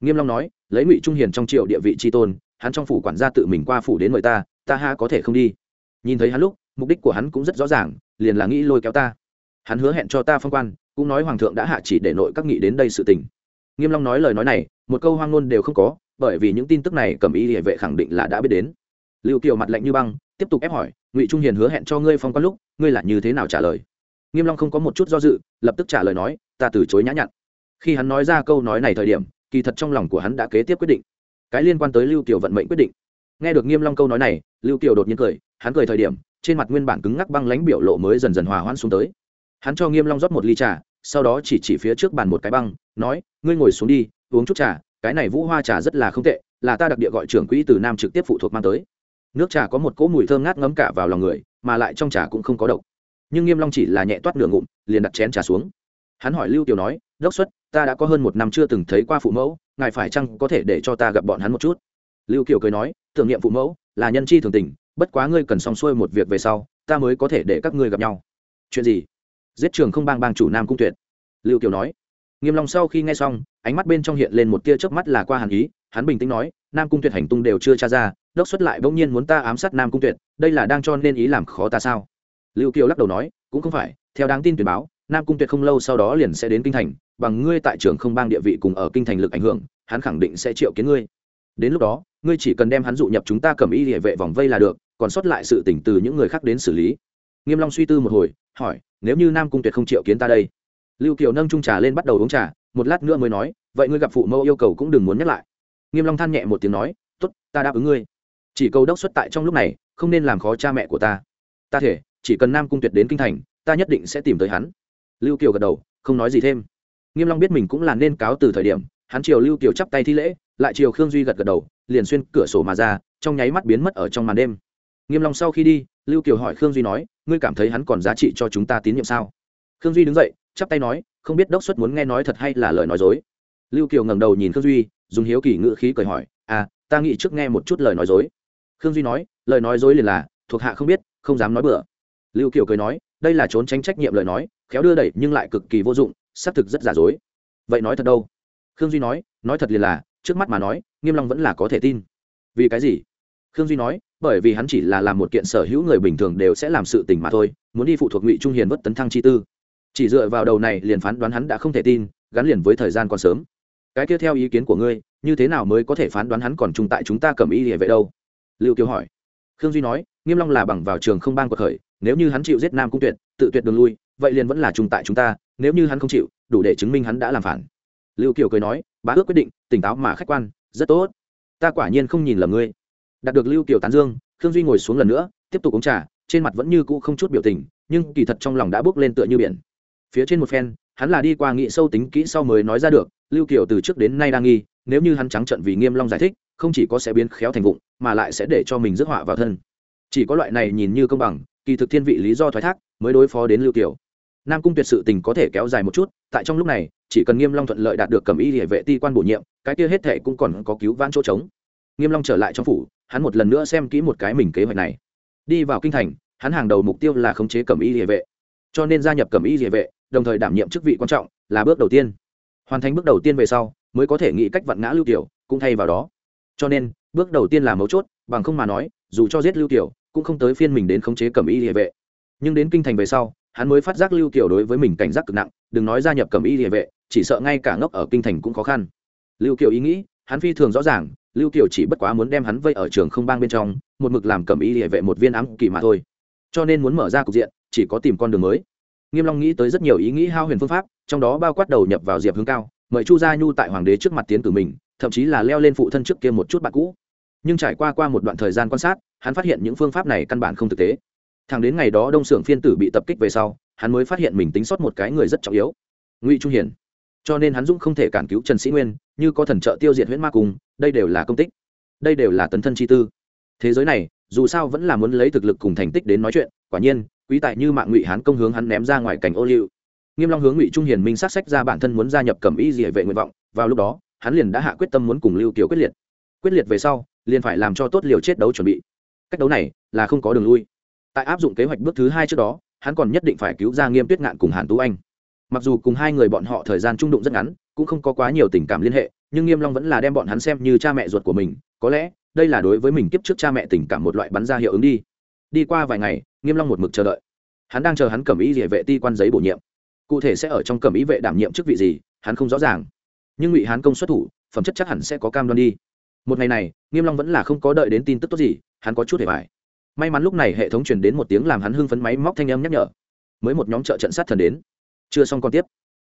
Nghiêm long nói, lấy ngụy trung hiền trong triệu địa vị tri tôn, hắn trong phủ quản gia tự mình qua phủ đến mời ta ta ha có thể không đi. Nhìn thấy hắn lúc, mục đích của hắn cũng rất rõ ràng, liền là nghĩ lôi kéo ta. Hắn hứa hẹn cho ta phong quan, cũng nói hoàng thượng đã hạ chỉ để nội các nghị đến đây sự tình. Nghiêm long nói lời nói này, một câu hoang ngôn đều không có, bởi vì những tin tức này cầm ý địa vệ khẳng định là đã biết đến. Lưu kiều mặt lạnh như băng, tiếp tục ép hỏi, ngụy trung hiền hứa hẹn cho ngươi phong quan lúc, ngươi là như thế nào trả lời? Nghiêm long không có một chút do dự, lập tức trả lời nói, ta từ chối nhã nhặn. Khi hắn nói ra câu nói này thời điểm kỳ thật trong lòng của hắn đã kế tiếp quyết định. Cái liên quan tới lưu kiều vận mệnh quyết định. Nghe được nghiêm long câu nói này, lưu kiều đột nhiên cười, hắn cười thời điểm, trên mặt nguyên bản cứng ngắc băng lãnh biểu lộ mới dần dần hòa hoãn xuống tới. Hắn cho nghiêm long rót một ly trà, sau đó chỉ chỉ phía trước bàn một cái băng, nói, ngươi ngồi xuống đi, uống chút trà, cái này vũ hoa trà rất là không tệ, là ta đặc địa gọi trưởng quỹ từ nam trực tiếp phụ thuộc mang tới. Nước trà có một cỗ mùi thơm ngát ngấm cả vào lòng người, mà lại trong trà cũng không có độc. Nhưng nghiêm long chỉ là nhẹ toát nửa ngụm, liền đặt chén trà xuống. Hắn hỏi lưu tiểu nói, đốc xuất ta đã có hơn một năm chưa từng thấy qua phụ mẫu, ngài phải chăng có thể để cho ta gặp bọn hắn một chút? Lưu kiều cười nói, tưởng niệm phụ mẫu là nhân chi thường tình, bất quá ngươi cần xong xuôi một việc về sau, ta mới có thể để các ngươi gặp nhau. Chuyện gì? Giết trường không bang bang chủ nam cung tuyệt. Lưu kiều nói. Nghiêm long sau khi nghe xong, ánh mắt bên trong hiện lên một tia chớp mắt là qua hàn ý, hắn bình tĩnh nói, nam cung tuyệt hành tung đều chưa tra ra, đốc xuất lại bỗng nhiên muốn ta ám sát nam cung tuyệt, đây là đang cho nên ý làm khó ta sao? Lưu kiều lắc đầu nói, cũng không phải, theo đáng tin tuyển báo nam cung tuyệt không lâu sau đó liền sẽ đến kinh thành, bằng ngươi tại trường không bang địa vị cùng ở kinh thành lực ảnh hưởng, hắn khẳng định sẽ triệu kiến ngươi. Đến lúc đó, ngươi chỉ cần đem hắn dụ nhập chúng ta cầm y địa vệ vòng vây là được, còn sót lại sự tỉnh từ những người khác đến xử lý. Nghiêm long suy tư một hồi, hỏi, nếu như nam cung tuyệt không triệu kiến ta đây? Lưu kiều nâng chung trà lên bắt đầu uống trà, một lát nữa mới nói, vậy ngươi gặp phụ mẫu yêu cầu cũng đừng muốn nhắc lại. Nghiêm long than nhẹ một tiếng nói, tốt, ta đáp ứng ngươi. Chỉ cầu đốc xuất tại trong lúc này, không nên làm khó cha mẹ của ta. Ta thể, chỉ cần nam cung tuyệt đến kinh thành, ta nhất định sẽ tìm tới hắn lưu kiều gật đầu, không nói gì thêm. Nghiêm long biết mình cũng là nên cáo từ thời điểm, hắn chiều lưu kiều chắp tay thi lễ, lại chiều khương duy gật gật đầu, liền xuyên cửa sổ mà ra, trong nháy mắt biến mất ở trong màn đêm. Nghiêm long sau khi đi, lưu kiều hỏi khương duy nói, ngươi cảm thấy hắn còn giá trị cho chúng ta tín nhiệm sao? Khương duy đứng dậy, chắp tay nói, không biết đốc xuất muốn nghe nói thật hay là lời nói dối. Lưu kiều ngẩng đầu nhìn khương duy, dùng hiếu kỳ ngữ khí cười hỏi à ta nghĩ trước nghe một chút lời nói dối. Khương duy nói, lời nói dối liền là, thuộc hạ không biết, không dám nói bừa. Lưu kiều cười nói đây là trốn tránh trách nhiệm lời nói, khéo đưa đẩy nhưng lại cực kỳ vô dụng, xác thực rất giả dối. Vậy nói thật đâu? Khương duy nói nói thật liền là, trước mắt mà nói, nghiêm long vẫn là có thể tin. Vì cái gì? Khương duy nói, bởi vì hắn chỉ là làm một kiện sở hữu người bình thường đều sẽ làm sự tình mà thôi, muốn đi phụ thuộc ngụy trung hiền vất tấn thăng chi tư. Chỉ dựa vào đầu này liền phán đoán hắn đã không thể tin, gắn liền với thời gian còn sớm. Cái tiếp theo ý kiến của ngươi, như thế nào mới có thể phán đoán hắn còn trung tại chúng ta cầm ý địa vậy đâu? Lưu kiều hỏi. Khương duy nói, nghiêm long là bằng vào trường không ban của khởi nếu như hắn chịu giết nam cung tuyệt, tự tuyệt đường lui, vậy liền vẫn là trung tại chúng ta, nếu như hắn không chịu, đủ để chứng minh hắn đã làm phản. Lưu kiều cười nói, bá ước quyết định, tỉnh táo mà khách quan, rất tốt. Ta quả nhiên không nhìn lầm ngươi. Đạt được lưu kiều tán dương, khương duy ngồi xuống lần nữa, tiếp tục uống trà, trên mặt vẫn như cũ không chút biểu tình, nhưng kỳ thật trong lòng đã bước lên tựa như biển. Phía trên một phen, hắn là đi qua nghị sâu tính kỹ sau mới nói ra được, lưu kiều từ trước đến nay đang nghi, nếu như hắn trắng trận vì nghiêm long giải thích, không chỉ có sẽ biến khéo thành vụng, mà lại sẽ để cho mình rước họa vào thân. Chỉ có loại này nhìn như công bằng kỳ thực thiên vị lý do thoái thác mới đối phó đến lưu kiều. Nam cung tuyệt sự tình có thể kéo dài một chút, tại trong lúc này, chỉ cần nghiêm long thuận lợi đạt được cẩm y địa vệ ti quan bổ nhiệm, cái kia hết thề cũng còn có cứu vãn chỗ trống. Nghiêm long trở lại trong phủ, hắn một lần nữa xem kỹ một cái mình kế hoạch này. Đi vào kinh thành, hắn hàng đầu mục tiêu là khống chế cẩm y địa vệ. Cho nên gia nhập cẩm y địa vệ, đồng thời đảm nhiệm chức vị quan trọng là bước đầu tiên. Hoàn thành bước đầu tiên về sau, mới có thể nghĩ cách vặn ngã lưu tiểu cũng thay vào đó. Cho nên, bước đầu tiên là mấu chốt, bằng không mà nói, dù cho giết lưu tiểu cũng không tới phiên mình đến khống chế cẩm y địa vệ. Nhưng đến kinh thành về sau, hắn mới phát giác lưu kiều đối với mình cảnh giác cực nặng, đừng nói gia nhập cẩm y địa vệ, chỉ sợ ngay cả ngốc ở kinh thành cũng khó khăn. Lưu kiều ý nghĩ, hắn phi thường rõ ràng, lưu kiều chỉ bất quá muốn đem hắn vây ở trường không bang bên trong, một mực làm cẩm y địa vệ một viên ám kỳ mà thôi. Cho nên muốn mở ra cục diện, chỉ có tìm con đường mới. Nghiêm long nghĩ tới rất nhiều ý nghĩ hao huyền phương pháp, trong đó bao quát đầu nhập vào diệp hướng cao, mời chu gia nhu tại hoàng đế trước mặt tiến cử mình, thậm chí là leo lên phụ thân trước kia một chút bạn cũ. Nhưng trải qua qua một đoạn thời gian quan sát hắn phát hiện những phương pháp này căn bản không thực tế. Thẳng đến ngày đó đông xưởng phiên tử bị tập kích về sau, hắn mới phát hiện mình tính sót một cái người rất trọng yếu, ngụy trung hiển. Cho nên hắn dũng không thể cản cứu trần sĩ nguyên, như có thần trợ tiêu diệt huyễn ma cùng, đây đều là công tích. Đây đều là tấn thân chi tư. Thế giới này, dù sao vẫn là muốn lấy thực lực cùng thành tích đến nói chuyện, quả nhiên, quý tại như mạng ngụy hán công hướng hắn ném ra ngoài cảnh ô liu. Nghiêm long hướng ngụy trung hiền minh sát sách ra bản thân muốn gia nhập cẩm y dị vệ nguyện vọng, vào lúc đó, hắn liền đã hạ quyết tâm muốn cùng lưu kiều quyết liệt. Quyết liệt về sau, liền phải làm cho tốt liều chết đấu chuẩn bị cách đấu này là không có đường lui. Tại áp dụng kế hoạch bước thứ hai trước đó, hắn còn nhất định phải cứu ra nghiêm tuyết ngạn cùng hàn tú anh. Mặc dù cùng hai người bọn họ thời gian trung đụng rất ngắn, cũng không có quá nhiều tình cảm liên hệ, nhưng nghiêm long vẫn là đem bọn hắn xem như cha mẹ ruột của mình, có lẽ đây là đối với mình kiếp trước cha mẹ tình cảm một loại bắn ra hiệu ứng đi. Đi qua vài ngày, nghiêm long một mực chờ đợi. Hắn đang chờ hắn cẩm ý địa vệ ti quan giấy bổ nhiệm. Cụ thể sẽ ở trong cẩm ý vệ đảm nhiệm chức vị gì, hắn không rõ ràng. Nhưng ngụy hán công xuất thủ, phẩm chất chắc hẳn sẽ có cam đoan đi. Một ngày này, nghiêm long vẫn là không có đợi đến tin tức tốt gì hắn có chút hề vải may mắn lúc này hệ thống truyền đến một tiếng làm hắn hưng phấn máy móc thanh âm nhắc nhở. Mới một nhóm trợ trận sát thần đến. Chưa xong còn tiếp.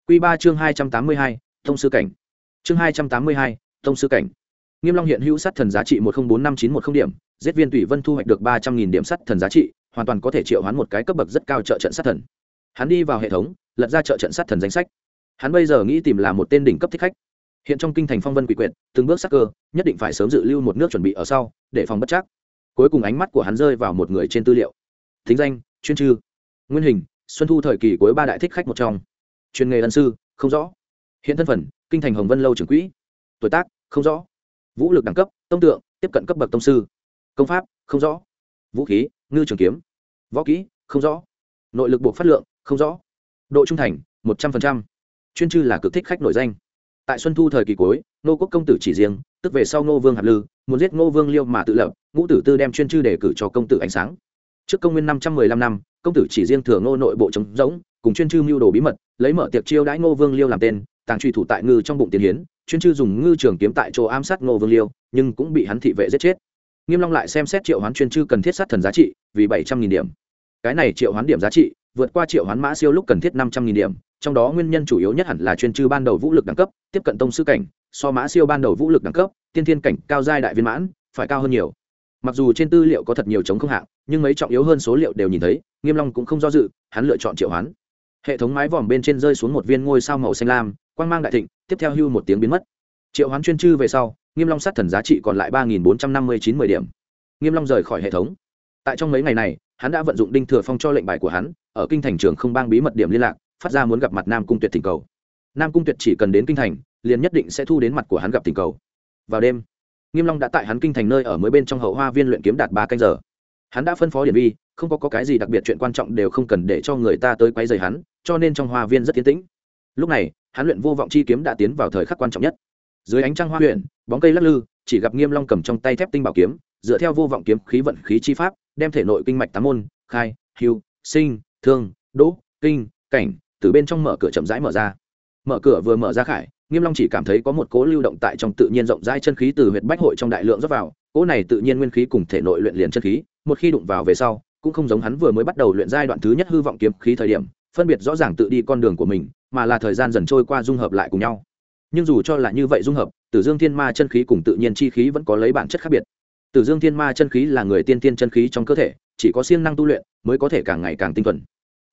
Quy ba chương hai trăm tám mươi hai, thông sư cảnh. Chương hai trăm tám mươi hai, thông sư cảnh. Nghiêm long hiện hữu sát thần giá trị một không bốn năm chín một không điểm, giết viên tùy vân thu hoạch được ba trăm nghìn điểm sát thần giá trị, hoàn toàn có thể triệu hoán một cái cấp bậc rất cao trợ trận sát thần. Hắn đi vào hệ thống, lật ra trợ trận sát thần danh sách. Hắn bây giờ nghĩ tìm là một tên đỉnh cấp thích khách. Hiện trong kinh thành phong vân quỷ quyệt, từng bước sắc cơ, nhất định phải sớm dự lưu một nước chuẩn bị ở sau, để phòng bất chắc cuối cùng ánh mắt của hắn rơi vào một người trên tư liệu. Thính danh, chuyên chư nguyên hình, xuân thu thời kỳ cuối ba đại thích khách một trong. Chuyên nghề ân sư, không rõ. Hiện thân phận kinh thành hồng vân lâu trưởng quỹ. Tuổi tác, không rõ. Vũ lực đẳng cấp, tông tượng, tiếp cận cấp bậc tông sư. Công pháp, không rõ. Vũ khí, ngư trường kiếm. Võ kỹ, không rõ. Nội lực buộc phát lượng, không rõ. Độ trung thành, một trăm linh chuyên chư là cực thích khách nổi danh. Tại xuân thu thời kỳ cuối, nô quốc công tử chỉ riêng tức về sau ngô vương hạt lư, muốn giết ngô vương liêu mà tự lập, ngũ tử tư đem chuyên chư đề cử cho công tử ánh sáng. Trước công nguyên năm trăm mười lăm năm, công tử chỉ riêng thừa ngô nội bộ trống rỗng, cùng chuyên chư mưu đồ bí mật, lấy mở tiệc chiêu đãi ngô vương liêu làm tên, tàng truy thủ tại ngư trong bụng tiền hiến, chuyên chư dùng ngư trường kiếm tại chỗ ám sát ngô vương liêu, nhưng cũng bị hắn thị vệ giết chết. Nghiêm long lại xem xét triệu hoán chuyên chư cần thiết sát thần giá trị, vì bảy trăm nghìn điểm. Cái này triệu hoán điểm giá trị, vượt qua triệu hoán mã siêu lúc cần thiết năm trăm nghìn điểm trong đó nguyên nhân chủ yếu nhất hẳn là chuyên chư ban đầu vũ lực đẳng cấp, tiếp cận tông sư cảnh, so mã siêu ban đầu vũ lực đẳng cấp, tiên thiên cảnh cao giai đại viên mãn, phải cao hơn nhiều. Mặc dù trên tư liệu có thật nhiều chống không hạng, nhưng mấy trọng yếu hơn số liệu đều nhìn thấy, nghiêm long cũng không do dự, hắn lựa chọn triệu hoán. Hệ thống mái vòm bên trên rơi xuống một viên ngôi sao màu xanh lam, quang mang đại thịnh, tiếp theo hưu một tiếng biến mất. Triệu hoán chuyên chư về sau, nghiêm long sát thần giá trị còn lại ba nghìn bốn trăm năm mươi chín mười điểm. Nghiêm long rời khỏi hệ thống. Tại trong mấy ngày này, hắn đã vận dụng đinh thừa phong cho lệnh bài của hắn, ở kinh thành trường không bang bí mật điểm liên lạc phát ra muốn gặp mặt nam cung tuyệt thỉnh cầu. Nam cung tuyệt chỉ cần đến kinh thành liền nhất định sẽ thu đến mặt của hắn gặp thỉnh cầu. Vào đêm nghiêm long đã tại hắn kinh thành nơi ở mới bên trong hậu hoa viên luyện kiếm đạt ba canh giờ. Hắn đã phân phó điển vi không có, có cái gì đặc biệt chuyện quan trọng đều không cần để cho người ta tới quấy rầy hắn cho nên trong hoa viên rất tiến tĩnh. Lúc này hắn luyện vô vọng chi kiếm đã tiến vào thời khắc quan trọng nhất. Dưới ánh trăng hoa huyện bóng cây lắc lư chỉ gặp nghiêm long cầm trong tay thép tinh bảo kiếm dựa theo vô vọng kiếm khí vận khí chi pháp đem thể nội kinh mạch tám môn khai hưu sinh thương đỗ kinh cảnh từ bên trong mở cửa chậm rãi mở ra. Mở cửa vừa mở ra khải, nghiêm long chỉ cảm thấy có một cỗ lưu động tại trong tự nhiên rộng rãi chân khí từ huyệt bách hội trong đại lượng rót vào, cỗ này tự nhiên nguyên khí cùng thể nội luyện liền chân khí, một khi đụng vào về sau, cũng không giống hắn vừa mới bắt đầu luyện giai đoạn thứ nhất hư vọng kiếm khí thời điểm, phân biệt rõ ràng tự đi con đường của mình, mà là thời gian dần trôi qua dung hợp lại cùng nhau. Nhưng dù cho là như vậy dung hợp, tử dương thiên ma chân khí cùng tự nhiên chi khí vẫn có lấy bản chất khác biệt. Tử dương thiên ma chân khí là người tiên tiên chân khí trong cơ thể, chỉ có siêng năng tu luyện mới có thể càng ngày càng tinh thuần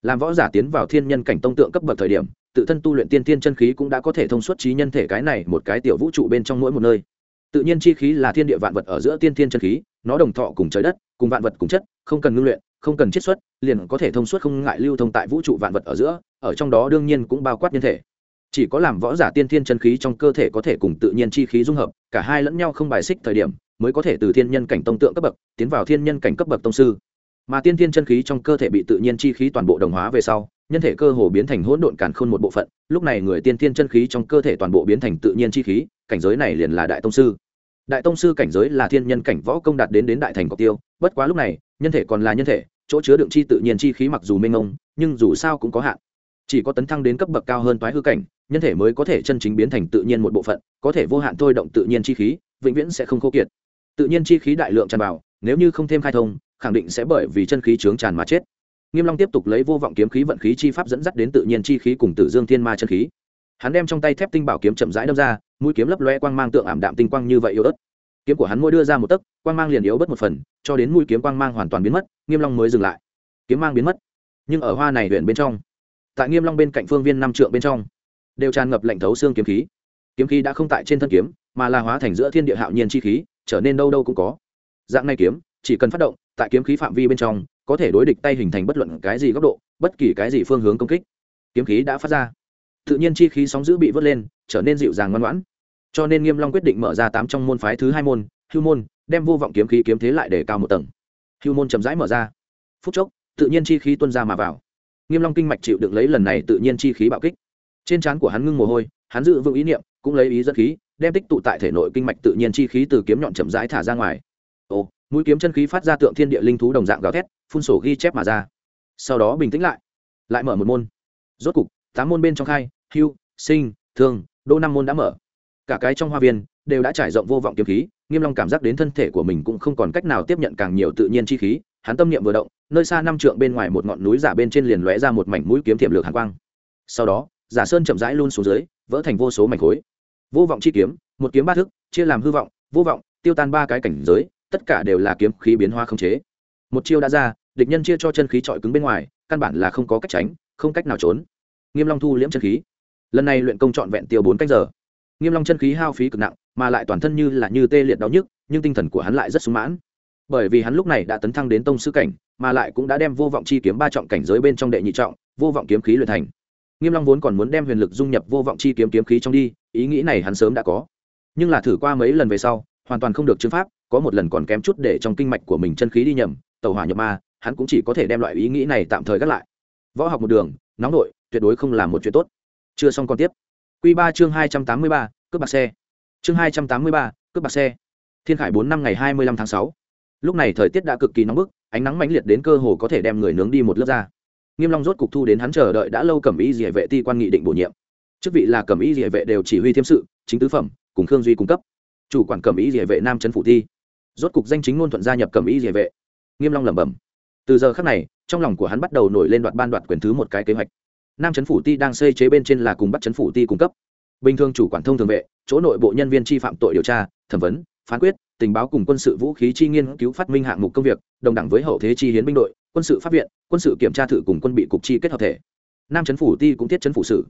làm võ giả tiến vào thiên nhân cảnh tông tượng cấp bậc thời điểm, tự thân tu luyện tiên tiên chân khí cũng đã có thể thông suốt trí nhân thể cái này một cái tiểu vũ trụ bên trong mỗi một nơi. Tự nhiên chi khí là thiên địa vạn vật ở giữa tiên tiên chân khí, nó đồng thọ cùng trời đất, cùng vạn vật cùng chất, không cần ngưng luyện, không cần chiết xuất, liền có thể thông suốt không ngại lưu thông tại vũ trụ vạn vật ở giữa, ở trong đó đương nhiên cũng bao quát nhân thể. Chỉ có làm võ giả tiên thiên chân khí trong cơ thể có thể cùng tự nhiên chi khí dung hợp, cả hai lẫn nhau không bài xích thời điểm, mới có thể từ thiên nhân cảnh tông tượng cấp bậc tiến vào thiên nhân cảnh cấp bậc tông sư mà tiên thiên chân khí trong cơ thể bị tự nhiên chi khí toàn bộ đồng hóa về sau, nhân thể cơ hồ biến thành hỗn độn càn khôn một bộ phận. Lúc này người tiên thiên chân khí trong cơ thể toàn bộ biến thành tự nhiên chi khí, cảnh giới này liền là đại tông sư. Đại tông sư cảnh giới là thiên nhân cảnh võ công đạt đến đến đại thành cọc tiêu, bất quá lúc này, nhân thể còn là nhân thể, chỗ chứa đựng chi tự nhiên chi khí mặc dù mênh mông, nhưng dù sao cũng có hạn. Chỉ có tấn thăng đến cấp bậc cao hơn toái hư cảnh, nhân thể mới có thể chân chính biến thành tự nhiên một bộ phận, có thể vô hạn thôi động tự nhiên chi khí, vĩnh viễn sẽ không khô kiệt. Tự nhiên chi khí đại lượng tràn vào, nếu như không thêm khai thông khẳng định sẽ bởi vì chân khí trướng tràn mà chết. Nghiêm long tiếp tục lấy vô vọng kiếm khí vận khí chi pháp dẫn dắt đến tự nhiên chi khí cùng tử dương thiên ma chân khí. Hắn đem trong tay thép tinh bảo kiếm chậm rãi đâm ra, mũi kiếm lấp loe quang mang tượng ảm đạm tinh quang như vậy yếu ớt. Kiếm của hắn mỗi đưa ra một tấc, quang mang liền yếu bớt một phần, cho đến mũi kiếm quang mang hoàn toàn biến mất, nghiêm long mới dừng lại. Kiếm mang biến mất, nhưng ở hoa này huyện bên trong, tại nghiêm long bên cạnh phương viên năm trượng bên trong, đều tràn ngập lạnh thấu xương kiếm khí. Kiếm khí đã không tại trên thân kiếm, mà là hóa thành giữa thiên địa hạo nhiên chi khí, trở nên đâu đâu cũng có. Dạng này kiếm chỉ cần phát động, tại kiếm khí phạm vi bên trong, có thể đối địch tay hình thành bất luận cái gì góc độ, bất kỳ cái gì phương hướng công kích. Kiếm khí đã phát ra. Tự nhiên chi khí sóng giữ bị vớt lên, trở nên dịu dàng ngoan ngoãn. Cho nên nghiêm long quyết định mở ra tám trong môn phái thứ hai môn, hưu môn, đem vô vọng kiếm khí kiếm thế lại để cao một tầng. Hưu môn chậm rãi mở ra. Phút chốc, tự nhiên chi khí tuôn ra mà vào. Nghiêm long kinh mạch chịu đựng lấy lần này tự nhiên chi khí bạo kích. Trên trán của hắn ngưng mồ hôi, hắn dự vững ý niệm, cũng lấy ý dẫn khí, đem tích tụ tại thể nội kinh mạch tự nhiên chi khí từ kiếm nhọn chậm rãi thả ra ngoài mũi kiếm chân khí phát ra tượng thiên địa linh thú đồng dạng gào thét, phun sổ ghi chép mà ra. Sau đó bình tĩnh lại lại mở một môn. Rốt cục, tám môn bên trong khai, hưu, sinh, thương, đô năm môn đã mở. Cả cái trong hoa viên đều đã trải rộng vô vọng kiếm khí, nghiêm long cảm giác đến thân thể của mình cũng không còn cách nào tiếp nhận càng nhiều tự nhiên chi khí, hắn tâm niệm vừa động, nơi xa năm trượng bên ngoài một ngọn núi giả bên trên liền lóe ra một mảnh mũi kiếm thiểm lược hàn quang. Sau đó, giả sơn chậm rãi luôn xuống dưới, vỡ thành vô số mảnh khối. Vô vọng chi kiếm, một kiếm ba thức, chia làm hư vọng, vô vọng, tiêu tan ba cái cảnh giới tất cả đều là kiếm khí biến hóa không chế. Một chiêu đã ra, địch nhân chia cho chân khí trọi cứng bên ngoài, căn bản là không có cách tránh, không cách nào trốn. Nghiêm long thu liễm chân khí. Lần này luyện công trọn vẹn tiêu bốn cách giờ. Nghiêm long chân khí hao phí cực nặng, mà lại toàn thân như là như tê liệt đau nhức, nhưng tinh thần của hắn lại rất sung mãn. Bởi vì hắn lúc này đã tấn thăng đến tông sư cảnh, mà lại cũng đã đem vô vọng chi kiếm ba trọng cảnh giới bên trong đệ nhị trọng, vô vọng kiếm khí luyện thành. Nghiêm long vốn còn muốn đem huyền lực dung nhập vô vọng chi kiếm kiếm khí trong đi, ý nghĩ này hắn sớm đã có. Nhưng là thử qua mấy lần về sau, hoàn toàn không được chứng pháp có một lần còn kém chút để trong kinh mạch của mình chân khí đi nhầm, tàu hỏa nhập ma, hắn cũng chỉ có thể đem loại ý nghĩ này tạm thời gác lại. Võ học một đường, nóng nội, tuyệt đối không làm một chuyện tốt. Chưa xong còn tiếp. Q ba chương hai trăm tám mươi ba, cướp bạc xe. Chương hai trăm tám mươi ba, cướp bạc xe. Thiên khải bốn năm ngày hai mươi lăm tháng sáu. Lúc này thời tiết đã cực kỳ nóng bức, ánh nắng mãnh liệt đến cơ hồ có thể đem người nướng đi một lớp da. Nghiêm long rốt cục thu đến hắn chờ đợi đã lâu cẩm y dỉa vệ ti quan nghị định bổ nhiệm. Chức vị là cẩm y dỉa vệ đều chỉ huy thiêm sự, chính tứ phẩm, cùng khương duy cung cấp. Chủ quản cẩm y dỉa vệ nam trấn phủ thi rốt cục danh chính ngôn thuận gia nhập cẩm y dị vệ. Nghiêm long lẩm bẩm. Từ giờ khắc này, trong lòng của hắn bắt đầu nổi lên đoạt ban đoạt quyền thứ một cái kế hoạch. Nam chấn phủ ti đang xây chế bên trên là cùng bắt chấn phủ ti cung cấp. Bình thường chủ quản thông thường vệ, chỗ nội bộ nhân viên chi phạm tội điều tra, thẩm vấn, phán quyết, tình báo cùng quân sự vũ khí chi nghiên cứu phát minh hạng mục công việc, đồng đẳng với hậu thế chi hiến binh đội, quân sự pháp viện, quân sự kiểm tra thử cùng quân bị cục chi kết hợp thể. Nam chấn phủ ti cũng thiết chấn phủ sự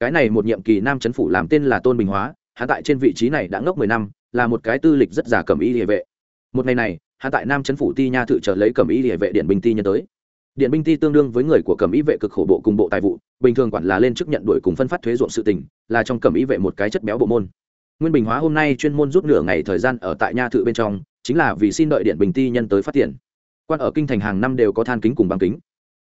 cái này một nhiệm kỳ nam chấn phủ làm tên là tôn bình hóa hạ tại trên vị trí này đã ngốc mười năm, là một cái tư lịch rất giả cầm y địa vệ một ngày này hạ tại nam trấn phủ ti nha thự trở lấy cầm y địa vệ điện binh ti nhân tới. Điện binh ti tương đương với người của cầm y vệ cực khổ bộ cùng bộ tài vụ, bình thường quản là lên chức nhận đổi cùng phân phát thuế ruộng sự tỉnh là trong cầm y vệ một cái chất béo bộ môn. Nguyên bình hóa hôm nay chuyên môn rút nửa ngày thời gian ở tại nha thự bên trong, chính là vì xin đợi điện bình ti nhân tới phát tiền. Quan ở kinh thành hàng năm đều có than kính cùng bằng kính.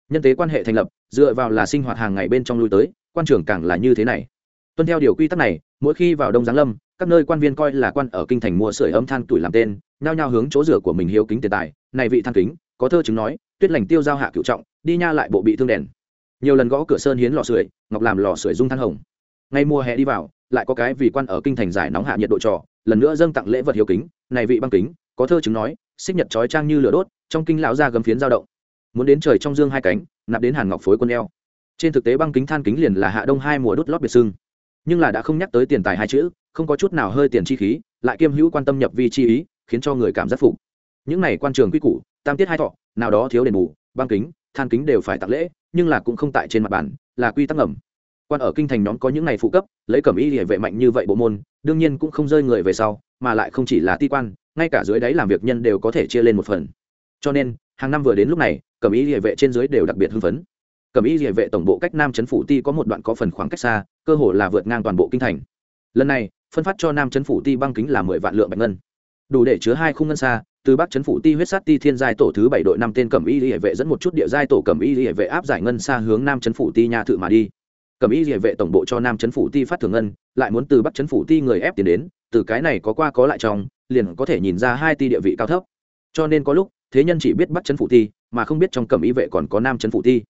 Nhân tế quan hệ thành lập, dựa vào là sinh hoạt hàng ngày bên trong lui tới, quan trưởng càng là như thế này. Tuân theo điều quy tắc này, mỗi khi vào đông giáng lâm các nơi quan viên coi là quan ở kinh thành mua sưởi ấm than tuổi làm tên, nhao nhao hướng chỗ rửa của mình hiếu kính tiền tài. Này vị than kính, có thơ chứng nói, tuyết lành tiêu giao hạ cựu trọng, đi nha lại bộ bị thương đèn. Nhiều lần gõ cửa sơn hiến lò sưởi, ngọc làm lò sưởi dung than hồng. Ngay mùa hè đi vào, lại có cái vì quan ở kinh thành giải nóng hạ nhiệt độ trò, lần nữa dâng tặng lễ vật hiếu kính. Này vị băng kính, có thơ chứng nói, xích nhật trói trang như lửa đốt, trong kinh lão ra gấm phiến dao động. Muốn đến trời trong dương hai cánh, nạp đến hàn ngọc phối quân eo. Trên thực tế băng kính than kính liền là hạ đông hai mùa đốt lót biệt sưng nhưng là đã không nhắc tới tiền tài hai chữ, không có chút nào hơi tiền chi khí, lại kiêm hữu quan tâm nhập vi chi ý, khiến cho người cảm giác phục. Những này quan trường quy củ, tam tiết hai thọ, nào đó thiếu đền bù, băng kính, than kính đều phải tặng lễ, nhưng là cũng không tại trên mặt bản là quy tắc ngầm. Quan ở kinh thành nhóm có những ngày phụ cấp, lấy cẩm y địa vệ mạnh như vậy bộ môn, đương nhiên cũng không rơi người về sau, mà lại không chỉ là ti quan, ngay cả dưới đáy làm việc nhân đều có thể chia lên một phần. Cho nên, hàng năm vừa đến lúc này, cẩm y địa vệ trên dưới đều đặc biệt hưng phấn cẩm y địa vệ tổng bộ cách nam trấn phủ ti có một đoạn có phần khoảng cách xa, cơ hồ là vượt ngang toàn bộ kinh thành. Lần này, phân phát cho nam trấn phủ ti băng kính là mười vạn lượng bạch ngân. Đủ để chứa hai khung ngân xa, từ bắc trấn phủ ti huyết sát ti thiên giai tổ thứ bảy đội năm tên cẩm y địa vệ dẫn một chút địa giai tổ cẩm y địa vệ áp giải ngân xa hướng nam trấn phủ ti nhà thự mà đi. Cẩm y địa vệ tổng bộ cho nam trấn phủ ti phát thường ngân, lại muốn từ bắc trấn phủ ti người ép tiền đến, từ cái này có qua có lại trong, liền có thể nhìn ra hai ti địa vị cao thấp. Cho nên có lúc, thế nhân chỉ biết bắc trấn phủ ti, mà không biết trong cẩm y vệ còn có nam trấn phủ ti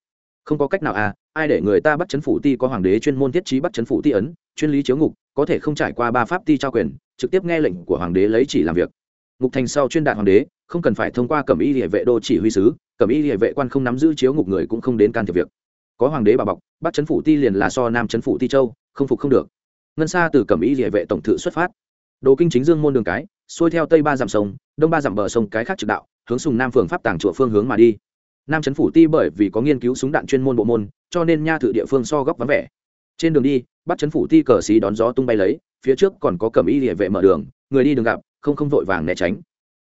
không có cách nào à ai để người ta bắt chấn phủ ti có hoàng đế chuyên môn thiết trí bắt chấn phủ ti ấn, chuyên lý chiếu ngục, có thể không trải qua ba pháp ti trao quyền, trực tiếp nghe lệnh của hoàng đế lấy chỉ làm việc. Ngục thành sau chuyên đạt hoàng đế, không cần phải thông qua cẩm y địa vệ đô chỉ huy sứ, cẩm y địa vệ quan không nắm giữ chiếu ngục người cũng không đến can thiệp việc. Có hoàng đế bà bọc, bắt chấn phủ ti liền là so nam chấn phủ ti châu, không phục không được. Ngân xa từ cẩm y địa vệ tổng thự xuất phát. Đồ kinh chính dương môn đường cái, xuôi theo tây ba dặm sông, đông ba dặm bờ sông cái khác trực đạo, hướng sùng nam phường pháp tàng chùa phương hướng mà đi nam trấn phủ ti bởi vì có nghiên cứu súng đạn chuyên môn bộ môn, cho nên nha thự địa phương so góc vắng vẻ. Trên đường đi, bắt trấn phủ ti cờ xí đón gió tung bay lấy, phía trước còn có cẩm y địa vệ mở đường, người đi đường gặp, không không vội vàng né tránh.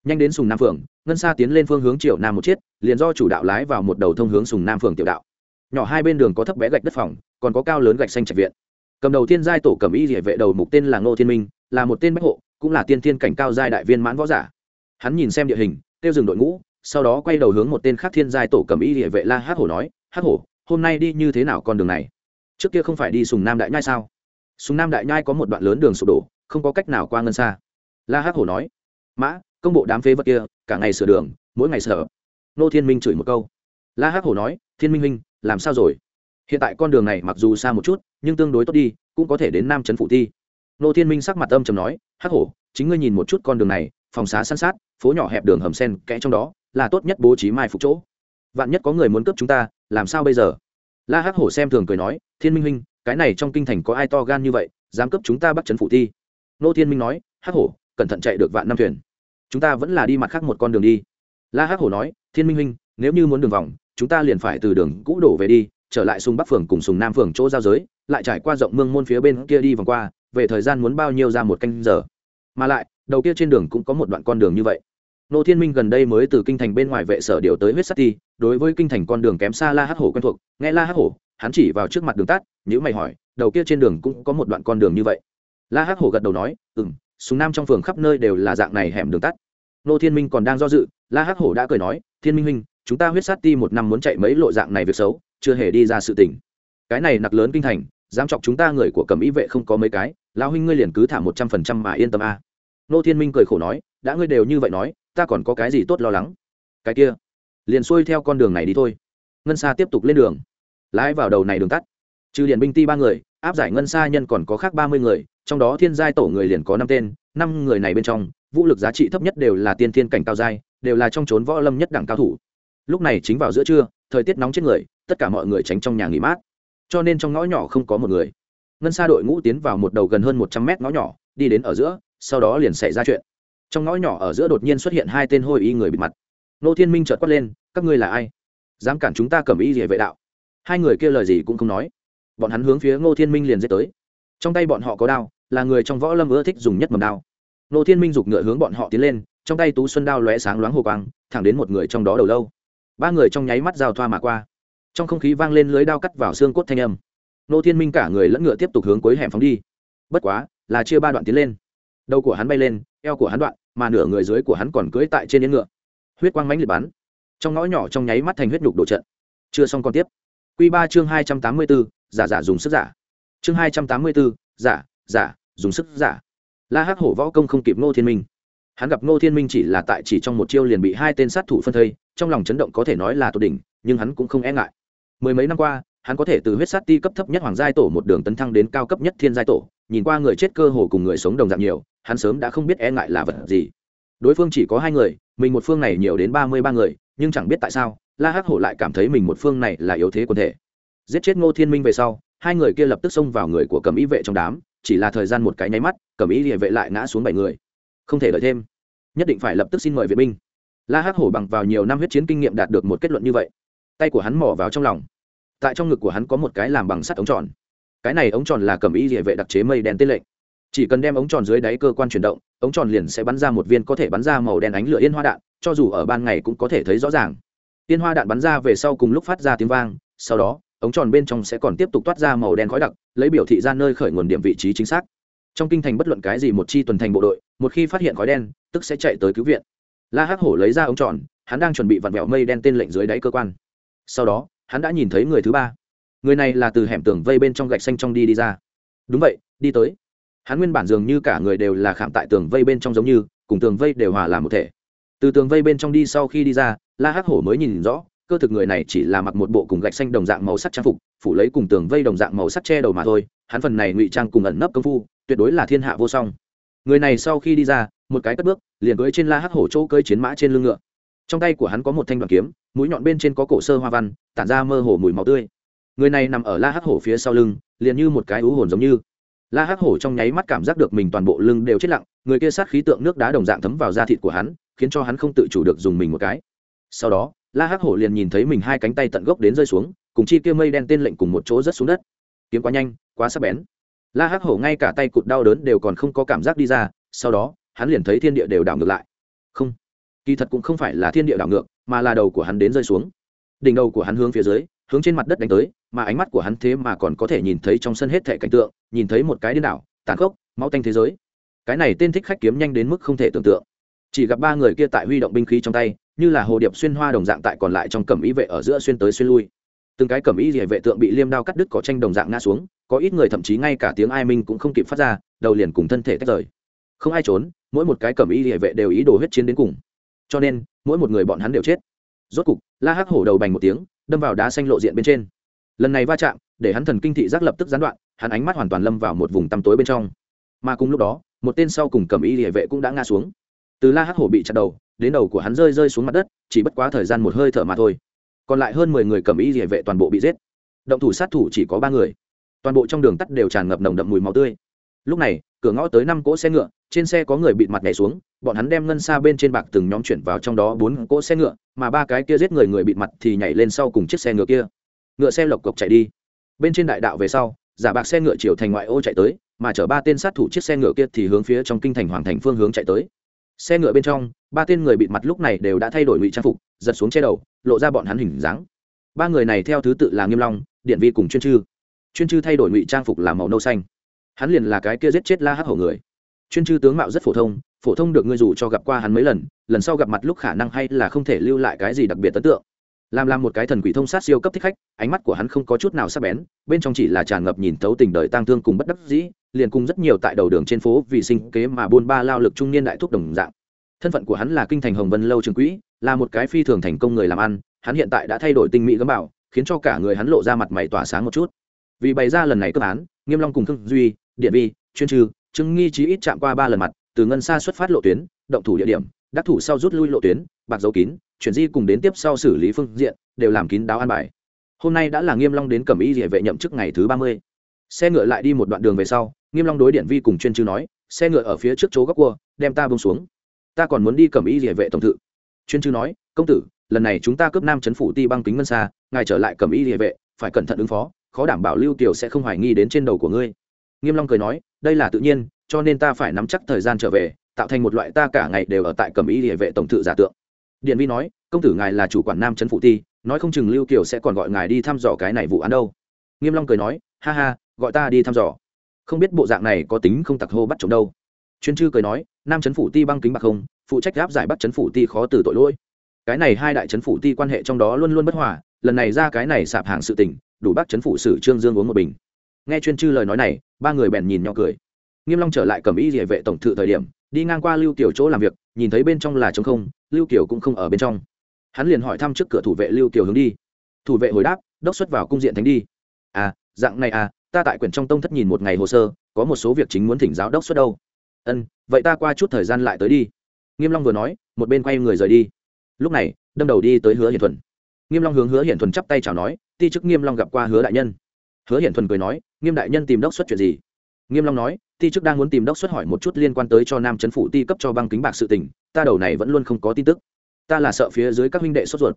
Nhanh đến sùng nam phường ngân xa tiến lên phương hướng triệu nam một chiếc, liền do chủ đạo lái vào một đầu thông hướng sùng nam phường tiểu đạo. Nhỏ hai bên đường có thấp bé gạch đất phòng, còn có cao lớn gạch xanh trạch viện. Cầm đầu thiên giai tổ cẩm y địa vệ đầu mục tên là ngô thiên minh, là một tên bách hộ, cũng là tiên thiên cảnh cao giai đại viên mãn võ giả. Hắn nhìn xem địa hình, tiêu dừng đội ngũ sau đó quay đầu hướng một tên khác thiên giai tổ cầm y địa vệ la hát hổ nói, hát hổ, hôm nay đi như thế nào con đường này? Trước kia không phải đi sùng nam đại nhai sao? Sùng nam đại nhai có một đoạn lớn đường sụp đổ, không có cách nào qua ngân xa. La hát hổ nói, mã, công bộ đám phế vật kia, cả ngày sửa đường, mỗi ngày sửa. Nô thiên minh chửi một câu. La hát hổ nói, thiên minh minh làm sao rồi? Hiện tại con đường này mặc dù xa một chút, nhưng tương đối tốt đi, cũng có thể đến nam trấn phủ thi. Nô thiên minh sắc mặt âm trầm nói, hát hổ, chính ngươi nhìn một chút con đường này, phòng xá san sát, phố nhỏ hẹp đường hầm sen kẽ trong đó là tốt nhất bố trí mai phục chỗ. Vạn nhất có người muốn cướp chúng ta, làm sao bây giờ? La hắc hổ xem thường cười nói, thiên minh huynh, cái này trong kinh thành có ai to gan như vậy, dám cướp chúng ta bắt trấn phủ thi? nô thiên minh nói, hắc hổ, cẩn thận chạy được vạn năm thuyền. Chúng ta vẫn là đi mặt khác một con đường đi. La hắc hổ nói, thiên minh huynh, nếu như muốn đường vòng, chúng ta liền phải từ đường cũ đổ về đi, trở lại sùng bắc phường cùng sùng nam phường chỗ giao giới, lại trải qua rộng mương môn phía bên kia đi vòng qua, về thời gian muốn bao nhiêu ra một canh giờ. Mà lại, đầu kia trên đường cũng có một đoạn con đường như vậy nô thiên minh gần đây mới từ kinh thành bên ngoài vệ sở điều tới huyết sắt ti, đối với kinh thành con đường kém xa la hắc hổ quen thuộc, nghe la hắc hổ, hắn chỉ vào trước mặt đường tắt nhữ mày hỏi, đầu kia trên đường cũng có một đoạn con đường như vậy. La hắc hổ gật đầu nói ừ m súng nam trong phường khắp nơi đều là dạng này hẻm đường tắt. Nô thiên minh còn đang do dự, la hắc hổ đã cười nói, thiên minh huynh, chúng ta huyết sát ti một năm muốn chạy mấy lộ dạng này việc xấu, chưa hề đi ra sự tình. Cái này nặc lớn kinh thành, dám chọc chúng ta người của cầm ý vệ không có mấy cái lao huynh ngươi liền cứ thả một trăm phần trăm mà yên tâm a. Nô thiên minh cười khổ nói, đã ngươi đều như vậy nói ta còn có cái gì tốt lo lắng? Cái kia, liền xuôi theo con đường này đi thôi. Ngân xa tiếp tục lên đường. Lái vào đầu này đường tắt. Trừ điện binh ti ba người, áp giải ngân xa nhân còn có khác ba mươi người, trong đó thiên giai tổ người liền có năm tên, năm người này bên trong, vũ lực giá trị thấp nhất đều là tiên thiên cảnh cao giai, đều là trong trốn võ lâm nhất đẳng cao thủ. Lúc này chính vào giữa trưa, thời tiết nóng chết người, tất cả mọi người tránh trong nhà nghỉ mát. Cho nên trong ngõ nhỏ không có một người. Ngân xa đội ngũ tiến vào một đầu gần hơn một trăm mét ngõ nhỏ, đi đến ở giữa, sau đó liền xảy ra chuyện trong ngõ nhỏ ở giữa đột nhiên xuất hiện hai tên hôi y người bịt mặt. Nô thiên minh trợt quát lên, các ngươi là ai? Dám cản chúng ta cầm y địa vệ đạo? Hai người kia lời gì cũng không nói. Bọn hắn hướng phía ngô thiên minh liền dết tới. Trong tay bọn họ có đao, là người trong võ lâm ưa thích dùng nhất mầm đao. Nô thiên minh giục ngựa hướng bọn họ tiến lên, trong tay tú xuân đao lóe sáng loáng hồ quang, thẳng đến một người trong đó đầu lâu. Ba người trong nháy mắt giao thoa mà qua. Trong không khí vang lên lưới đao cắt vào xương cốt thanh âm. Nô thiên minh cả người lẫn ngựa tiếp tục hướng cuối hẻm phóng đi. Bất quá, là chia ba đoạn tiến lên. Đầu của hắn bay lên, eo của hắn đoạn mà nửa người dưới của hắn còn cưỡi tại trên yên ngựa. Huyết quang mãnh liệt bắn. Trong ngõ nhỏ trong nháy mắt thành huyết nhục đổ trận. Chưa xong còn tiếp. Q ba chương hai trăm tám mươi bốn, giả giả dùng sức giả. Chương hai trăm tám mươi bốn, giả giả, dùng sức giả. La hắc hổ võ công không kịp ngô thiên minh. Hắn gặp ngô thiên minh chỉ là tại chỉ trong một chiêu liền bị hai tên sát thủ phân thây, trong lòng chấn động có thể nói là tột đỉnh, nhưng hắn cũng không e ngại. Mười mấy năm qua, hắn có thể từ huyết sát ti cấp thấp nhất hoàng giai tổ một đường tấn thăng đến cao cấp nhất thiên giai tổ, nhìn qua người chết cơ hồ cùng người sống đồng dạng nhiều hắn sớm đã không biết e ngại là vật gì. Đối phương chỉ có hai người, mình một phương này nhiều đến ba mươi ba người, nhưng chẳng biết tại sao, la hắc hổ lại cảm thấy mình một phương này là yếu thế quân thể. Giết chết ngô thiên minh về sau, hai người kia lập tức xông vào người của cầm ý vệ trong đám, chỉ là thời gian một cái nháy mắt cầm ý địa vệ lại ngã xuống bảy người. Không thể đợi thêm. Nhất định phải lập tức xin mời vệ binh. La hắc hổ bằng vào nhiều năm huyết chiến kinh nghiệm đạt được một kết luận như vậy. Tay của hắn mỏ vào trong lòng. Tại trong ngực của hắn có một cái làm bằng sắt ống tròn. Cái này ống tròn là cầm ý địa vệ đặc chế mây đen tên lệnh chỉ cần đem ống tròn dưới đáy cơ quan chuyển động, ống tròn liền sẽ bắn ra một viên có thể bắn ra màu đen ánh lửa yên hoa đạn, cho dù ở ban ngày cũng có thể thấy rõ ràng. Yên hoa đạn bắn ra về sau cùng lúc phát ra tiếng vang, sau đó, ống tròn bên trong sẽ còn tiếp tục toát ra màu đen khói đặc, lấy biểu thị ra nơi khởi nguồn điểm vị trí chính xác. Trong kinh thành bất luận cái gì một chi tuần thành bộ đội, một khi phát hiện khói đen, tức sẽ chạy tới cứu viện. La hắc hổ lấy ra ống tròn, hắn đang chuẩn bị vặn vẹo mây đen tên lệnh dưới đáy cơ quan. Sau đó, hắn đã nhìn thấy người thứ ba. Người này là từ hẻm tường vây bên trong gạch xanh trong đi đi ra. Đúng vậy, đi tới hắn nguyên bản dường như cả người đều là khảm tại tường vây bên trong giống như, cùng tường vây đều hòa làm một thể. Từ tường vây bên trong đi sau khi đi ra, la hắc hổ mới nhìn rõ, cơ thực người này chỉ là mặc một bộ cùng gạch xanh đồng dạng màu sắc trang phục, phủ lấy cùng tường vây đồng dạng màu sắc che đầu mà thôi, hắn phần này ngụy trang cùng ẩn nấp công phu, tuyệt đối là thiên hạ vô song. Người này sau khi đi ra, một cái cất bước, liền cưới trên la hắc hổ chỗ cưỡi chiến mã trên lưng ngựa. Trong tay của hắn có một thanh đoàn kiếm, mũi nhọn bên trên có cổ sơ hoa văn, tản ra mơ hồ mùi máu tươi. Người này nằm ở la hắc hổ phía sau lưng, liền như một cái ú hồn giống như la hắc hổ trong nháy mắt cảm giác được mình toàn bộ lưng đều chết lặng, người kia sát khí tượng nước đá đồng dạng thấm vào da thịt của hắn, khiến cho hắn không tự chủ được dùng mình một cái. Sau đó, la hắc hổ liền nhìn thấy mình hai cánh tay tận gốc đến rơi xuống, cùng chi kia mây đen tên lệnh cùng một chỗ rất xuống đất. Kiếm quá nhanh, quá sắc bén. La hắc hổ ngay cả tay cụt đau đớn đều còn không có cảm giác đi ra, sau đó, hắn liền thấy thiên địa đều đảo ngược lại. Không, kỳ thật cũng không phải là thiên địa đảo ngược, mà là đầu của hắn đến rơi xuống. Đỉnh đầu của hắn hướng phía dưới, hướng trên mặt đất đánh tới, mà ánh mắt của hắn thế mà còn có thể nhìn thấy trong sân hết thể cảnh tượng nhìn thấy một cái điên đảo, tàn khốc, máu tanh thế giới. Cái này tên thích khách kiếm nhanh đến mức không thể tưởng tượng. Chỉ gặp ba người kia tại huy động binh khí trong tay, như là hồ điệp xuyên hoa đồng dạng tại còn lại trong cẩm ý vệ ở giữa xuyên tới xuyên lui. Từng cái cẩm ý địa vệ tượng bị liêm đao cắt đứt có tranh đồng dạng ngã xuống, có ít người thậm chí ngay cả tiếng ai minh cũng không kịp phát ra, đầu liền cùng thân thể tách rời. Không ai trốn, mỗi một cái cẩm ý địa vệ đều ý đồ huyết chiến đến cùng. Cho nên, mỗi một người bọn hắn đều chết. Rốt cục, la hắc hổ đầu bành một tiếng, đâm vào đá xanh lộ diện bên trên. Lần này va chạm để hắn thần kinh thị giác lập tức gián đoạn, hắn ánh mắt hoàn toàn lâm vào một vùng tăm tối bên trong. Mà cùng lúc đó, một tên sau cùng cầm y địa vệ cũng đã ngã xuống. Từ la hắc hổ bị chặt đầu, đến đầu của hắn rơi rơi xuống mặt đất, chỉ bất quá thời gian một hơi thở mà thôi. Còn lại hơn mười người cầm y địa vệ toàn bộ bị giết. Động thủ sát thủ chỉ có ba người. Toàn bộ trong đường tắt đều tràn ngập nồng đậm mùi máu tươi. Lúc này, cửa ngõ tới năm cỗ xe ngựa, trên xe có người bịt mặt nhảy xuống, bọn hắn đem ngân xa bên trên bạc từng nhóm chuyển vào trong đó bốn cỗ xe ngựa, mà ba cái kia giết người người bịt mặt thì nhảy lên sau cùng chiếc xe ngựa kia. Ngựa xe lộc cộc chạy đi bên trên đại đạo về sau, giả bạc xe ngựa chiều thành ngoại ô chạy tới, mà chở ba tên sát thủ chiếc xe ngựa kia thì hướng phía trong kinh thành hoàng thành phương hướng chạy tới. Xe ngựa bên trong, ba tên người bịt mặt lúc này đều đã thay đổi ngụy trang phục, giật xuống che đầu, lộ ra bọn hắn hình dáng. Ba người này theo thứ tự là nghiêm long, điện vi cùng chuyên chư. Chuyên chư thay đổi ngụy trang phục là màu nâu xanh. Hắn liền là cái kia giết chết la hắc hổ người. Chuyên chư tướng mạo rất phổ thông phổ thông được ngươi dù cho gặp qua hắn mấy lần lần sau gặp mặt lúc khả năng hay là không thể lưu lại cái gì đặc biệt ấn tượng làm làm một cái thần quỷ thông sát siêu cấp thích khách, ánh mắt của hắn không có chút nào sắc bén, bên trong chỉ là tràn ngập nhìn thấu tình đời tang thương cùng bất đắc dĩ, liền cùng rất nhiều tại đầu đường trên phố vì sinh kế mà buôn ba lao lực trung niên đại thúc đồng dạng. Thân phận của hắn là kinh thành hồng vân lâu trường quỹ, là một cái phi thường thành công người làm ăn, hắn hiện tại đã thay đổi tinh mỹ gấm bảo, khiến cho cả người hắn lộ ra mặt mày tỏa sáng một chút. Vì bày ra lần này cướp án, nghiêm long cùng thương duy, điện vi, chuyên trừ chứng nghi chí ít chạm qua ba lần mặt, từ ngân xa xuất phát lộ tuyến, động thủ địa điểm, đắc thủ sau rút lui lộ tuyến, bạc dấu kín chuyển di cùng đến tiếp sau xử lý phương diện, đều làm kín đáo an bài. Hôm nay đã là nghiêm long đến cẩm y địa vệ nhậm chức ngày thứ ba mươi. Xe ngựa lại đi một đoạn đường về sau, nghiêm long đối điện vi cùng chuyên chư nói, xe ngựa ở phía trước chỗ góc cua, đem ta buông xuống. Ta còn muốn đi cẩm y địa vệ tổng thự. Chuyên chư nói, công tử, lần này chúng ta cướp nam chấn phủ ti băng kính ngân xa ngài trở lại cẩm y địa vệ, phải cẩn thận ứng phó, khó đảm bảo lưu tiểu sẽ không hoài nghi đến trên đầu của ngươi. Nghiêm long cười nói, đây là tự nhiên, cho nên ta phải nắm chắc thời gian trở về, tạo thành một loại ta cả ngày đều ở tại cẩm y địa vệ tổng thự giả tượng điện vi nói, công tử ngài là chủ quản nam trấn phụ ti, nói không chừng lưu kiều sẽ còn gọi ngài đi thăm dò cái này vụ án đâu. Nghiêm long cười nói, ha ha, gọi ta đi thăm dò. Không biết bộ dạng này có tính không tặc hô bắt chống đâu. Chuyên chư cười nói, nam trấn phủ ti băng kính bạc không, phụ trách áp giải bắt trấn phủ ti khó từ tội lỗi. Cái này hai đại trấn phủ ti quan hệ trong đó luôn luôn bất hòa, lần này ra cái này sạp hàng sự tình, đủ bắt trấn phủ sử trương dương uống một bình. Nghe chuyên chư lời nói này, ba người bèn nhìn nhau cười. Nghiêm long trở lại cầm y địa vệ tổng thự thời điểm đi ngang qua lưu kiều chỗ làm việc, nhìn thấy bên trong là trống không, lưu kiều cũng không ở bên trong. Hắn liền hỏi thăm trước cửa thủ vệ lưu kiều hướng đi. Thủ vệ hồi đáp, đốc xuất vào cung diện thánh đi. À dạng này à ta tại quyển trong tông thất nhìn một ngày hồ sơ, có một số việc chính muốn thỉnh giáo đốc xuất đâu. Ân, vậy ta qua chút thời gian lại tới đi. Nghiêm long vừa nói, một bên quay người rời đi. Lúc này, đâm đầu đi tới hứa hiển thuần. Nghiêm long hướng hứa hiển thuần chắp tay chào nói, ti chức nghiêm long gặp qua hứa đại nhân. Hứa hiển thuần cười nói, nghiêm đại nhân tìm đốc xuất chuyện gì? Nghiêm long nói, ti chức đang muốn tìm đốc xuất hỏi một chút liên quan tới cho nam chấn phủ ti cấp cho băng kính bạc sự tình, ta đầu này vẫn luôn không có tin tức. Ta là sợ phía dưới các huynh đệ sốt ruột.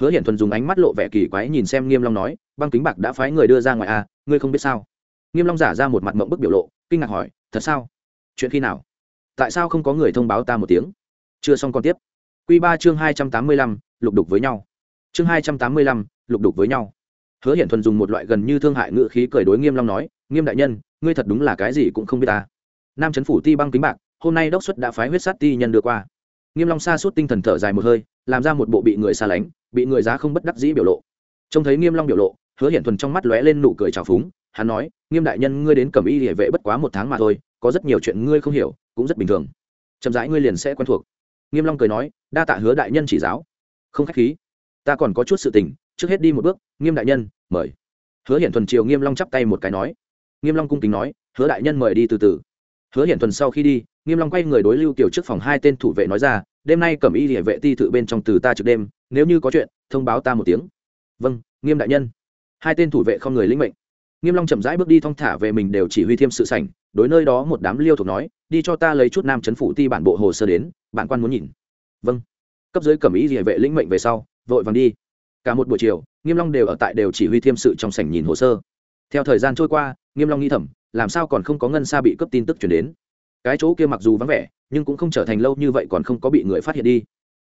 Hứa hiển thuần dùng ánh mắt lộ vẻ kỳ quái nhìn xem nghiêm long nói, băng kính bạc đã phái người đưa ra ngoài à ngươi không biết sao? Nghiêm long giả ra một mặt mộng bức biểu lộ, kinh ngạc hỏi, thật sao? Chuyện khi nào? Tại sao không có người thông báo ta một tiếng? Chưa xong còn tiếp. Quy ba chương hai trăm tám mươi lăm, lục đục với nhau. Chương hai trăm tám mươi lăm, lục đục với nhau. Hứa hiển thuần dùng một loại gần như thương hại ngữ khí cười đối nghiêm long nói nghiêm đại nhân, ngươi thật đúng là cái gì cũng không biết ta. Nam trấn phủ ti băng kính bạc, hôm nay đốc xuất đã phái huyết sát ti nhân đưa qua. Nghiêm long xa suốt tinh thần thở dài một hơi, làm ra một bộ bị người xa lánh, bị người giá không bất đắc dĩ biểu lộ. Trông thấy nghiêm long biểu lộ, hứa hiển thuần trong mắt lóe lên nụ cười trào phúng, hắn nói, nghiêm đại nhân, ngươi đến cẩm y địa vệ bất quá một tháng mà thôi, có rất nhiều chuyện ngươi không hiểu, cũng rất bình thường. Chậm rãi ngươi liền sẽ quen thuộc. Nghiêm long cười nói, đa tạ hứa đại nhân chỉ giáo. Không khách khí, ta còn có chút sự tình, trước hết đi một bước, nghiêm đại nhân, mời. Hứa hiển thuần chiều nghiêm long chắp tay một cái nói nghiêm long cung kính nói, hứa đại nhân mời đi từ từ. Hứa hiển thuần sau khi đi, nghiêm long quay người đối lưu kiều trước phòng hai tên thủ vệ nói ra, đêm nay cẩm y địa vệ ti thự bên trong từ ta trực đêm, nếu như có chuyện, thông báo ta một tiếng. Vâng nghiêm đại nhân. Hai tên thủ vệ không người lĩnh mệnh. Nghiêm long chậm rãi bước đi thong thả về mình đều chỉ huy thêm sự sảnh, đối nơi đó một đám liêu thuộc nói, đi cho ta lấy chút nam chấn phủ ti bản bộ hồ sơ đến, bản quan muốn nhìn. Vâng. Cấp dưới cẩm ý địa vệ lĩnh mệnh về sau, vội vàng đi. Cả một buổi chiều, nghiêm long đều ở tại đều chỉ huy thêm sự trong sảnh nhìn hồ sơ theo thời gian trôi qua, nghiêm long nghĩ thầm, làm sao còn không có ngân xa bị cấp tin tức chuyển đến? Cái chỗ kia mặc dù vắng vẻ, nhưng cũng không trở thành lâu như vậy còn không có bị người phát hiện đi.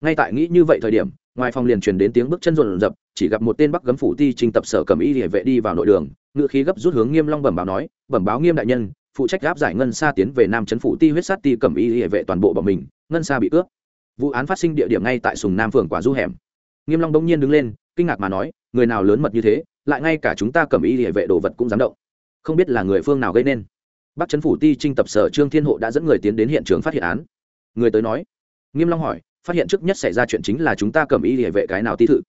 Ngay tại nghĩ như vậy thời điểm, ngoài phòng liền truyền đến tiếng bước chân rộn rập, chỉ gặp một tên bắc gấm phủ ti trình tập sở cầm y địa vệ đi vào nội đường, ngựa khí gấp rút hướng nghiêm long bẩm báo nói, bẩm báo nghiêm đại nhân, phụ trách áp giải ngân xa tiến về nam trấn phủ ti huyết sát ti cầm y địa vệ toàn bộ bọn mình, ngân xa bị cướp. Vụ án phát sinh địa điểm ngay tại sùng nam phường quả du hẻm. Nghiêm long đống nhiên đứng lên, kinh ngạc mà nói, người nào lớn mật như thế? Lại ngay cả chúng ta cầm y địa vệ đồ vật cũng dám động. Không biết là người phương nào gây nên. Bắc trấn phủ ti trinh tập sở trương thiên hộ đã dẫn người tiến đến hiện trường phát hiện án. Người tới nói, nghiêm long hỏi, phát hiện trước nhất xảy ra chuyện chính là chúng ta cầm y địa vệ cái nào ti thự?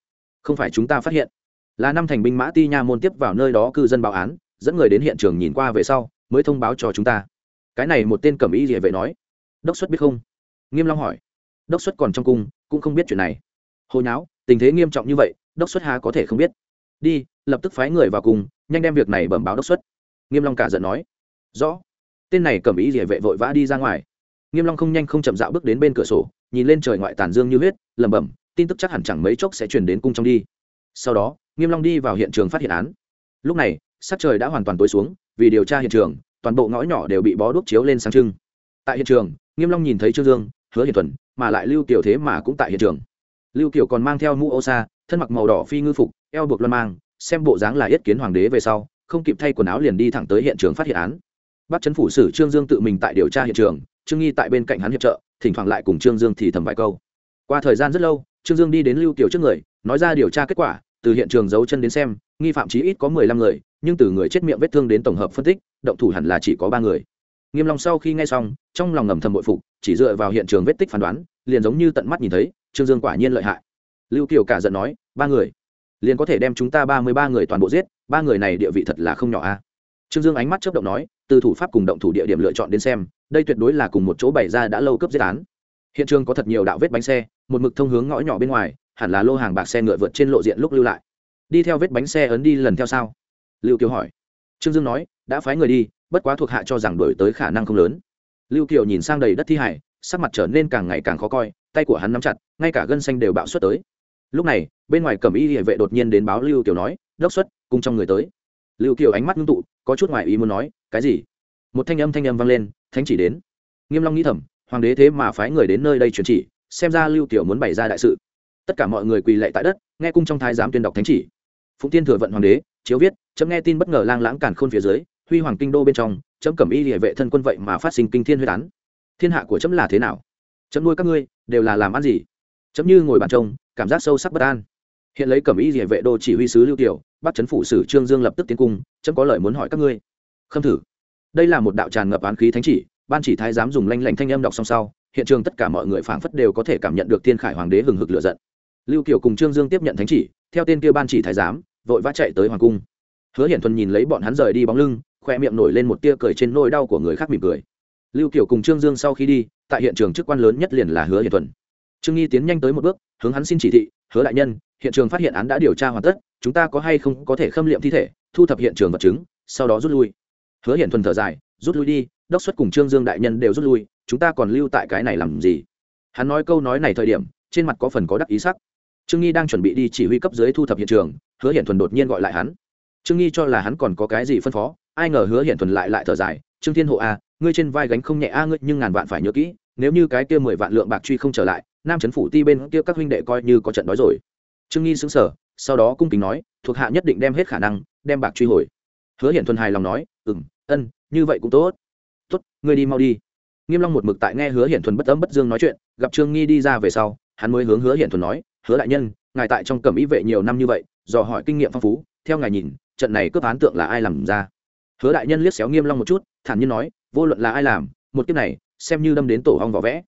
Không phải chúng ta phát hiện. Là năm thành binh mã ti nha môn tiếp vào nơi đó cư dân báo án, dẫn người đến hiện trường nhìn qua về sau, mới thông báo cho chúng ta. Cái này một tên cầm y địa vệ nói. Đốc xuất biết không? Nghiêm long hỏi. Đốc xuất còn trong cung, cũng không biết chuyện này. Hồi nháo, tình thế nghiêm trọng như vậy, đốc xuất há có thể không biết. Đi lập tức phái người vào cùng, nhanh đem việc này bẩm báo đốc xuất. Nghiêm long cả giận nói, rõ. Tên này cầm ý địa vệ vội vã đi ra ngoài. Nghiêm long không nhanh không chậm dạo bước đến bên cửa sổ, nhìn lên trời ngoại tàn dương như huyết, lẩm bẩm, tin tức chắc hẳn chẳng mấy chốc sẽ truyền đến cung trong đi. Sau đó, nghiêm long đi vào hiện trường phát hiện án. Lúc này, sắc trời đã hoàn toàn tối xuống, vì điều tra hiện trường, toàn bộ ngõ nhỏ đều bị bó đuốc chiếu lên sáng trưng. Tại hiện trường, nghiêm long nhìn thấy trương dương, hứa hiền thuần, mà lại lưu kiều thế mà cũng tại hiện trường. Lưu kiều còn mang theo mũ ô sa thân mặc màu đỏ phi ngư phục, eo buộc loan mang xem bộ dáng là yết kiến hoàng đế về sau, không kịp thay quần áo liền đi thẳng tới hiện trường phát hiện án. Bắt chấn phủ sử trương dương tự mình tại điều tra hiện trường, trương nghi tại bên cạnh hắn hiệp trợ, thỉnh thoảng lại cùng trương dương thì thầm vài câu. Qua thời gian rất lâu, trương dương đi đến lưu kiều trước người, nói ra điều tra kết quả, từ hiện trường giấu chân đến xem, nghi phạm chí ít có mười lăm người, nhưng từ người chết miệng vết thương đến tổng hợp phân tích, động thủ hẳn là chỉ có ba người. Nghiêm long sau khi nghe xong, trong lòng ngầm thầm bội phục, chỉ dựa vào hiện trường vết tích phán đoán, liền giống như tận mắt nhìn thấy, trương dương quả nhiên lợi hại. Lưu kiều cả giận nói, ba người liền có thể đem chúng ta ba mươi ba người toàn bộ giết, ba người này địa vị thật là không nhỏ a. Trương dương ánh mắt chớp động nói, từ thủ pháp cùng động thủ địa điểm lựa chọn đến xem, đây tuyệt đối là cùng một chỗ bày ra đã lâu cấp giết án. Hiện trường có thật nhiều đạo vết bánh xe, một mực thông hướng ngõ nhỏ bên ngoài, hẳn là lô hàng bạc xe ngựa vượt trên lộ diện lúc lưu lại. Đi theo vết bánh xe ấn đi lần theo sao lưu kiều hỏi. Trương dương nói, đã phái người đi, bất quá thuộc hạ cho rằng đổi tới khả năng không lớn. Lưu kiều nhìn sang đầy đất thi hải, sắc mặt trở nên càng ngày càng khó coi, tay của hắn nắm chặt, ngay cả gân xanh đều bạo xuất tới lúc này, bên ngoài cẩm y hệ vệ đột nhiên đến báo lưu kiều nói, đốc xuất, cùng trong người tới. Lưu kiều ánh mắt ngưng tụ, có chút ngoài ý muốn nói, cái gì? Một thanh âm thanh âm vang lên, thánh chỉ đến. Nghiêm long nghĩ thầm, hoàng đế thế mà phái người đến nơi đây truyền chỉ, xem ra lưu kiều muốn bày ra đại sự. Tất cả mọi người quỳ lạy tại đất, nghe cung trong thái giám tuyên đọc thánh chỉ. Phụng tiên thừa vận hoàng đế, chiếu viết, chấm nghe tin bất ngờ lang lãng cản khôn phía dưới, huy hoàng kinh đô bên trong, chấm cẩm y hệ vệ thân quân vậy mà phát sinh kinh thiên huyết án. Thiên hạ của chấm là thế nào? Chấm nuôi các ngươi, đều là làm ăn gì? Chấm như ngồi bàn trông cảm giác sâu sắc bất an. Hiện lấy cẩm y địa vệ đô chỉ huy sứ lưu tiểu, bắt chấn phủ sử trương dương lập tức tiến cung, chấm có lời muốn hỏi các ngươi. Khâm thử. Đây là một đạo tràn ngập án khí thánh chỉ, ban chỉ thái giám dùng lanh lảnh thanh âm đọc song sau, hiện trường tất cả mọi người phảng phất đều có thể cảm nhận được thiên khải hoàng đế hừng hực lửa giận. Lưu kiều cùng trương dương tiếp nhận thánh chỉ, theo tên kia ban chỉ thái giám, vội vã chạy tới hoàng cung. Hứa hiển thuần nhìn lấy bọn hắn rời đi bóng lưng, khoe miệng nổi lên một tia cười trên nỗi đau của người khác mỉm cười. Lưu kiều cùng trương dương sau khi đi, tại hiện trường chức quan lớn nhất liền là hứa hiển thuần. Trương nghi tiến nhanh tới một bước hướng hắn xin chỉ thị hứa đại nhân hiện trường phát hiện án đã điều tra hoàn tất chúng ta có hay không có thể khâm liệm thi thể thu thập hiện trường vật chứng sau đó rút lui. Hứa hiển thuần thở dài rút lui đi đốc xuất cùng trương dương đại nhân đều rút lui chúng ta còn lưu tại cái này làm gì? Hắn nói câu nói này thời điểm trên mặt có phần có đắc ý sắc. Trương nghi đang chuẩn bị đi chỉ huy cấp dưới thu thập hiện trường hứa hiển thuần đột nhiên gọi lại hắn. Trương nghi cho là hắn còn có cái gì phân phó ai ngờ hứa hiển thuần lại lại thở dài trương thiên hộ a à, ngươi trên vai gánh không nhẹ a ngươi nhưng ngàn vạn phải nhớ kỹ nếu như cái kia mười vạn lượng bạc truy không trở lại nam trấn phủ ti bên kia các huynh đệ coi như có trận đói rồi. Trương nghi xứng sở sau đó cung kính nói, thuộc hạ nhất định đem hết khả năng, đem bạc truy hồi. Hứa hiển thuần hài lòng nói ừ m ân, như vậy cũng tốt. Tốt, ngươi đi mau đi. Nghiêm long một mực tại nghe hứa hiển thuần bất âm bất dương nói chuyện, gặp trương nghi đi ra về sau, hắn mới hướng hứa hiển thuần nói, hứa đại nhân, ngài tại trong cẩm ý vệ nhiều năm như vậy, dò hỏi kinh nghiệm phong phú, theo ngài nhìn, trận này cướp án tượng là ai làm ra? Hứa đại nhân liếc xéo nghiêm long một chút, thản nhiên nói, vô luận là ai làm, một kiếp này, xem như đâm đến tổ hong vỏ vẽ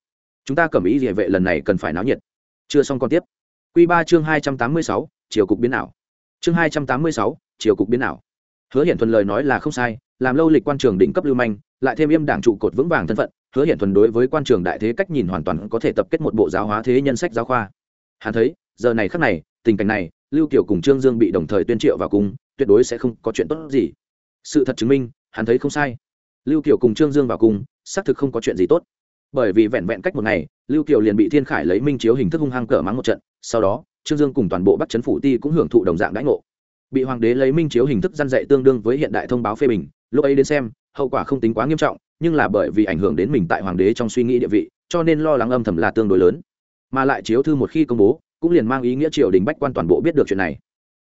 chúng ta cẩm ý địa vệ lần này cần phải náo nhiệt. Chưa xong còn tiếp. Quy ba chương hai trăm tám mươi sáu chiều cục biến ảo. Chương hai trăm tám mươi sáu chiều cục biến ảo. Hứa hiển thuần lời nói là không sai, làm lâu lịch quan trường đỉnh cấp lưu manh, lại thêm im đảng trụ cột vững vàng thân phận, hứa hiển thuần đối với quan trường đại thế cách nhìn hoàn toàn có thể tập kết một bộ giáo hóa thế nhân sách giáo khoa. Hắn thấy, giờ này khắc này, tình cảnh này, lưu kiều cùng trương dương bị đồng thời tuyên triệu vào cung, tuyệt đối sẽ không có chuyện tốt gì. Sự thật chứng minh, hắn thấy không sai. Lưu kiều cùng trương dương vào cùng xác thực không có chuyện gì tốt bởi vì vẹn vẹn cách một ngày, lưu kiều liền bị thiên khải lấy minh chiếu hình thức hung hăng cờ mắng một trận, sau đó, trương dương cùng toàn bộ Bắc Trấn phủ ti cũng hưởng thụ đồng dạng đãi ngộ. Bị hoàng đế lấy minh chiếu hình thức gian dạy tương đương với hiện đại thông báo phê bình, lúc ấy đến xem, hậu quả không tính quá nghiêm trọng, nhưng là bởi vì ảnh hưởng đến mình tại hoàng đế trong suy nghĩ địa vị, cho nên lo lắng âm thầm là tương đối lớn. Mà lại chiếu thư một khi công bố, cũng liền mang ý nghĩa triều đình bách quan toàn bộ biết được chuyện này.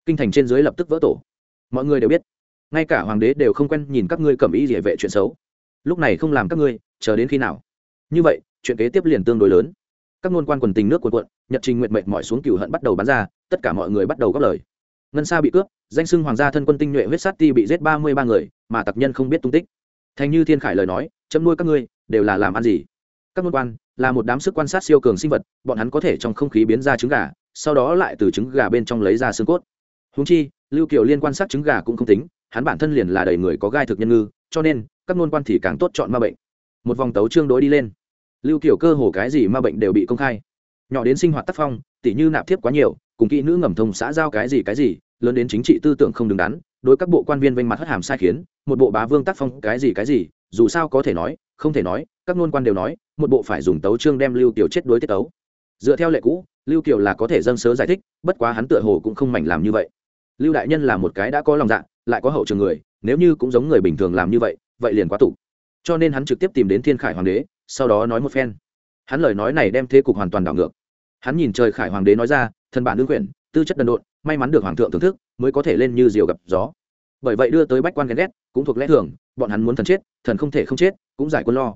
Kinh thành trên dưới lập tức vỡ tổ. Mọi người đều biết, ngay cả hoàng đế đều không quen nhìn các ngươi cầm ý địa vệ chuyện xấu. Lúc này không làm các ngươi, chờ đến khi nào? Như vậy, chuyện kế tiếp liền tương đối lớn. Các ngôn quan quần tình nước quần quận nhật trình nguyện mệnh mọi xuống cửu hận bắt đầu bắn ra, tất cả mọi người bắt đầu góp lời. Ngân sa bị cướp, danh sưng hoàng gia thân quân tinh nhuệ huyết sát ti bị giết ba mươi ba người, mà tặc nhân không biết tung tích. Thành như thiên khải lời nói, chấm nuôi các ngươi, đều là làm ăn gì? Các ngôn quan, là một đám sức quan sát siêu cường sinh vật, bọn hắn có thể trong không khí biến ra trứng gà, sau đó lại từ trứng gà bên trong lấy ra xương cốt. Húng chi, lưu kiều liên quan sát trứng gà cũng không tính, hắn bản thân liền là đầy người có gai thực nhân ngư, cho nên, các ngôn quan thì càng tốt chọn ma bệnh. Một vòng tấu trương đối đi lên lưu kiểu cơ hồ cái gì mà bệnh đều bị công khai. Nhỏ đến sinh hoạt tác phong, tỉ như nạp thiếp quá nhiều, cùng kỹ nữ ngầm thông xã giao cái gì cái gì, lớn đến chính trị tư tưởng không đứng đắn, đối các bộ quan viên vênh mặt hất hàm sai khiến, một bộ bá vương tác phong cái gì cái gì, dù sao có thể nói, không thể nói, các ngôn quan đều nói, một bộ phải dùng tấu trương đem lưu kiều chết đối tiết tấu. Dựa theo lệ cũ, lưu kiều là có thể dâng sớ giải thích, bất quá hắn tựa hồ cũng không mảnh làm như vậy. Lưu đại nhân là một cái đã có lòng dạ lại có hậu trường người, nếu như cũng giống người bình thường làm như vậy vậy liền quá tụ. Cho nên hắn trực tiếp tìm đến thiên khải hoàng đế sau đó nói một phen. Hắn lời nói này đem thế cục hoàn toàn đảo ngược. Hắn nhìn trời khải hoàng đế nói ra, thần bản đương quyển tư chất đần độn, may mắn được hoàng thượng thưởng thức, mới có thể lên như diều gặp gió. Bởi vậy đưa tới bách quan ghen ghét, cũng thuộc lẽ thường, bọn hắn muốn thần chết, thần không thể không chết, cũng giải quân lo.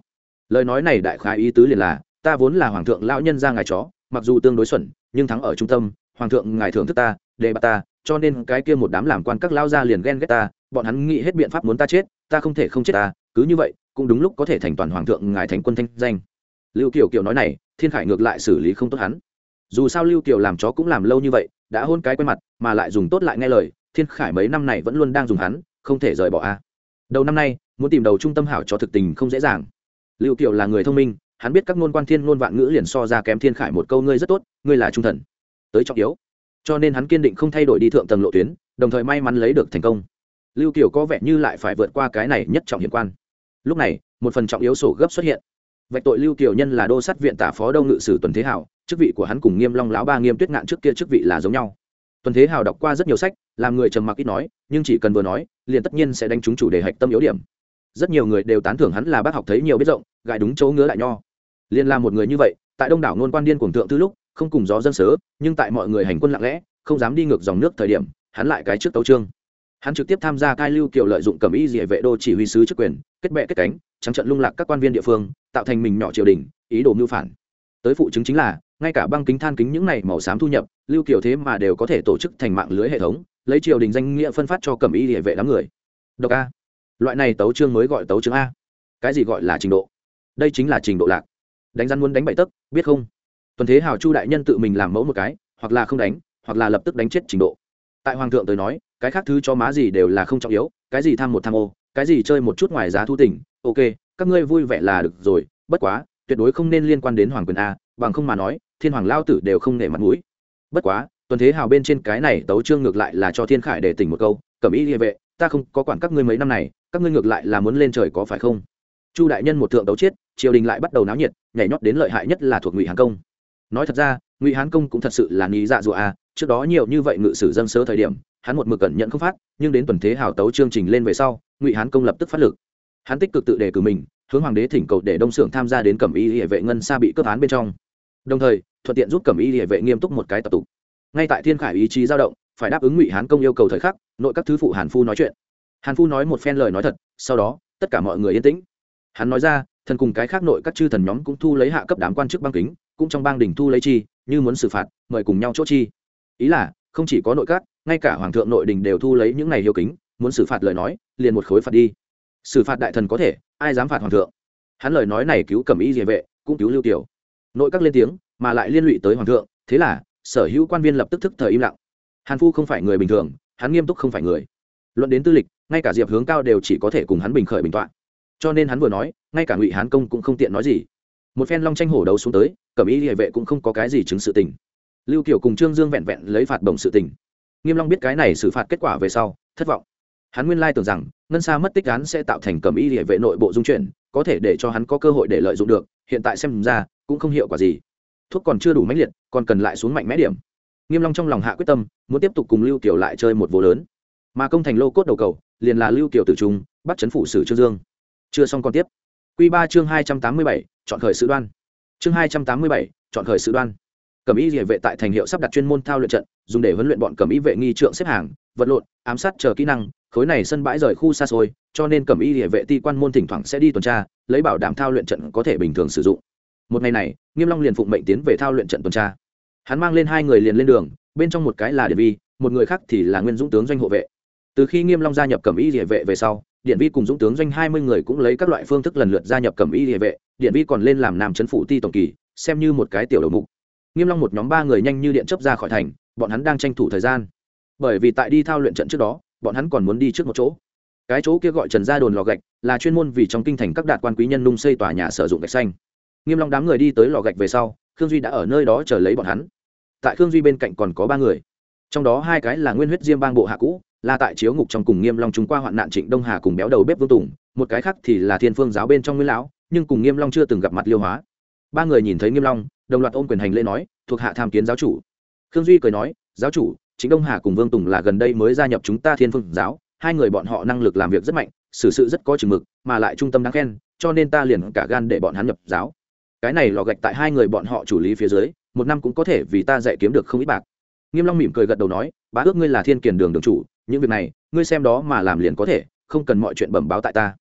Lời nói này đại khái ý tứ liền là, ta vốn là hoàng thượng lão nhân ra ngài chó, mặc dù tương đối xuẩn, nhưng thắng ở trung tâm, hoàng thượng ngài thưởng thức ta đề bạt ta, cho nên cái kia một đám làm quan các lao ra liền ghen ghét ta, bọn hắn nghĩ hết biện pháp muốn ta chết, ta không thể không chết ta, cứ như vậy cũng đúng lúc có thể thành toàn hoàng thượng ngài thành quân thanh danh. Lưu kiều kiều nói này, thiên khải ngược lại xử lý không tốt hắn. Dù sao lưu kiều làm chó cũng làm lâu như vậy, đã hôn cái quen mặt, mà lại dùng tốt lại nghe lời, thiên khải mấy năm này vẫn luôn đang dùng hắn, không thể rời bỏ a. Đầu năm nay, muốn tìm đầu trung tâm hảo cho thực tình không dễ dàng. Lưu kiều là người thông minh, hắn biết các ngôn quan thiên ngôn vạn ngữ liền so ra kém thiên khải một câu ngươi rất tốt, ngươi là trung thần. Tới trọng yếu. Cho nên hắn kiên định không thay đổi đi thượng tầng lộ tuyến, đồng thời may mắn lấy được thành công. Lưu kiều có vẻ như lại phải vượt qua cái này nhất trọng hiểm quan lúc này, một phần trọng yếu sổ gấp xuất hiện. Vạch tội lưu kiều nhân là đô sát viện tả phó đông ngự sử tuần thế hảo chức vị của hắn cùng nghiêm long lão ba nghiêm tuyết ngạn trước kia chức vị là giống nhau. Tuần thế hào đọc qua rất nhiều sách, làm người trầm mặc ít nói, nhưng chỉ cần vừa nói, liền tất nhiên sẽ đánh trúng chủ đề hạch tâm yếu điểm. Rất nhiều người đều tán thưởng hắn là bác học thấy nhiều biết rộng gại đúng chỗ ngứa lại nho. Liền là một người như vậy, tại đông đảo ngôn quan điên cuồng thượng tư lúc, không cùng gió dân sớ, nhưng tại mọi người hành quân lặng lẽ, không dám đi ngược dòng nước thời điểm, hắn lại cái trước tấu trương hắn trực tiếp tham gia cai lưu kiều lợi dụng cầm y dỉa vệ đô chỉ huy sứ chức quyền kết bệ kết cánh, trắng trận lung lạc các quan viên địa phương, tạo thành mình nhỏ triều đình, ý đồ mưu phản. Tới phụ chứng chính là, ngay cả băng kính than kính những này màu xám thu nhập, lưu kiều thế mà đều có thể tổ chức thành mạng lưới hệ thống, lấy triều đình danh nghĩa phân phát cho cầm y địa vệ đám người. Độc a. Loại này tấu chương mới gọi tấu chương a. Cái gì gọi là trình độ? Đây chính là trình độ lạc. Đánh răn muốn đánh bậy tấc, biết không? Tuần thế hào chu đại nhân tự mình làm mẫu một cái, hoặc là không đánh, hoặc là lập tức đánh chết trình độ. Tại hoàng thượng tới nói, cái khác thứ cho má gì đều là không trọng yếu, cái gì tham một tham ô cái gì chơi một chút ngoài giá thu tỉnh, ok, các ngươi vui vẻ là được rồi, bất quá, tuyệt đối không nên liên quan đến hoàng quyền a, bằng không mà nói, thiên hoàng lao tử đều không nể mặt mũi. Bất quá, tuần thế hào bên trên cái này tấu trương ngược lại là cho thiên khải để tỉnh một câu, cẩm ý địa vệ, ta không có quản các ngươi mấy năm này, các ngươi ngược lại là muốn lên trời có phải không? Chu đại nhân một thượng tấu chết triều đình lại bắt đầu náo nhiệt, nhảy nhót đến lợi hại nhất là thuộc ngụy hán công. Nói thật ra, ngụy hán công cũng thật sự là nghĩ dạ dụa a, trước đó nhiều như vậy ngự sử dân sớ thời điểm, hắn một mực cẩn nhận không phát, nhưng đến tuần thế hào tấu chương trình lên về sau ngụy hán công lập tức phát lực hắn tích cực tự đề cử mình hướng hoàng đế thỉnh cầu để đông xưởng tham gia đến cẩm y hệ vệ ngân xa bị cướp án bên trong đồng thời thuận tiện giúp cẩm y hệ vệ nghiêm túc một cái tập tục ngay tại thiên khải ý chí dao động phải đáp ứng ngụy hán công yêu cầu thời khắc nội các thứ phụ hàn phu nói chuyện hàn phu nói một phen lời nói thật sau đó tất cả mọi người yên tĩnh hắn nói ra thần cùng cái khác nội các chư thần nhóm cũng thu lấy hạ cấp đám quan chức băng kính cũng trong bang đình thu lấy chi như muốn xử phạt mời cùng nhau chốt chi ý là không chỉ có nội các ngay cả hoàng thượng nội đình đều thu lấy những này hiếu kính muốn xử phạt lời nói, liền một khối phạt đi. Xử phạt đại thần có thể, ai dám phạt hoàng thượng? Hắn lời nói này cứu cẩm ý địa vệ, cũng cứu lưu tiểu. Nội các lên tiếng, mà lại liên lụy tới hoàng thượng, thế là, sở hữu quan viên lập tức thức thời im lặng. Hàn phu không phải người bình thường, hắn nghiêm túc không phải người. Luận đến tư lịch, ngay cả diệp hướng cao đều chỉ có thể cùng hắn bình khởi bình tọa cho nên hắn vừa nói, ngay cả ngụy hán công cũng không tiện nói gì. Một phen long tranh hổ đấu xuống tới cẩm ý địa vệ cũng không có cái gì chứng sự tình. Lưu kiểu cùng trương dương vẹn vẹn lấy phạt bổng sự tình. Nghiêm long biết cái này xử phạt kết quả về sau, thất vọng hắn nguyên lai tưởng rằng, ngân xa mất tích án sẽ tạo thành cẩm y địa vệ nội bộ dung chuyển, có thể để cho hắn có cơ hội để lợi dụng được, hiện tại xem ra, cũng không hiệu quả gì. Thuốc còn chưa đủ mãnh liệt, còn cần lại xuống mạnh mẽ điểm. Nghiêm long trong lòng hạ quyết tâm, muốn tiếp tục cùng lưu kiều lại chơi một vô lớn. Mà công thành lô cốt đầu cầu, liền là lưu kiều tử trung, bắt chấn phủ sử trương dương. Chưa xong còn tiếp. Quy ba chương hai trăm tám mươi bảy, chọn khởi sự đoan. Chương hai trăm tám mươi bảy, chọn khởi sự đoan. Cẩm y địa vệ tại thành hiệu sắp đặt chuyên môn thao luyện trận, dùng để huấn luyện bọn cẩm y vệ nghi trượng xếp hàng vật lộn, ám sát chờ kỹ năng, khối này sân bãi rời khu xa xôi, cho nên cẩm y địa vệ ti quan môn thỉnh thoảng sẽ đi tuần tra, lấy bảo đảm thao luyện trận có thể bình thường sử dụng. Một ngày này, nghiêm long liền phụng mệnh tiến về thao luyện trận tuần tra. Hắn mang lên hai người liền lên đường, bên trong một cái là điện vi, một người khác thì là nguyên dũng tướng doanh hộ vệ. Từ khi nghiêm long gia nhập cẩm y địa vệ về sau, điện vi cùng dũng tướng doanh hai mươi người cũng lấy các loại phương thức lần lượt gia nhập cẩm y địa vệ, điện vi còn lên làm nam chấn phủ ti tổng kỳ, xem như một cái tiểu đầu mục. Nghiêm long một nhóm ba người nhanh như điện chớp ra khỏi thành, bọn hắn đang tranh thủ thời gian bởi vì tại đi thao luyện trận trước đó, bọn hắn còn muốn đi trước một chỗ. Cái chỗ kia gọi trần gia đồn lò gạch là chuyên môn vì trong kinh thành các đạt quan quý nhân nung xây tòa nhà sử dụng gạch xanh. Nghiêm long đám người đi tới lò gạch về sau, khương duy đã ở nơi đó chờ lấy bọn hắn. Tại khương duy bên cạnh còn có ba người. Trong đó hai cái là nguyên huyết diêm bang bộ hạ cũ, là tại chiếu ngục trong cùng nghiêm long chúng qua hoạn nạn trịnh đông hà cùng béo đầu bếp vương tùng, một cái khác thì là thiên phương giáo bên trong nguyên lão, nhưng cùng nghiêm long chưa từng gặp mặt liêu hóa. Ba người nhìn thấy nghiêm long, đồng loạt ôm quyền hành lễ nói, thuộc hạ tham kiến giáo chủ. Khương duy cười nói, giáo chủ chính đông hà cùng vương tùng là gần đây mới gia nhập chúng ta thiên phương giáo, hai người bọn họ năng lực làm việc rất mạnh, xử sự rất có chừng mực, mà lại trung tâm đáng khen, cho nên ta liền cả gan để bọn hắn nhập giáo. Cái này lò gạch tại hai người bọn họ chủ lý phía dưới, một năm cũng có thể vì ta dạy kiếm được không ít bạc. Nghiêm long mỉm cười gật đầu nói, bá ước ngươi là thiên kiền đường đường chủ, những việc này, ngươi xem đó mà làm liền có thể, không cần mọi chuyện bẩm báo tại ta.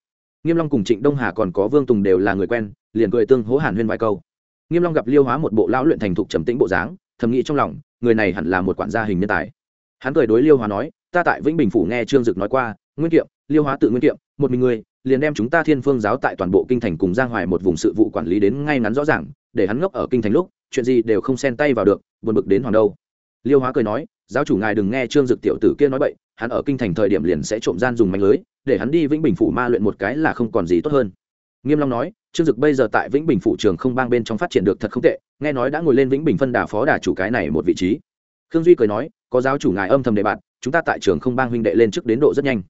Nghiêm long cùng trịnh đông hà còn có vương tùng đều là người quen, liền cười tương hố hàn huyên vài câu. Nghiêm long gặp liêu hóa một bộ lão luyện thành thục trầm tĩnh bộ dáng, thầm nghĩ trong lòng người này hẳn là một quản gia hình nhân tài. Hắn cười đối liêu hóa nói, ta tại vĩnh bình phủ nghe trương dực nói qua, nguyên kiệm, liêu hóa tự nguyên kiệm, một mình người, liền đem chúng ta thiên phương giáo tại toàn bộ kinh thành cùng giang hoài một vùng sự vụ quản lý đến ngay ngắn rõ ràng, để hắn ngốc ở kinh thành lúc, chuyện gì đều không xen tay vào được, buồn bực đến hoàng đâu. Liêu hóa cười nói, giáo chủ ngài đừng nghe trương dực tiểu tử kia nói bậy, hắn ở kinh thành thời điểm liền sẽ trộm gian dùng manh lưới, để hắn đi vĩnh bình phủ ma luyện một cái là không còn gì tốt hơn nghiêm long nói, trương dực bây giờ tại vĩnh bình phụ trường không bang bên trong phát triển được thật không tệ, nghe nói đã ngồi lên vĩnh bình phân đà phó đà chủ cái này một vị trí. Khương duy cười nói, có giáo chủ ngài âm thầm đề bạn chúng ta tại trường không bang huynh đệ lên trước đến độ rất nhanh.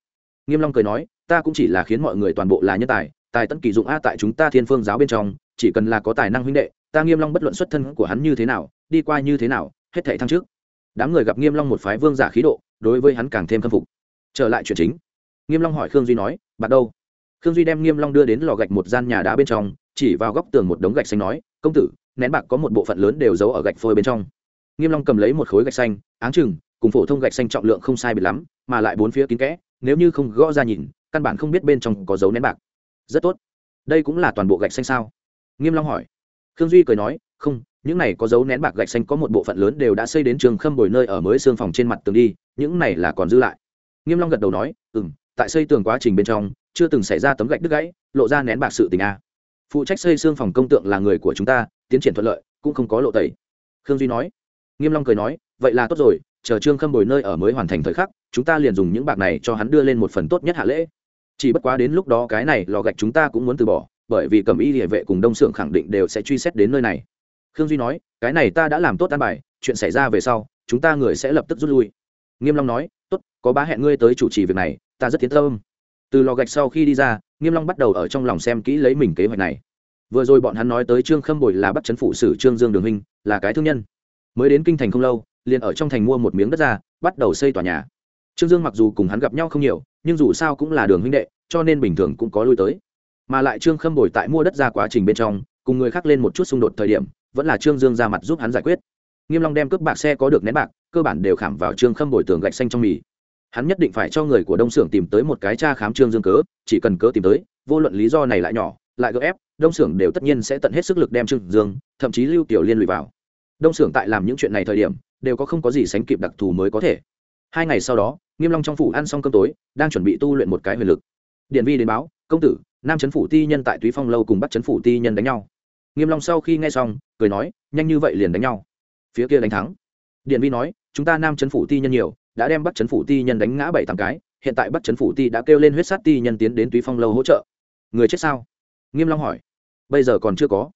Nghiêm long cười nói, ta cũng chỉ là khiến mọi người toàn bộ là nhân tài tài tấn kỳ dụng a tại chúng ta thiên phương giáo bên trong, chỉ cần là có tài năng huynh đệ, ta nghiêm long bất luận xuất thân của hắn như thế nào, đi qua như thế nào, hết thảy thăng trước đám người gặp nghiêm long một phái vương giả khí độ, đối với hắn càng thêm khâm phục. Trở lại chuyện chính. Nghiêm long hỏi khương duy nói, bạn đâu? Khương duy đem nghiêm long đưa đến lò gạch một gian nhà đá bên trong, chỉ vào góc tường một đống gạch xanh nói, công tử, nén bạc có một bộ phận lớn đều giấu ở gạch phôi bên trong. Nghiêm long cầm lấy một khối gạch xanh, áng chừng, cùng phổ thông gạch xanh trọng lượng không sai biệt lắm, mà lại bốn phía kín kẽ, nếu như không gõ ra nhìn, căn bản không biết bên trong có dấu nén bạc. Rất tốt. Đây cũng là toàn bộ gạch xanh sao? Nghiêm long hỏi. Khương duy cười nói, không, những này có dấu nén bạc gạch xanh có một bộ phận lớn đều đã xây đến trường khâm bồi nơi ở mới xương phòng trên mặt tường đi, những này là còn dư lại. Nghiêm long gật đầu nói, ừm, tại xây tường quá trình bên trong chưa từng xảy ra tấm gạch đứt gãy, lộ ra nén bạc sự tình a. Phụ trách xây xương phòng công tượng là người của chúng ta, tiến triển thuận lợi, cũng không có lộ tẩy. Khương duy nói. Nghiêm long cười nói, vậy là tốt rồi, chờ trương khâm bồi nơi ở mới hoàn thành thời khắc, chúng ta liền dùng những bạc này cho hắn đưa lên một phần tốt nhất hạ lễ. Chỉ bất quá đến lúc đó cái này lò gạch chúng ta cũng muốn từ bỏ, bởi vì cẩm y địa vệ cùng đông xưởng khẳng định đều sẽ truy xét đến nơi này. Khương duy nói, cái này ta đã làm tốt an bài, chuyện xảy ra về sau, chúng ta người sẽ lập tức rút lui. Nghiêm long nói, tốt, có bá hẹn ngươi tới chủ trì việc này, ta rất tiến tâm từ lò gạch sau khi đi ra, nghiêm long bắt đầu ở trong lòng xem kỹ lấy mình kế hoạch này. Vừa rồi bọn hắn nói tới trương khâm bồi là bắt chấn phụ sử trương dương đường huynh, là cái thương nhân. Mới đến kinh thành không lâu, liền ở trong thành mua một miếng đất ra, bắt đầu xây tòa nhà. Trương dương mặc dù cùng hắn gặp nhau không nhiều, nhưng dù sao cũng là đường huynh đệ, cho nên bình thường cũng có lui tới. Mà lại trương khâm bồi tại mua đất ra quá trình bên trong, cùng người khác lên một chút xung đột thời điểm, vẫn là trương dương ra mặt giúp hắn giải quyết. Nghiêm long đem cướp bạc xe có được nén bạc, cơ bản đều khảm vào trương khâm bồi tường gạch xanh trong mì hắn nhất định phải cho người của đông xưởng tìm tới một cái cha khám trương dương cớ, chỉ cần cớ tìm tới, vô luận lý do này lại nhỏ, lại gỡ ép, đông xưởng đều tất nhiên sẽ tận hết sức lực đem trương dương, thậm chí lưu tiểu liên lụy vào. Đông xưởng tại làm những chuyện này thời điểm, đều có không có gì sánh kịp đặc thù mới có thể. Hai ngày sau đó, nghiêm long trong phủ ăn xong cơm tối, đang chuẩn bị tu luyện một cái huyền lực. Điện vi đến báo, công tử, nam chấn phủ ti nhân tại túy phong lâu cùng bắt chấn phủ ti nhân đánh nhau. Nghiêm long sau khi nghe xong, cười nói, nhanh như vậy liền đánh nhau. Phía kia đánh thắng. Điện vi nói, chúng ta nam chấn phủ ti nhân nhiều đã đem bắt chấn phủ ti nhân đánh ngã bảy tám cái, hiện tại bắt chấn phủ ti đã kêu lên huyết sát ti nhân tiến đến túy phong lâu hỗ trợ. Người chết sao? Nghiêm long hỏi. Bây giờ còn chưa có.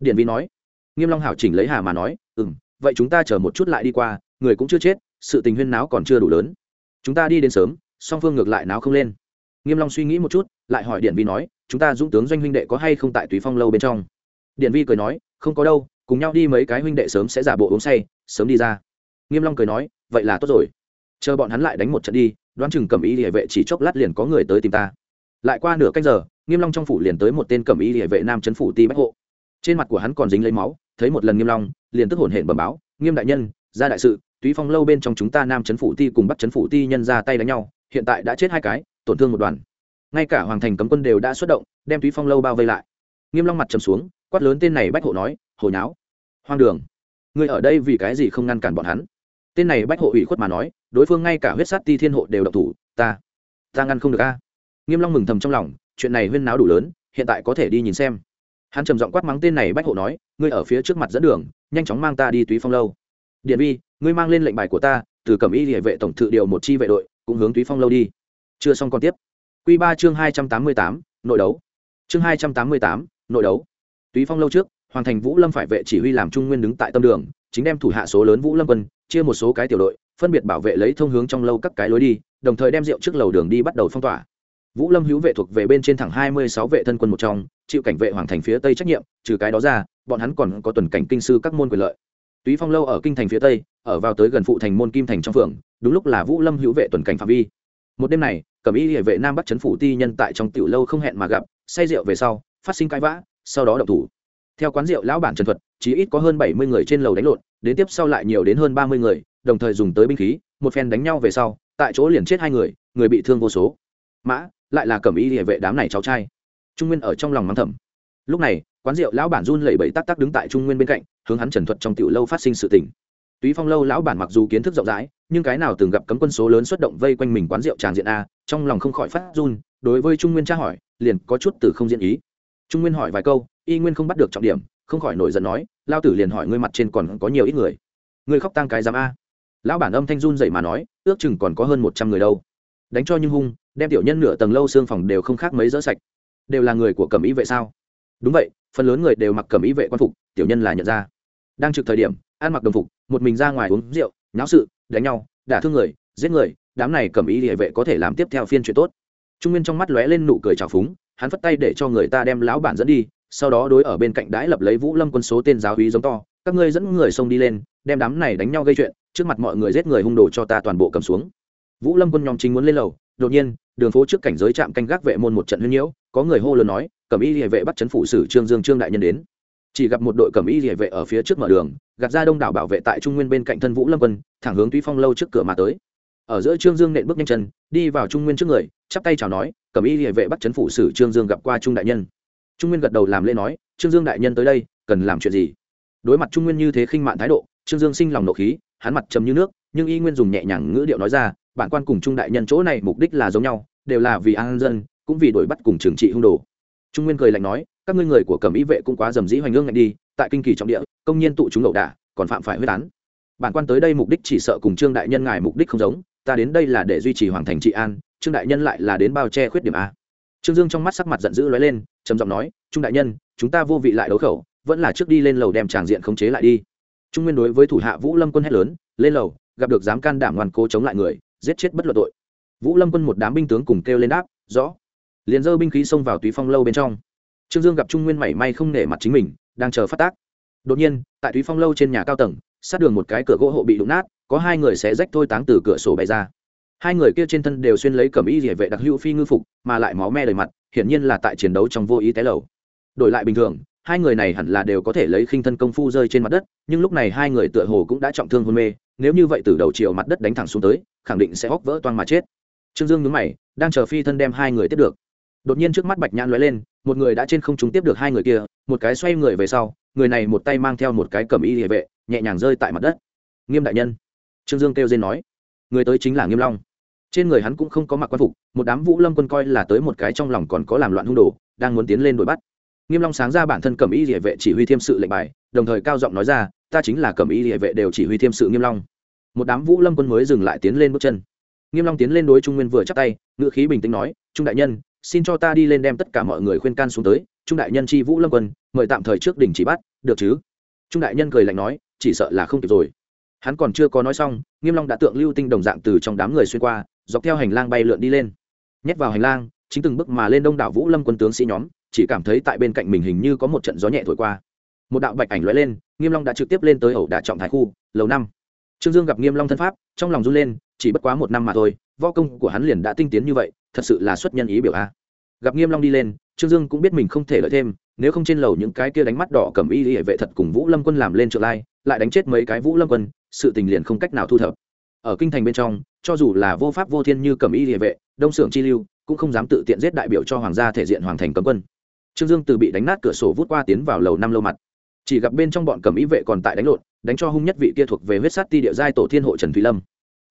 Điện vi nói. Nghiêm long hảo chỉnh lấy hà mà nói, ừm, vậy chúng ta chờ một chút lại đi qua, người cũng chưa chết, sự tình huyên náo còn chưa đủ lớn. Chúng ta đi đến sớm, song phương ngược lại náo không lên. Nghiêm long suy nghĩ một chút, lại hỏi điện vi nói, chúng ta dũng tướng doanh huynh đệ có hay không tại túy phong lâu bên trong? Điện vi cười nói, không có đâu, cùng nhau đi mấy cái huynh đệ sớm sẽ giả bộ uống say, sớm đi ra. Nghiêm long cười nói, vậy là tốt rồi chờ bọn hắn lại đánh một trận đi, đoán chừng cẩm y địa vệ chỉ chốc lát liền có người tới tìm ta. Lại qua nửa canh giờ, nghiêm long trong phủ liền tới một tên cẩm y địa vệ nam chấn phủ ti bách hộ. Trên mặt của hắn còn dính lấy máu, thấy một lần nghiêm long, liền tức hồn hển bẩm báo, nghiêm đại nhân, ra đại sự, túy phong lâu bên trong chúng ta nam chấn phủ ti cùng bắc chấn phủ ti nhân ra tay đánh nhau, hiện tại đã chết hai cái, tổn thương một đoàn. Ngay cả hoàng thành cấm quân đều đã xuất động, đem túy phong lâu bao vây lại. Nghiêm long mặt trầm xuống, quát lớn tên này bách hộ nói hồi nháo, hoang đường. Người ở đây vì cái gì không ngăn cản bọn hắn? Tên này bách hộ ủy khuất mà nói đối phương ngay cả huyết sát ti thiên hộ đều độc thủ, ta ta ngăn không được a. Nghiêm long mừng thầm trong lòng, chuyện này huyên náo đủ lớn, hiện tại có thể đi nhìn xem. Hắn trầm giọng quát mắng tên này bách hộ nói, ngươi ở phía trước mặt dẫn đường, nhanh chóng mang ta đi túy phong lâu. Điện vi, ngươi mang lên lệnh bài của ta, từ cẩm y địa vệ tổng thự điều một chi vệ đội, cũng hướng túy phong lâu đi. Chưa xong còn tiếp. Quy ba chương hai trăm tám mươi tám, nội đấu. Chương hai trăm tám mươi tám, nội đấu. Túy phong lâu trước, hoàng thành vũ lâm phải vệ chỉ huy làm trung nguyên đứng tại tâm đường, chính đem thủ hạ số lớn vũ lâm quân, chia một số cái tiểu đội phân biệt bảo vệ lấy thông hướng trong lâu các cái lối đi, đồng thời đem rượu trước lầu đường đi bắt đầu phong tỏa. Vũ lâm hữu vệ thuộc về bên trên thẳng hai mươi sáu vệ thân quân một trong, chịu cảnh vệ hoàng thành phía tây trách nhiệm, trừ cái đó ra, bọn hắn còn có tuần cảnh kinh sư các môn quyền lợi. Túy phong lâu ở kinh thành phía tây, ở vào tới gần phụ thành môn kim thành trong phường, đúng lúc là vũ lâm hữu vệ tuần cảnh phạm vi. Một đêm này, cẩm y địa vệ nam bắc trấn phủ ti nhân tại trong tiểu lâu không hẹn mà gặp, say rượu về sau, phát sinh cãi vã, sau đó đậu thủ. Theo quán rượu lão bản trần thuật chỉ ít có hơn bảy mươi người trên lầu đánh lộn, đến tiếp sau lại nhiều đến hơn ba mươi người đồng thời dùng tới binh khí, một phen đánh nhau về sau, tại chỗ liền chết hai người người bị thương vô số. Mã, lại là cẩm y địa vệ đám này cháu trai. Trung nguyên ở trong lòng mắng thầm. Lúc này, quán rượu lão bản run lẩy bẩy tắc tắc đứng tại trung nguyên bên cạnh, hướng hắn trần thuật trong tiểu lâu phát sinh sự tình. Túy phong lâu lão bản mặc dù kiến thức rộng rãi, nhưng cái nào từng gặp cấm quân số lớn xuất động vây quanh mình quán rượu tràng diện a, trong lòng không khỏi phát run, đối với trung nguyên tra hỏi, liền có chút từ không diễn ý. Trung nguyên hỏi vài câu, y nguyên không bắt được trọng điểm, không khỏi nổi giận nói, lao tử liền hỏi ngươi mặt trên còn có nhiều ít người. Ngươi khóc tang cái giám a lão bản âm thanh run dậy mà nói, ước chừng còn có hơn một trăm người đâu. Đánh cho nhưng hung, đem tiểu nhân nửa tầng lâu xương phòng đều không khác mấy dỡ sạch. Đều là người của cẩm ý vệ sao? Đúng vậy, phần lớn người đều mặc cẩm ý vệ quan phục, tiểu nhân là nhận ra. Đang trực thời điểm, ăn mặc đồng phục, một mình ra ngoài uống rượu, nháo sự, đánh nhau, đả thương người, giết người, đám này cẩm ý địa vệ có thể làm tiếp theo phiên chuyện tốt. Trung nguyên trong mắt lóe lên nụ cười trào phúng, hắn phất tay để cho người ta đem lão bản dẫn đi, sau đó đối ở bên cạnh đãi lập lấy vũ lâm quân số tên giáo hí giống to, các ngươi dẫn người xông đi lên, đem đám này đánh nhau gây chuyện trước mặt mọi người giết người hung đồ cho ta toàn bộ cầm xuống. Vũ lâm quân nhóm chính muốn lên lầu, đột nhiên, đường phố trước cảnh giới trạm canh gác vệ môn một trận huyên nhiễu, có người hô lớn nói, cẩm y địa vệ bắt chấn phủ sử trương dương trương đại nhân đến. Chỉ gặp một đội cẩm y địa vệ ở phía trước mở đường, gạt ra đông đảo bảo vệ tại trung nguyên bên cạnh thân vũ lâm quân, thẳng hướng tuy phong lâu trước cửa mà tới. Ở giữa trương dương nện bước nhanh chân, đi vào trung nguyên trước người, chắp tay chào nói, cẩm y địa vệ bắt chấn phủ sử trương dương gặp qua trung đại nhân. Trung nguyên gật đầu làm lễ nói, trương dương đại nhân tới đây, cần làm chuyện gì? Đối mặt trung nguyên như thế khinh mạn thái độ, trương dương sinh lòng nộ khí hắn mặt trầm như nước, nhưng y nguyên dùng nhẹ nhàng ngữ điệu nói ra, bản quan cùng trung đại nhân chỗ này mục đích là giống nhau, đều là vì an dân, cũng vì đổi bắt cùng trừng trị hung đồ. Trung nguyên cười lạnh nói, các ngươi người của cẩm ý vệ cũng quá dầm dĩ hoành ương ngạnh đi, tại kinh kỳ trọng địa, công nhiên tụ chúng ẩu đả, còn phạm phải huyết án. Bản quan tới đây mục đích chỉ sợ cùng trương đại nhân ngài mục đích không giống, ta đến đây là để duy trì hoàng thành trị an, trương đại nhân lại là đến bao che khuyết điểm a. Trương dương trong mắt sắc mặt giận dữ lóe lên, trầm giọng nói, trung đại nhân, chúng ta vô vị lại đấu khẩu, vẫn là trước đi lên lầu đem tràng diện khống chế lại đi trung nguyên đối với thủ hạ vũ lâm quân hét lớn, lên lầu, gặp được dám can đảm ngoan cố chống lại người, giết chết bất luận tội. Vũ lâm quân một đám binh tướng cùng kêu lên đáp, rõ. Liền dơ binh khí xông vào túy phong lâu bên trong. Trương dương gặp trung nguyên mảy may không nể mặt chính mình, đang chờ phát tác. Đột nhiên, tại túy phong lâu trên nhà cao tầng, sát đường một cái cửa gỗ hộ bị đụng nát, có hai người sẽ rách thôi táng từ cửa sổ bay ra. Hai người kia trên thân đều xuyên lấy cẩm y địa vệ đặc hữu phi ngư phục, mà lại máu me đầy mặt, hiển nhiên là tại chiến đấu trong vô ý té lầu. Đổi lại bình thường hai người này hẳn là đều có thể lấy khinh thân công phu rơi trên mặt đất, nhưng lúc này hai người tựa hồ cũng đã trọng thương hôn mê, nếu như vậy từ đầu chiều mặt đất đánh thẳng xuống tới, khẳng định sẽ hóc vỡ toang mà chết. Trương dương nhớ mày, đang chờ phi thân đem hai người tiếp được. Đột nhiên trước mắt bạch nhãn lóe lên, một người đã trên không trung tiếp được hai người kia, một cái xoay người về sau, người này một tay mang theo một cái cầm y địa vệ, nhẹ nhàng rơi tại mặt đất. Nghiêm đại nhân, trương dương kêu dên nói, người tới chính là nghiêm long. Trên người hắn cũng không có mặc quan phục, một đám vũ lâm quân coi là tới một cái trong lòng còn có làm loạn hung đồ, đang muốn tiến lên đuổi bắt nghiêm long sáng ra bản thân cầm y địa vệ chỉ huy thiêm sự lệnh bài, đồng thời cao giọng nói ra, ta chính là cầm y địa vệ đều chỉ huy thiêm sự nghiêm long. Một đám vũ lâm quân mới dừng lại tiến lên bước chân. Nghiêm long tiến lên đối trung nguyên vừa chắp tay ngựa khí bình tĩnh nói, trung đại nhân, xin cho ta đi lên đem tất cả mọi người khuyên can xuống tới. Trung đại nhân chi vũ lâm quân, mời tạm thời trước đỉnh chỉ bắt, được chứ? Trung đại nhân cười lạnh nói, chỉ sợ là không kịp rồi. Hắn còn chưa có nói xong, nghiêm long đã tượng lưu tinh đồng dạng từ trong đám người xuyên qua, dọc theo hành lang bay lượn đi lên. Nhét vào hành lang, chính từng bước mà lên đông đảo vũ lâm quân tướng sĩ nhóm chỉ cảm thấy tại bên cạnh mình hình như có một trận gió nhẹ thổi qua. Một đạo bạch ảnh lóe lên, nghiêm long đã trực tiếp lên tới ẩu đả trọng thái khu, lầu năm. Trương dương gặp nghiêm long thân pháp, trong lòng run lên, chỉ bất quá một năm mà thôi, võ công của hắn liền đã tinh tiến như vậy, thật sự là xuất nhân ý biểu a. Gặp nghiêm long đi lên, trương dương cũng biết mình không thể lợi thêm, nếu không trên lầu những cái kia đánh mắt đỏ cầm y hệ vệ thật cùng vũ lâm quân làm lên trợ lai, lại đánh chết mấy cái vũ lâm quân, sự tình liền không cách nào thu thập. Ở kinh thành bên trong, cho dù là vô pháp vô thiên như cầm y hệ vệ, đông sưởng chi lưu, cũng không dám tự tiện giết đại biểu cho hoàng gia thể diện hoàng thành cấm quân trương dương từ bị đánh nát cửa sổ vút qua tiến vào lầu năm lâu mặt. Chỉ gặp bên trong bọn cầm ý vệ còn tại đánh lộn, đánh cho hung nhất vị kia thuộc về huyết sát ti địa giai tổ thiên hộ trần thùy lâm.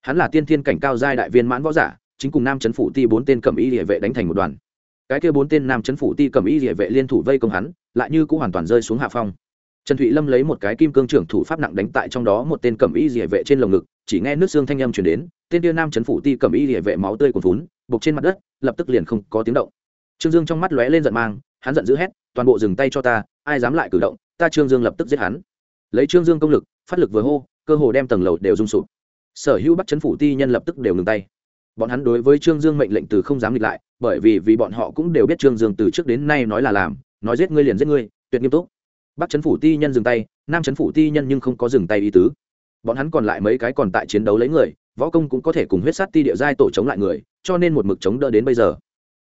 Hắn là tiên thiên cảnh cao giai đại viên mãn võ giả, chính cùng nam Trấn phủ ti bốn tên cầm y địa vệ đánh thành một đoàn. Cái kia bốn tên nam Trấn phủ ti cầm y địa vệ liên thủ vây công hắn, lại như cũng hoàn toàn rơi xuống hạ phong. Trần thụy lâm lấy một cái kim cương trưởng thủ pháp nặng đánh tại trong đó một tên cầm y địa vệ trên lồng ngực, chỉ nghe nước xương thanh âm chuyển đến, tên kia nam Trấn phủ ti cầm y địa vệ máu tươi cuồn vún bục trên mặt đất, lập tức liền không có tiếng động. Trương dương trong mắt lóe lên giận mang hắn giận dữ hét, toàn bộ dừng tay cho ta, ai dám lại cử động, ta trương dương lập tức giết hắn. Lấy trương dương công lực, phát lực vừa hô, cơ hồ đem tầng lầu đều rung sụp. Sở hữu bắt chấn phủ ti nhân lập tức đều ngừng tay. Bọn hắn đối với trương dương mệnh lệnh từ không dám nghịch lại, bởi vì vì bọn họ cũng đều biết trương dương từ trước đến nay nói là làm, nói giết ngươi liền giết ngươi, tuyệt nghiêm túc. Bắc chấn phủ ti nhân dừng tay, nam chấn phủ ti nhân nhưng không có dừng tay ý tứ. Bọn hắn còn lại mấy cái còn tại chiến đấu lấy người, võ công cũng có thể cùng huyết sát ti địa giai tổ chống lại người, cho nên một mực chống đỡ đến bây giờ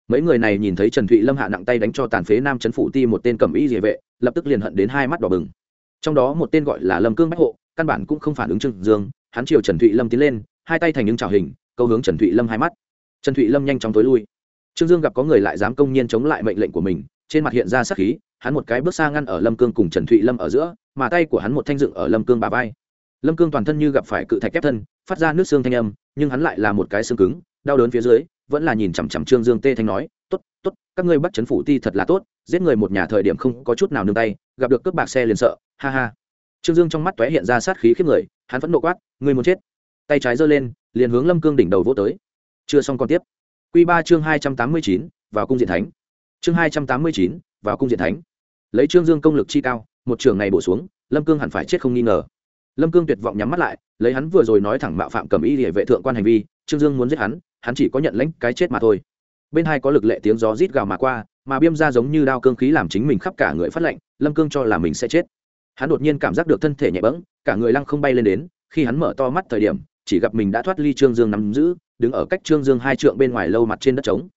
mấy người này nhìn thấy trần thụy lâm hạ nặng tay đánh cho tàn phế nam Trấn phủ ti một tên cầm y địa vệ, lập tức liền hận đến hai mắt đỏ bừng. Trong đó một tên gọi là lâm cương bách hộ, căn bản cũng không phản ứng trương dương, hắn chiều trần thụy lâm tiến lên, hai tay thành những trào hình, câu hướng trần thụy lâm hai mắt. Trần thụy lâm nhanh chóng tối lui. Trương dương gặp có người lại dám công nhiên chống lại mệnh lệnh của mình, trên mặt hiện ra sắc khí, hắn một cái bước xa ngăn ở lâm cương cùng trần thụy lâm ở giữa, mà tay của hắn một thanh dựng ở lâm cương bà vai. Lâm cương toàn thân như gặp phải cự thạch kép thân, phát ra nước xương thanh âm, nhưng hắn lại là một cái xương cứng, đau đớn phía dưới vẫn là nhìn chằm chằm trương dương tê thanh nói, tốt tốt, các ngươi bắt chấn phủ ti thật là tốt, giết người một nhà thời điểm không có chút nào nương tay, gặp được cướp bạc xe liền sợ, ha ha. Trương dương trong mắt t hiện ra sát khí khiếp người, hắn vẫn nộ quát, ngươi muốn chết. Tay trái giơ lên, liền hướng lâm cương đỉnh đầu vô tới. Chưa xong còn tiếp. Q ba chương hai trăm tám mươi chín, vào cung diện thánh. Chương hai trăm tám mươi chín, vào cung diện thánh. Lấy trương dương công lực chi cao, một trường này bổ xuống, lâm cương hẳn phải chết không nghi ngờ. Lâm cương tuyệt vọng nhắm mắt lại, lấy hắn vừa rồi nói thẳng mạo phạm cầm y địa vệ thượng quan hành vi, trương dương muốn giết hắn hắn chỉ có nhận lãnh cái chết mà thôi. Bên hai có lực lệ tiếng gió rít gào mà qua, mà biêm ra giống như đao cương khí làm chính mình khắp cả người phát lạnh, lâm cương cho là mình sẽ chết. Hắn đột nhiên cảm giác được thân thể nhẹ bẫng, cả người lăng không bay lên đến, khi hắn mở to mắt thời điểm, chỉ gặp mình đã thoát ly trương dương nắm giữ, đứng ở cách trương dương hai trượng bên ngoài lâu mặt trên đất trống.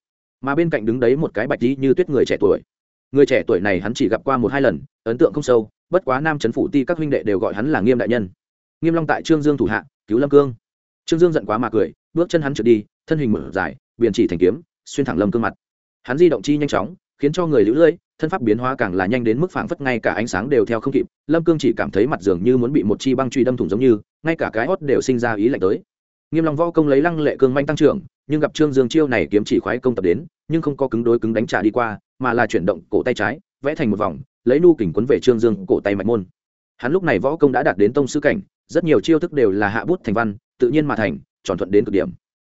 Mà bên cạnh đứng đấy một cái bạch tí như tuyết người trẻ tuổi. Người trẻ tuổi này hắn chỉ gặp qua một hai lần, ấn tượng không sâu, bất quá nam trấn phủ ti các huynh đệ đều gọi hắn là nghiêm đại nhân. Nghiêm long tại trương dương thủ hạ, cứu lâm cương trương dương giận quá mà cười, bước chân hắn trượt đi, thân hình mở dài, biển chỉ thành kiếm, xuyên thẳng lâm cương mặt. Hắn di động chi nhanh chóng, khiến cho người lũ lưỡi thân pháp biến hóa càng là nhanh đến mức phảng phất ngay cả ánh sáng đều theo không kịp, lâm cương chỉ cảm thấy mặt dường như muốn bị một chi băng truy đâm thủng giống như, ngay cả cái hót đều sinh ra ý lạnh tới. Nghiêm long võ công lấy lăng lệ cương manh tăng trưởng, nhưng gặp trương dương chiêu này kiếm chỉ khoái công tập đến, nhưng không có cứng đối cứng đánh trả đi qua, mà là chuyển động cổ tay trái, vẽ thành một vòng, lấy nu kình quấn về trương dương cổ tay mạch môn. Hắn lúc này võ công đã đạt đến tông sư cảnh, rất nhiều chiêu thức đều là hạ bút thành văn tự nhiên mà thành, tròn thuận đến cực điểm.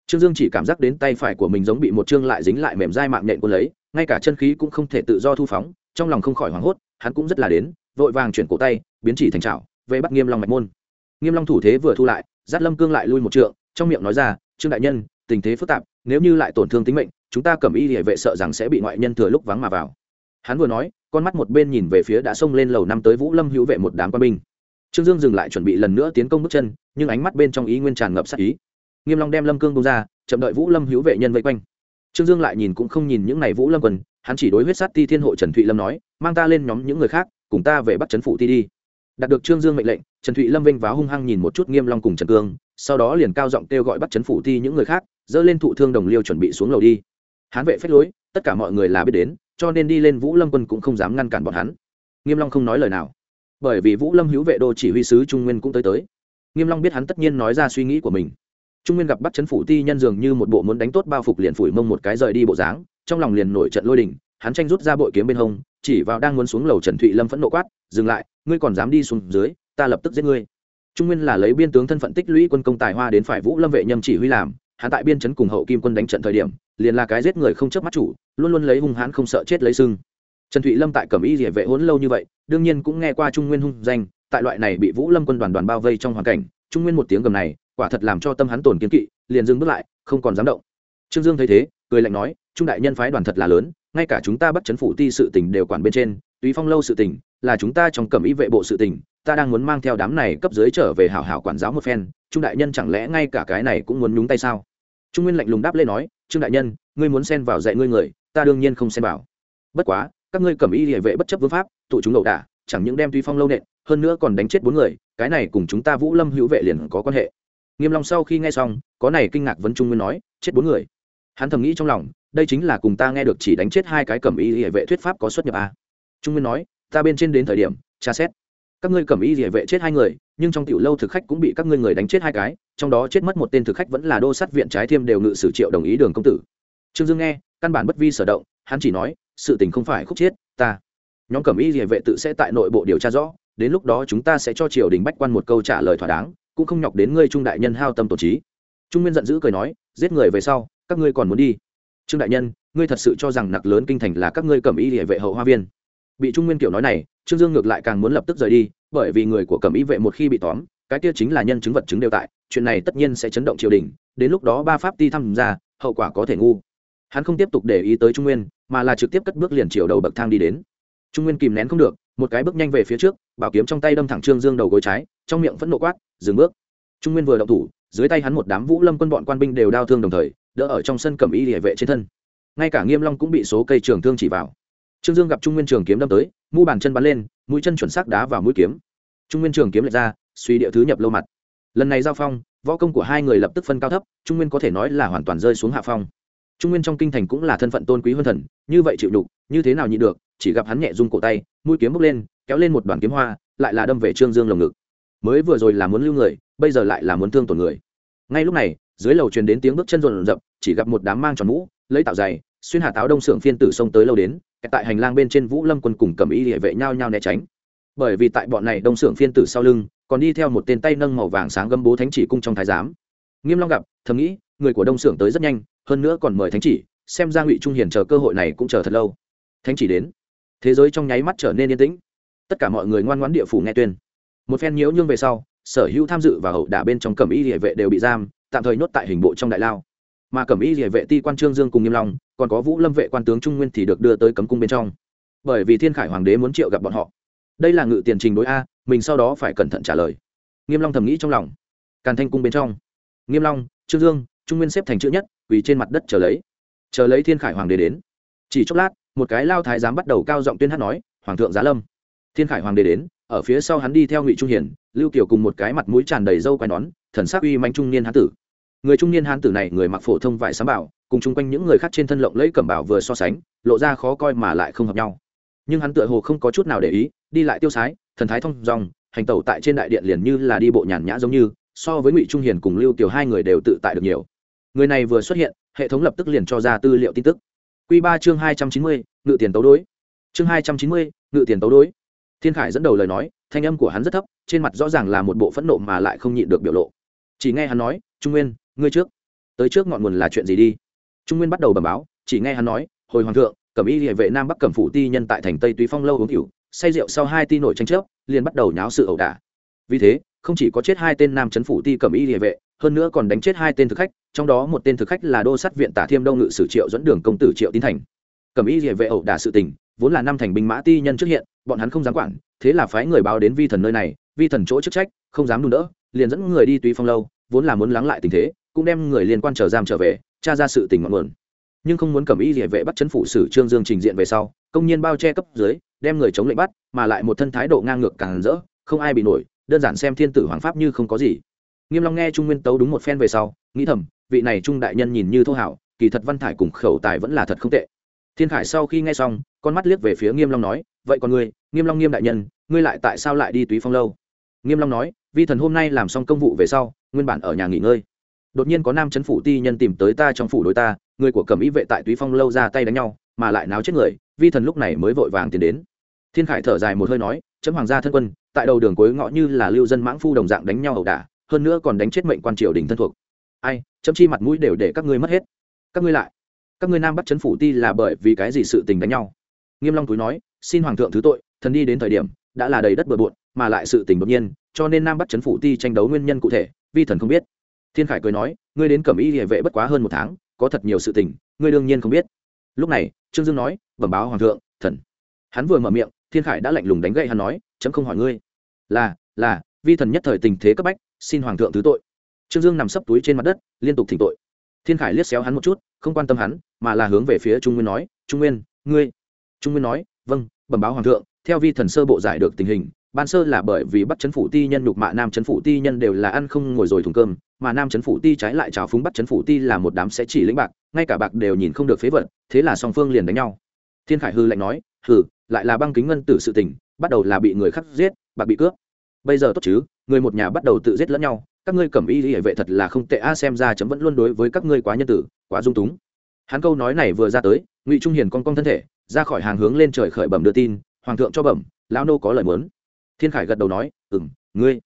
Trương dương chỉ cảm giác đến tay phải của mình giống bị một chương lại dính lại mềm dai mạng nhện quân lấy, ngay cả chân khí cũng không thể tự do thu phóng, trong lòng không khỏi hoảng hốt, hắn cũng rất là đến, vội vàng chuyển cổ tay, biến chỉ thành trào về bắt nghiêm long mạch môn. Nghiêm long thủ thế vừa thu lại, giáp lâm cương lại lui một trượng, trong miệng nói ra, trương đại nhân, tình thế phức tạp, nếu như lại tổn thương tính mệnh, chúng ta cầm y địa vệ sợ rằng sẽ bị ngoại nhân thừa lúc vắng mà vào. Hắn vừa nói, con mắt một bên nhìn về phía đã xông lên lầu năm tới vũ lâm hữu vệ một đám quân binh trương dương dừng lại chuẩn bị lần nữa tiến công bước chân, nhưng ánh mắt bên trong ý nguyên tràn ngập sát ý. Nghiêm long đem lâm cương bông ra, chậm đợi vũ lâm hữu vệ nhân vây quanh. Trương dương lại nhìn cũng không nhìn những n à y vũ lâm quân hắn chỉ đối huyết sát ti thiên hộ trần thụy lâm nói, mang ta lên nhóm những người khác, cùng ta về bắt trấn phủ ti đi. Đạt được trương dương mệnh lệnh, trần thụy lâm vinh vá hung hăng nhìn một chút nghiêm long cùng trần cương, sau đó liền cao giọng kêu gọi bắt trấn phủ ti những người khác dỡ lên thụ thương đồng liêu chuẩn bị xuống lầu đi. Hán vệ phách lối, tất cả mọi người là biết đến, cho nên đi lên vũ lâm quân cũng không dám ngăn cản bọn hắn. Nghiêm long không nói lời nào bởi vì vũ lâm hữu vệ đô chỉ huy sứ trung nguyên cũng tới tới. Nghiêm long biết hắn tất nhiên nói ra suy nghĩ của mình. Trung nguyên gặp bắt chấn phủ ti nhân dường như một bộ muốn đánh tốt bao phục liền phủi mông một cái rời đi bộ dáng, trong lòng liền nổi trận lôi đình, hắn tranh rút ra bội kiếm bên hông, chỉ vào đang muốn xuống lầu trần thụy lâm phẫn nộ quát, dừng lại, ngươi còn dám đi xuống dưới, ta lập tức giết ngươi. Trung nguyên là lấy biên tướng thân phận tích lũy quân công tài hoa đến phải vũ lâm vệ nhâm chỉ huy làm, hắn tại biên chấn cùng hậu kim quân đánh trận thời điểm, liền là cái giết người không chớp mắt chủ, luôn luôn lấy hung hãn không sợ chết lấy sưng trần thụy lâm tại cẩm y địa vệ huấn lâu như vậy, đương nhiên cũng nghe qua trung nguyên hung danh, tại loại này bị vũ lâm quân đoàn đoàn bao vây trong hoàn cảnh, trung nguyên một tiếng gầm này, quả thật làm cho tâm hắn tổn kiến kỵ, liền dừng bước lại, không còn dám động. Trương dương thấy thế, cười lạnh nói, trung đại nhân phái đoàn thật là lớn, ngay cả chúng ta bắt chấn phủ ti sự tình đều quản bên trên, túy phong lâu sự tình, là chúng ta trong cẩm y vệ bộ sự tình, ta đang muốn mang theo đám này cấp dưới trở về hảo hảo quản giáo một phen, trung đại nhân chẳng lẽ ngay cả cái này cũng muốn nhúng tay sao? Trung nguyên lạnh lùng đáp lên nói, trương đại nhân, ngươi muốn xen vào dạy ngươi người, ta đương nhiên không xen vào. Bất quá các ngươi cầm y địa vệ bất chấp vương pháp, tụ chúng ẩu đả, chẳng những đem tuy phong lâu nện, hơn nữa còn đánh chết bốn người, cái này cùng chúng ta vũ lâm hữu vệ liền có quan hệ. Nghiêm long sau khi nghe xong, có này kinh ngạc vấn trung nguyên nói, chết bốn người. Hắn thầm nghĩ trong lòng, đây chính là cùng ta nghe được chỉ đánh chết hai cái cầm y địa vệ thuyết pháp có xuất nhập a trung nguyên nói, ta bên trên đến thời điểm, tra xét. Các ngươi cầm y địa vệ chết hai người, nhưng trong tiểu lâu thực khách cũng bị các ngươi người đánh chết hai cái, trong đó chết mất một tên thực khách vẫn là đô sát viện trái thiêm đều ngự sử triệu đồng ý đường công tử. Trương dương nghe, căn bản bất vi sở động hắn chỉ nói, sự tình không phải khúc chết, ta. Nhóm cẩm y địa vệ tự sẽ tại nội bộ điều tra rõ, đến lúc đó chúng ta sẽ cho triều đình bách quan một câu trả lời thỏa đáng, cũng không nhọc đến ngươi trung đại nhân hao tâm tổ trí. Trung nguyên giận dữ cười nói, giết người về sau, các ngươi còn muốn đi? Trương đại nhân, ngươi thật sự cho rằng nặc lớn kinh thành là các ngươi cẩm y địa vệ hậu hoa viên? Bị trung nguyên kiểu nói này, trương dương ngược lại càng muốn lập tức rời đi, bởi vì người của cẩm y vệ một khi bị tóm, cái kia chính là nhân chứng vật chứng đều tại, chuyện này tất nhiên sẽ chấn động triều đình, đến lúc đó ba pháp ti tham gia, hậu quả có thể ngu hắn không tiếp tục để ý tới trung nguyên, mà là trực tiếp cất bước liền chiều đầu bậc thang đi đến. Trung nguyên kìm nén không được, một cái bước nhanh về phía trước, bảo kiếm trong tay đâm thẳng trương dương đầu gối trái, trong miệng phẫn nộ quát, dừng bước. Trung nguyên vừa động thủ, dưới tay hắn một đám vũ lâm quân bọn quan binh đều đau thương đồng thời, đỡ ở trong sân cầm y địa vệ trên thân. Ngay cả nghiêm long cũng bị số cây trường thương chỉ vào. Trương dương gặp trung nguyên trường kiếm đâm tới, mu bàn chân bắn lên, mũi chân chuẩn xác đá vào mũi kiếm. Trung nguyên trường kiếm lệch ra, suy địa thứ nhập lâu mặt. Lần này giao phong, võ công của hai người lập tức phân cao thấp, trung nguyên có thể nói là hoàn toàn rơi xuống hạ phong trung nguyên trong kinh thành cũng là thân phận tôn quý hơn thần, như vậy chịu đục như thế nào nhịn được, chỉ gặp hắn nhẹ rung cổ tay, mũi kiếm bốc lên, kéo lên một đoàn kiếm hoa, lại là đâm về trương dương lồng ngực. Mới vừa rồi là muốn lưu người, bây giờ lại là muốn thương tổn người. Ngay lúc này, dưới lầu truyền đến tiếng bước chân rộn rập, chỉ gặp một đám mang tròn mũ, lấy tạo dày xuyên hà táo đông xưởng phiên tử xông tới lâu đến tại hành lang bên trên vũ lâm quân cùng cầm y địa vệ nhau nhau né tránh. Bởi vì tại bọn này đông xưởng phiên tử sau lưng, còn đi theo một tên tay nâng màu vàng sáng gấm bố thánh chỉ cung trong thái giám. Nghiêm long gặp, thầm nghĩ, người của đông xưởng tới rất nhanh hơn nữa còn mời thánh chỉ, xem ra ngụy trung hiền chờ cơ hội này cũng chờ thật lâu. Thánh chỉ đến. Thế giới trong nháy mắt trở nên yên tĩnh. Tất cả mọi người ngoan ngoãn địa phủ nghe tuyên. Một phen nhiễu nhương về sau, sở hữu tham dự và hậu đả bên trong cẩm y địa vệ đều bị giam, tạm thời nhốt tại hình bộ trong đại lao. Mà cẩm y địa vệ ti quan trương dương cùng nghiêm long, còn có vũ lâm vệ quan tướng trung nguyên thì được đưa tới cấm cung bên trong. Bởi vì thiên khải hoàng đế muốn triệu gặp bọn họ. Đây là ngự tiền trình đối a, mình sau đó phải cẩn thận trả lời. Nghiêm long thầm nghĩ trong lòng. Càn thanh cung bên trong. Nghiêm long, trương dương trung nguyên xếp thành chữ nhất, quỳ trên mặt đất chờ lấy. Chờ lấy thiên khải hoàng đế đến. Chỉ chốc lát, một cái lao thái giám bắt đầu cao giọng tuyên hát nói, hoàng thượng giá lâm. Thiên khải hoàng đế đến, ở phía sau hắn đi theo ngụy trung hiển lưu kiều cùng một cái mặt mũi tràn đầy râu quai nón, thần sắc uy manh trung niên hán tử. Người trung niên hán tử này, người mặc phổ thông vải sám bảo, cùng chung quanh những người khác trên thân lộng lẫy cẩm bảo vừa so sánh, lộ ra khó coi mà lại không hợp nhau. Nhưng hắn tựa hồ không có chút nào để ý, đi lại tiêu sái, thần thái thông dòng hành tẩu tại trên đại điện liền như là đi bộ nhàn nhã giống như, so với ngụy trung hiền cùng lưu tiểu hai người đều tự tại được nhiều người này vừa xuất hiện, hệ thống lập tức liền cho ra tư liệu tin tức. Q ba chương hai trăm chín mươi, ngự tiền tấu đối. Chương hai trăm chín mươi, ngự tiền tấu đối. Thiên khải dẫn đầu lời nói, thanh âm của hắn rất thấp, trên mặt rõ ràng là một bộ phẫn nộ mà lại không nhịn được biểu lộ. Chỉ nghe hắn nói, trung nguyên, ngươi trước. Tới trước ngọn nguồn là chuyện gì đi? Trung nguyên bắt đầu bẩm báo, chỉ nghe hắn nói, hồi hoàng thượng, cẩm y địa vệ nam bắc cẩm phủ ti nhân tại thành tây túy phong lâu uống cửu say rượu sau hai ti nổi tranh chấp, liền bắt đầu nháo sự ẩu đả. Vì thế, không chỉ có chết hai tên nam chấn phủ ti cẩm y địa vệ hơn nữa còn đánh chết hai tên thực khách, trong đó một tên thực khách là đô sát viện tả thiêm đông ngự sử triệu dẫn đường công tử triệu tín thành. Cầm y địa vệ ẩu đả sự tình, vốn là năm thành binh mã ti nhân trước hiện, bọn hắn không dám quản, thế là phái người báo đến vi thần nơi này, vi thần chỗ chức trách, không dám đùn đỡ, liền dẫn người đi túy phong lâu, vốn là muốn lắng lại tình thế, cũng đem người liên quan chờ giam trở về, tra ra sự tình ngọn nguồn. Nhưng không muốn cầm y địa vệ bắt chấn phủ sử trương dương trình diện về sau, công nhiên bao che cấp dưới, đem người chống lệnh bắt, mà lại một thân thái độ ngang ngược càng rỡ, không ai bị nổi, đơn giản xem thiên tử hoàng pháp như không có gì nghiêm long nghe trung nguyên tấu đúng một phen về sau, nghĩ thầm, vị này trung đại nhân nhìn như thô hảo, kỳ thật văn thải cùng khẩu tài vẫn là thật không tệ. Thiên khải sau khi nghe xong, con mắt liếc về phía nghiêm long nói, vậy còn ngươi, nghiêm long nghiêm đại nhân, ngươi lại tại sao lại đi túy phong lâu? Nghiêm long nói, vi thần hôm nay làm xong công vụ về sau, nguyên bản ở nhà nghỉ ngơi. Đột nhiên có nam chấn phủ ti nhân tìm tới ta trong phủ đối ta, người của cẩm Y vệ tại túy phong lâu ra tay đánh nhau, mà lại náo chết người, vi thần lúc này mới vội vàng tiến đến. Thiên khải thở dài một hơi nói, chấm hoàng gia thân quân, tại đầu đường cuối ngõ như là lưu dân mãng phu đồng dạng đánh nhau ẩu đả hơn nữa còn đánh chết mệnh quan triều đình thân thuộc. Ai, chấm chi mặt mũi đều để các ngươi mất hết. Các ngươi lại. Các ngươi nam bắt chấn phủ ti là bởi vì cái gì sự tình đánh nhau? Nghiêm long túi nói, xin hoàng thượng thứ tội, thần đi đến thời điểm, đã là đầy đất bừa bộn, mà lại sự tình đột nhiên, cho nên nam bắt chấn phủ ti tranh đấu nguyên nhân cụ thể, vi thần không biết. Thiên khải cười nói, ngươi đến cẩm y địa vệ bất quá hơn một tháng, có thật nhiều sự tình, ngươi đương nhiên không biết. Lúc này, trương dương nói, bẩm báo hoàng thượng, thần. Hắn vừa mở miệng, thiên khải đã lạnh lùng đánh gậy hắn nói, chấm không hỏi ngươi. Là là, vi thần nhất thời tình thế cấp bách xin hoàng thượng thứ tội. Trương dương nằm sấp túi trên mặt đất, liên tục thỉnh tội. Thiên khải liếc xéo hắn một chút, không quan tâm hắn, mà là hướng về phía trung nguyên nói, trung nguyên, ngươi. Trung nguyên nói vâng bẩm báo hoàng thượng, theo vi thần sơ bộ giải được tình hình, ban sơ là bởi vì bắt chấn phủ ti nhân nhục mạ, nam chấn phủ ti nhân đều là ăn không ngồi rồi thùng cơm, mà nam chấn phủ ti trái lại trào phúng bắt chấn phủ ti là một đám sẽ chỉ lĩnh bạc, ngay cả bạc đều nhìn không được phế vật, thế là song phương liền đánh nhau. Thiên khải hư lạnh nói, hừ, lại là băng kính ngân tử sự tình, bắt đầu là bị người khác giết, bạc bị cướp. Bây giờ tốt chứ? Người một nhà bắt đầu tự giết lẫn nhau, các ngươi cầm y hệ vệ thật là không tệ, a, xem ra chấm vẫn luôn đối với các ngươi quá nhân tử, quá dung túng. Hắn câu nói này vừa ra tới, ngụy trung hiền con con thân thể, ra khỏi hàng hướng lên trời khởi bẩm đưa tin, hoàng thượng cho bẩm, lão nô có lời muốn. Thiên khải gật đầu nói ừ m ngươi.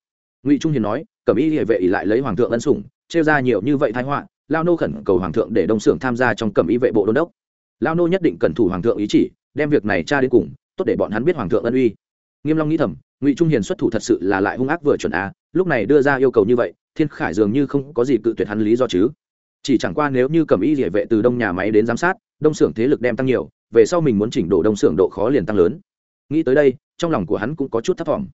Ngụy trung hiền nói, cẩm y địa vệ ỉ lại lấy hoàng thượng ân sủng, trêu ra nhiều như vậy thái họa lao nô khẩn cầu hoàng thượng để đông xưởng tham gia trong cẩm y vệ bộ đôn đốc. Lao nô nhất định cần thủ hoàng thượng ý chỉ, đem việc này tra đến cùng, tốt để bọn hắn biết hoàng thượng ân uy nghiêm long nghĩ thầm, ngụy trung hiền xuất thủ thật sự là lại hung ác vừa chuẩn a, lúc này đưa ra yêu cầu như vậy, thiên khải dường như không có gì cự tuyệt hắn lý do chứ. Chỉ chẳng qua nếu như cầm y địa vệ từ đông nhà máy đến giám sát, đông xưởng thế lực đem tăng nhiều, về sau mình muốn chỉnh đổ đông xưởng độ khó liền tăng lớn. Nghĩ tới đây, trong lòng của hắn cũng có chút thất vọng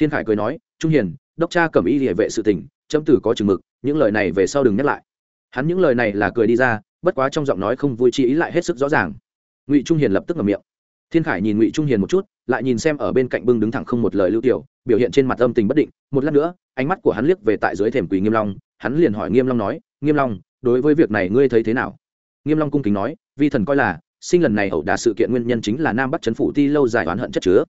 thiên khải cười nói, trung hiền, đốc cha cầm y địa vệ sự tình, chấm tử có chừng mực, những lời này về sau đừng nhắc lại. Hắn những lời này là cười đi ra, bất quá trong giọng nói không vui chi ý lại hết sức rõ ràng. Ngụy trung hiền lập tức ngậm miệng thiên khải nhìn ngụy trung hiền một chút, lại nhìn xem ở bên cạnh bưng đứng thẳng không một lời lưu tiểu, biểu hiện trên mặt âm tình bất định. Một lát nữa, ánh mắt của hắn liếc về tại dưới thềm quỳ nghiêm long, hắn liền hỏi nghiêm long nói, nghiêm long, đối với việc này ngươi thấy thế nào? Nghiêm long cung kính nói, vi thần coi là, sinh lần này ẩu đả sự kiện nguyên nhân chính là nam bắc chấn phủ ti lâu dài oán hận chất chứa.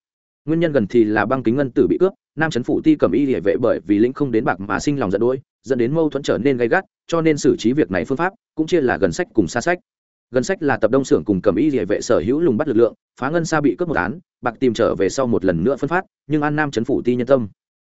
Nguyên nhân gần thì là băng kính ngân tử bị cướp, nam chấn phủ ti cầm y địa vệ bởi vì lĩnh không đến bạc mà sinh lòng giận đuổi dẫn đến mâu thuẫn trở nên gay gắt, cho nên xử trí việc này phương pháp cũng chia là gần sách cùng xa sách gần sách là tập đông xưởng cùng cầm y địa vệ sở hữu lùng bắt lực lượng, phá ngân xa bị cướp một án, bạc tìm trở về sau một lần nữa phân phát, nhưng an nam chấn phủ ti nhân tâm.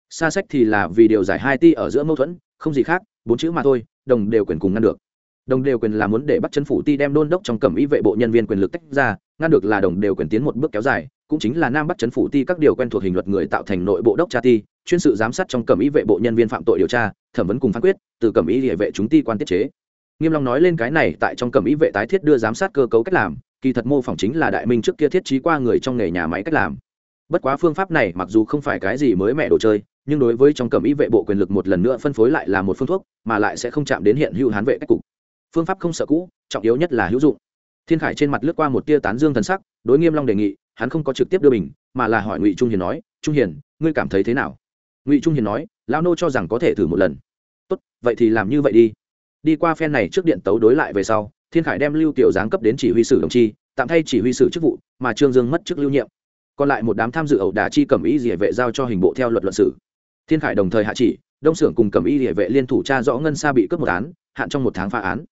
Xa sách thì là vì điều giải hai ti ở giữa mâu thuẫn, không gì khác, bốn chữ mà thôi, đồng đều quyền cùng ngăn được. Đồng đều quyền là muốn để bắt chấn phủ ti đem đôn đốc trong cẩm y vệ bộ nhân viên quyền lực tách ra, ngăn được là đồng đều quyền tiến một bước kéo dài, cũng chính là nam bắt chấn phủ ti các điều quen thuộc hình luật người tạo thành nội bộ đốc tra ti, chuyên sự giám sát trong cẩm y vệ bộ nhân viên phạm tội điều tra, thẩm vấn cùng phán quyết, từ cẩm y địa vệ chúng ti quan tiết chế nghiêm long nói lên cái này tại trong cẩm y vệ tái thiết đưa giám sát cơ cấu cách làm, kỳ thật mô phỏng chính là đại minh trước kia thiết trí qua người trong nghề nhà máy cách làm. Bất quá phương pháp này mặc dù không phải cái gì mới mẹ đồ chơi, nhưng đối với trong cẩm y vệ bộ quyền lực một lần nữa phân phối lại là một phương thuốc, mà lại sẽ không chạm đến hiện hữu hán vệ cách cục. Phương pháp không sợ cũ, trọng yếu nhất là hữu dụng. Thiên khải trên mặt lướt qua một tia tán dương thần sắc, đối nghiêm long đề nghị, hắn không có trực tiếp đưa bình, mà là hỏi ngụy trung hiền nói, trung hiền, ngươi cảm thấy thế nào? Ngụy trung hiền nói, lão nô cho rằng có thể thử một lần. Tốt, vậy thì làm như vậy đi đi qua phen này trước điện tấu đối lại về sau, thiên khải đem lưu tiểu giáng cấp đến chỉ huy sử đồng chi, tạm thay chỉ huy sử chức vụ, mà trương dương mất chức lưu nhiệm. Còn lại một đám tham dự ẩu đả chi cầm ý địa vệ giao cho hình bộ theo luật luận sử. Thiên khải đồng thời hạ chỉ, đông xưởng cùng cầm y địa vệ liên thủ tra rõ ngân sa bị cướp một án, hạn trong một tháng phá án.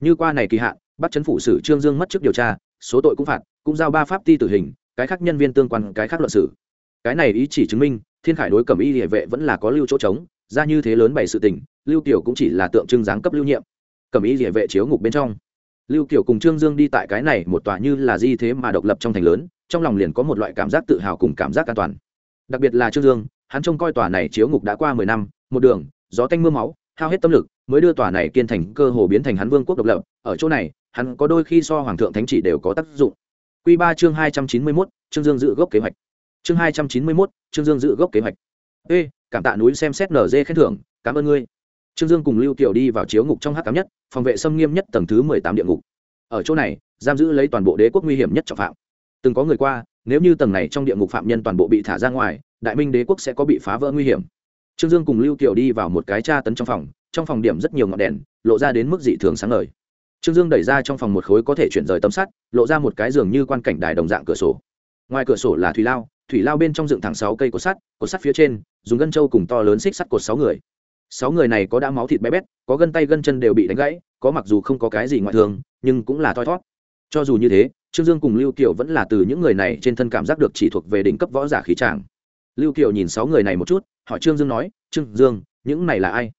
Như qua này kỳ hạn, bắt chấn phủ sử trương dương mất chức điều tra, số tội cũng phạt, cũng giao ba pháp ti tử hình, cái khác nhân viên tương quan, cái khác luận sử. Cái này ý chỉ chứng minh, thiên khải đối cầm y địa vệ vẫn là có lưu chỗ trống ra như thế lớn bày sự tình, lưu tiểu cũng chỉ là tượng trưng giáng cấp lưu nhiệm. Cầm ý địa vệ chiếu ngục bên trong. Lưu Tiểu cùng trương dương đi tại cái này một tòa như là di thế mà độc lập trong thành lớn, trong lòng liền có một loại cảm giác tự hào cùng cảm giác an toàn. Đặc biệt là trương dương, hắn trông coi tòa này chiếu ngục đã qua mười năm, một đường, gió tanh m ư a máu, hao hết tâm lực, mới đưa tòa này kiên thành cơ hồ biến thành hắn vương quốc độc lập. Ở chỗ này, hắn có đôi khi so hoàng thượng thánh chỉ đều có tác dụng. Q ba chương hai trăm chín mươi mốt, trương dương giữ gốc kế hoạch. Chương hai trăm chín mươi mốt, trương dương giữ gốc kế hoạch ê, cảm tạ núi xem xét nở dê khen thưởng, cảm ơn ngươi. Trương dương cùng lưu kiều đi vào chiếu ngục trong hát cám nhất, phòng vệ xâm nghiêm nhất tầng thứ mười tám địa ngục. Ở chỗ này, giam giữ lấy toàn bộ đế quốc nguy hiểm nhất trọng phạm. Từng có người qua, nếu như tầng này trong địa ngục phạm nhân toàn bộ bị thả ra ngoài, đại minh đế quốc sẽ có bị phá vỡ nguy hiểm. Trương dương cùng lưu kiều đi vào một cái tra tấn trong phòng trong phòng điểm rất nhiều ngọn đèn, lộ ra đến mức dị thường sáng ngời. Trương dương đẩy ra trong phòng một khối có thể chuyển rời tấm sắt, lộ ra một cái giường như quan cảnh đài đồng dạng cửa sổ. Ngoài cửa sổ là thủy lao thủy lao bên trong dựng thẳng sáu cây cột sắt cột sắt phía trên, dùng gân trâu cùng to lớn xích sắt cột sáu người. Sáu người này có đã máu thịt bé bét, có gân tay gân chân đều bị đánh gãy, có mặc dù không có cái gì ngoại thường nhưng cũng là thoi thót. Cho dù như thế, trương dương cùng lưu kiều vẫn là từ những người này trên thân cảm giác được chỉ thuộc về đỉnh cấp võ giả khí tràng. Lưu kiều nhìn sáu người này một chút, hỏi trương dương nói, trương dương, những này là ai?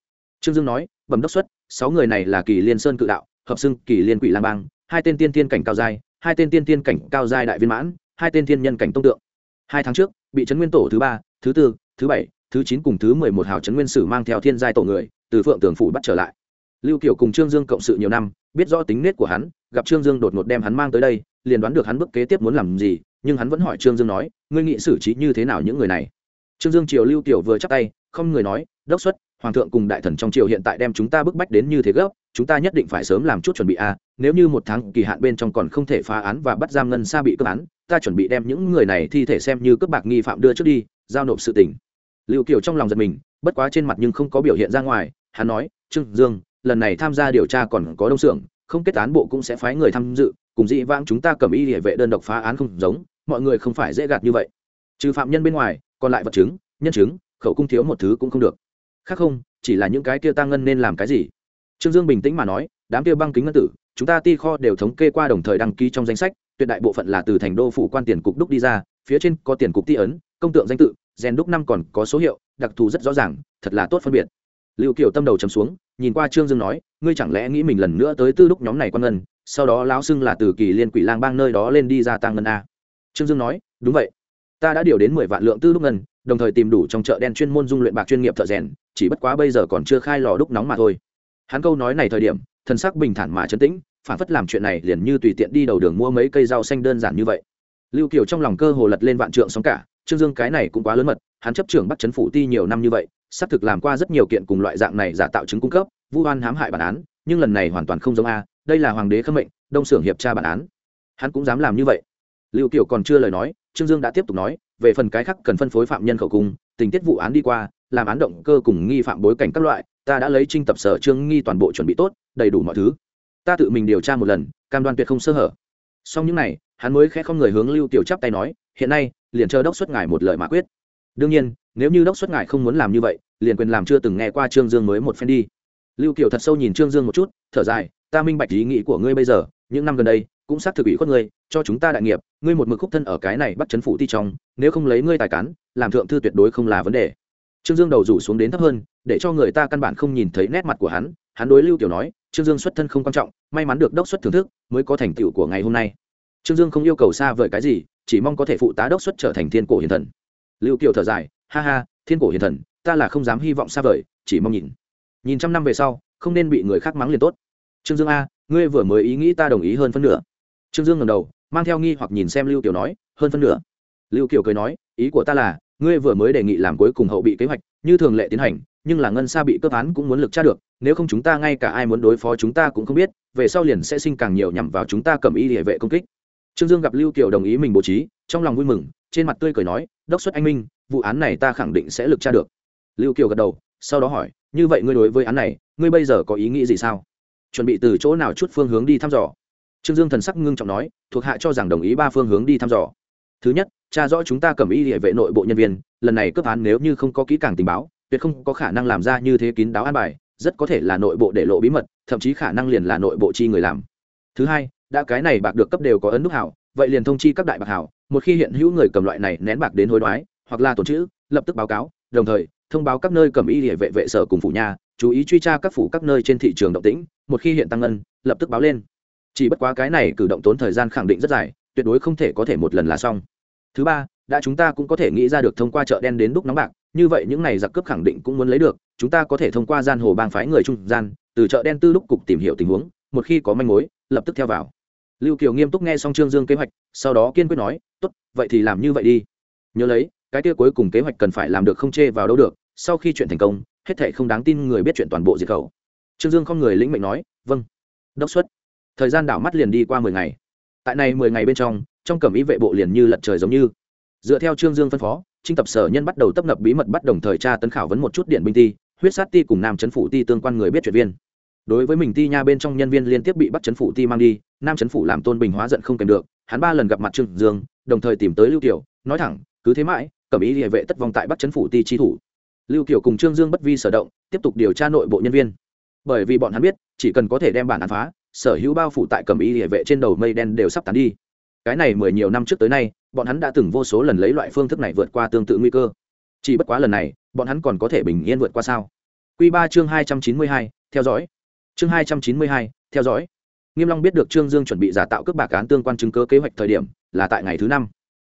Trương dương nói, bẩm đốc xuất, sáu người này là kỳ liên sơn cự đạo, hợp xưng kỳ liên quỷ lang bang, hai tên tiên tiên cảnh cao giai, hai tên tiên tiên cảnh cao giai đại viên mãn, hai tên tiên nhân cảnh tông tượng hai tháng trước, bị trấn nguyên tổ thứ ba, thứ tư, thứ bảy, thứ chín cùng thứ mười một hào trấn nguyên sử mang theo thiên giai tổ người, từ phượng tường phủ bắt trở lại. Lưu kiểu cùng trương dương cộng sự nhiều năm, biết rõ tính nết của hắn, gặp trương dương đột ngột đem hắn mang tới đây, liền đoán được hắn bước kế tiếp muốn làm gì, nhưng hắn vẫn hỏi trương dương nói, ngươi nghị xử trí như thế nào những người này? Trương dương triều lưu kiểu vừa chắc tay, không người nói, đốc xuất, hoàng thượng cùng đại thần trong triều hiện tại đem chúng ta bức bách đến như thế gấp chúng ta nhất định phải sớm làm chút chuẩn bị a à. nếu như một tháng kỳ hạn bên trong còn không thể phá án và bắt giam ngân xa bị cướp án, ta chuẩn bị đem những người này thi thể xem như cướp bạc nghi phạm đưa trước đi, giao nộp sự tình. Liệu kiều trong lòng giật mình, bất quá trên mặt nhưng không có biểu hiện ra ngoài, hắn nói, trương dương, lần này tham gia điều tra còn có đông xưởng, không kết án bộ cũng sẽ phái người tham dự, cùng dị vãng chúng ta cầm y địa vệ đơn độc phá án không giống, mọi người không phải dễ gạt như vậy. Trừ phạm nhân bên ngoài, còn lại vật chứng, nhân chứng, khẩu cung thiếu một thứ cũng không được. Khác không, chỉ là những cái kia ta ngân nên làm cái gì? Trương dương bình tĩnh mà nói, đám kia băng kính ngân tử, chúng ta ti kho đều thống kê qua đồng thời đăng ký trong danh sách, tuyệt đại bộ phận là từ thành đô phủ quan tiền cục đúc đi ra, phía trên có tiền cục ti ấn, công tượng danh tự, rèn đúc năm còn có số hiệu, đặc thù rất rõ ràng, thật là tốt phân biệt. Lưu kiều tâm đầu chấm xuống, nhìn qua trương dương nói, ngươi chẳng lẽ nghĩ mình lần nữa tới tư đúc nhóm này quan ngân, sau đó lão xưng là từ kỳ liên quỷ lang bang nơi đó lên đi ra tăng ngân a? Trương dương nói, đúng vậy. Ta đã điều đến mười vạn lượng tư đúc ngân, đồng thời tìm đủ trong chợ đen chuyên môn dung luyện bạc chuyên nghiệp thợ rèn, chỉ bất quá bây giờ còn chưa khai lò đúc nóng mà thôi hắn câu nói này thời điểm, thân sắc bình thản mà chấn tĩnh, phản phất làm chuyện này liền như tùy tiện đi đầu đường mua mấy cây rau xanh đơn giản như vậy. Lưu kiều trong lòng cơ hồ lật lên vạn trượng sóng cả, trương dương cái này cũng quá lớn mật, hắn chấp trưởng bắt chấn phủ ti nhiều năm như vậy, xác thực làm qua rất nhiều kiện cùng loại dạng này giả tạo chứng cung cấp, vu oan hãm hại bản án, nhưng lần này hoàn toàn không giống a, đây là hoàng đế khâm mệnh, đông xưởng hiệp tra bản án. Hắn cũng dám làm như vậy. Lưu kiều còn chưa lời nói, trương dương đã tiếp tục nói, về phần cái khác cần phân phối phạm nhân khẩu cung, tình tiết vụ án đi qua, làm án động cơ cùng nghi phạm bối cảnh các loại ta đã lấy trinh tập sở trương nghi toàn bộ chuẩn bị tốt, đầy đủ mọi thứ. Ta tự mình điều tra một lần, cam đoan tuyệt không sơ hở. Xong những n à y hắn mới khẽ không người hướng lưu tiểu chắp tay nói, hiện nay, liền chờ đốc xuất ngài một lời mà quyết. Đương nhiên, nếu như đốc xuất ngài không muốn làm như vậy, liền quyền làm chưa từng nghe qua trương dương mới một phen đi. Lưu kiều thật sâu nhìn trương dương một chút, thở dài, ta minh bạch ý nghĩ của ngươi bây giờ, những năm gần đây, cũng xác thực ủy khuất ngươi, cho chúng ta đại nghiệp, ngươi một mực khúc thân ở cái này bắt chấn phủ ti trong, nếu không lấy ngươi tài cán, làm thượng thư tuyệt đối không là vấn đề trương dương đầu rủ xuống đến thấp hơn, để cho người ta căn bản không nhìn thấy nét mặt của hắn. Hắn đối lưu tiểu nói, trương dương xuất thân không quan trọng, may mắn được đốc xuất thưởng thức, mới có thành tựu của ngày hôm nay. Trương dương không yêu cầu xa vời cái gì, chỉ mong có thể phụ tá đốc xuất trở thành thiên cổ hiền thần. Lưu kiều thở dài, ha ha, thiên cổ hiền thần, ta là không dám hy vọng xa vời, chỉ mong nhìn. Nhìn trăm năm về sau, không nên bị người khác mắng liền tốt. Trương dương a, ngươi vừa mới ý nghĩ ta đồng ý hơn phân nửa. Trương dương ngầm đầu, mang theo nghi hoặc nhìn xem lưu kiều nói, hơn phân nửa. Lưu kiều cười nói, ý của ta là ngươi vừa mới đề nghị làm cuối cùng hậu bị kế hoạch, như thường lệ tiến hành, nhưng là ngân xa bị cướp án cũng muốn lực tra được, nếu không chúng ta ngay cả ai muốn đối phó chúng ta cũng không biết, về sau liền sẽ sinh càng nhiều nhằm vào chúng ta cầm y địa vệ công kích. Trương dương gặp lưu kiều đồng ý mình bố trí, trong lòng vui mừng, trên mặt tươi cười nói, đốc xuất anh minh, vụ án này ta khẳng định sẽ lực tra được. Lưu kiều gật đầu, sau đó hỏi, như vậy ngươi đối với án này, ngươi bây giờ có ý nghĩ gì sao? Chuẩn bị từ chỗ nào chút phương hướng đi thăm dò? Trương dương thần sắc ngưng trọng nói, thuộc hạ cho rằng đồng ý ba phương hướng đi thăm dò. Thứ nhất tra rõ chúng ta cầm y địa vệ nội bộ nhân viên, lần này cướp án nếu như không có kỹ càng tình báo, tuyệt không có khả năng làm ra như thế kín đáo an bài, rất có thể là nội bộ để lộ bí mật, thậm chí khả năng liền là nội bộ chi người làm. Thứ hai, đã cái này bạc được cấp đều có ấn đúc hảo, vậy liền thông chi các đại bạc hảo, một khi hiện hữu người cầm loại này nén bạc đến hối đoái, hoặc là tổn chữ lập tức báo cáo, đồng thời, thông báo các nơi cầm y địa vệ vệ sở cùng phủ nhà, chú ý truy tra các phủ các nơi trên thị trường động tĩnh, một khi hiện tăng ngân, lập tức báo lên. Chỉ bất quá cái này cử động tốn thời gian khẳng định rất dài, tuyệt đối không thể có thể một lần là xong thứ ba, đã chúng ta cũng có thể nghĩ ra được thông qua chợ đen đến đúc nóng bạc, như vậy những này giặc cướp khẳng định cũng muốn lấy được, chúng ta có thể thông qua gian hồ bang phái người trung gian, từ chợ đen tư lúc cục tìm hiểu tình huống, một khi có manh mối, lập tức theo vào. Lưu kiều nghiêm túc nghe xong trương dương kế hoạch, sau đó kiên quyết nói, tốt, vậy thì làm như vậy đi. Nhớ lấy, cái kia cuối cùng kế hoạch cần phải làm được không chê vào đâu được, sau khi chuyện thành công, hết thảy không đáng tin người biết chuyện toàn bộ diệt khẩu. Trương dương không người lĩnh mệnh nói vâng đốc xuất. Thời gian đảo mắt liền đi qua mười ngày. Tại này mười ngày bên trong trong cẩm ý vệ bộ liền như lật trời giống như. Dựa theo trương dương phân phó, trinh tập sở nhân bắt đầu tấp nập bí mật bắt đồng thời tra tấn khảo vấn một chút điện binh ti, huyết sát ti cùng nam chấn phủ ti tương quan người biết chuyện viên. Đối với mình ti nha bên trong nhân viên liên tiếp bị bắt chấn phủ ti mang đi, nam chấn phủ làm tôn bình hóa giận không kèm được, hắn ba lần gặp mặt trương dương, đồng thời tìm tới lưu kiều, nói thẳng, cứ thế mãi, cẩm ý địa vệ tất vong tại bắt chấn phủ ti chi thủ. Lưu kiều cùng trương dương bất vi sở động, tiếp tục điều tra nội bộ nhân viên. Bởi vì bọn hắn biết, chỉ cần có thể đem bản án phá, sở hữu bao phủ tại cẩm ý địa vệ trên đầu mây đen đều sắp tán đi cái này mười nhiều năm trước tới nay, bọn hắn đã từng vô số lần lấy loại phương thức này vượt qua tương tự nguy cơ. Chỉ bất quá lần này, bọn hắn còn có thể bình yên vượt qua sao? Q ba chương hai trăm chín mươi hai, theo dõi. Chương hai trăm chín mươi hai, theo dõi. Nghiêm long biết được trương dương chuẩn bị giả tạo cướp bạc án tương quan chứng cứ kế hoạch thời điểm, là tại ngày thứ năm.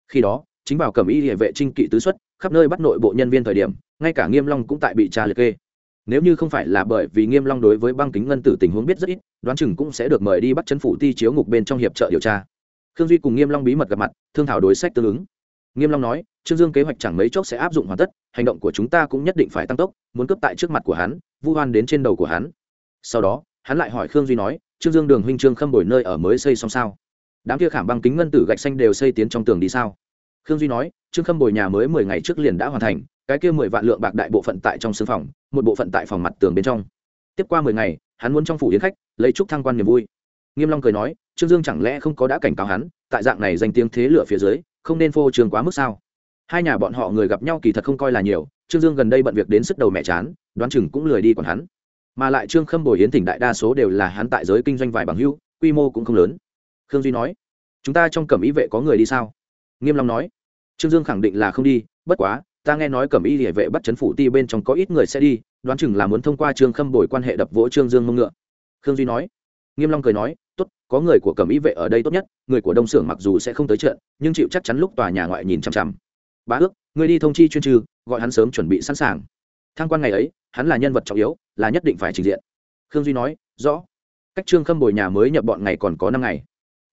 Khi đó, chính vào cẩm y địa vệ trinh kỵ tứ xuất, khắp nơi bắt nội bộ nhân viên thời điểm, ngay cả nghiêm long cũng tại bị tra liệt kê. Nếu như không phải là bởi vì nghiêm long đối với băng kính ngân tử tình huống biết rất ít, đoán chừng cũng sẽ được mời đi bắt chấn phủ ti chiếu ngục bên trong hiệp trợ điều tra khương duy cùng nghiêm long bí mật gặp mặt, thương thảo đối sách tương ứng. Nghiêm long nói, trương dương kế hoạch chẳng mấy chốc sẽ áp dụng hoàn tất, hành động của chúng ta cũng nhất định phải tăng tốc, muốn cướp tại trước mặt của hắn, vu hoan đến trên đầu của hắn. Sau đó, hắn lại hỏi khương duy nói, trương dương, đường huynh, trương khâm bồi nơi ở mới xây xong sao? Đám kia khảm băng kính ngân tử gạch xanh đều xây tiến trong tường đi sao? Khương duy nói, trương khâm bồi nhà mới mười ngày trước liền đã hoàn thành, cái kia mười vạn lượng bạc đại bộ phận tại trong sương phòng, một bộ phận tại phòng mặt tường bên trong. Tiếp qua mười ngày, hắn muốn trong phủ yến khách, lấy chúc thăng quan niềm vui. Nghiêm long cười nói trương dương chẳng lẽ không có đã cảnh cáo hắn, tại dạng này danh tiếng thế lửa phía dưới, không nên phô trường quá mức sao? Hai nhà bọn họ người gặp nhau kỳ thật không coi là nhiều, trương dương gần đây bận việc đến sức đầu mẹ chán, đoán chừng cũng lười đi còn hắn. Mà lại trương khâm bồi yến tỉnh đại đa số đều là hắn tại giới kinh doanh vài bằng hưu quy mô cũng không lớn. Khương duy nói, chúng ta trong cẩm ý vệ có người đi sao? Nghiêm long nói, trương dương khẳng định là không đi, bất quá, ta nghe nói cẩm y địa vệ bắt chấn phủ ti bên trong có ít người sẽ đi, đoán chừng là muốn thông qua trương khâm bồi quan hệ đập vỗ trương dương mông ngựa. Khương duy nói, nghiêm long cười nói tốt, có người của cẩm y vệ ở đây tốt nhất, người của đông xưởng mặc dù sẽ không tới trận nhưng chịu chắc chắn lúc tòa nhà ngoại nhìn chằm chằm. Bá ước, người đi thông chi chuyên trừ gọi hắn sớm chuẩn bị sẵn sàng. Thang quan ngày ấy, hắn là nhân vật trọng yếu, là nhất định phải trình diện. Khương duy nói, rõ. Cách trương khâm bồi nhà mới nhập bọn ngày còn có năm ngày.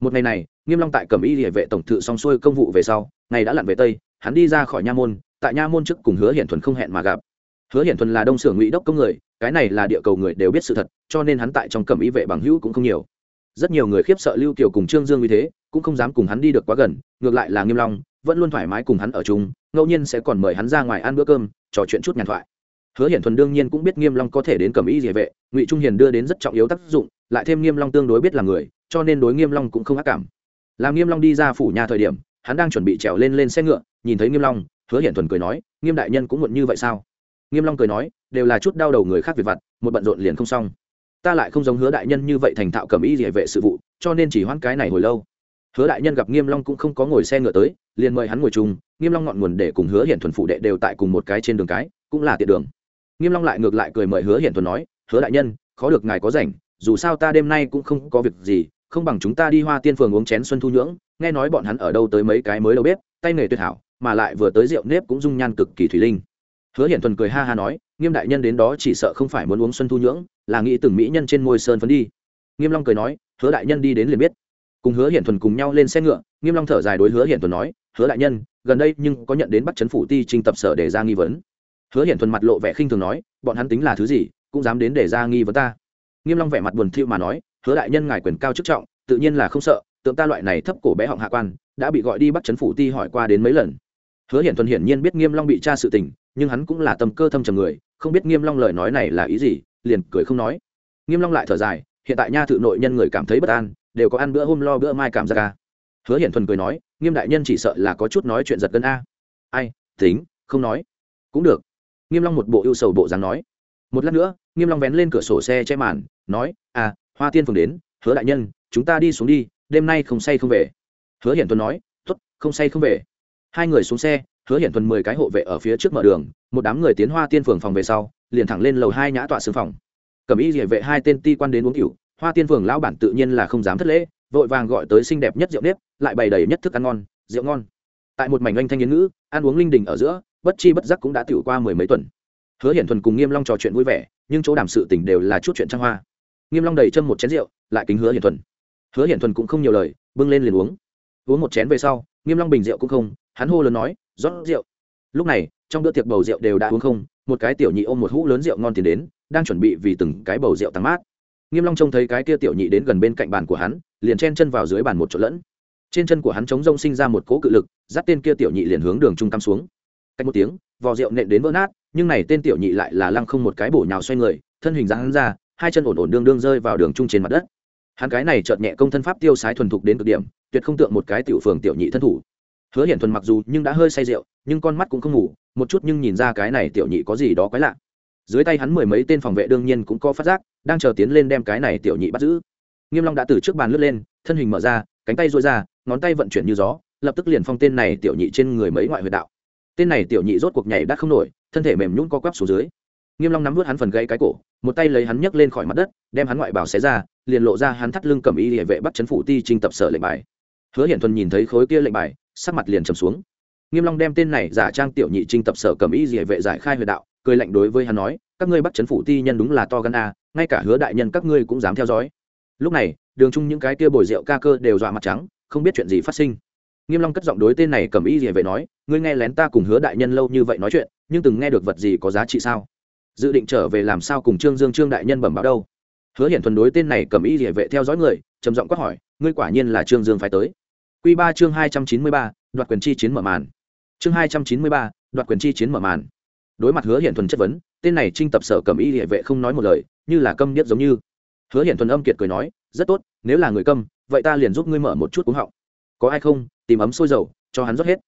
Một ngày này, nghiêm long tại cẩm y địa vệ tổng thự xong xuôi công vụ về sau, ngày đã lặn về tây, hắn đi ra khỏi nha môn, tại nha môn trước cùng hứa hiển thuần không hẹn mà gặp. Hứa hiển thuần là đông sưởng ngụy đốc công người, cái này là địa cầu người đều biết sự thật, cho nên hắn tại trong cẩm y vệ bằng hữu cũng không nhiều rất nhiều người khiếp sợ lưu kiều cùng trương dương như thế, cũng không dám cùng hắn đi được quá gần, ngược lại là nghiêm long, vẫn luôn thoải mái cùng hắn ở chung, ngẫu nhiên sẽ còn mời hắn ra ngoài ăn bữa cơm, trò chuyện chút nhàn thoại. Hứa hiển thuần đương nhiên cũng biết nghiêm long có thể đến cẩm y địa vệ, ngụy trung hiền đưa đến rất trọng yếu tác dụng, lại thêm nghiêm long tương đối biết là người, cho nên đối nghiêm long cũng không ác cảm. Làm nghiêm long đi ra phủ nhà thời điểm, hắn đang chuẩn bị trèo lên lên xe ngựa, nhìn thấy nghiêm long, hứa hiển thuần cười nói, nghiêm đại nhân cũng muộn như vậy sao? Nghiêm long cười nói, đều là chút đau đầu người khác việc vặt, một bận rộn liền không xong ta lại không giống hứa đại nhân như vậy thành thạo cầm y địa vệ sự vụ, cho nên chỉ hoãn cái này hồi lâu. Hứa đại nhân gặp nghiêm long cũng không có ngồi xe ngựa tới, liền mời hắn ngồi chung, nghiêm long ngọn nguồn để cùng hứa hiển thuần phụ đệ đều tại cùng một cái trên đường cái, cũng là tiện đường. Nghiêm long lại ngược lại cười mời hứa hiển thuần nói, hứa đại nhân, khó được ngài có rảnh, dù sao ta đêm nay cũng không có việc gì, không bằng chúng ta đi hoa tiên phường uống chén xuân thu nhưỡng, nghe nói bọn hắn ở đâu tới mấy cái mới đầu bếp, tay nghề tuyệt hảo, mà lại vừa tới rượu nếp cũng dung nhan cực kỳ thủy linh hứa hiển thuần cười ha ha nói, nghiêm đại nhân đến đó chỉ sợ không phải muốn uống xuân thu nhưỡng, là nghĩ từng mỹ nhân trên môi sơn phấn đi. Nghiêm long cười nói, hứa đại nhân đi đến liền biết. Cùng hứa hiển thuần cùng nhau lên xe ngựa, nghiêm long thở dài đối hứa hiển thuần nói, hứa đại nhân, gần đây nhưng có nhận đến bắt chấn phủ ti trình tập sở để ra nghi vấn. Hứa hiển thuần mặt lộ vẻ khinh thường nói, bọn hắn tính là thứ gì, cũng dám đến để ra nghi vấn ta. Nghiêm long vẻ mặt buồn thiu mà nói, hứa đại nhân ngài quyền cao chức trọng, tự nhiên là không sợ, tượng ta loại này thấp cổ bé họng hạ quan, đã bị gọi đi bắt chấn phủ ti hỏi qua đến mấy lần hứa hiển thuần hiển nhiên biết nghiêm long bị tra sự tình, nhưng hắn cũng là tâm cơ thâm trầm người, không biết nghiêm long lời nói này là ý gì, liền cười không nói. Nghiêm long lại thở dài, hiện tại nha thự nội nhân người cảm thấy bất an, đều có ăn bữa hôm lo bữa mai cảm giác ca hứa hiển thuần cười nói, nghiêm đại nhân chỉ sợ là có chút nói chuyện giật gân a. Ai, tính, không nói. Cũng được. Nghiêm long một bộ ưu sầu bộ dáng nói. Một lát nữa, nghiêm long vén lên cửa sổ xe che màn, nói à hoa tiên phường đến, hứa đại nhân, chúng ta đi xuống đi, đêm nay không say không về. Hứa hiển thuần nói, tốt, không say không về hai người xuống xe, hứa hiển thuần mười cái hộ vệ ở phía trước mở đường, một đám người tiến hoa tiên phường phòng về sau, liền thẳng lên lầu hai nhã tọa xương phòng. Cầm ý địa vệ hai tên ti quan đến uống cửu hoa tiên phường lão bản tự nhiên là không dám thất lễ, vội vàng gọi tới xinh đẹp nhất rượu nếp, lại bày đầy nhất thức ăn ngon, rượu ngon. Tại một mảnh anh thanh yến ngữ, ăn uống linh đình ở giữa, bất chi bất giác cũng đã tiểu qua mười mấy tuần. Hứa hiển thuần cùng nghiêm long trò chuyện vui vẻ, nhưng chỗ đàm sự tình đều là chút chuyện trăng hoa. Nghiêm long đầy châm một chén rượu, lại kính hứa hiển thuần. Hứa hiển thuần cũng không nhiều lời, bưng lên liền uống. Uống một chén về sau, nghiêm long bình rượu cũng không hắn hô lớn nói, rót rượu. Lúc này, trong bữa tiệc bầu rượu đều đã uống không, một cái tiểu nhị ôm một hũ lớn rượu ngon tiền đến, đang chuẩn bị vì từng cái bầu rượu tăng mát. Nghiêm long trông thấy cái kia tiểu nhị đến gần bên cạnh bàn của hắn, liền chen chân vào dưới bàn một chỗ lẫn. Trên chân của hắn chống rông sinh ra một cỗ cự lực, dắt tên kia tiểu nhị liền hướng đường trung tâm xuống. Cách một tiếng, vò rượu nện đến vỡ nát, nhưng này tên tiểu nhị lại là lăng không một cái bổ nhào xoay người, thân hình dáng ra, hai chân ổn ổn đương đương rơi vào đường trung trên mặt đất. Hắn cái này chợt nhẹ công thân pháp tiêu sái thuần thục đến cực điểm, tuyệt không tượng một cái tiểu phường tiểu nhị thân thủ hứa hiển thuần mặc dù nhưng đã hơi say rượu, nhưng con mắt cũng không ngủ, một chút nhưng nhìn ra cái này tiểu nhị có gì đó quái lạ. Dưới tay hắn mười mấy tên phòng vệ đương nhiên cũng có phát giác, đang chờ tiến lên đem cái này tiểu nhị bắt giữ. Nghiêm long đã từ trước bàn lướt lên, thân hình mở ra, cánh tay duỗi ra, ngón tay vận chuyển như gió, lập tức liền phong tên này tiểu nhị trên người mấy ngoại huyệt đạo. Tên này tiểu nhị rốt cuộc nhảy đắt không nổi, thân thể mềm nhũn co quắp xuống dưới. Nghiêm long nắm vút hắn phần gãy cái cổ, một tay lấy hắn nhấc lên khỏi mặt đất, đem hắn ngoại bào xé ra, liền lộ ra hắn thắt lưng cầm y hệ vệ bắt chấn phủ ti trinh tập sở lệnh bài. Hứa hiển thuần nhìn thấy khối kia lệnh bài sắc mặt liền trầm xuống. Nghiêm long đem tên này giả trang tiểu nhị trinh tập sở cầm y địa vệ giải khai huyệt đạo, cười lạnh đối với hắn nói, các ngươi bắt chấn phủ ti nhân đúng là to gan a, ngay cả hứa đại nhân các ngươi cũng dám theo dõi. Lúc này, đường chung những cái kia bồi rượu ca cơ đều dọa mặt trắng, không biết chuyện gì phát sinh. Nghiêm long cất giọng đối tên này cầm y địa vệ nói, ngươi nghe lén ta cùng hứa đại nhân lâu như vậy nói chuyện, nhưng từng nghe được vật gì có giá trị sao? Dự định trở về làm sao cùng trương dương trương đại nhân bẩm báo đâu? Hứa hiển thuần đối tên này cầm y địa vệ theo dõi người, trầm giọng quát hỏi, ngươi quả nhiên là trương dương phải tới. Quy ba chương hai trăm chín mươi ba, đoạt quyền chi chiến mở màn. Chương hai trăm chín mươi ba, đoạt quyền chi chiến mở màn. Đối mặt hứa hiển thuần chất vấn, tên này trinh tập sở cầm y liễu vệ không nói một lời, như là câm điếc giống như. Hứa hiển thuần âm kiệt cười nói, rất tốt, nếu là người câm, vậy ta liền giúp ngươi mở một chút cũng họng. Có ai không? Tìm ấm sôi dầu, cho hắn rót hết.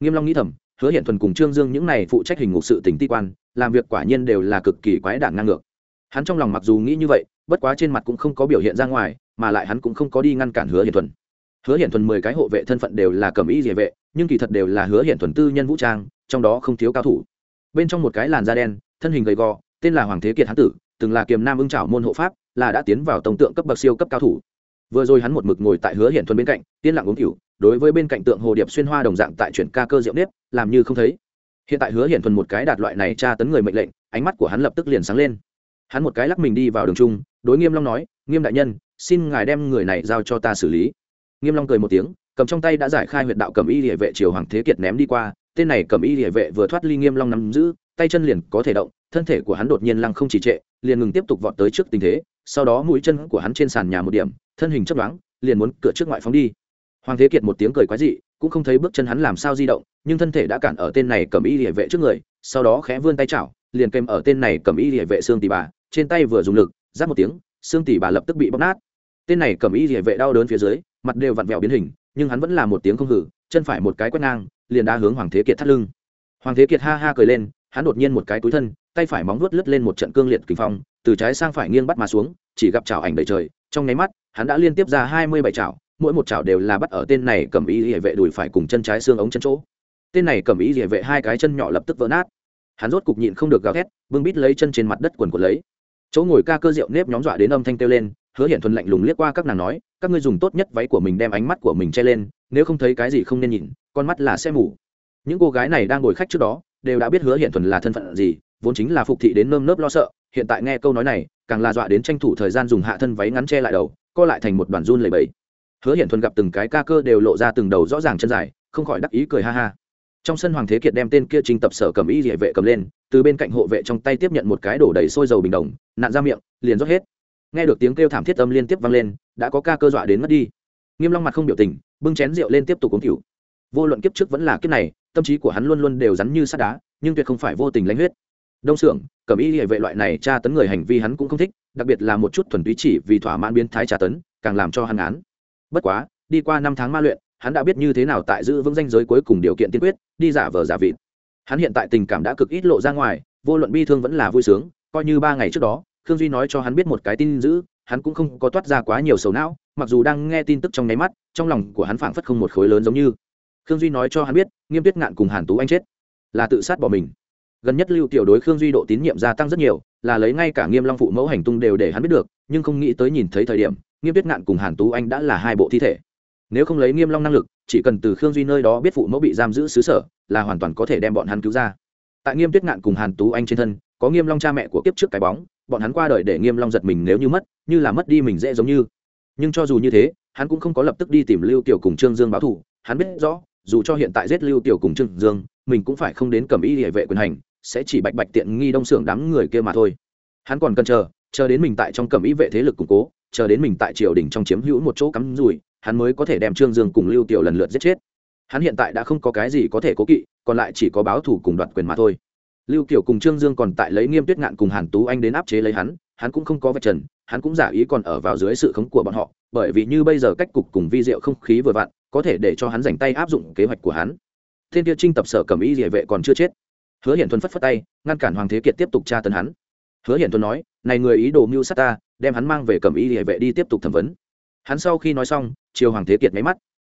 Nghiêm long nghĩ thầm, hứa hiển thuần cùng trương dương những này phụ trách hình ngục sự tỉnh ti quan, làm việc quả nhiên đều là cực kỳ quái đản ngang ngược. Hắn trong lòng mặc dù nghĩ như vậy, bất quá trên mặt cũng không có biểu hiện ra ngoài, mà lại hắn cũng không có đi ngăn cản hứa hiển thuần hứa hiển thuần mười cái hộ vệ thân phận đều là cầm ý địa vệ, nhưng kỳ thật đều là hứa hiển thuần tư nhân vũ trang, trong đó không thiếu cao thủ. Bên trong một cái làn da đen, thân hình gầy gò, tên là hoàng thế kiệt hán tử, từng là kiềm nam ưng trảo môn hộ pháp, là đã tiến vào tổng tượng cấp bậc siêu cấp cao thủ. Vừa rồi hắn một mực ngồi tại hứa hiển thuần bên cạnh tiên lặng uống cửu, đối với bên cạnh tượng hồ điệp xuyên hoa đồng dạng tại chuyển ca cơ diệu nếp, làm như không thấy. Hiện tại hứa hiển thuần một cái đạt loại này tra tấn người mệnh lệnh, ánh mắt của hắn lập tức liền sáng lên. Hắn một cái lắc mình đi vào đường trung, đối nghiêm long nói, nghiêm đại nhân, xin ngài đem người này giao cho ta xử lý nghiêm long cười một tiếng, cầm trong tay đã giải khai huyệt đạo cầm y địa vệ triều hoàng thế kiệt ném đi qua, tên này cầm y địa vệ vừa thoát ly nghiêm long nắm giữ, tay chân liền có thể động, thân thể của hắn đột nhiên lăng không chỉ trệ, liền ngừng tiếp tục vọt tới trước tình thế, sau đó mũi chân của hắn trên sàn nhà một điểm, thân hình chấp đoán liền muốn cửa trước ngoại phóng đi. Hoàng thế kiệt một tiếng cười quái dị, cũng không thấy bước chân hắn làm sao di động, nhưng thân thể đã cản ở tên này cầm y địa vệ trước người, sau đó khẽ vươn tay chảo, liền kèm ở tên này cầm y địa vệ xương tỷ bà, trên tay vừa dùng lực giáp một tiếng, xương tỷ bà lập tức bị bóc nát. Tên này cầm y địa vệ đau đớn phía dưới mặt đều vặn vẹo biến hình, nhưng hắn vẫn là một tiếng không hử, chân phải một cái quét ngang, liền đá hướng hoàng thế kiệt thắt lưng. Hoàng thế kiệt ha ha cười lên, hắn đột nhiên một cái túi thân, tay phải móng vuốt lướt lên một trận cương liệt kinh phong, từ trái sang phải nghiêng bắt mà xuống, chỉ gặp chảo ảnh đầy trời, trong nháy mắt, hắn đã liên tiếp ra hai mươi bảy chảo, mỗi một chảo đều là bắt ở tên này cầm ý địa vệ đùi phải cùng chân trái xương ống chân chỗ. Tên này cầm ý địa vệ hai cái chân nhỏ lập tức vỡ nát. Hắn rốt cục nhịn không được gào thét, bưng bít lấy chân trên mặt đất quần quần lấy. Chỗ ngồi ca cơ rượu nếp nhóm dọa đến âm thanh kêu lên, hứa hiện thuần lạnh lùng liếc qua các nàng nói các ngươi dùng tốt nhất váy của mình đem ánh mắt của mình che lên, nếu không thấy cái gì không nên nhìn, con mắt là sẽ mù. Những cô gái này đang ngồi khách trước đó, đều đã biết hứa hiện thuần là thân phận gì, vốn chính là phục thị đến nơm nớp lo sợ, hiện tại nghe câu nói này, càng là dọa đến tranh thủ thời gian dùng hạ thân váy ngắn che lại đầu, co lại thành một đoàn run lầy bẫy hứa hiện thuần gặp từng cái ca cơ đều lộ ra từng đầu rõ ràng chân dài, không khỏi đắc ý cười ha ha. Trong sân hoàng thế kiệt đem tên kia trình tập sở cầm y địa vệ cầm lên, từ bên cạnh hộ vệ trong tay tiếp nhận một cái đổ đầy sôi dầu bình đồng nạn ra miệng, liền rót hết. Nghe được tiếng kêu thảm thiết âm liên tiếp vang lên đã có ca cơ dọa đến mất đi. Nghiêm long mặt không biểu tình, bưng chén rượu lên tiếp tục uống cửu. Vô luận kiếp trước vẫn là kiếp này, tâm trí của hắn luôn luôn đều rắn như sắt đá, nhưng tuyệt không phải vô tình lãnh huyết. Đông xưởng cầm y địa vệ loại này tra tấn người hành vi hắn cũng không thích, đặc biệt là một chút thuần túy chỉ vì thỏa mãn biến thái tra tấn, càng làm cho hắn án. Bất quá, đi qua năm tháng ma luyện, hắn đã biết như thế nào tại giữ vững danh giới cuối cùng điều kiện tiên quyết, đi giả vờ giả vịt. Hắn hiện tại tình cảm đã cực ít lộ ra ngoài, vô luận bi thương vẫn là vui sướng, coi như ba ngày trước đó, khương duy nói cho hắn biết một cái tin dữ hắn cũng không có toát ra quá nhiều sầu não, mặc dù đang nghe tin tức trong nháy mắt, trong lòng của hắn phảng phất không một khối lớn giống như. Khương duy nói cho hắn biết, nghiêm tuyết ngạn cùng hàn tú anh chết, là tự sát bỏ mình. Gần nhất lưu tiểu đối khương duy độ tín nhiệm gia tăng rất nhiều, là lấy ngay cả nghiêm long phụ mẫu hành tung đều để hắn biết được, nhưng không nghĩ tới nhìn thấy thời điểm, nghiêm tuyết ngạn cùng hàn tú anh đã là hai bộ thi thể. Nếu không lấy nghiêm long năng lực, chỉ cần từ khương duy nơi đó biết phụ mẫu bị giam giữ xứ sở, là hoàn toàn có thể đem bọn hắn cứu ra. Tại nghiêm tuyết ngạn cùng hàn tú anh trên thân, có nghiêm long cha mẹ của kiếp trước cái bóng bọn hắn qua đời để nghiêm long giật mình nếu như mất, như là mất đi mình dễ giống như. Nhưng cho dù như thế, hắn cũng không có lập tức đi tìm lưu tiểu cùng trương dương báo thù. Hắn biết rõ, dù cho hiện tại giết lưu tiểu cùng trương dương, mình cũng phải không đến cầm ý địa vệ quyền hành, sẽ chỉ bạch bạch tiện nghi đông xưởng đám người kia mà thôi. Hắn còn cần chờ chờ đến mình tại trong cẩm ý vệ thế lực củng cố, chờ đến mình tại triều đình trong chiếm hữu một chỗ cắm rủi, hắn mới có thể đem trương dương cùng lưu tiểu lần lượt giết chết. Hắn hiện tại đã không có cái gì có thể cố kỵ, còn lại chỉ có báo thủ cùng đoạt quyền mà thôi lưu kiều cùng trương dương còn tại lấy nghiêm tuyết ngạn cùng hàn tú anh đến áp chế lấy hắn hắn cũng không có vạch trần, hắn cũng giả ý còn ở vào dưới sự khống của bọn họ, bởi vì như bây giờ cách cục cùng vi diệu không khí vừa vặn, có thể để cho hắn dành tay áp dụng kế hoạch của hắn. Thiên tiêu trinh tập sở cầm ý địa vệ còn chưa chết. Hứa hiển thuần phất phất tay, ngăn cản hoàng thế kiệt tiếp tục tra tấn hắn. Hứa hiển thuần nói, này người ý đồ mưu sát ta, đem hắn mang về cầm ý địa vệ đi tiếp tục thẩm vấn. Hắn sau khi nói xong, chiều hoàng thế kiệt máy mắt.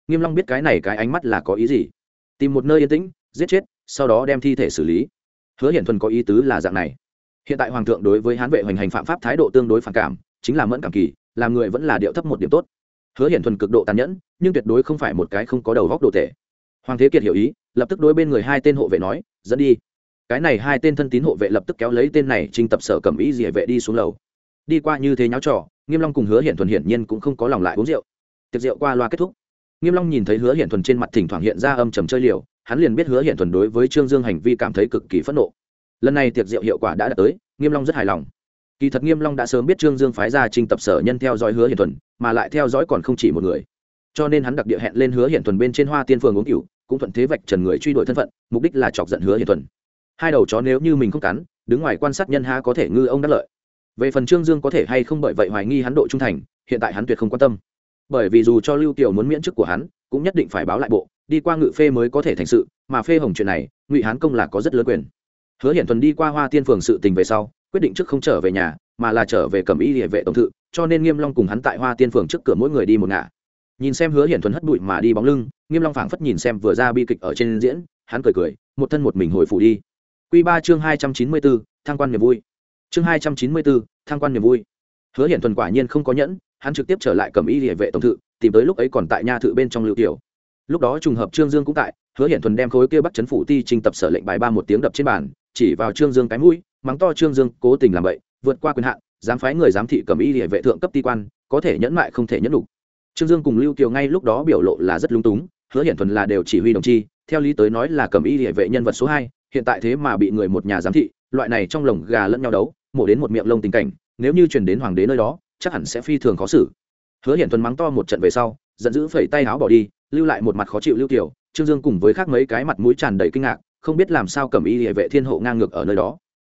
Nghiêm long biết cái này cái ánh mắt là có ý gì? Tìm một nơi yên tĩnh, giết chết, sau đó đem thi thể xử lý hứa hiển thuần có ý tứ là dạng này. Hiện tại hoàng thượng đối với hán vệ hoành hành phạm pháp thái độ tương đối phản cảm, chính là mẫn cảm kỳ, làm người vẫn là điệu thấp một điểm tốt. Hứa hiển thuần cực độ tàn nhẫn, nhưng tuyệt đối không phải một cái không có đầu góc đồ tệ hoàng thế kiệt hiểu ý, lập tức đối bên người hai tên hộ vệ nói, dẫn đi. Cái này hai tên thân tín hộ vệ lập tức kéo lấy tên này trình tập sở cầm ý gì vệ đi xuống lầu. Đi qua như thế nháo trò, nghiêm long cùng hứa hiển thuần hiển nhiên cũng không có lòng lại uống rượu. Tiệc rượu qua loa kết thúc. Nghiêm long nhìn thấy hứa hiển thuần trên mặt thỉnh thoảng hiện ra âm trầm chơi liều hắn liền biết hứa hiện thuần đối với trương dương hành vi cảm thấy cực kỳ phẫn nộ. Lần này tiệc rượu hiệu quả đã đạt tới, nghiêm long rất hài lòng. Kỳ thật nghiêm long đã sớm biết trương dương phái ra trình tập sở nhân theo dõi hứa hiện thuần, mà lại theo dõi còn không chỉ một người. Cho nên hắn đặc địa hẹn lên hứa hiện thuần bên trên hoa tiên phường uống cửu, cũng thuận thế vạch trần người truy đuổi thân phận, mục đích là chọc giận hứa hiện thuần. Hai đầu chó nếu như mình không cắn, đứng ngoài quan sát nhân ha có thể ngư ông đắc lợi. Về phần trương dương có thể hay không bởi vậy hoài nghi hắn độ trung thành, hiện tại hắn tuyệt không quan tâm. Bởi vì dù cho lưu tiểu muốn miễn chức của hắn, cũng nhất định phải báo lại bộ đi qua ngự phê mới có thể thành sự mà phê hồng chuyện này ngụy hán công là có rất lớn quyền. Hứa hiển thuần đi qua hoa tiên phường sự tình về sau quyết định trước không trở về nhà mà là trở về cầm y địa vệ tổng thự cho nên nghiêm long cùng hắn tại hoa tiên phường trước cửa mỗi người đi một ngả. Nhìn xem hứa hiển thuần hất bụi mà đi bóng lưng nghiêm long phảng phất nhìn xem vừa ra bi kịch ở trên diễn hắn cười cười một thân một mình hồi phủ đi. Quy ba chương hai trăm chín mươi 294, thăng quan niềm vui. Chương hai trăm chín mươi 294, thăng quan niềm vui. Hứa hiển thuần quả nhiên không có nhẫn hắn trực tiếp trở lại cầm y địa vệ tổng thự tìm tới lúc ấy còn tại nha thự bên trong lưu tiểu lúc đó trùng hợp trương dương cũng tại, hứa hiển thuần đem khối kia bắt chấn phủ ti trình tập sở lệnh bài ba một tiếng đập trên bàn, chỉ vào trương dương cái mũi, mắng to trương dương, cố tình làm vậy vượt qua quyền hạn, dám phái người giám thị cầm y địa vệ thượng cấp ti quan, có thể nhẫn mại không thể nhẫn đủ trương dương cùng lưu kiều ngay lúc đó biểu lộ là rất lung túng, hứa hiển thuần là đều chỉ huy đồng chi, theo lý tới nói là cầm y địa vệ nhân vật số hai, hiện tại thế mà bị người một nhà giám thị, loại này trong lồng gà lẫn nhau đấu, mổ đến một miệng lông tình cảnh, nếu như truyền đến hoàng đế nơi đó, chắc hẳn sẽ phi thường khó xử. Hứa hiển thuần mắng to một trận về sau, giận dữ phẩy tay áo bỏ đi lưu lại một mặt khó chịu lưu tiểu trương dương cùng với khác mấy cái mặt mũi tràn đầy kinh ngạc, không biết làm sao cầm y địa vệ thiên hộ ngang ngược ở nơi đó.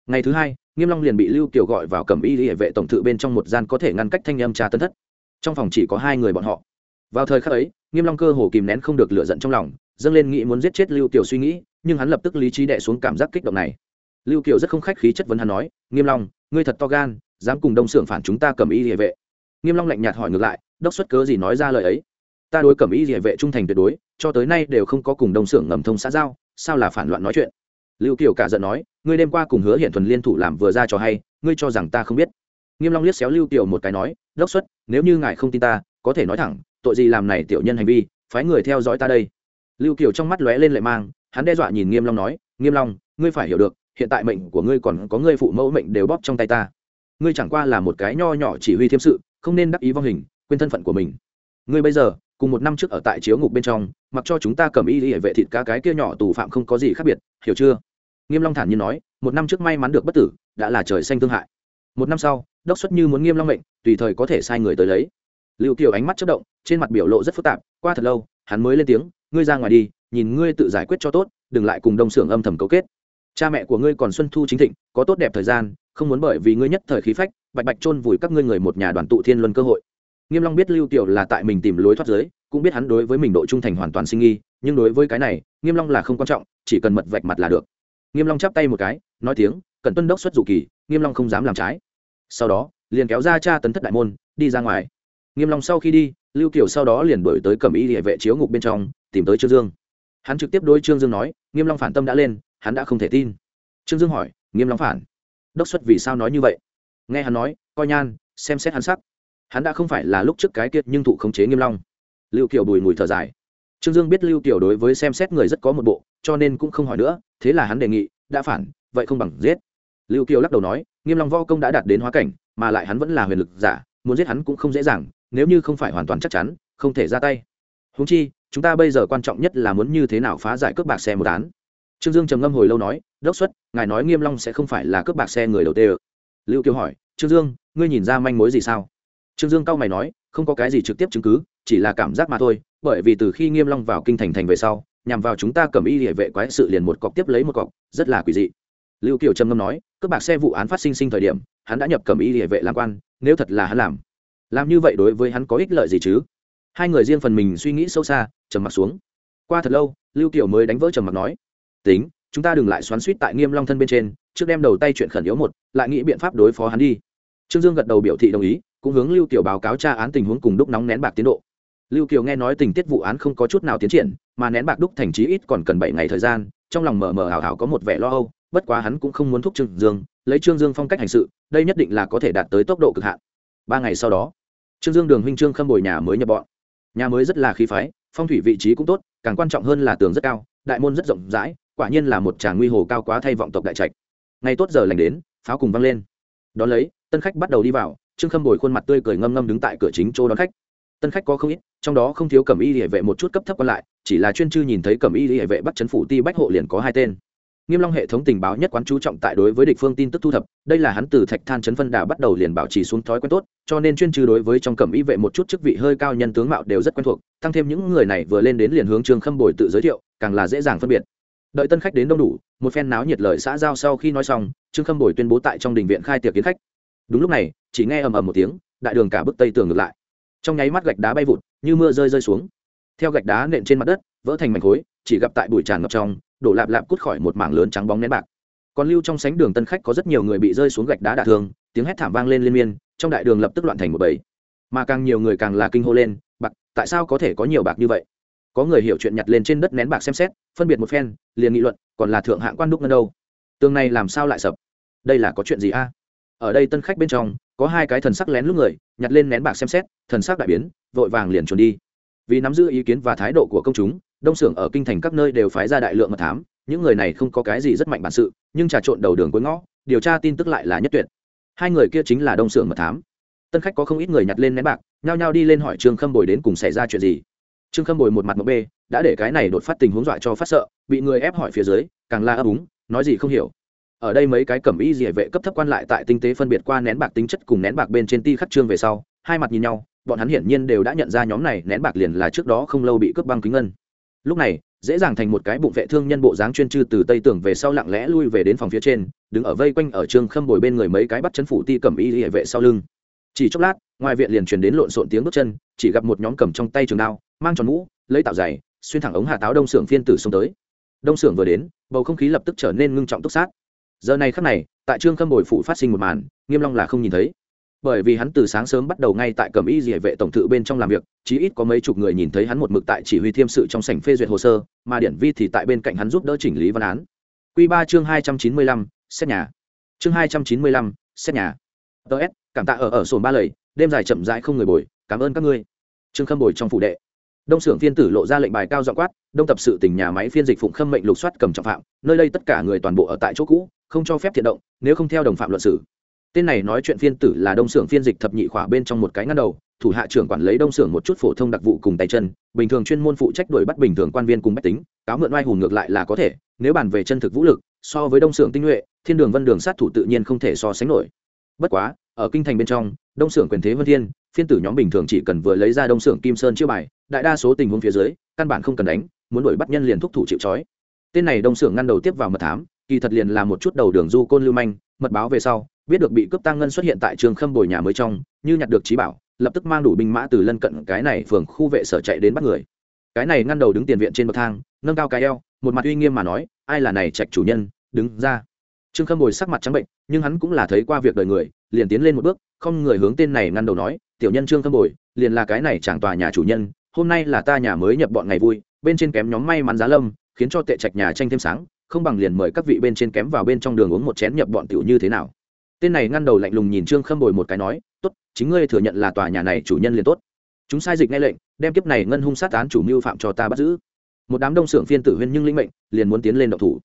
Ngày thứ hai, nghiêm long liền bị lưu tiểu gọi vào cầm y địa vệ tổng thự bên trong một gian có thể ngăn cách thanh âm trà tấn thất. Trong phòng chỉ có hai người bọn họ. Vào thời khắc ấy, nghiêm long cơ hồ kìm nén không được lửa giận trong lòng, dâng lên nghĩ muốn giết chết lưu tiểu suy nghĩ, nhưng hắn lập tức lý trí đè xuống cảm giác kích động này. Lưu kiều rất không khách khí chất vấn hắn nói, nghiêm long, ngươi thật to gan, dám cùng đông sưởng phản chúng ta cầm y địa vệ. Nghiêm long lạnh nhạt hỏi ngược lại, đốc xuất cớ gì nói ra lời ấy? Ta đối cẩm y địa vệ trung thành tuyệt đối, cho tới nay đều không có cùng đồng xưởng ngầm thông xã giao, sao là phản loạn nói chuyện? Lưu kiều cả giận nói, ngươi đêm qua cùng hứa hiện thuần liên thủ làm vừa ra cho hay, ngươi cho rằng ta không biết. Nghiêm long liếc xéo lưu kiều một cái nói, đốc xuất, nếu như ngài không tin ta, có thể nói thẳng, tội gì làm này tiểu nhân hành vi, phái người theo dõi ta đây. Lưu kiều trong mắt lóe lên lệ mang, hắn đe dọa nhìn nghiêm long nói, nghiêm long, ngươi phải hiểu được, hiện tại mệnh của ngươi còn có ngươi phụ mẫu mệnh đều bóp trong tay ta. Ngươi chẳng qua là một cái nho nhỏ chỉ huy thiêm sự, không nên đắc ý vong hình, quên thân phận của mình. Ngươi bây giờ cùng một năm trước ở tại chiếu ngục bên trong, mặc cho chúng ta cầm y hệ vệ thịt cá cái kia nhỏ tù phạm không có gì khác biệt, hiểu chưa? Nghiêm long thản nhiên nói, một năm trước may mắn được bất tử, đã là trời xanh thương hại. Một năm sau, đốc xuất như muốn nghiêm long mệnh, tùy thời có thể sai người tới lấy. Lưu kiều ánh mắt chớp động, trên mặt biểu lộ rất phức tạp, qua thật lâu, hắn mới lên tiếng, ngươi ra ngoài đi, nhìn ngươi tự giải quyết cho tốt, đừng lại cùng đông sưởng âm thầm cấu kết. Cha mẹ của ngươi còn xuân thu chính thịnh, có tốt đẹp thời gian, không muốn bởi vì ngươi nhất thời khí phách, bạch bạch chôn vùi các ngươi người một nhà đoàn tụ thiên luân cơ hội nghiêm long biết lưu tiểu là tại mình tìm lối thoát giới, cũng biết hắn đối với mình độ trung thành hoàn toàn sinh nghi, nhưng đối với cái này, nghiêm long là không quan trọng, chỉ cần mật vạch mặt là được. Nghiêm long chắp tay một cái, nói tiếng, cần tuân đốc xuất dụ kỳ, nghiêm long không dám làm trái. Sau đó, liền kéo ra cha tấn thất đại môn, đi ra ngoài. Nghiêm long sau khi đi, lưu tiểu sau đó liền đuổi tới cẩm y địa vệ chiếu ngục bên trong, tìm tới trương dương. Hắn trực tiếp đối trương dương nói, nghiêm long phản tâm đã lên, hắn đã không thể tin. Trương dương hỏi, nghiêm long phản? Đốc xuất vì sao nói như vậy? Nghe hắn nói, coi nhan, xem xét hắn sắc hắn đã không phải là lúc trước cái kiệt nhưng thụ khống chế nghiêm long. Lưu kiều bùi mùi thở dài. Trương dương biết lưu kiều đối với xem xét người rất có một bộ, cho nên cũng không hỏi nữa, thế là hắn đề nghị, đã phản, vậy không bằng giết. Lưu kiều lắc đầu nói, nghiêm long võ công đã đạt đến hóa cảnh, mà lại hắn vẫn là huyền lực giả, muốn giết hắn cũng không dễ dàng, nếu như không phải hoàn toàn chắc chắn, không thể ra tay. Huống chi, chúng ta bây giờ quan trọng nhất là muốn như thế nào phá giải cướp bạc xe một án. Trương dương trầm ngâm hồi lâu nói, đốc xuất, ngài nói nghiêm long sẽ không phải là cướp bạc xe người đầu tiên lưu kiều hỏi, trương dương, ngươi nhìn ra manh mối gì sao? Trương dương cao mày nói, không có cái gì trực tiếp chứng cứ, chỉ là cảm giác mà thôi, bởi vì từ khi nghiêm long vào kinh thành thành về sau, nhằm vào chúng ta cầm y địa vệ quái sự liền một cọc tiếp lấy một cọc, rất là quỷ dị. Lưu kiều trầm ngâm nói, cướp bạc xe vụ án phát sinh sinh thời điểm, hắn đã nhập cầm y địa vệ làm quan, nếu thật là hắn làm làm như vậy đối với hắn có ích lợi gì chứ? Hai người riêng phần mình suy nghĩ sâu xa, trầm mặc xuống. Qua thật lâu, lưu kiều mới đánh vỡ trầm mặc nói, tính, chúng ta đừng lại xoắn suýt tại nghiêm long thân bên trên, trước đem đầu tay chuyện khẩn yếu một, lại nghĩ biện pháp đối phó hắn đi. Trương dương gật đầu biểu thị đồng ý cũng hướng lưu kiều báo cáo tra án tình huống cùng đúc nóng nén bạc tiến độ. Lưu kiều nghe nói tình tiết vụ án không có chút nào tiến triển, mà nén bạc đúc thành trí ít còn cần bảy ngày thời gian, trong lòng mờ mờ hào hào có một vẻ lo âu, bất quá hắn cũng không muốn thúc trương dương, lấy trương dương phong cách hành sự, đây nhất định là có thể đạt tới tốc độ cực hạn. Ba ngày sau đó, trương dương đường huynh trương khâm bồi nhà mới nhập bọn. Nhà mới rất là khí phái, phong thủy vị trí cũng tốt, càng quan trọng hơn là tường rất cao, đại môn rất rộng rãi, quả nhiên là một tràng nguy hồ cao quá thay vọng tộc đại trạch. Ngày tốt giờ lành đến, pháo cùng vang lên. Đón lấy, tân khách bắt đầu đi vào trương khâm bồi khuôn mặt tươi cười ngâm ngâm đứng tại cửa chính chỗ đón khách. Tân khách có không ít, trong đó không thiếu cẩm y địa vệ một chút cấp thấp còn lại, chỉ là chuyên chư nhìn thấy cẩm y địa vệ bắt chấn phủ ti bách hộ liền có hai tên. Nghiêm long hệ thống tình báo nhất quán chú trọng tại đối với địch phương tin tức thu thập, đây là hắn từ thạch than chấn phân đà bắt đầu liền bảo trì xuống thói quen tốt, cho nên chuyên trừ đối với trong cẩm y vệ một chút chức vị hơi cao nhân tướng mạo đều rất quen thuộc, tăng thêm những người này vừa lên đến liền hướng trương khâm bồi tự giới thiệu, càng là dễ dàng phân biệt. Đợi tân khách đến đông đủ, một phen náo nhiệt lời xã giao sau khi nói xong, trương khâm bồi tuyên bố tại trong đình viện khai tiệc kiến khách đúng lúc này, chỉ nghe ầm ầm một tiếng, đại đường cả bức tây tường ngược lại. Trong nháy mắt gạch đá bay vụt, như mưa rơi rơi xuống. Theo gạch đá nện trên mặt đất, vỡ thành mảnh khối, chỉ gặp tại bụi tràn ngập trong, đổ lạp lạp cút khỏi một mảng lớn trắng bóng nén bạc. Còn lưu trong sánh đường tân khách có rất nhiều người bị rơi xuống gạch đá đả thương, tiếng hét thảm vang lên liên miên, trong đại đường lập tức loạn thành một bầy. Mà càng nhiều người càng là kinh hô lên, bạc, tại sao có thể có nhiều bạc như vậy? Có người hiểu chuyện nhặt lên trên đất nén bạc xem xét, phân biệt một phen, liền nghị luận, còn là thượng hạng quan đúc ngân đâu? Tường này làm sao lại sập? Đây là có chuyện gì a? Ở đây tân khách bên trong, có hai cái thần sắc lén lúc người, nhặt lên nén bạc xem xét, thần sắc đại biến, vội vàng liền trốn đi. Vì nắm giữ ý kiến và thái độ của công chúng, đông xưởng ở kinh thành các nơi đều phái ra đại lượng mật thám, những người này không có cái gì rất mạnh bản sự, nhưng trà trộn đầu đường cuối ngõ, điều tra tin tức lại là nhất tuyệt. Hai người kia chính là đông xưởng mật thám. Tân khách có không ít người nhặt lên nén bạc, nhao nhao đi lên hỏi trương khâm bồi đến cùng xảy ra chuyện gì. Trương khâm bồi một mặt một bê, đã để cái này đột phát tình huống dọa cho phát sợ, bị người ép hỏi phía dưới, càng la ấp úng, nói gì không hiểu ở đây mấy cái cẩm y địa vệ cấp thấp quan lại tại tinh tế phân biệt qua nén bạc tính chất cùng nén bạc bên trên ti khắc trương về sau, hai mặt nhìn nhau, bọn hắn hiển nhiên đều đã nhận ra nhóm này nén bạc liền là trước đó không lâu bị cướp băng kính ngân. Lúc này, dễ dàng thành một cái bụng vệ thương nhân bộ dáng chuyên chư từ tây tường về sau lặng lẽ lui về đến phòng phía trên, đứng ở vây quanh ở trương khâm bồi bên người mấy cái bắt chân phủ ti cẩm y địa vệ sau lưng. Chỉ chốc lát, ngoài viện liền truyền đến lộn xộn tiếng bước chân, chỉ gặp một nhóm cầm trong tay trường đao, mang tròn mũ, lấy tạo giày, xuyên thẳng ống hà táo đông xưởng phiên tử xuống tới. Đông xưởng vừa đến, bầu không khí lập tức trở nên ngưng trọng túc sát giờ này khắc này, tại trương khâm bồi phụ phát sinh một màn, nghiêm long là không nhìn thấy. Bởi vì hắn từ sáng sớm bắt đầu ngay tại cẩm y địa vệ tổng thự bên trong làm việc, chí ít có mấy chục người nhìn thấy hắn một mực tại chỉ huy thiêm sự trong sảnh phê duyệt hồ sơ, mà điển vi thì tại bên cạnh hắn giúp đỡ chỉnh lý văn án. Quy ba chương hai trăm chín mươi lăm, xét nhà. Chương hai trăm chín mươi lăm, xét nhà. Ts cảm tạ ở ở sồn ba lầy đêm dài chậm rãi không người bồi, cảm ơn các ngươi. Trương khâm bồi trong phủ đệ. Đông xưởng phiên tử lộ ra lệnh bài cao dọ quát, đông tập sự tỉnh nhà máy phiên dịch phụng khâm mệnh lục soát cầm trọng phạm, nơi đây tất cả người toàn bộ ở tại chỗ cũ không cho phép thiện động, nếu không theo đồng phạm luận xử. Tên này nói chuyện phiên tử là đông xưởng phiên dịch thập nhị khỏa bên trong một cái ngăn đầu, thủ hạ trưởng quản lấy đông xưởng một chút phổ thông đặc vụ cùng tay chân, bình thường chuyên môn phụ trách đuổi bắt bình thường quan viên cùng bách tính, cáo mượn oai hùng ngược lại là có thể, nếu bàn về chân thực vũ lực, so với đông xưởng tinh nhuệ, thiên đường vân đường sát thủ tự nhiên không thể so sánh nổi. Bất quá, ở kinh thành bên trong, đông xưởng quyền thế vân thiên, phiên tử nhóm bình thường chỉ cần vừa lấy ra đông xưởng kim sơn chiêu bài, đại đa số tình huống phía dưới, căn bản không cần đánh, muốn đuổi bắt nhân liền thúc thủ chịu trói. Tên này đông xưởng ngăn đầu tiếp vào mật thám kỳ thật liền là một chút đầu đường du côn lưu manh, mật báo về sau, biết được bị cướp tăng ngân xuất hiện tại trường khâm bồi nhà mới trong, như nhặt được trí bảo, lập tức mang đủ binh mã từ lân cận cái này phường khu vệ sở chạy đến bắt người. Cái này ngăn đầu đứng tiền viện trên bậc thang, nâng cao cái eo, một mặt uy nghiêm mà nói, ai là này trạch chủ nhân, đứng ra. Trương khâm bồi sắc mặt trắng bệnh, nhưng hắn cũng là thấy qua việc đời người, liền tiến lên một bước, không người hướng tên này ngăn đầu nói, tiểu nhân trương khâm bồi, liền là cái này chẳng tòa nhà chủ nhân, hôm nay là ta nhà mới nhập bọn ngày vui, bên trên kém nhóm may mắn giá lâm, khiến cho tệ trạch nhà tranh thêm sáng không bằng liền mời các vị bên trên kém vào bên trong đường uống một chén nhập bọn tiểu như thế nào. Tên này ngăn đầu lạnh lùng nhìn trương khâm bồi một cái nói, tốt, chính ngươi thừa nhận là tòa nhà này chủ nhân liền tốt. Chúng sai dịch nghe lệnh, đem kiếp này ngân hung sát án chủ mưu phạm cho ta bắt giữ. Một đám đông xưởng phiên tử huyên nhưng linh mệnh, liền muốn tiến lên động thủ.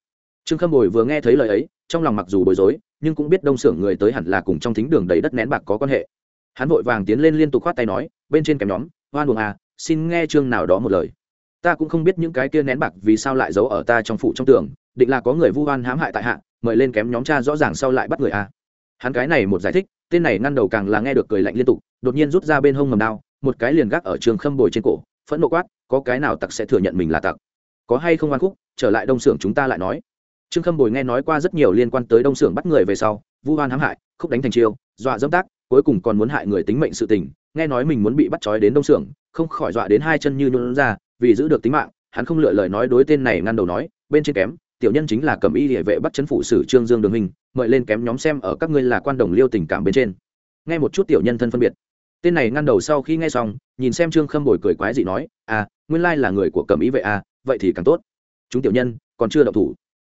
Trương khâm bồi vừa nghe thấy lời ấy, trong lòng mặc dù bối rối, nhưng cũng biết đông xưởng người tới hẳn là cùng trong thính đường đầy đất nén bạc có quan hệ. Hắn vội vàng tiến lên liên tục khoát tay nói, bên trên kèm nhóm, hoan buồng à xin nghe chương nào đó một lời. Ta cũng không biết những cái kia nén bạc vì sao lại giấu ở ta trong phủ trong tường định là có người vu oan hãm hại tại hạ, mời lên kém nhóm cha rõ ràng sau lại bắt người à hắn cái này một giải thích, tên này ngăn đầu càng là nghe được cười lạnh liên tục, đột nhiên rút ra bên hông ngầm đao, một cái liền gác ở trường khâm bồi trên cổ, phẫn nộ quát, có cái nào tặc sẽ thừa nhận mình là tặc? Có hay không oan khúc? Trở lại đông xưởng chúng ta lại nói. Trương khâm bồi nghe nói qua rất nhiều liên quan tới đông xưởng bắt người về sau, vu hoan hãm hại, khúc đánh thành chiêu, dọa dẫm tác, cuối cùng còn muốn hại người tính mệnh sự tình, nghe nói mình muốn bị bắt trói đến đông xưởng, không khỏi dọa đến hai chân như nhuận ra, vì giữ được tính mạng, hắn không lựa lời nói đối tên này ngăn đầu nói, bên trên kém tiểu nhân chính là cầm y địa vệ bắt chấn phủ sử trương dương đường hình mời lên kém nhóm xem ở các ngươi là quan đồng liêu tình cảm bên trên. Nghe một chút tiểu nhân thân phân biệt. Tên này ngăn đầu sau khi nghe xong, nhìn xem trương khâm bồi cười quái dị nói à nguyên lai là người của cầm ý vệ à vậy thì càng tốt. Chúng tiểu nhân còn chưa đậu thủ.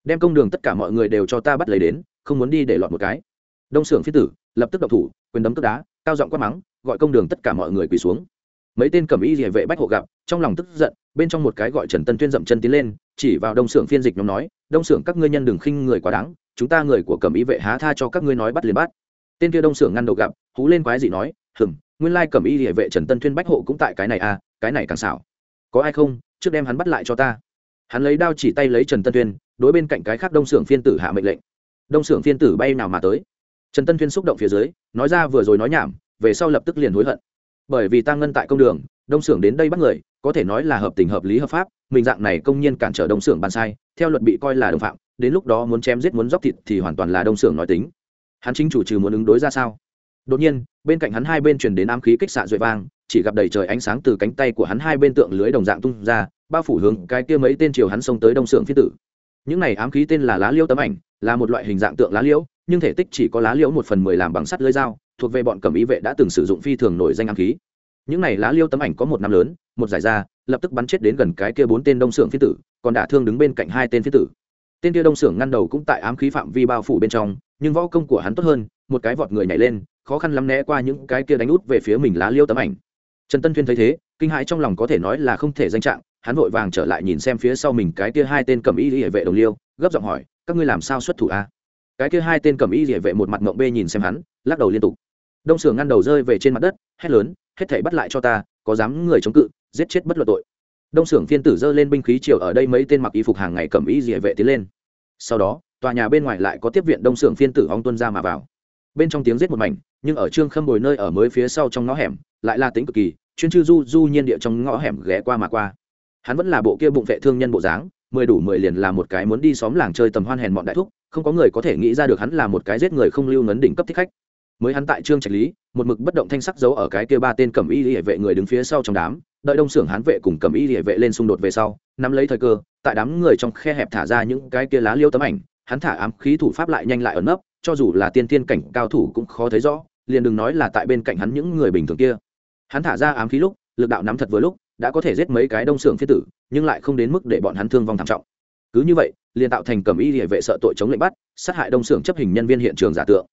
Đem công đường tất cả mọi người đều cho ta bắt lấy đến, không muốn đi để lọt một cái. Đông xưởng phi tử lập tức đậu thủ, quyền đấm tức đá, cao giọng quát mắng, gọi công đường tất cả mọi người quỳ xuống. Mấy tên cầm y địa vệ bách hộ gặp, trong lòng tức giận, bên trong một cái gọi trần tân tuyên dậm chân tiến lên chỉ vào đông xưởng phiên dịch nhóm nói đông xưởng các ngươi nhân đừng khinh người quá đáng chúng ta người của cầm y vệ há tha cho các ngươi nói bắt liền bắt. Tên kia đông xưởng ngăn đầu gặp hú lên quái gì nói hừng nguyên lai cầm y địa vệ trần tân Thuyên bách hộ cũng tại cái này à cái này càng xảo. Có ai không trước đem hắn bắt lại cho ta. Hắn lấy đao chỉ tay lấy trần tân Thuyên, đối bên cạnh cái khác đông xưởng phiên tử hạ mệnh lệnh. Đông xưởng phiên tử bay nào mà tới. Trần tân Thuyên xúc động phía dưới nói ra vừa rồi nói nhảm về sau lập tức liền hối hận bởi vì ta ngân tại công đường, đông xưởng đến đây bắt người, có thể nói là hợp tình hợp lý hợp pháp, mình dạng này công nhiên cản trở đông xưởng bàn sai, theo luật bị coi là đồng phạm, đến lúc đó muốn chém giết muốn dóc thịt thì hoàn toàn là đông xưởng nói tính. Hắn chính chủ trừ muốn ứng đối ra sao? Đột nhiên, bên cạnh hắn hai bên truyền đến ám khí kích xạ duệ vang, chỉ gặp đầy trời ánh sáng từ cánh tay của hắn hai bên tượng lưới đồng dạng tung ra, bao phủ hướng cái kia mấy tên chiều hắn xông tới đông xưởng phi tử. Những này ám khí tên là lá liêu tấm ảnh, là một loại hình dạng tượng lá liễu, nhưng thể tích chỉ có lá liễu một phần mười làm bằng sắt lưới dao thuộc về bọn cầm ý vệ đã từng sử dụng phi thường nổi danh ám khí. Những này lá liêu tấm ảnh có một năm lớn, một giải ra, lập tức bắn chết đến gần cái kia bốn tên đông xưởng phi tử, còn đả thương đứng bên cạnh hai tên phi tử. Tên kia đông xưởng ngăn đầu cũng tại ám khí phạm vi bao phủ bên trong, nhưng võ công của hắn tốt hơn, một cái vọt người nhảy lên, khó khăn lắm né qua những cái kia đánh út về phía mình lá liêu tấm ảnh. Trần tân thuyên thấy thế, kinh hãi trong lòng có thể nói là không thể danh trạng, hắn vội vàng trở lại nhìn xem phía sau mình cái kia hai tên cầm y hệ vệ đồng liêu, gấp giọng hỏi, các ngươi làm sao xuất thủ a? Cái kia hai tên cầm y hệ vệ một mặt mộng bê nhìn xem hắn, lắc đầu liên tục đông sưởng ngăn đầu rơi về trên mặt đất, hét lớn, hết thảy bắt lại cho ta, có dám người chống cự, giết chết bất luận tội. Đông sưởng phiên tử giơ lên binh khí chiều ở đây mấy tên mặc y phục hàng ngày cầm y hệ vệ tiến lên. Sau đó, tòa nhà bên ngoài lại có tiếp viện đông sưởng phiên tử ong tuân ra mà vào. Bên trong tiếng giết một mảnh, nhưng ở trương khâm bồi nơi ở mới phía sau trong ngõ hẻm, lại là tính cực kỳ, chuyên chư du du nhiên địa trong ngõ hẻm ghé qua mà qua. Hắn vẫn là bộ kia bụng vệ thương nhân bộ dáng, mười đủ mười liền là một cái muốn đi xóm làng chơi tầm hoan hèn bọn đại thúc, không có người có thể nghĩ ra được hắn là một cái giết người không lưu ngấn đỉnh cấp thích khách mới hắn tại trương trạch lý, một mực bất động thanh sắc giấu ở cái kia ba tên cầm y hệ vệ người đứng phía sau trong đám, đợi đông xưởng hán vệ cùng cầm y hệ vệ lên xung đột về sau, nắm lấy thời cơ, tại đám người trong khe hẹp thả ra những cái kia lá liêu tấm ảnh, hắn thả ám khí thủ pháp lại nhanh lại ẩn nấp, cho dù là tiên tiên cảnh cao thủ cũng khó thấy rõ, liền đừng nói là tại bên cạnh hắn những người bình thường kia. Hắn thả ra ám khí lúc, lực đạo nắm thật vừa lúc, đã có thể giết mấy cái đông xưởng thiết tử, nhưng lại không đến mức để bọn hắn thương vong thảm trọng. Cứ như vậy, liền tạo thành cầm y hệ vệ sợ tội chống lệnh bắt, sát hại đông xưởng chấp hình nhân viên hiện trường giả tượng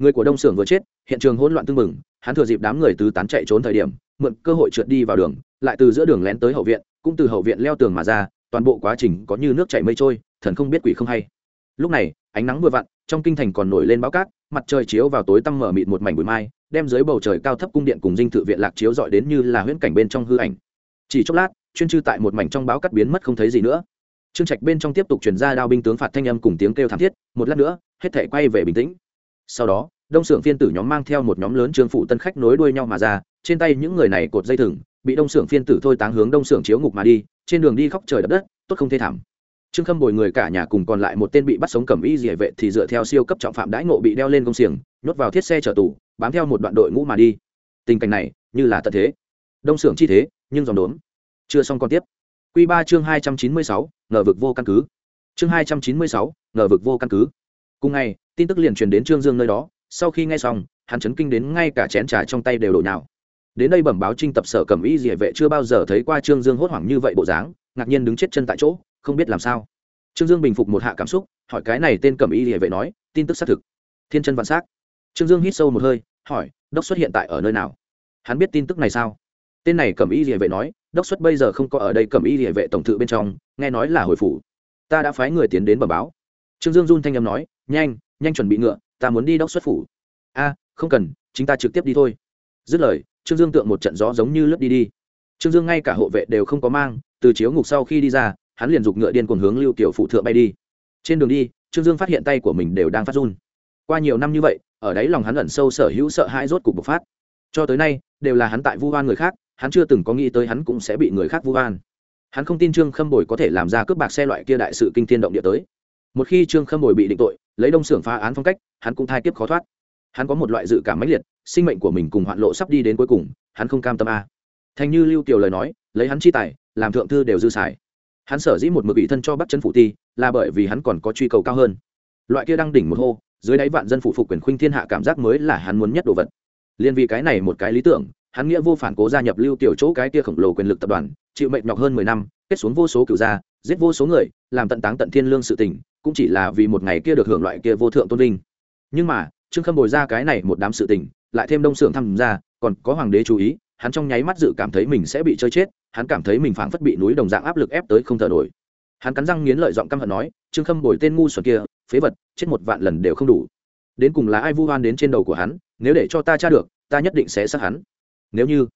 người của đông xưởng vừa chết, hiện trường hỗn loạn tưng bừng, hắn thừa dịp đám người tứ tán chạy trốn thời điểm, mượn cơ hội trượt đi vào đường, lại từ giữa đường lén tới hậu viện, cũng từ hậu viện leo tường mà ra, toàn bộ quá trình có như nước chảy mây trôi, thần không biết quỷ không hay. Lúc này, ánh nắng vừa vặn, trong kinh thành còn nổi lên báo cát, mặt trời chiếu vào tối tăm mở mịt một mảnh bụi mai, đem dưới bầu trời cao thấp cung điện cùng dinh thự viện lạc chiếu dọi đến như là huyễn cảnh bên trong hư ảnh. Chỉ chốc lát, chuyên chư tại một mảnh trong báo cắt biến mất không thấy gì nữa. Trương trạch bên trong tiếp tục chuyển ra đao binh tướng phạt thanh âm cùng tiếng kêu thảm thiết, một lát nữa, hết thể quay về bình tĩnh sau đó, đông xưởng phiên tử nhóm mang theo một nhóm lớn trương phụ tân khách nối đuôi nhau mà ra, trên tay những người này cột dây thừng, bị đông xưởng phiên tử thôi táng hướng đông xưởng chiếu ngục mà đi, trên đường đi khóc trời đập đất, tốt không thê thảm. Trương khâm bồi người cả nhà cùng còn lại một tên bị bắt sống cầm y dỉa vệ thì dựa theo siêu cấp trọng phạm đãi ngộ bị đeo lên công xiềng, nhốt vào thiết xe chở tù, bám theo một đoạn đội ngũ mà đi. Tình cảnh này, như là tận thế. Đông xưởng chi thế, nhưng dòng đốn. Chưa xong còn tiếp. Q ba chương hai trăm chín mươi sáu, ngờ vực vô căn cứ. Chương hai trăm chín mươi sáu, ngờ vực vô căn cứ cùng ngày, tin tức liền truyền đến trương dương nơi đó, sau khi nghe xong, hắn chấn kinh đến ngay cả chén trà trong tay đều đổ nào đến đây bẩm báo trinh tập sở cầm y dỉa vệ chưa bao giờ thấy qua trương dương hốt hoảng như vậy bộ dáng, ngạc nhiên đứng chết chân tại chỗ, không biết làm sao. Trương dương bình phục một hạ cảm xúc, hỏi cái này tên cầm y địa vệ nói, tin tức xác thực. Thiên chân vạn s á c trương dương hít sâu một hơi, hỏi, đốc xuất hiện tại ở nơi nào? Hắn biết tin tức này sao? Tên này cầm y địa vệ nói, đốc xuất bây giờ không có ở đây cầm y địa vệ tổng thự bên trong, nghe nói là hồi phủ. Ta đã phái người tiến đến bờ báo. Trương dương run thanh âm nói nhanh nhanh chuẩn bị ngựa, ta muốn đi đốc xuất phủ. A, không cần chúng ta trực tiếp đi thôi. Dứt lời, trương dương tượng một trận gió giống như lướt đi đi. Trương dương ngay cả hộ vệ đều không có mang, từ chiếu ngục sau khi đi ra, hắn liền giục ngựa điên cuồng hướng lưu kiểu phụ thượng bay đi. Trên đường đi, trương dương phát hiện tay của mình đều đang phát run. Qua nhiều năm như vậy, ở đấy lòng hắn ẩn sâu sở hữu sợ hãi rốt cục bộc phát. Cho tới nay, đều là hắn tại vu oan người khác, hắn chưa từng có nghĩ tới hắn cũng sẽ bị người khác vu oan. Hắn không tin trương khâm bồi có thể làm ra cướp bạc xe loại kia đại sự kinh thiên động địa tới một khi trương khâm bồi bị định tội, lấy đông xưởng phá án phong cách, hắn cũng thai tiếp khó thoát. Hắn có một loại dự cảm mãnh liệt, sinh mệnh của mình cùng hoạn lộ sắp đi đến cuối cùng, hắn không cam tâm a. Thành như lưu kiều lời nói, lấy hắn chi tài, làm thượng thư đều dư xài. Hắn sở dĩ một mực ủy thân cho bắt chân phụ ti, là bởi vì hắn còn có truy cầu cao hơn. Loại kia đang đỉnh một hô, dưới đáy vạn dân phụ phục quyền khuynh thiên hạ cảm giác mới là hắn muốn nhất đồ vật. Liên vì cái này một cái lý tưởng, hắn nghĩa vô phản cố gia nhập lưu tiểu chỗ cái kia khổng lồ quyền lực tập đoàn, chịu mệnh nhọc hơn mười năm, kết xuống vô số cựu gia, giết vô số người, làm tận táng tận thiên lương sự tình cũng chỉ là vì một ngày kia được hưởng loại kia vô thượng tôn vinh. Nhưng mà, trương khâm bồi ra cái này một đám sự tình, lại thêm đông xưởng tham gia, còn có hoàng đế chú ý, hắn trong nháy mắt dự cảm thấy mình sẽ bị chơi chết, hắn cảm thấy mình phảng phất bị núi đồng dạng áp lực ép tới không thở nổi. Hắn cắn răng nghiến lợi giọng căm hận nói, trương khâm bồi tên ngu xuẩn kia, phế vật, chết một vạn lần đều không đủ. Đến cùng là ai vu oan đến trên đầu của hắn, nếu để cho ta tra được, ta nhất định sẽ sát hắn. Nếu như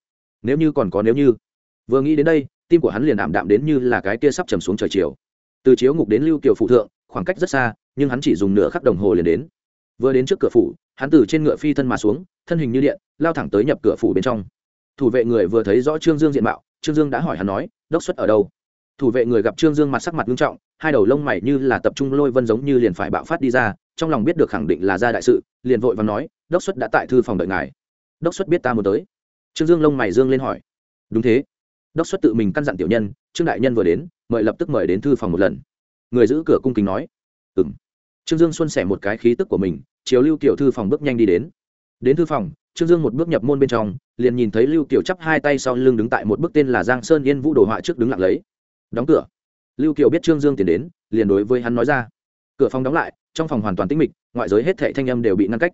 nếu như còn có nếu như. Vừa nghĩ đến đây, tim của hắn liền ảm đạm đến như là cái kia sắp trầm xuống trời chiều. Từ chiếu ngục đến lưu kiều phụ thượng khoảng cách rất xa, nhưng hắn chỉ dùng nửa khắc đồng hồ liền đến. Vừa đến trước cửa phủ, hắn từ trên ngựa phi thân mà xuống, thân hình như điện, lao thẳng tới nhập cửa phủ bên trong. Thủ vệ người vừa thấy rõ trương dương diện mạo, trương dương đã hỏi hắn nói, đốc xuất ở đâu? Thủ vệ người gặp trương dương mặt sắc mặt nghiêm trọng, hai đầu lông mày như là tập trung lôi vân giống như liền phải bạo phát đi ra, trong lòng biết được khẳng định là ra đại sự, liền vội và nói, đốc xuất đã tại thư phòng đợi ngài. Đốc xuất biết ta muốn tới. Trương dương lông mày dương lên hỏi, đúng thế. Đốc xuất tự mình căn dặn tiểu nhân, trương đại nhân vừa đến, mời lập tức mời đến thư phòng một lần người giữ cửa cung kính nói ừng trương dương xuân sẻ một cái khí tức của mình chiếu lưu kiểu thư phòng bước nhanh đi đến. Đến thư phòng, trương dương một bước nhập môn bên trong, liền nhìn thấy lưu kiểu chắp hai tay sau lưng đứng tại một bức tên là giang sơn yên vũ đồ họa trước đứng lặng lấy. Đóng cửa. Lưu kiều biết trương dương tiến đến, liền đối với hắn nói ra. Cửa phòng đóng lại, trong phòng hoàn toàn tĩnh mịch, ngoại giới hết thệ thanh âm đều bị ngăn cách.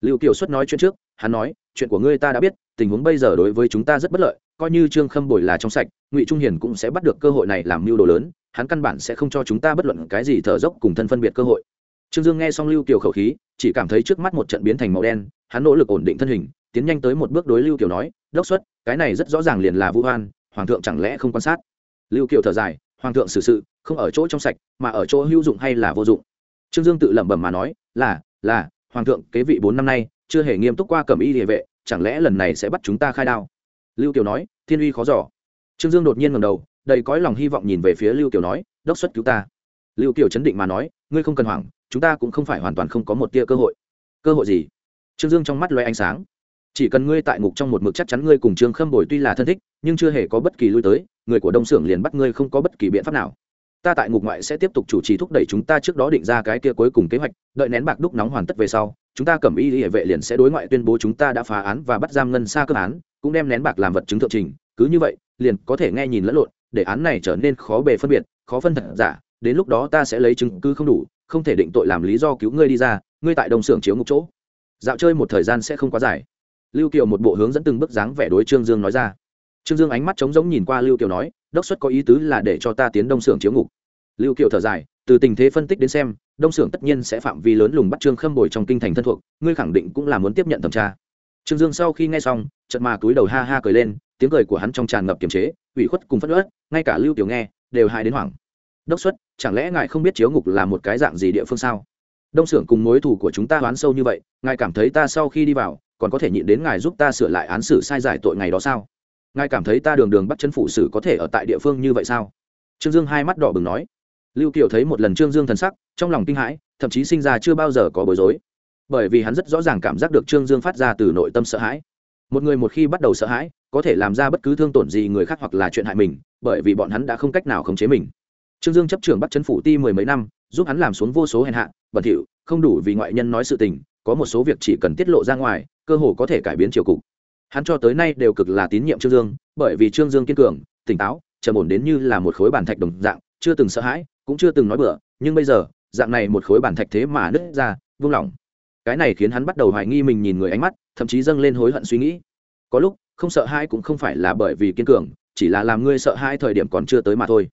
Lưu kiều xuất nói chuyện trước, hắn nói, chuyện của ngươi ta đã biết, tình huống bây giờ đối với chúng ta rất bất lợi coi như trương khâm bồi là trong sạch, ngụy trung hiền cũng sẽ bắt được cơ hội này làm mưu đồ lớn, hắn căn bản sẽ không cho chúng ta bất luận cái gì thở dốc cùng thân phân biệt cơ hội. Trương dương nghe xong lưu kiều khẩu khí, chỉ cảm thấy trước mắt một trận biến thành màu đen, hắn nỗ lực ổn định thân hình, tiến nhanh tới một bước đối lưu kiều nói, đốc xuất, cái này rất rõ ràng liền là vũ hoan, hoàng thượng chẳng lẽ không quan sát? Lưu kiều thở dài, hoàng thượng xử sự, không ở chỗ trong sạch, mà ở chỗ hữu dụng hay là vô dụng? Trương dương tự lẩm bẩm mà nói, là là, hoàng thượng kế vị bốn năm nay, chưa hề nghiêm túc qua cẩm y địa vệ, chẳng lẽ lần này sẽ bắt chúng ta khai đao? Lưu kiều nói, thiên uy khó giỏ trương dương đột nhiên ngầm đầu, đầy cõi lòng hy vọng nhìn về phía lưu kiều nói, đốc xuất cứu ta. Lưu kiều chấn định mà nói, ngươi không cần hoảng, chúng ta cũng không phải hoàn toàn không có một tia cơ hội. Cơ hội gì? Trương dương trong mắt loay ánh sáng. Chỉ cần ngươi tại ngục trong một mực chắc chắn ngươi cùng trương khâm bồi tuy là thân thích, nhưng chưa hề có bất kỳ lui tới, người của đông xưởng liền bắt ngươi không có bất kỳ biện pháp nào. Ta tại ngục ngoại sẽ tiếp tục chủ trì thúc đẩy chúng ta trước đó định ra cái kia cuối cùng kế hoạch, đợi nén bạc đúc nóng hoàn tất về sau, chúng ta cầm y hệ vệ liền sẽ đối ngoại tuyên bố chúng ta đã phá án và bắt giam ngân xa cơ án cũng đem nén bạc làm vật chứng thượng trình, cứ như vậy, liền có thể nghe nhìn lẫn lộn, để án này trở nên khó bề phân biệt, khó phân thật giả, đến lúc đó ta sẽ lấy chứng cứ không đủ, không thể định tội làm lý do cứu ngươi đi ra, ngươi tại đông xưởng chiếu ngục chỗ. Dạo chơi một thời gian sẽ không quá dài. Lưu kiều một bộ hướng dẫn từng bước dáng vẻ đối trương dương nói ra. Trương dương ánh mắt trống rỗng nhìn qua lưu kiều nói, đốc xuất có ý tứ là để cho ta tiến đông xưởng chiếu ngục. Lưu kiều thở dài, từ tình thế phân tích đến xem đông xưởng tất nhiên sẽ phạm vi lớn lùng bắt trương khâm bồi trong kinh thành thân thuộc, ngươi khẳng định cũng là muốn tiếp nhận thẩm tra trương dương sau khi nghe xong, chợt mà túi đầu ha ha cười lên, tiếng cười của hắn trong tràn ngập kiềm chế, ủy khuất cùng phất ớt ngay cả lưu tiểu nghe đều hại đến hoảng. Đốc xuất, chẳng lẽ ngài không biết chiếu ngục là một cái dạng gì địa phương sao? Đông xưởng cùng mối thù của chúng ta đoán sâu như vậy, ngài cảm thấy ta sau khi đi vào, còn có thể nhịn đến ngài giúp ta sửa lại án xử sai giải tội ngày đó sao? Ngài cảm thấy ta đường đường bắt chân phụ xử có thể ở tại địa phương như vậy sao? Trương dương hai mắt đỏ bừng nói. Lưu kiều thấy một lần trương dương thần sắc, trong lòng kinh hãi, thậm chí sinh ra chưa bao giờ có bối rối bởi vì hắn rất rõ ràng cảm giác được trương dương phát ra từ nội tâm sợ hãi. Một người một khi bắt đầu sợ hãi, có thể làm ra bất cứ thương tổn gì người khác hoặc là chuyện hại mình, bởi vì bọn hắn đã không cách nào khống chế mình. Trương dương chấp trưởng bắt chấn phủ ti mười mấy năm, giúp hắn làm xuống vô số hèn hạ, bẩn thỉu, không đủ vì ngoại nhân nói sự tình, có một số việc chỉ cần tiết lộ ra ngoài, cơ hồ có thể cải biến triều cục. Hắn cho tới nay đều cực là tín nhiệm trương dương, bởi vì trương dương kiên cường, tỉnh táo, trầm ổn đến như là một khối bản thạch đồng dạng, chưa từng sợ hãi, cũng chưa từng nói bừa, nhưng bây giờ, dạng này một khối bản thạch thế mà nứt ra, vung lòng cái này khiến hắn bắt đầu hoài nghi mình nhìn người ánh mắt, thậm chí dâng lên hối hận suy nghĩ. Có lúc, không sợ hãi cũng không phải là bởi vì kiên cường, chỉ là làm ngươi sợ hãi thời điểm còn chưa tới mà thôi.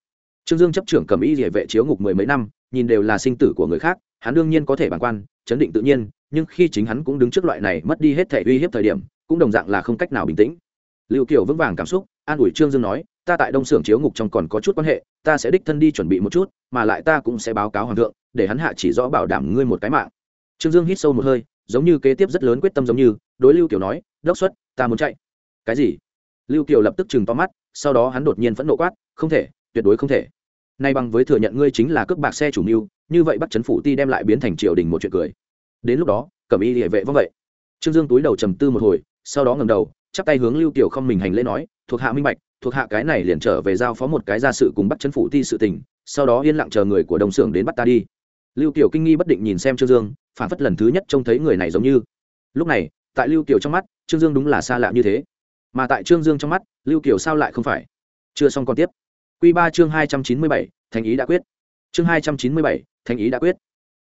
Trương dương chấp trưởng cầm y địa vệ chiếu ngục mười mấy năm, nhìn đều là sinh tử của người khác, hắn đương nhiên có thể bản quan, chấn định tự nhiên, nhưng khi chính hắn cũng đứng trước loại này mất đi hết thể uy hiếp thời điểm, cũng đồng dạng là không cách nào bình tĩnh. Lưu kiều vững vàng cảm xúc, an ủi trương dương nói, ta tại đông xưởng chiếu ngục trong còn có chút quan hệ, ta sẽ đích thân đi chuẩn bị một chút, mà lại ta cũng sẽ báo cáo hoàng thượng, để hắn hạ chỉ rõ bảo đảm ngươi một cái mạng trương dương hít sâu một hơi, giống như kế tiếp rất lớn quyết tâm giống như, đối lưu kiều nói, đốc xuất, ta muốn chạy. Cái gì? Lưu kiều lập tức chừng to mắt, sau đó hắn đột nhiên phẫn nộ quát, không thể, tuyệt đối không thể. Nay bằng với thừa nhận ngươi chính là cướp bạc xe chủ mưu, như vậy bắt chấn phủ ti đem lại biến thành triều đình một chuyện cười. Đến lúc đó, cẩm y địa vệ vâng vậy. Trương dương túi đầu trầm tư một hồi, sau đó ngầm đầu, chắp tay hướng lưu kiều không mình hành lễ nói, thuộc hạ minh bạch, thuộc hạ cái này liền trở về giao phó một cái gia sự cùng bắt chấn phủ ti sự tình, sau đó yên lặng chờ người của đồng xưởng đến bắt ta đi lưu kiều kinh nghi bất định nhìn xem trương dương, phản phất lần thứ nhất trông thấy người này giống như. Lúc này, tại lưu kiều trong mắt, trương dương đúng là xa lạ như thế. Mà tại trương dương trong mắt, lưu kiều sao lại không phải? Chưa xong còn tiếp. Q ba chương hai trăm chín mươi bảy thành ý đã quyết. Chương hai trăm chín mươi bảy thành ý đã quyết.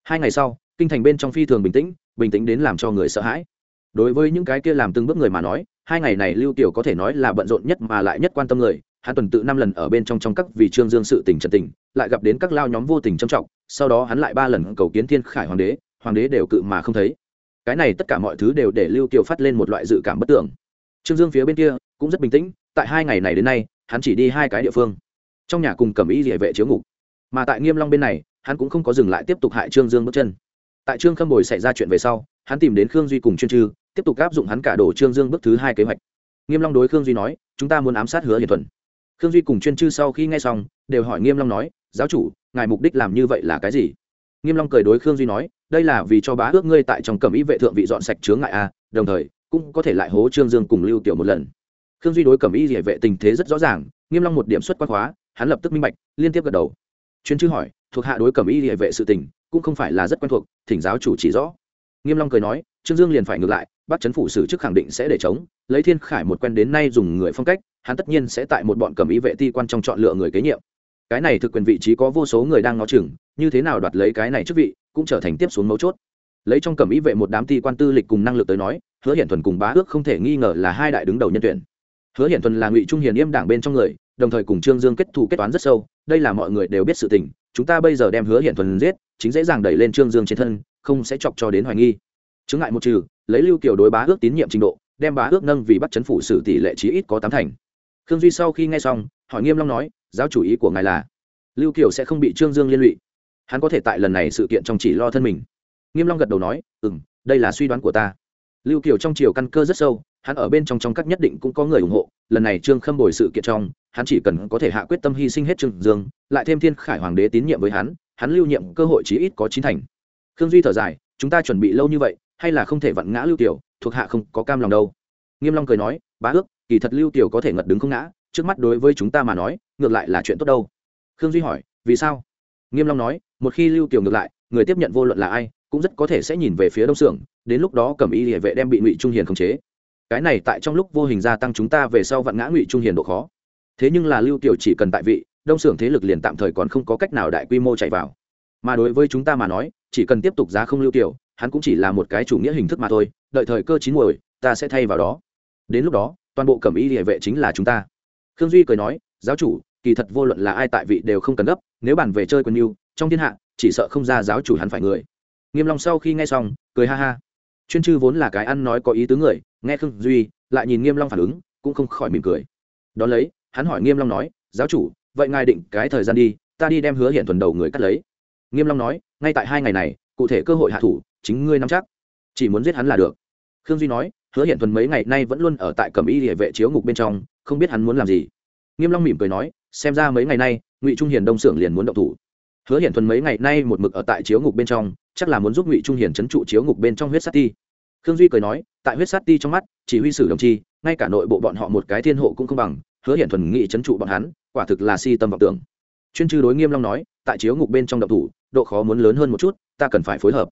Hai ngày sau, kinh thành bên trong phi thường bình tĩnh bình tĩnh đến làm cho người sợ hãi. Đối với những cái kia làm từng bước người mà nói hai ngày này lưu kiều có thể nói là bận rộn nhất mà lại nhất quan tâm người. Hắn tuần tự năm lần ở bên trong trong các vị trương dương sự tình trần tình, lại gặp đến các lao nhóm vô tình trầm trọng, sau đó hắn lại ba lần cầu kiến thiên khải hoàng đế hoàng đế đều cự mà không thấy. Cái này tất cả mọi thứ đều để lưu kiều phát lên một loại dự cảm bất tưởng. Trương dương phía bên kia cũng rất bình tĩnh, tại hai ngày này đến nay, hắn chỉ đi hai cái địa phương. Trong nhà cùng cầm ý địa vệ chiếu ngục. Mà tại nghiêm long bên này, hắn cũng không có dừng lại tiếp tục hại trương dương bước chân. Tại trương khâm bồi xảy ra chuyện về sau, hắn tìm đến khương duy cùng chuyên trư tiếp tục áp dụng hắn cả đổ trương dương bước thứ hai kế hoạch. Nghiêm long đối khương duy nói, chúng ta muốn ám sát hứa hiền thuần. Khương duy cùng chuyên chư sau khi nghe xong, đều hỏi nghiêm long nói, giáo chủ, ngài mục đích làm như vậy là cái gì? Nghiêm long cười đối khương duy nói, đây là vì cho bá ước ngươi tại trong cẩm ý vệ thượng vị dọn sạch chướng ngại a, đồng thời, cũng có thể lại hố trương dương cùng lưu tiểu một lần. Khương duy đối cẩm ý địa vệ tình thế rất rõ ràng, nghiêm long một điểm xuất quan hóa hắn lập tức minh bạch, liên tiếp gật đầu. Chuyên chư hỏi, thuộc hạ đối cẩm ý địa vệ sự tình, cũng không phải là rất quen thuộc, thỉnh giáo chủ chỉ rõ. Nghiêm long cười nói trương dương liền phải ngược lại, bắt chấn phủ xử chức khẳng định sẽ để chống, lấy thiên khải một quen đến nay dùng người phong cách, hắn tất nhiên sẽ tại một bọn cẩm ý vệ ti quan trong chọn lựa người kế nhiệm. Cái này thực quyền vị trí có vô số người đang ngó chừng, như thế nào đoạt lấy cái này chức vị, cũng trở thành tiếp xuống mấu chốt. Lấy trong cẩm ý vệ một đám ti quan tư lịch cùng năng lực tới nói, hứa hiển thuần cùng bá ước không thể nghi ngờ là hai đại đứng đầu nhân tuyển. Hứa hiển thuần là ngụy trung hiền yêm đảng bên trong người, đồng thời cùng trương dương kết thù kết toán rất sâu, đây là mọi người đều biết sự tình, chúng ta bây giờ đem hứa hiển thuần giết, chính dễ dàng đẩy lên trương dương trên thân, không sẽ chọc cho đến hoài nghi chứng ngại một trừ, lấy lưu kiều đối bá ước tín nhiệm trình độ, đem bá ước nâng vì bắt chấn phủ xử tỷ lệ chí ít có tám thành. Khương duy sau khi nghe xong, hỏi nghiêm long nói, giáo chủ ý của ngài là? Lưu kiều sẽ không bị trương dương liên lụy. Hắn có thể tại lần này sự kiện trong chỉ lo thân mình. Nghiêm long gật đầu nói ừ m đây là suy đoán của ta. Lưu kiều trong chiều căn cơ rất sâu, hắn ở bên trong trong các nhất định cũng có người ủng hộ, lần này trương khâm bồi sự kiện trong, hắn chỉ cần có thể hạ quyết tâm hy sinh hết trương dương, lại thêm thiên khải hoàng đế tín nhiệm với hắn hắn lưu nhiệm cơ hội chí ít có chín thành. Khương duy thở dài, chúng ta chuẩn bị lâu như vậy hay là không thể vặn ngã lưu tiểu thuộc hạ không có cam lòng đâu. Nghiêm long cười nói bá ước kỳ thật lưu tiểu có thể ngật đứng không ngã trước mắt đối với chúng ta mà nói ngược lại là chuyện tốt đâu. Khương duy hỏi vì sao? Nghiêm long nói một khi lưu tiểu ngược lại người tiếp nhận vô luận là ai cũng rất có thể sẽ nhìn về phía đông Sưởng, đến lúc đó cẩm y địa vệ đem bị ngụy trung hiền khống chế. Cái này tại trong lúc vô hình gia tăng chúng ta về sau vặn ngã ngụy trung hiền độ khó. Thế nhưng là lưu tiểu chỉ cần tại vị đông Sưởng thế lực liền tạm thời còn không có cách nào đại quy mô chạy vào. Mà đối với chúng ta mà nói chỉ cần tiếp tục giá không lưu tiểu hắn cũng chỉ là một cái chủ nghĩa hình thức mà thôi, đợi thời cơ chín muồi, ta sẽ thay vào đó. Đến lúc đó, toàn bộ cẩm y địa vệ chính là chúng ta. Khương duy cười nói, giáo chủ, kỳ thật vô luận là ai tại vị đều không cần gấp, nếu bàn về chơi quân yêu, trong thiên hạ, chỉ sợ không ra giáo chủ hắn phải người. Nghiêm long sau khi nghe xong, cười ha ha. Chuyên chư vốn là cái ăn nói có ý tứ người, nghe khương duy, lại nhìn nghiêm long phản ứng, cũng không khỏi mỉm cười. Đó lấy, hắn hỏi nghiêm long nói, giáo chủ, vậy ngài định cái thời gian đi, ta đi đem hứa hiện thuần đầu người cắt lấy. Nghiêm long nói, ngay tại hai ngày này, cụ thể cơ hội hạ thủ chính ngươi nắm chắc. Chỉ muốn giết hắn là được. Khương duy nói, hứa hiện thuần mấy ngày nay vẫn luôn ở tại cẩm y địa vệ chiếu ngục bên trong, không biết hắn muốn làm gì. Nghiêm long mỉm cười nói, xem ra mấy ngày nay, ngụy trung hiền đông xưởng liền muốn động thủ. Hứa hiển thuần mấy ngày nay một mực ở tại chiếu ngục bên trong, chắc là muốn giúp ngụy trung hiền chấn trụ chiếu ngục bên trong huyết sát ti. Khương duy cười nói, tại huyết sát ti trong mắt, chỉ huy sử đồng chi, ngay cả nội bộ bọn họ một cái thiên hộ cũng không bằng, hứa hiển thuần nghị chấn trụ bọn hắn, quả thực là si tâm vọng tưởng. Chuyên chư đối nghiêm long nói, tại chiếu ngục bên trong động thủ, độ khó muốn lớn hơn một chút, ta cần phải phối hợp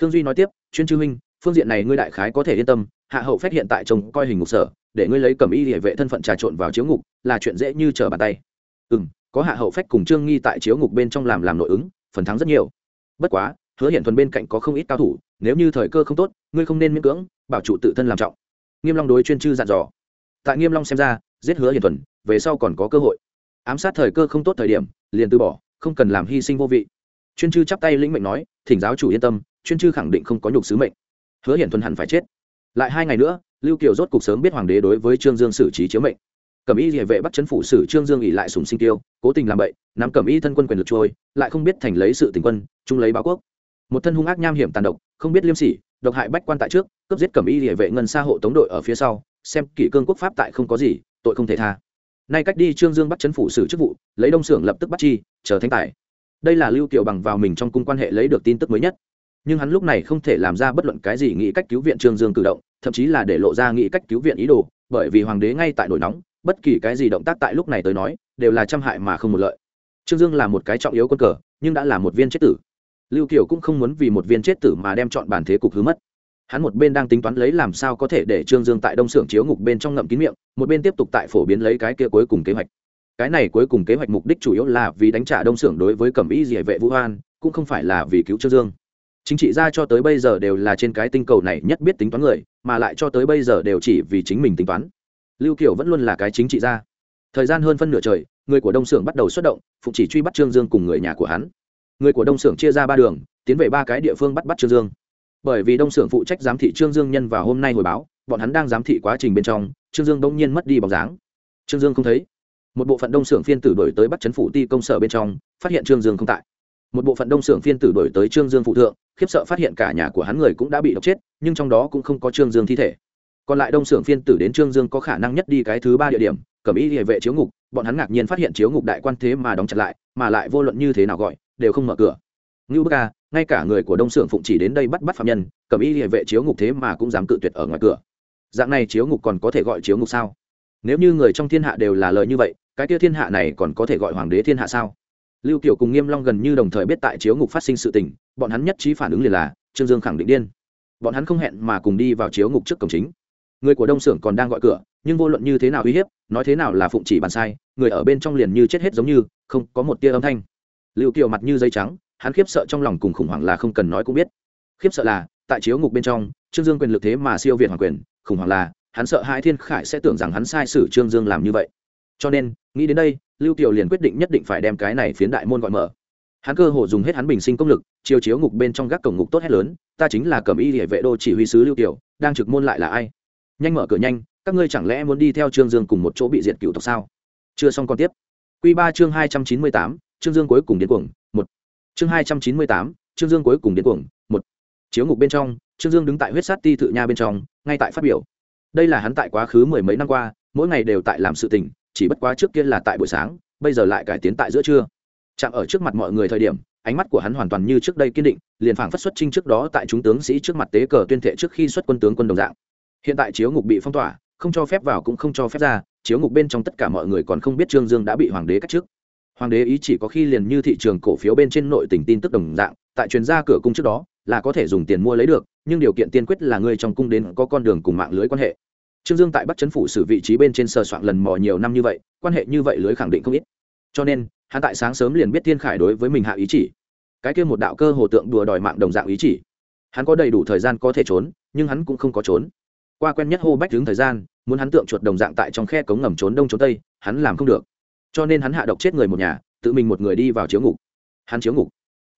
khương duy nói tiếp, chuyên chư huynh, phương diện này ngươi đại khái có thể yên tâm, hạ hậu phát hiện tại chồng coi hình ngục sở, để ngươi lấy cầm y địa vệ thân phận trà trộn vào chiếu ngục, là chuyện dễ như trở bàn tay. Ừ có hạ hậu phách cùng trương nghi tại chiếu ngục bên trong làm làm nội ứng, phần thắng rất nhiều. Bất quá, hứa hiện thuần bên cạnh có không ít cao thủ, nếu như thời cơ không tốt, ngươi không nên miễn cưỡng, bảo trụ tự thân làm trọng. Nghiêm long đối chuyên chư dặn dò. Tại nghiêm long xem ra, giết hứa hiện thuần, về sau còn có cơ hội. Ám sát thời cơ không tốt thời điểm, liền từ bỏ, không cần làm hy sinh vô vị. Chuyên chư chắp tay lĩnh mệnh nói, thỉnh giáo chủ yên tâm chuyên chư khẳng định không có nhục sứ mệnh. Hứa hiển thuần hẳn phải chết. Lại hai ngày nữa, lưu kiều rốt cục sớm biết hoàng đế đối với trương dương xử trí chiếu mệnh. Cẩm y địa vệ bắt chấn phủ xử trương dương ỉ lại sùng sinh tiêu, cố tình làm bậy, nắm cẩm y thân quân quyền lực trôi, lại không biết thành lấy sự tình quân, chung lấy báo quốc. Một thân hung ác nham hiểm tàn độc, không biết liêm sỉ, độc hại bách quan tại trước, cướp giết cẩm y địa vệ ngân xa hộ tống đội ở phía sau, xem kỷ cương quốc pháp tại không có gì, tội không thể tha. Nay cách đi trương dương bắt chấn phủ xử chức vụ, lấy đông xưởng lập tức bắt chi, chờ thanh tài. Đây là lưu kiều bằng vào mình trong cung quan hệ lấy được tin tức mới nhất nhưng hắn lúc này không thể làm ra bất luận cái gì nghĩ cách cứu viện trương dương cử động, thậm chí là để lộ ra nghĩ cách cứu viện ý đồ, bởi vì hoàng đế ngay tại nổi nóng, bất kỳ cái gì động tác tại lúc này tới nói, đều là trăm hại mà không một lợi. Trương dương là một cái trọng yếu quân cờ, nhưng đã là một viên chết tử. Lưu kiều cũng không muốn vì một viên chết tử mà đem chọn bản thế cục hứa mất. Hắn một bên đang tính toán lấy làm sao có thể để trương dương tại đông xưởng chiếu ngục bên trong ngậm kín miệng, một bên tiếp tục tại phổ biến lấy cái kia cuối cùng kế hoạch. Cái này cuối cùng kế hoạch mục đích chủ yếu là vì đánh trả đông xưởng đối với cẩm ý địa vệ vũ hoan, cũng không phải là vì cứu trương dương chính trị gia cho tới bây giờ đều là trên cái tinh cầu này nhất biết tính toán người, mà lại cho tới bây giờ đều chỉ vì chính mình tính toán. Lưu kiều vẫn luôn là cái chính trị gia. Thời gian hơn phân nửa trời, người của đông xưởng bắt đầu xuất động phụ chỉ truy bắt trương dương cùng người nhà của hắn. Người của đông xưởng chia ra ba đường, tiến về ba cái địa phương bắt bắt trương dương. Bởi vì đông xưởng phụ trách giám thị trương dương nhân vào hôm nay hồi báo, bọn hắn đang giám thị quá trình bên trong, trương dương bỗng nhiên mất đi bóng dáng. Trương dương không thấy. Một bộ phận đông xưởng phiên tử đổi tới bắt chấn phủ ti công sở bên trong, phát hiện trương dương không tại một bộ phận đông xưởng phiên tử đổi tới trương dương phụ thượng, khiếp sợ phát hiện cả nhà của hắn người cũng đã bị độc chết, nhưng trong đó cũng không có trương dương thi thể. Còn lại đông xưởng phiên tử đến trương dương có khả năng nhất đi cái thứ ba địa điểm cẩm y địa vệ chiếu ngục, bọn hắn ngạc nhiên phát hiện chiếu ngục đại quan thế mà đóng chặt lại, mà lại vô luận như thế nào gọi, đều không mở cửa. Ngưu bức ca ngay cả người của đông xưởng phụng chỉ đến đây bắt bắt phạm nhân cẩm y địa vệ chiếu ngục thế mà cũng dám cự tuyệt ở ngoài cửa. Dạng này chiếu ngục còn có thể gọi chiếu ngục sao? Nếu như người trong thiên hạ đều là lời như vậy, cái kia thiên hạ này còn có thể gọi hoàng đế thiên hạ sao? Lưu kiều cùng nghiêm long gần như đồng thời biết tại chiếu ngục phát sinh sự tình, bọn hắn nhất trí phản ứng liền là, trương dương khẳng định điên. Bọn hắn không hẹn mà cùng đi vào chiếu ngục trước cổng chính. Người của đông xưởng còn đang gọi cửa, nhưng vô luận như thế nào uy hiếp, nói thế nào là phụng chỉ bàn sai, người ở bên trong liền như chết hết giống như, không có một tia âm thanh. Lưu kiều mặt như dây trắng, hắn khiếp sợ trong lòng cùng khủng hoảng là không cần nói cũng biết. Khiếp sợ là, tại chiếu ngục bên trong, trương dương quyền lực thế mà siêu việt hoàng quyền, khủng hoảng là, hắn sợ hai thiên khải sẽ tưởng rằng hắn sai sử trương dương làm như vậy. Cho nên, nghĩ đến đây lưu kiều liền quyết định nhất định phải đem cái này phiến đại môn gọi mở. Hắn cơ hồ dùng hết hắn bình sinh công lực chiếu chiếu ngục bên trong gác cổng ngục tốt hết lớn, ta chính là cẩm y hệ vệ đô chỉ huy sứ lưu kiều, đang trực môn lại là ai? Nhanh mở cửa nhanh, các ngươi chẳng lẽ muốn đi theo trương dương cùng một chỗ bị diệt cựu tộc sao? Chưa xong còn tiếp. Q ba chương hai trăm chín mươi tám, trương dương cuối cùng điên cuồng, một. Chương hai trăm chín mươi tám, trương dương cuối cùng điên cuồng, một. Chiếu ngục bên trong, trương dương đứng tại huyết sát ti thự nha bên trong, ngay tại phát biểu. Đây là hắn tại quá khứ mười mấy năm qua, mỗi ngày đều tại làm sự tình chỉ bất quá trước kia là tại buổi sáng, bây giờ lại cải tiến tại giữa trưa. Chạm ở trước mặt mọi người thời điểm, ánh mắt của hắn hoàn toàn như trước đây kiên định, liền phảng phất xuất trinh trước đó tại chúng tướng sĩ trước mặt tế cờ tuyên thệ trước khi xuất quân tướng quân đồng dạng. Hiện tại chiếu ngục bị phong tỏa, không cho phép vào cũng không cho phép ra, chiếu ngục bên trong tất cả mọi người còn không biết trương dương đã bị hoàng đế cách trước hoàng đế ý chỉ có khi liền như thị trường cổ phiếu bên trên nội tỉnh tin tức đồng dạng, tại chuyên gia cửa cung trước đó, là có thể dùng tiền mua lấy được, nhưng điều kiện tiên quyết là người trong cung đến có con đường cùng mạng lưới quan hệ trương dương tại bắc chấn phủ xử vị trí bên trên sờ soạn lần mò nhiều năm như vậy, quan hệ như vậy lưới khẳng định không ít. Cho nên, hắn tại sáng sớm liền biết thiên khải đối với mình hạ ý chỉ. Cái kia một đạo cơ hồ tượng đùa đòi mạng đồng dạng ý chỉ. Hắn có đầy đủ thời gian có thể trốn, nhưng hắn cũng không có trốn. Qua quen nhất hô bách đứng thời gian, muốn hắn tượng chuột đồng dạng tại trong khe cống ngầm trốn đông trốn tây, hắn làm không được. Cho nên hắn hạ độc chết người một nhà, tự mình một người đi vào chiếu ngục. Hắn chiếu ngục.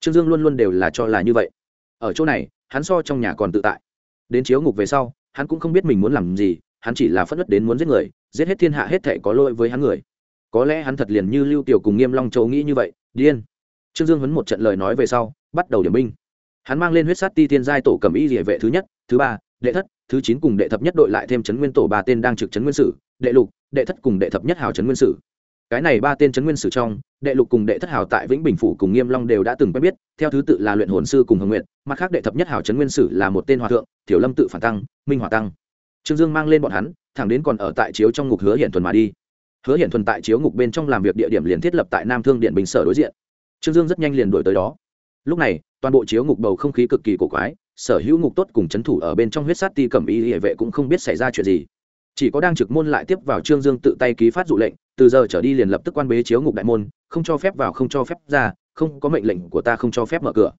Trương dương luôn luôn đều là cho là như vậy. Ở chỗ này, hắn so trong nhà còn tự tại. Đến chiếu ngục về sau, hắn cũng không biết mình muốn làm gì hắn chỉ là phất đất đến muốn giết người, giết hết thiên hạ hết thể có lỗi với hắn người. Có lẽ hắn thật liền như lưu tiểu cùng nghiêm long châu nghĩ như vậy, điên. Trương dương huấn một trận lời nói về sau, bắt đầu điểm binh. Hắn mang lên huyết sát ti tiên giai tổ cầm y địa vệ thứ nhất, thứ ba, đệ thất, thứ chín cùng đệ thập nhất đội lại thêm trấn nguyên tổ ba tên đang trực trấn nguyên sử, đệ lục, đệ thất cùng đệ thập nhất hào trấn nguyên sử. Cái này ba tên trấn nguyên sử trong, đệ lục cùng đệ thất hào tại vĩnh bình phủ cùng nghiêm long đều đã từng quen biết, theo thứ tự là luyện hồn sư cùng hồng nguyện mặt khác đệ thập nhất hào trấn nguyên sử là một tên hòa thượng thiểu lâm tự phản tăng, minh hòa tăng trương dương mang lên bọn hắn, thẳng đến còn ở tại chiếu trong ngục hứa hiện thuần mà đi. Hứa hiện thuần tại chiếu ngục bên trong làm việc địa điểm liền thiết lập tại nam thương điện bình sở đối diện. Trương dương rất nhanh liền đổi tới đó. Lúc này, toàn bộ chiếu ngục bầu không khí cực kỳ cổ quái, sở hữu ngục tốt cùng c h ấ n thủ ở bên trong huyết sát ti cầm y hệ vệ cũng không biết xảy ra chuyện gì. Chỉ có đang trực môn lại tiếp vào trương dương tự tay ký phát dụ lệnh, từ giờ trở đi liền lập tức quan bế chiếu ngục đại môn, không cho phép vào, không cho phép ra, không có mệnh lệnh của ta không cho phép mở cửa.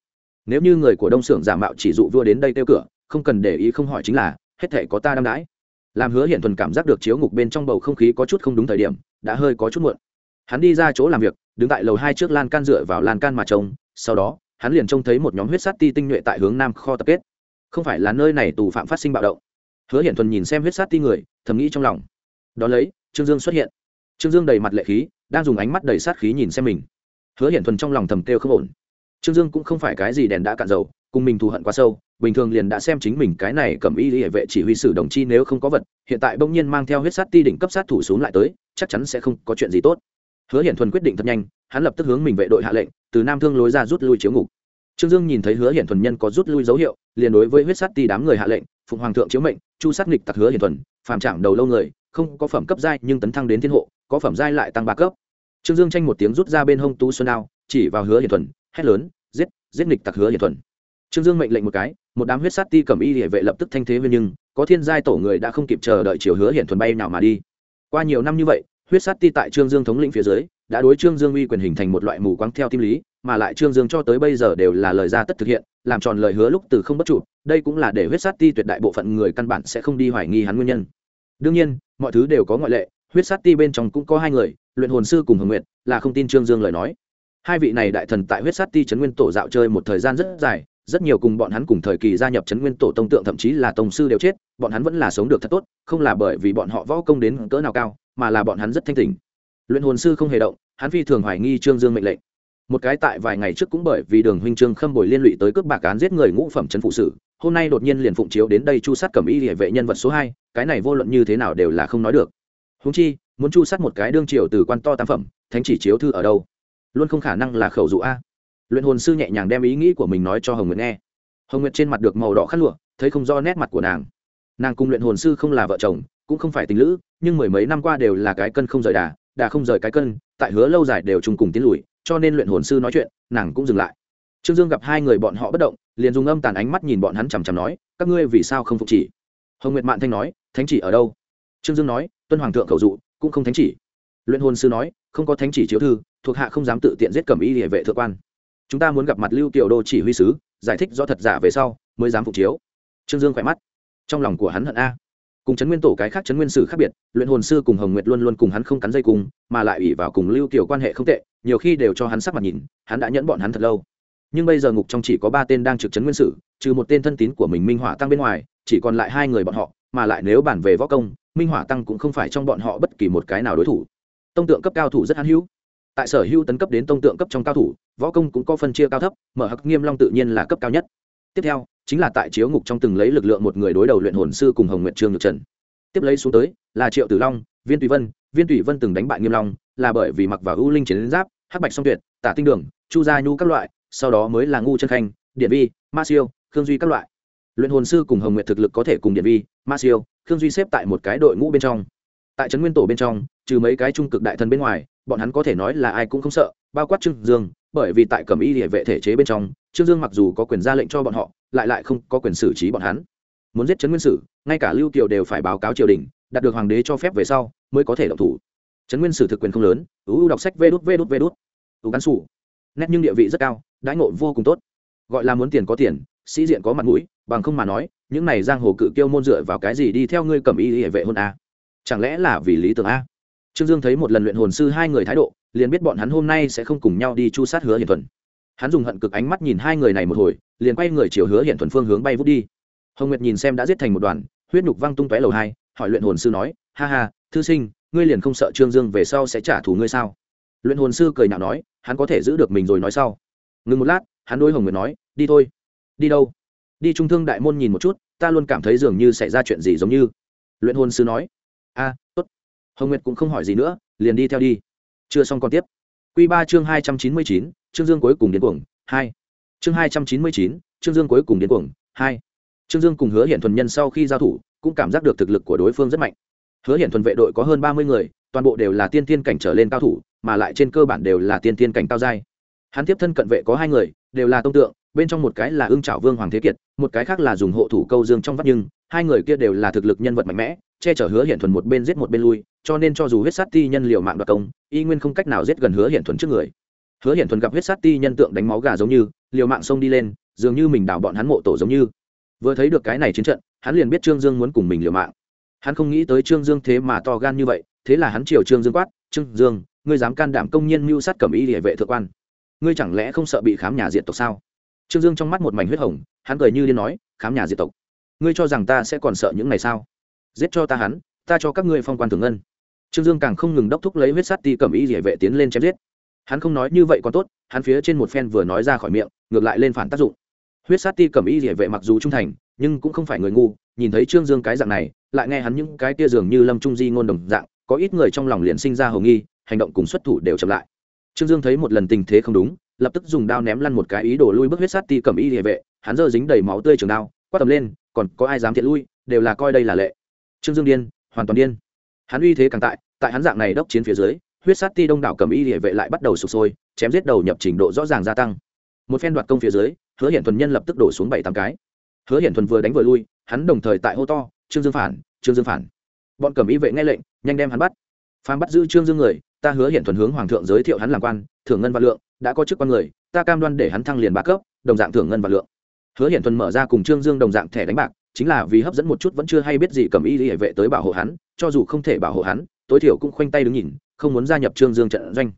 Nếu như người của đông xưởng giả mạo chỉ dụ vua đến đây kêu cửa, không cần để ý không hỏi chính là hết thể có ta đam đãi. Làm hứa hiện thuần cảm giác được chiếu ngục bên trong bầu không khí có chút không đúng thời điểm, đã hơi có chút muộn. Hắn đi ra chỗ làm việc, đứng tại lầu hai trước lan can dựa vào lan can mà trông, sau đó, hắn liền trông thấy một nhóm huyết sắt ti tinh nhuệ tại hướng nam kho tập kết. Không phải là nơi này tù phạm phát sinh bạo động. Hứa hiển thuần nhìn xem huyết sắt ti người, thầm nghĩ trong lòng. Đ ó lấy, trương dương xuất hiện. Trương dương đầy mặt lệ khí, đang dùng ánh mắt đầy sát khí nhìn xem mình. Hứa hiển thuần trong lòng thầm kêu không ổn. Trương dương cũng không phải cái gì đèn đã cạn dầu cùng mình thù hận quá sâu, bình thường liền đã xem chính mình cái này cầm y hệ vệ chỉ huy sử đồng chi nếu không có vật, hiện tại bỗng nhiên mang theo huyết sát ti đỉnh cấp sát thủ xuống lại tới, chắc chắn sẽ không có chuyện gì tốt. Hứa hiển thuần quyết định thật nhanh, hắn lập tức hướng mình vệ đội hạ lệnh, từ nam thương lối ra rút lui chiếu ngục. Trương dương nhìn thấy hứa hiển thuần nhân có rút lui dấu hiệu, liền đối với huyết sát ti đám người hạ lệnh, phụng hoàng thượng chiếu mệnh, chu sát nghịch tặc hứa hiển thuần, phàm trạm đầu lâu người, không có phẩm cấp giai nhưng tấn thăng đến thiên hộ, có phẩm giai lại tăng ba cấp. Trương dương tranh một tiếng rút ra bên hông tú xuân đao, chỉ vào hứa hiển thuần, hét lớn, giết giết nghịch tặc hứa hiển thuần trương dương mệnh lệnh một cái, một đám huyết sát ti cầm y địa vệ lập tức thanh thế nhưng, có thiên giai tổ người đã không kịp chờ đợi chiều hứa hiển thuần bay nào mà đi. Qua nhiều năm như vậy, huyết sát ti tại trương dương thống lĩnh phía dưới, đã đối trương dương uy quyền hình thành một loại mù quáng theo tim lý, mà lại trương dương cho tới bây giờ đều là lời ra tất thực hiện, làm tròn lời hứa lúc từ không bất chủ đây cũng là để huyết sát ti tuyệt đại bộ phận người căn bản sẽ không đi hoài nghi hắn nguyên nhân. Đương nhiên, mọi thứ đều có ngoại lệ, huyết sát ti bên trong cũng có hai người, luyện hồn sư cùng hồng nguyện là không tin trương dương lời nói. Hai vị này đại thần tại huyết sát ti trấn nguyên tổ dạo chơi một thời gian rất dài rất nhiều cùng bọn hắn cùng thời kỳ gia nhập chấn nguyên tổ tông tượng thậm chí là tông sư đều chết, bọn hắn vẫn là sống được thật tốt, không là bởi vì bọn họ võ công đến cỡ nào cao, mà là bọn hắn rất thanh tình luyện hồn sư không hề động, hắn phi thường hoài nghi trương dương mệnh lệnh. Một cái tại vài ngày trước cũng bởi vì đường huynh trương khâm bồi liên lụy tới cướp bạc án giết người ngũ phẩm trấn phụ sử, hôm nay đột nhiên liền phụng chiếu đến đây chu sát cẩm y địa vệ nhân vật số hai, cái này vô luận như thế nào đều là không nói được. Húng chi, muốn chu sát một cái đương triều từ quan to tam phẩm, thánh chỉ chiếu thư ở đâu? Luôn không khả năng là khẩu dụ a luyện hồn sư nhẹ nhàng đem ý nghĩ của mình nói cho hồng nguyệt nghe. Hồng nguyệt trên mặt được màu đỏ khát lụa, thấy không do nét mặt của nàng. Nàng cùng luyện hồn sư không là vợ chồng, cũng không phải tình lữ, nhưng mười mấy năm qua đều là cái cân không rời đà đà không rời cái cân, tại hứa lâu dài đều chung cùng tiến lùi, cho nên luyện hồn sư nói chuyện, nàng cũng dừng lại. Trương dương gặp hai người bọn họ bất động, liền dùng âm tàn ánh mắt nhìn bọn hắn chằm chằm nói, các ngươi vì sao không phục chỉ? Hồng nguyệt mạn thanh nói, thánh chỉ ở đâu? Trương dương nói, tuân hoàng thượng khẩu dụ, cũng không thánh chỉ. Luyện hồn sư nói, không có thánh chỉ chiếu thư, thuộc hạ không dám tự tiện giết cẩm y địa vệ thượng quan chúng ta muốn gặp mặt lưu kiều đô chỉ huy sứ, giải thích do thật giả về sau, mới dám phục chiếu. Trương dương khỏe mắt. Trong lòng của hắn hận a. Cùng chấn nguyên tổ cái khác chấn nguyên sử khác biệt, luyện hồn sư cùng hồng nguyệt luôn luôn cùng hắn không cắn dây cùng, mà lại ủy vào cùng lưu kiều quan hệ không tệ, nhiều khi đều cho hắn sắc mặt nhìn, hắn đã nhẫn bọn hắn thật lâu. Nhưng bây giờ ngục trong chỉ có ba tên đang trực chấn nguyên sử, trừ một tên thân tín của mình minh hỏa tăng bên ngoài, chỉ còn lại hai người bọn họ, mà lại nếu bản về võ công, minh hỏa tăng cũng không phải trong bọn họ bất kỳ một cái nào đối thủ. Tông tượng cấp cao thủ rất hắn hữu tại sở hữu tấn cấp đến tông tượng cấp trong cao thủ, võ công cũng có phân chia cao thấp, mở hắc nghiêm long tự nhiên là cấp cao nhất. Tiếp theo, chính là tại chiếu ngục trong từng lấy lực lượng một người đối đầu luyện hồn sư cùng hồng nguyện trương nhược trần. Tiếp lấy xuống tới là triệu tử long, viên tùy vân, viên tùy vân từng đánh bại nghiêm long, là bởi vì mặc vào ưu linh chiến giáp, hắc bạch song tuyệt, tả tinh đường, chu gia nhu các loại, sau đó mới là ngu chân khanh, điện vi, ma siêu, khương duy các loại. Luyện hồn sư cùng hồng nguyện thực lực có thể cùng điện vi, ma siêu, khương duy xếp tại một cái đội ngũ bên trong. Tại trấn nguyên tổ bên trong, trừ mấy cái trung cực đại thần bên ngoài bọn hắn có thể nói là ai cũng không sợ, bao quát trương dương, bởi vì tại cẩm y địa vệ thể chế bên trong, trương dương mặc dù có quyền ra lệnh cho bọn họ, lại lại không có quyền xử trí bọn hắn. Muốn giết trấn nguyên sử, ngay cả lưu kiều đều phải báo cáo triều đình, đạt được hoàng đế cho phép về sau mới có thể động thủ. Trấn nguyên sử thực quyền không lớn ưu đọc sách vê đút vê đút vê đút. Ưu cán sủ. Nét nhưng địa vị rất cao, đãi ngộ vô cùng tốt. Gọi là muốn tiền có tiền, sĩ diện có mặt mũi, bằng không mà nói, những này giang hồ cự kiêu môn dựa vào cái gì đi theo ngươi cầm y địa vệ hôn a? Chẳng lẽ là vì lý tưởng a? Trương dương thấy một lần luyện hồn sư hai người thái độ, liền biết bọn hắn hôm nay sẽ không cùng nhau đi chu sát hứa hiển thuần. Hắn dùng hận cực ánh mắt nhìn hai người này một hồi, liền quay người chiều hứa hiển thuần phương hướng bay vút đi. Hồng nguyệt nhìn xem đã giết thành một đoàn, huyết nhục văng tung tóe lầu hai, hỏi luyện hồn sư nói, ha ha, thư sinh, ngươi liền không sợ trương dương về sau sẽ trả thù ngươi sao? Luyện hồn sư cười nhạo nói, hắn có thể giữ được mình rồi nói sau. Ngừng một lát, hắn đôi hồng nguyệt nói, đi thôi. Đi đâu? Đi trung thương đại môn nhìn một chút, ta luôn cảm thấy dường như xảy ra chuyện gì giống như. Luyện hồn sư nói, a hồng nguyệt cũng không hỏi gì nữa, liền đi theo đi. Chưa xong còn tiếp. Q ba chương hai trăm chín mươi chín chương dương cuối cùng đến cuồng, hai. Chương hai trăm chín mươi chín chương dương cuối cùng đến cuồng, hai. Trương dương cùng hứa hiện thuần nhân sau khi giao thủ, cũng cảm giác được thực lực của đối phương rất mạnh. Hứa hiện thuần vệ đội có hơn ba mươi người, toàn bộ đều là tiên tiên cảnh trở lên cao thủ, mà lại trên cơ bản đều là tiên tiên cảnh cao giai. Hắn tiếp thân cận vệ có hai người, đều là tông tượng, bên trong một cái là ưng trảo vương hoàng thế kiệt, một cái khác là dùng hộ thủ câu dương trong vắt nhưng, hai người kia đều là thực lực nhân vật mạnh mẽ che chở hứa hiện thuần một bên giết một bên lui, cho nên cho dù huyết sát ti nhân liều mạng đoạt công, y nguyên không cách nào giết gần hứa hiện thuần trước người. Hứa hiện thuần gặp huyết sát ti nhân tượng đánh máu gà giống như, liều mạng xông đi lên, dường như mình đảo bọn hắn mộ tổ giống như. Vừa thấy được cái này chiến trận, hắn liền biết trương dương muốn cùng mình liều mạng. Hắn không nghĩ tới trương dương thế mà to gan như vậy, thế là hắn chiều trương dương quát, trương dương, ngươi dám can đảm công nhân mưu sát cẩm y địa vệ thượng quan? Ngươi chẳng lẽ không sợ bị khám nhà diệt tộc sao? Trương dương trong mắt một mảnh huyết hồng, hắn cười như điên nói, khám nhà diệt tộc? Ngươi cho rằng ta sẽ còn sợ những ngày sao? Giết cho ta hắn, ta cho các ngươi phong quan thường ngân. Trương dương càng không ngừng đốc thúc lấy huyết sắt ti cẩm y địa vệ tiến lên chém giết. Hắn không nói như vậy còn tốt, hắn phía trên một phen vừa nói ra khỏi miệng, ngược lại lên phản tác dụng. Huyết sát ti cầm y địa vệ mặc dù trung thành, nhưng cũng không phải người ngu, nhìn thấy trương dương cái dạng này, lại nghe hắn những cái tia dường như lâm trung di ngôn đồng dạng, có ít người trong lòng liền sinh ra hầu nghi, hành động cùng xuất thủ đều chậm lại. Trương dương thấy một lần tình thế không đúng, lập tức dùng đao ném lăn một cái ý đồ lui bước huyết sát ti cầm y địa vệ, hắn giờ dính đầy máu tươi trường đao, quát tầm lên, còn có ai dám thiện lui, đều là coi đây là lệ trương dương điên, hoàn toàn điên. Hắn uy thế càng tại tại hắn dạng này đốc chiến phía dưới, huyết sát ti đông đảo cầm y địa vệ lại bắt đầu sụp sôi, chém giết đầu nhập trình độ rõ ràng gia tăng. Một phen đoạt công phía dưới, hứa hiện thuần nhân lập tức đổ xuống bảy tám cái. Hứa hiện thuần vừa đánh vừa lui, hắn đồng thời tại hô to, trương dương phản, trương dương phản. Bọn cầm y vệ nghe lệnh, nhanh đem hắn bắt. Phàm bắt giữ trương dương người, ta hứa hiện thuần hướng hoàng thượng giới thiệu hắn làm quan, thưởng ngân và lượng, đã có chức quan người, ta cam đoan để hắn thăng liền ba cấp, đồng dạng thưởng ngân và lượng. Hứa hiện thuần mở ra cùng trương dương đồng dạng thẻ đánh bạc chính là vì hấp dẫn một chút vẫn chưa hay biết gì cầm y hệ vệ tới bảo hộ hắn, cho dù không thể bảo hộ hắn, tối thiểu cũng khoanh tay đứng nhìn, không muốn gia nhập trương dương trận doanh.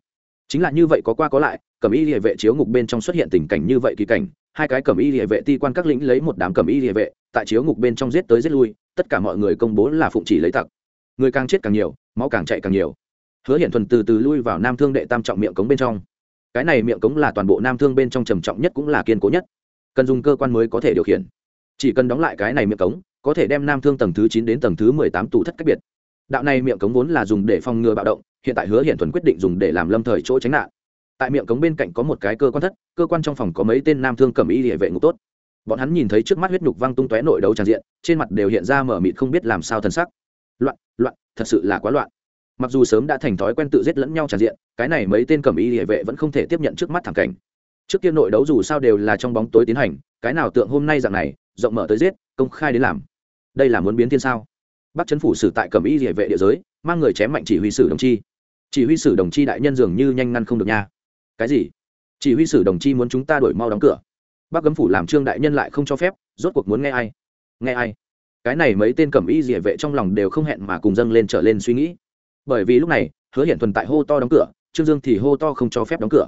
Chính là như vậy có qua có lại, cầm y hệ vệ chiếu ngục bên trong xuất hiện tình cảnh như vậy kỳ cảnh, hai cái cầm y hệ vệ ti quan các lĩnh lấy một đám cầm y hệ vệ, tại chiếu ngục bên trong giết tới giết lui, tất cả mọi người công bố là phụng chỉ lấy tặc. Người càng chết càng nhiều, máu càng chạy càng nhiều. Hứa hiện thuần từ từ lui vào nam thương đệ tam trọng miệng cống bên trong. Cái này miệng cống là toàn bộ nam thương bên trong trầm trọng nhất cũng là kiên cố nhất. Cần dùng cơ quan mới có thể điều khiển chỉ cần đóng lại cái này miệng cống, có thể đem nam thương tầng thứ chín đến tầng thứ mười tám tủ thất cách biệt. Đạo này miệng cống vốn là dùng để phòng ngừa bạo động, hiện tại hứa hiện thuần quyết định dùng để làm lâm thời chỗ tránh nạn. Tại miệng cống bên cạnh có một cái cơ quan thất, cơ quan trong phòng có mấy tên nam thương cầm y địa vệ ngục tốt. Bọn hắn nhìn thấy trước mắt huyết nhục văng tung tóe nội đấu tràn diện, trên mặt đều hiện ra mở mịt không biết làm sao thân sắc. Loạn loạn, thật sự là quá loạn. Mặc dù sớm đã thành thói quen tự giết lẫn nhau tràn diện, cái này mấy tên cầm y địa vệ vẫn không thể tiếp nhận trước mắt thảm cảnh trước kia nội đấu dù sao đều là trong bóng tối tiến hành, cái nào tượng hôm nay dạng này, rộng mở tới giết, công khai đến làm. Đây là muốn biến thiên sao? Bắc chấn phủ xử tại cầm y địa vệ địa giới, mang người chém mạnh chỉ huy sử đồng chi. Chỉ huy sử đồng chi đại nhân dường như nhanh ngăn không được nha. Cái gì? Chỉ huy sử đồng chi muốn chúng ta đổi mau đóng cửa. Bác gấm phủ làm trương đại nhân lại không cho phép, rốt cuộc muốn nghe ai? Nghe ai? Cái này mấy tên cầm y địa vệ trong lòng đều không hẹn mà cùng dâng lên trở lên suy nghĩ. Bởi vì lúc này, hứa hiện thuần tại hô to đóng cửa, trương dương thì hô to không cho phép đóng cửa.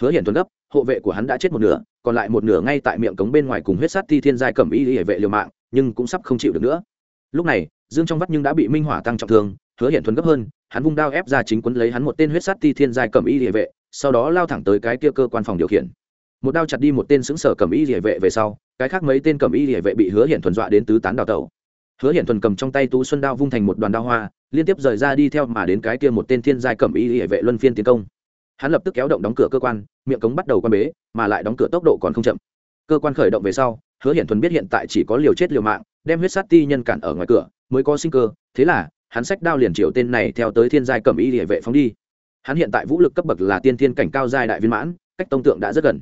Hứa hiện thuần gấp hộ vệ của hắn đã chết một nửa, còn lại một nửa ngay tại miệng cống bên ngoài cùng huyết sát thi thiên giai cầm y hệ vệ liều mạng, nhưng cũng sắp không chịu được nữa. Lúc này, dương trong vắt nhưng đã bị minh hỏa tăng trọng thương, hứa hiện thuần gấp hơn, hắn vung đao ép ra chính quấn lấy hắn một tên huyết sát ti thiên giai cầm y hệ vệ, sau đó lao thẳng tới cái kia cơ quan phòng điều khiển. Một đao chặt đi một tên xứng sở cầm y hệ vệ về sau, cái khác mấy tên cầm y hệ vệ bị hứa hiện thuần dọa đến tứ tán đào tẩu. Hứa hiện thuần cầm trong tay tú xuân đao vung thành một đoàn đao hoa, liên tiếp rời ra đi theo mà đến cái kia một tên thiên giai cầm y hệ vệ luân phiên tiến công. Hắn lập tức kéo động đóng cửa cơ quan miệng cống bắt đầu quan bế, mà lại đóng cửa tốc độ còn không chậm. Cơ quan khởi động về sau, hứa hiển thuần biết hiện tại chỉ có liều chết liều mạng, đem huyết sát ti nhân cản ở ngoài cửa, mới có sinh cơ, thế là, hắn sách đao liền triệu tên này theo tới thiên giai cầm y địa vệ phóng đi. Hắn hiện tại vũ lực cấp bậc là tiên thiên cảnh cao giai đại viên mãn, cách tông tượng đã rất gần.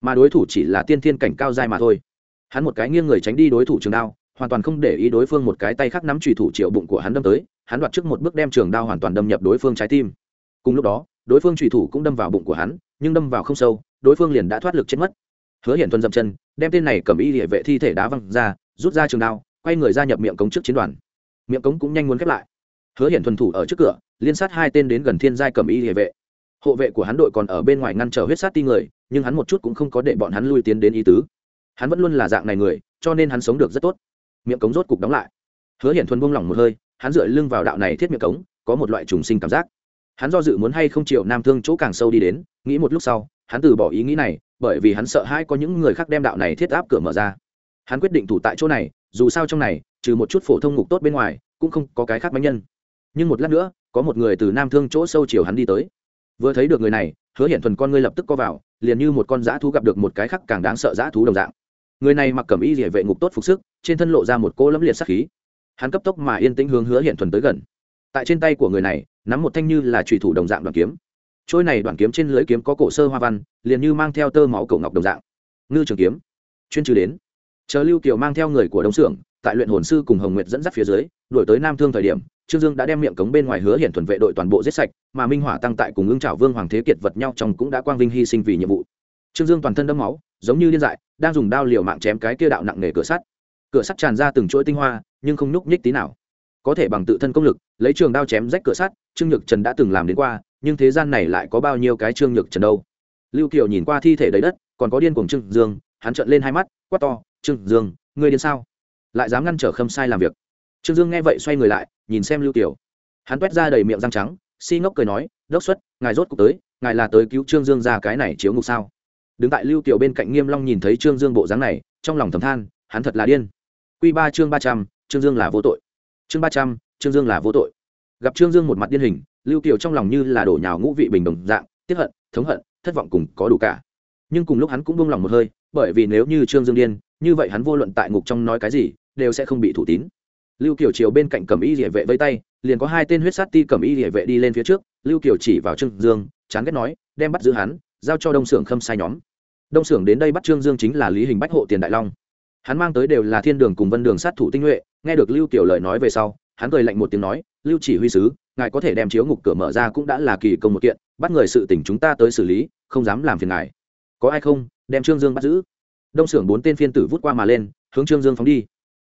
Mà đối thủ chỉ là tiên thiên cảnh cao giai mà thôi. Hắn một cái nghiêng người tránh đi đối thủ trường đao, hoàn toàn không để ý đối phương một cái tay khác nắm trùy thủ triệu bụng của hắn đâm tới, hắn đoạt trước một bước đem trường đao hoàn toàn đâm nhập đối phương trái tim. Cùng lúc đó đối phương trùy thủ cũng đâm vào bụng của hắn, nhưng đâm vào không sâu, đối phương liền đã thoát lực chết mất. Hứa Hiển thuần dậm chân, đem tên này cầm y địa vệ thi thể đá văng ra, rút ra trường đao, quay người ra nhập miệng cống trước chiến đoàn. Miệng cống cũng nhanh muốn khép lại. Hứa Hiển thuần thủ ở trước cửa, liên sát hai tên đến gần thiên giai cầm y địa vệ. Hộ vệ của hắn đội còn ở bên ngoài ngăn trở huyết sát ti người, nhưng hắn một chút cũng không có để bọn hắn lui tiến đến ý tứ. Hắn vẫn luôn là dạng này người, cho nên hắn sống được rất tốt. Miệng cống rốt cục đóng lại. Hứa Hiển thuần buông lỏng một hơi, hắn dựa lưng vào đạo này thiết miệng cống, có một loại trùng sinh cảm giác hắn do dự muốn hay không chịu nam thương chỗ càng sâu đi đến, nghĩ một lúc sau, hắn từ bỏ ý nghĩ này, bởi vì hắn sợ hai có những người khác đem đạo này thiết áp cửa mở ra. Hắn quyết định thủ tại chỗ này, dù sao trong này, trừ một chút phổ thông ngục tốt bên ngoài, cũng không có cái khác bánh nhân. Nhưng một lát nữa, có một người từ nam thương chỗ sâu chiều hắn đi tới. Vừa thấy được người này, hứa hiện thuần con ngươi lập tức co vào, liền như một con dã thú gặp được một cái khác càng đáng sợ dã thú đồng dạng. Người này mặc cẩm y địa vệ ngục tốt phục sức, trên thân lộ ra một cô lẫm liệt sắc khí. Hắn cấp tốc mà yên tĩnh hướng hứa hiện thuần tới gần tại trên tay của người này, nắm một thanh như là trùy thủ đồng dạng đoàn kiếm. Trôi này đoàn kiếm trên lưới kiếm có cổ sơ hoa văn, liền như mang theo tơ máu cổ ngọc đồng dạng. Ngư trường kiếm. Chuyên trừ đến. Chờ lưu kiều mang theo người của đông xưởng tại luyện hồn sư cùng hồng nguyệt dẫn dắt phía dưới đổi tới nam thương thời điểm, trương dương đã đem miệng cống bên ngoài hứa hiển thuần vệ đội toàn bộ giết sạch, mà minh hỏa tăng tại cùng ưng trảo vương hoàng thế kiệt vật nhau trong cũng đã quang vinh hy sinh vì nhiệm vụ. Trương dương toàn thân đẫm máu, giống như điên dại, đang dùng đao liều mạng chém cái kia đạo nặng nề cửa sắt. Cửa sắt tràn ra từng chuỗi tinh hoa, nhưng không nhúc nhích tí nào có thể bằng tự thân công lực, lấy trường đao chém rách cửa sắt, trương nhược trần đã từng làm đến qua, nhưng thế gian này lại có bao nhiêu cái trương nhược trần đâu? Lưu kiều nhìn qua thi thể đầy đất, còn có điên cuồng trương dương, hắn trợn lên hai mắt, quát to, trương dương, ngươi điên sao? Lại dám ngăn trở khâm sai làm việc. Trương dương nghe vậy xoay người lại, nhìn xem lưu kiều. Hắn quét ra đầy miệng răng trắng, si ngốc cười nói, đốc xuất, ngài rốt cuộc tới, ngài là tới cứu trương dương ra cái này chiếu ngục sao? Đứng tại lưu kiều bên cạnh nghiêm long nhìn thấy trương dương bộ dáng này, trong lòng thầm than, hắn thật là điên. Quy ba chương ba trăm, trương dương là vô tội chương ba trăm, trương dương là vô tội. Gặp trương dương một mặt điên hình, lưu kiều trong lòng như là đổ nhào ngũ vị bình đồng dạng tiếp hận, thống hận, thất vọng cùng có đủ cả. Nhưng cùng lúc hắn cũng buông lòng một hơi, bởi vì nếu như trương dương điên, như vậy hắn vô luận tại ngục trong nói cái gì, đều sẽ không bị thủ tín. Lưu kiều chiều bên cạnh cầm y địa vệ vây tay, liền có hai tên huyết sát ti cầm y địa vệ đi lên phía trước, lưu kiều chỉ vào trương dương, chán ghét nói, đem bắt giữ hắn, giao cho đông xưởng khâm sai nhóm. Đông xưởng đến đây bắt trương dương chính là lý hình bách hộ tiền đại long. Hắn mang tới đều là thiên đường cùng vân đường sát thủ tinh nhuệ nghe được lưu kiều lời nói về sau, hắn cười lạnh một tiếng nói, lưu chỉ huy sứ, ngài có thể đem chiếu ngục cửa mở ra cũng đã là kỳ công một kiện, bắt người sự tỉnh chúng ta tới xử lý, không dám làm phiền ngài. Có ai không? Đem trương dương bắt giữ. Đông xưởng bốn tên phiên tử vút qua mà lên, hướng trương dương phóng đi.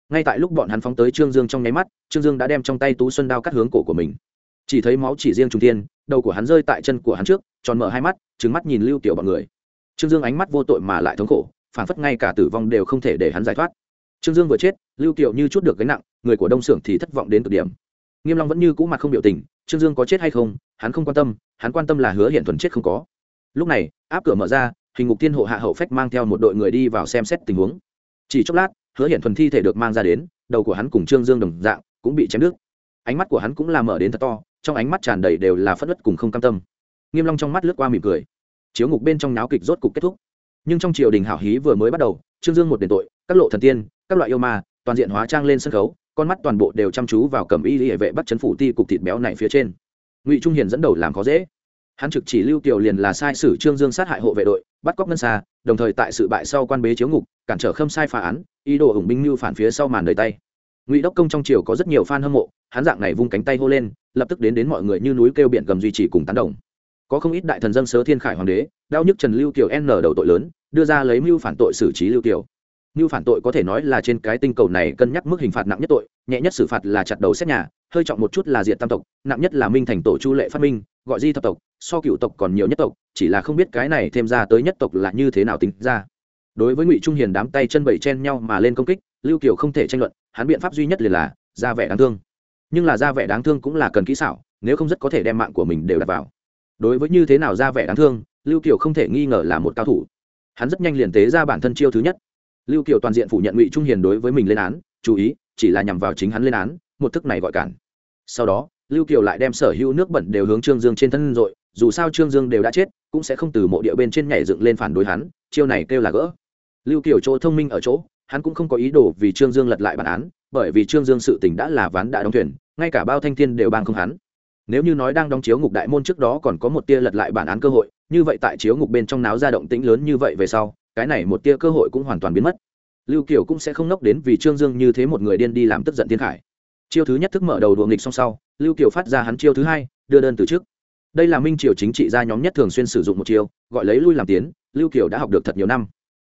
Ngay tại lúc bọn hắn phóng tới trương dương trong nháy mắt, trương dương đã đem trong tay tú xuân đao cắt hướng cổ của mình. Chỉ thấy máu chỉ riêng trung tiên đầu của hắn rơi tại chân của hắn trước, tròn mở hai mắt trứng mắt nhìn lưu tiểu bọn người. Trương dương ánh mắt vô tội mà lại thống khổ, phản phất ngay cả tử vong đều không thể để hắn giải thoát trương dương vừa chết, lưu kiều như chút được gánh nặng, người của đông xưởng thì thất vọng đến cực điểm. Nghiêm long vẫn như cũ mặt không biểu tình, trương dương có chết hay không, hắn không quan tâm, hắn quan tâm là hứa hiện thuần chết không có. Lúc này, áp cửa mở ra, hình ngục thiên hộ hạ hậu phách mang theo một đội người đi vào xem xét tình huống. Chỉ chốc lát, hứa hiện thuần thi thể được mang ra đến, đầu của hắn cùng trương dương đồng dạng, cũng bị chém đứt. Ánh mắt của hắn cũng là mở đến thật to, trong ánh mắt tràn đầy đều là phất đất cùng không cam tâm. Nghiêm long trong mắt lướt qua mỉm cười. Chiếu ngục bên trong náo kịch rốt cục kết thúc. Nhưng trong triều đình hảo hí vừa mới bắt đầu, trương dương một đền tội, các lộ thần tiên các loại yêu ma, toàn diện hóa trang lên sân khấu, con mắt toàn bộ đều chăm chú vào cầm y hệ vệ bắt chấn phủ ti cục thịt béo này phía trên. Ngụy trung hiền dẫn đầu làm khó dễ. Hắn trực chỉ lưu kiều liền là sai sử trương dương sát hại hộ vệ đội, bắt cóc ngân xa, đồng thời tại sự bại sau quan bế chiếu ngục, cản trở khâm sai phá án, ý đồ ủng binh mưu phản phía sau màn đời tay. Ngụy đốc công trong triều có rất nhiều fan hâm mộ, hắn dạng này vung cánh tay hô lên, lập tức đến đến mọi người như núi kêu biển gầm duy trì cùng tán đồng. Có không ít đại thần dân sớ thiên khải hoàng đế đau nhức trần lưu kiều n đầu tội lớn, đưa ra lấy mưu phản tội xử trí lưu kiều như phản tội có thể nói là trên cái tinh cầu này cân nhắc mức hình phạt nặng nhất tội, nhẹ nhất xử phạt là chặt đầu xét nhà, hơi trọng một chút là diệt tam tộc, nặng nhất là minh thành tổ chu lệ phát minh, gọi di thập tộc, so cựu tộc còn nhiều nhất tộc, chỉ là không biết cái này thêm ra tới nhất tộc là như thế nào tính ra. Đối với ngụy trung hiền đám tay chân bẩy chen nhau mà lên công kích, lưu kiều không thể tranh luận, hắn biện pháp duy nhất liền là ra vẻ đáng thương. Nhưng là ra vẻ đáng thương cũng là cần kỹ xảo, nếu không rất có thể đem mạng của mình đều đặt vào. Đối với như thế nào ra vẻ đáng thương, lưu kiều không thể nghi ngờ là một cao thủ. Hắn rất nhanh liền tế ra bản thân chiêu thứ nhất lưu kiều toàn diện phủ nhận ngụy trung hiền đối với mình lên án, chú ý, chỉ là nhằm vào chính hắn lên án, một thức này gọi cản. Sau đó, lưu kiều lại đem sở hữu nước bẩn đều hướng trương dương trên thân rồi, dù sao trương dương đều đã chết, cũng sẽ không từ mộ địa bên trên nhảy dựng lên phản đối hắn, chiêu này kêu là gỡ. Lưu kiều chỗ thông minh ở chỗ, hắn cũng không có ý đồ vì trương dương lật lại bản án, bởi vì trương dương sự tình đã là ván đã đóng thuyền, ngay cả bao thanh thiên đều bang không hắn. Nếu như nói đang đóng chiếu ngục đại môn trước đó còn có một tia lật lại bản án cơ hội, như vậy tại chiếu ngục bên trong náo ra động tĩnh lớn như vậy về sau cái này một tia cơ hội cũng hoàn toàn biến mất. Lưu kiều cũng sẽ không nốc đến vì trương dương như thế một người điên đi làm tức giận thiên khải. Chiêu thứ nhất thức mở đầu đùa nghịch song sau, lưu kiều phát ra hắn chiêu thứ hai, đưa đơn từ trước. Đây là minh triều chính trị gia nhóm nhất thường xuyên sử dụng một chiêu, gọi lấy lui làm tiến, lưu kiều đã học được thật nhiều năm.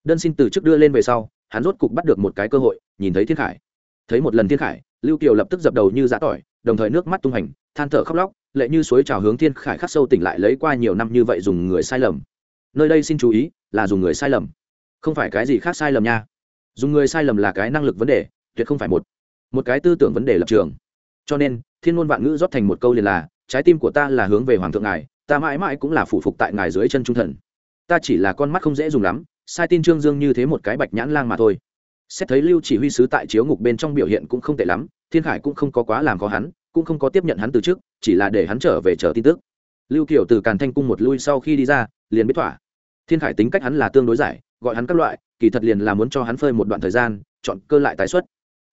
Đơn xin từ trước đưa lên về sau, hắn rốt cục bắt được một cái cơ hội, nhìn thấy thiên khải. Thấy một lần thiên khải, lưu kiều lập tức dập đầu như giã tỏi, đồng thời nước mắt tung hành, than thở khóc lóc, lệ như suối trào hướng thiên khải khắc sâu tỉnh lại lấy qua nhiều năm như vậy dùng người sai lầm nơi đây xin chú ý là dùng người sai lầm. Không phải cái gì khác sai lầm nha. Dùng người sai lầm là cái năng lực vấn đề, tuyệt không phải một một cái tư tưởng vấn đề lập trường. Cho nên, thiên ngôn vạn ngữ rót thành một câu liền là, trái tim của ta là hướng về hoàng thượng ngài, ta mãi mãi cũng là phụ phục tại ngài dưới chân trung thần. Ta chỉ là con mắt không dễ dùng lắm, sai tin trương dương như thế một cái bạch nhãn lang mà thôi. Xét thấy lưu chỉ huy sứ tại chiếu ngục bên trong biểu hiện cũng không tệ lắm, thiên khải cũng không có quá làm khó hắn, cũng không có tiếp nhận hắn từ trước, chỉ là để hắn trở về chờ tin tức. Lưu kiểu từ càn thanh cung một lui sau khi đi ra, liền biết thỏa thiên khải tính cách hắn là tương đối giải, gọi hắn các loại, kỳ thật liền là muốn cho hắn phơi một đoạn thời gian, chọn cơ lại tái xuất.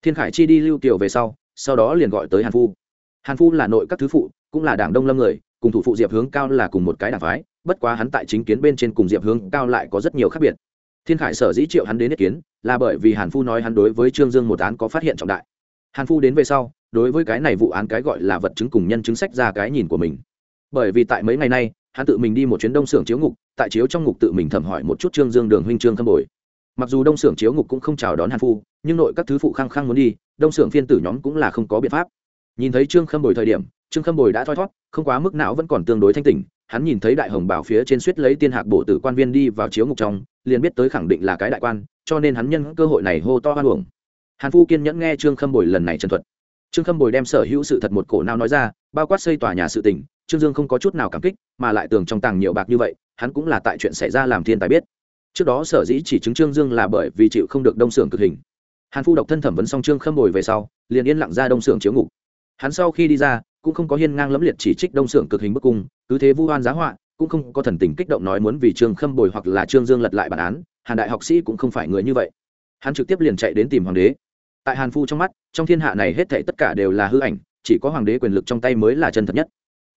Thiên khải chi đi lưu kiều về sau sau đó liền gọi tới hàn phu. Hàn phu là nội các thứ phụ, cũng là đảng đông lâm người, cùng thủ phụ diệp hướng cao là cùng một cái đảng phái, bất quá hắn tại chính kiến bên trên cùng diệp hướng cao lại có rất nhiều khác biệt. Thiên khải sở dĩ triệu hắn đến ý kiến, là bởi vì hàn phu nói hắn đối với trương dương một án có phát hiện trọng đại. Hàn phu đến về sau, đối với cái này vụ án cái gọi là vật chứng cùng nhân chứng sách ra cái nhìn của mình. Bởi vì tại mấy ngày nay, hắn tự mình đi một chuyến đông xưởng chiếu ngục tại chiếu trong ngục tự mình thẩm hỏi một chút trương dương đường huynh trương khâm bồi. Mặc dù đông xưởng chiếu ngục cũng không chào đón hàn phu, nhưng nội các thứ phụ khăng khăng muốn đi, đông xưởng phiên tử nhóm cũng là không có biện pháp. Nhìn thấy trương khâm bồi thời điểm, trương khâm bồi đã thoi thót, không quá mức não vẫn còn tương đối thanh tỉnh, hắn nhìn thấy đại hồng bảo phía trên suýt lấy tiên hạc bổ tử quan viên đi vào chiếu ngục trong, liền biết tới khẳng định là cái đại quan, cho nên hắn nhân cơ hội này hô to hoan hưởng hàn phu kiên nhẫn nghe trương khâm bồi lần này trần thuật. Trương khâm bồi đem sở hữu sự thật một cổ nào nói ra, bao quát xây tòa nhà sự tỉnh trương dương không có chút nào cảm kích, mà lại tưởng trong tàng nhiều bạc như vậy, hắn cũng là tại chuyện xảy ra làm thiên tài biết. Trước đó sở dĩ chỉ chứng trương dương là bởi vì chịu không được đông xưởng cực hình. Hàn phu độc thân thẩm vấn xong trương khâm bồi về sau, liền yên lặng ra đông xưởng chiếu ngục. Hắn sau khi đi ra, cũng không có hiên ngang lẫm liệt chỉ trích đông xưởng cực hình bức cung, cứ thế vu oan giá họa, cũng không có thần tình kích động nói muốn vì trương khâm bồi hoặc là trương dương lật lại bản án, hàn đại học sĩ cũng không phải người như vậy. Hắn trực tiếp liền chạy đến tìm hoàng đế. Tại hàn phu trong mắt, trong thiên hạ này hết thảy tất cả đều là hư ảnh, chỉ có hoàng đế quyền lực trong tay mới là chân thật nhất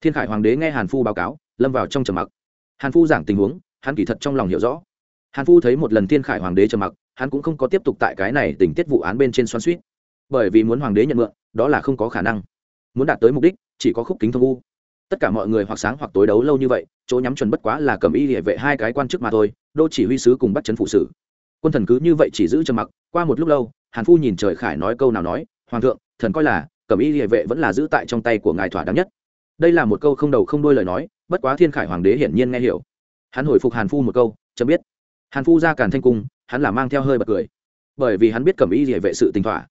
thiên khải hoàng đế nghe hàn phu báo cáo, lâm vào trong trầm mặc. Hàn phu giảng tình huống, hắn kỳ thật trong lòng hiểu rõ. Hàn phu thấy một lần thiên khải hoàng đế trầm mặc, hắn cũng không có tiếp tục tại cái này tình tiết vụ án bên trên xoan suýt bởi vì muốn hoàng đế nhận mượn, đó là không có khả năng. Muốn đạt tới mục đích, chỉ có khúc kính thông u. Tất cả mọi người hoặc sáng hoặc tối đấu lâu như vậy, chỗ nhắm chuẩn bất quá là cầm y địa vệ hai cái quan chức mà thôi, đô chỉ huy sứ cùng bắt chấn phụ sử quân thần cứ như vậy chỉ giữ trầm mặc, qua một lúc lâu, hàn phu nhìn trời khải nói câu nào nói, hoàng thượng, thần coi là, cầm y địa vệ vẫn là giữ tại trong tay của ngài thỏa đáng nhất đây là một câu không đầu không đôi lời nói, bất quá thiên khải hoàng đế hiển nhiên nghe hiểu. Hắn hồi phục hàn phu một câu, chấm biết. Hàn phu ra càn thanh cung, hắn là mang theo hơi bật cười. Bởi vì hắn biết cẩm y địa vệ sự tình thỏa.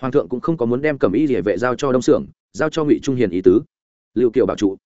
Hoàng thượng cũng không có muốn đem cẩm y địa vệ giao cho đông xưởng giao cho ngụy trung hiền ý tứ. Liệu kiều bảo trụ.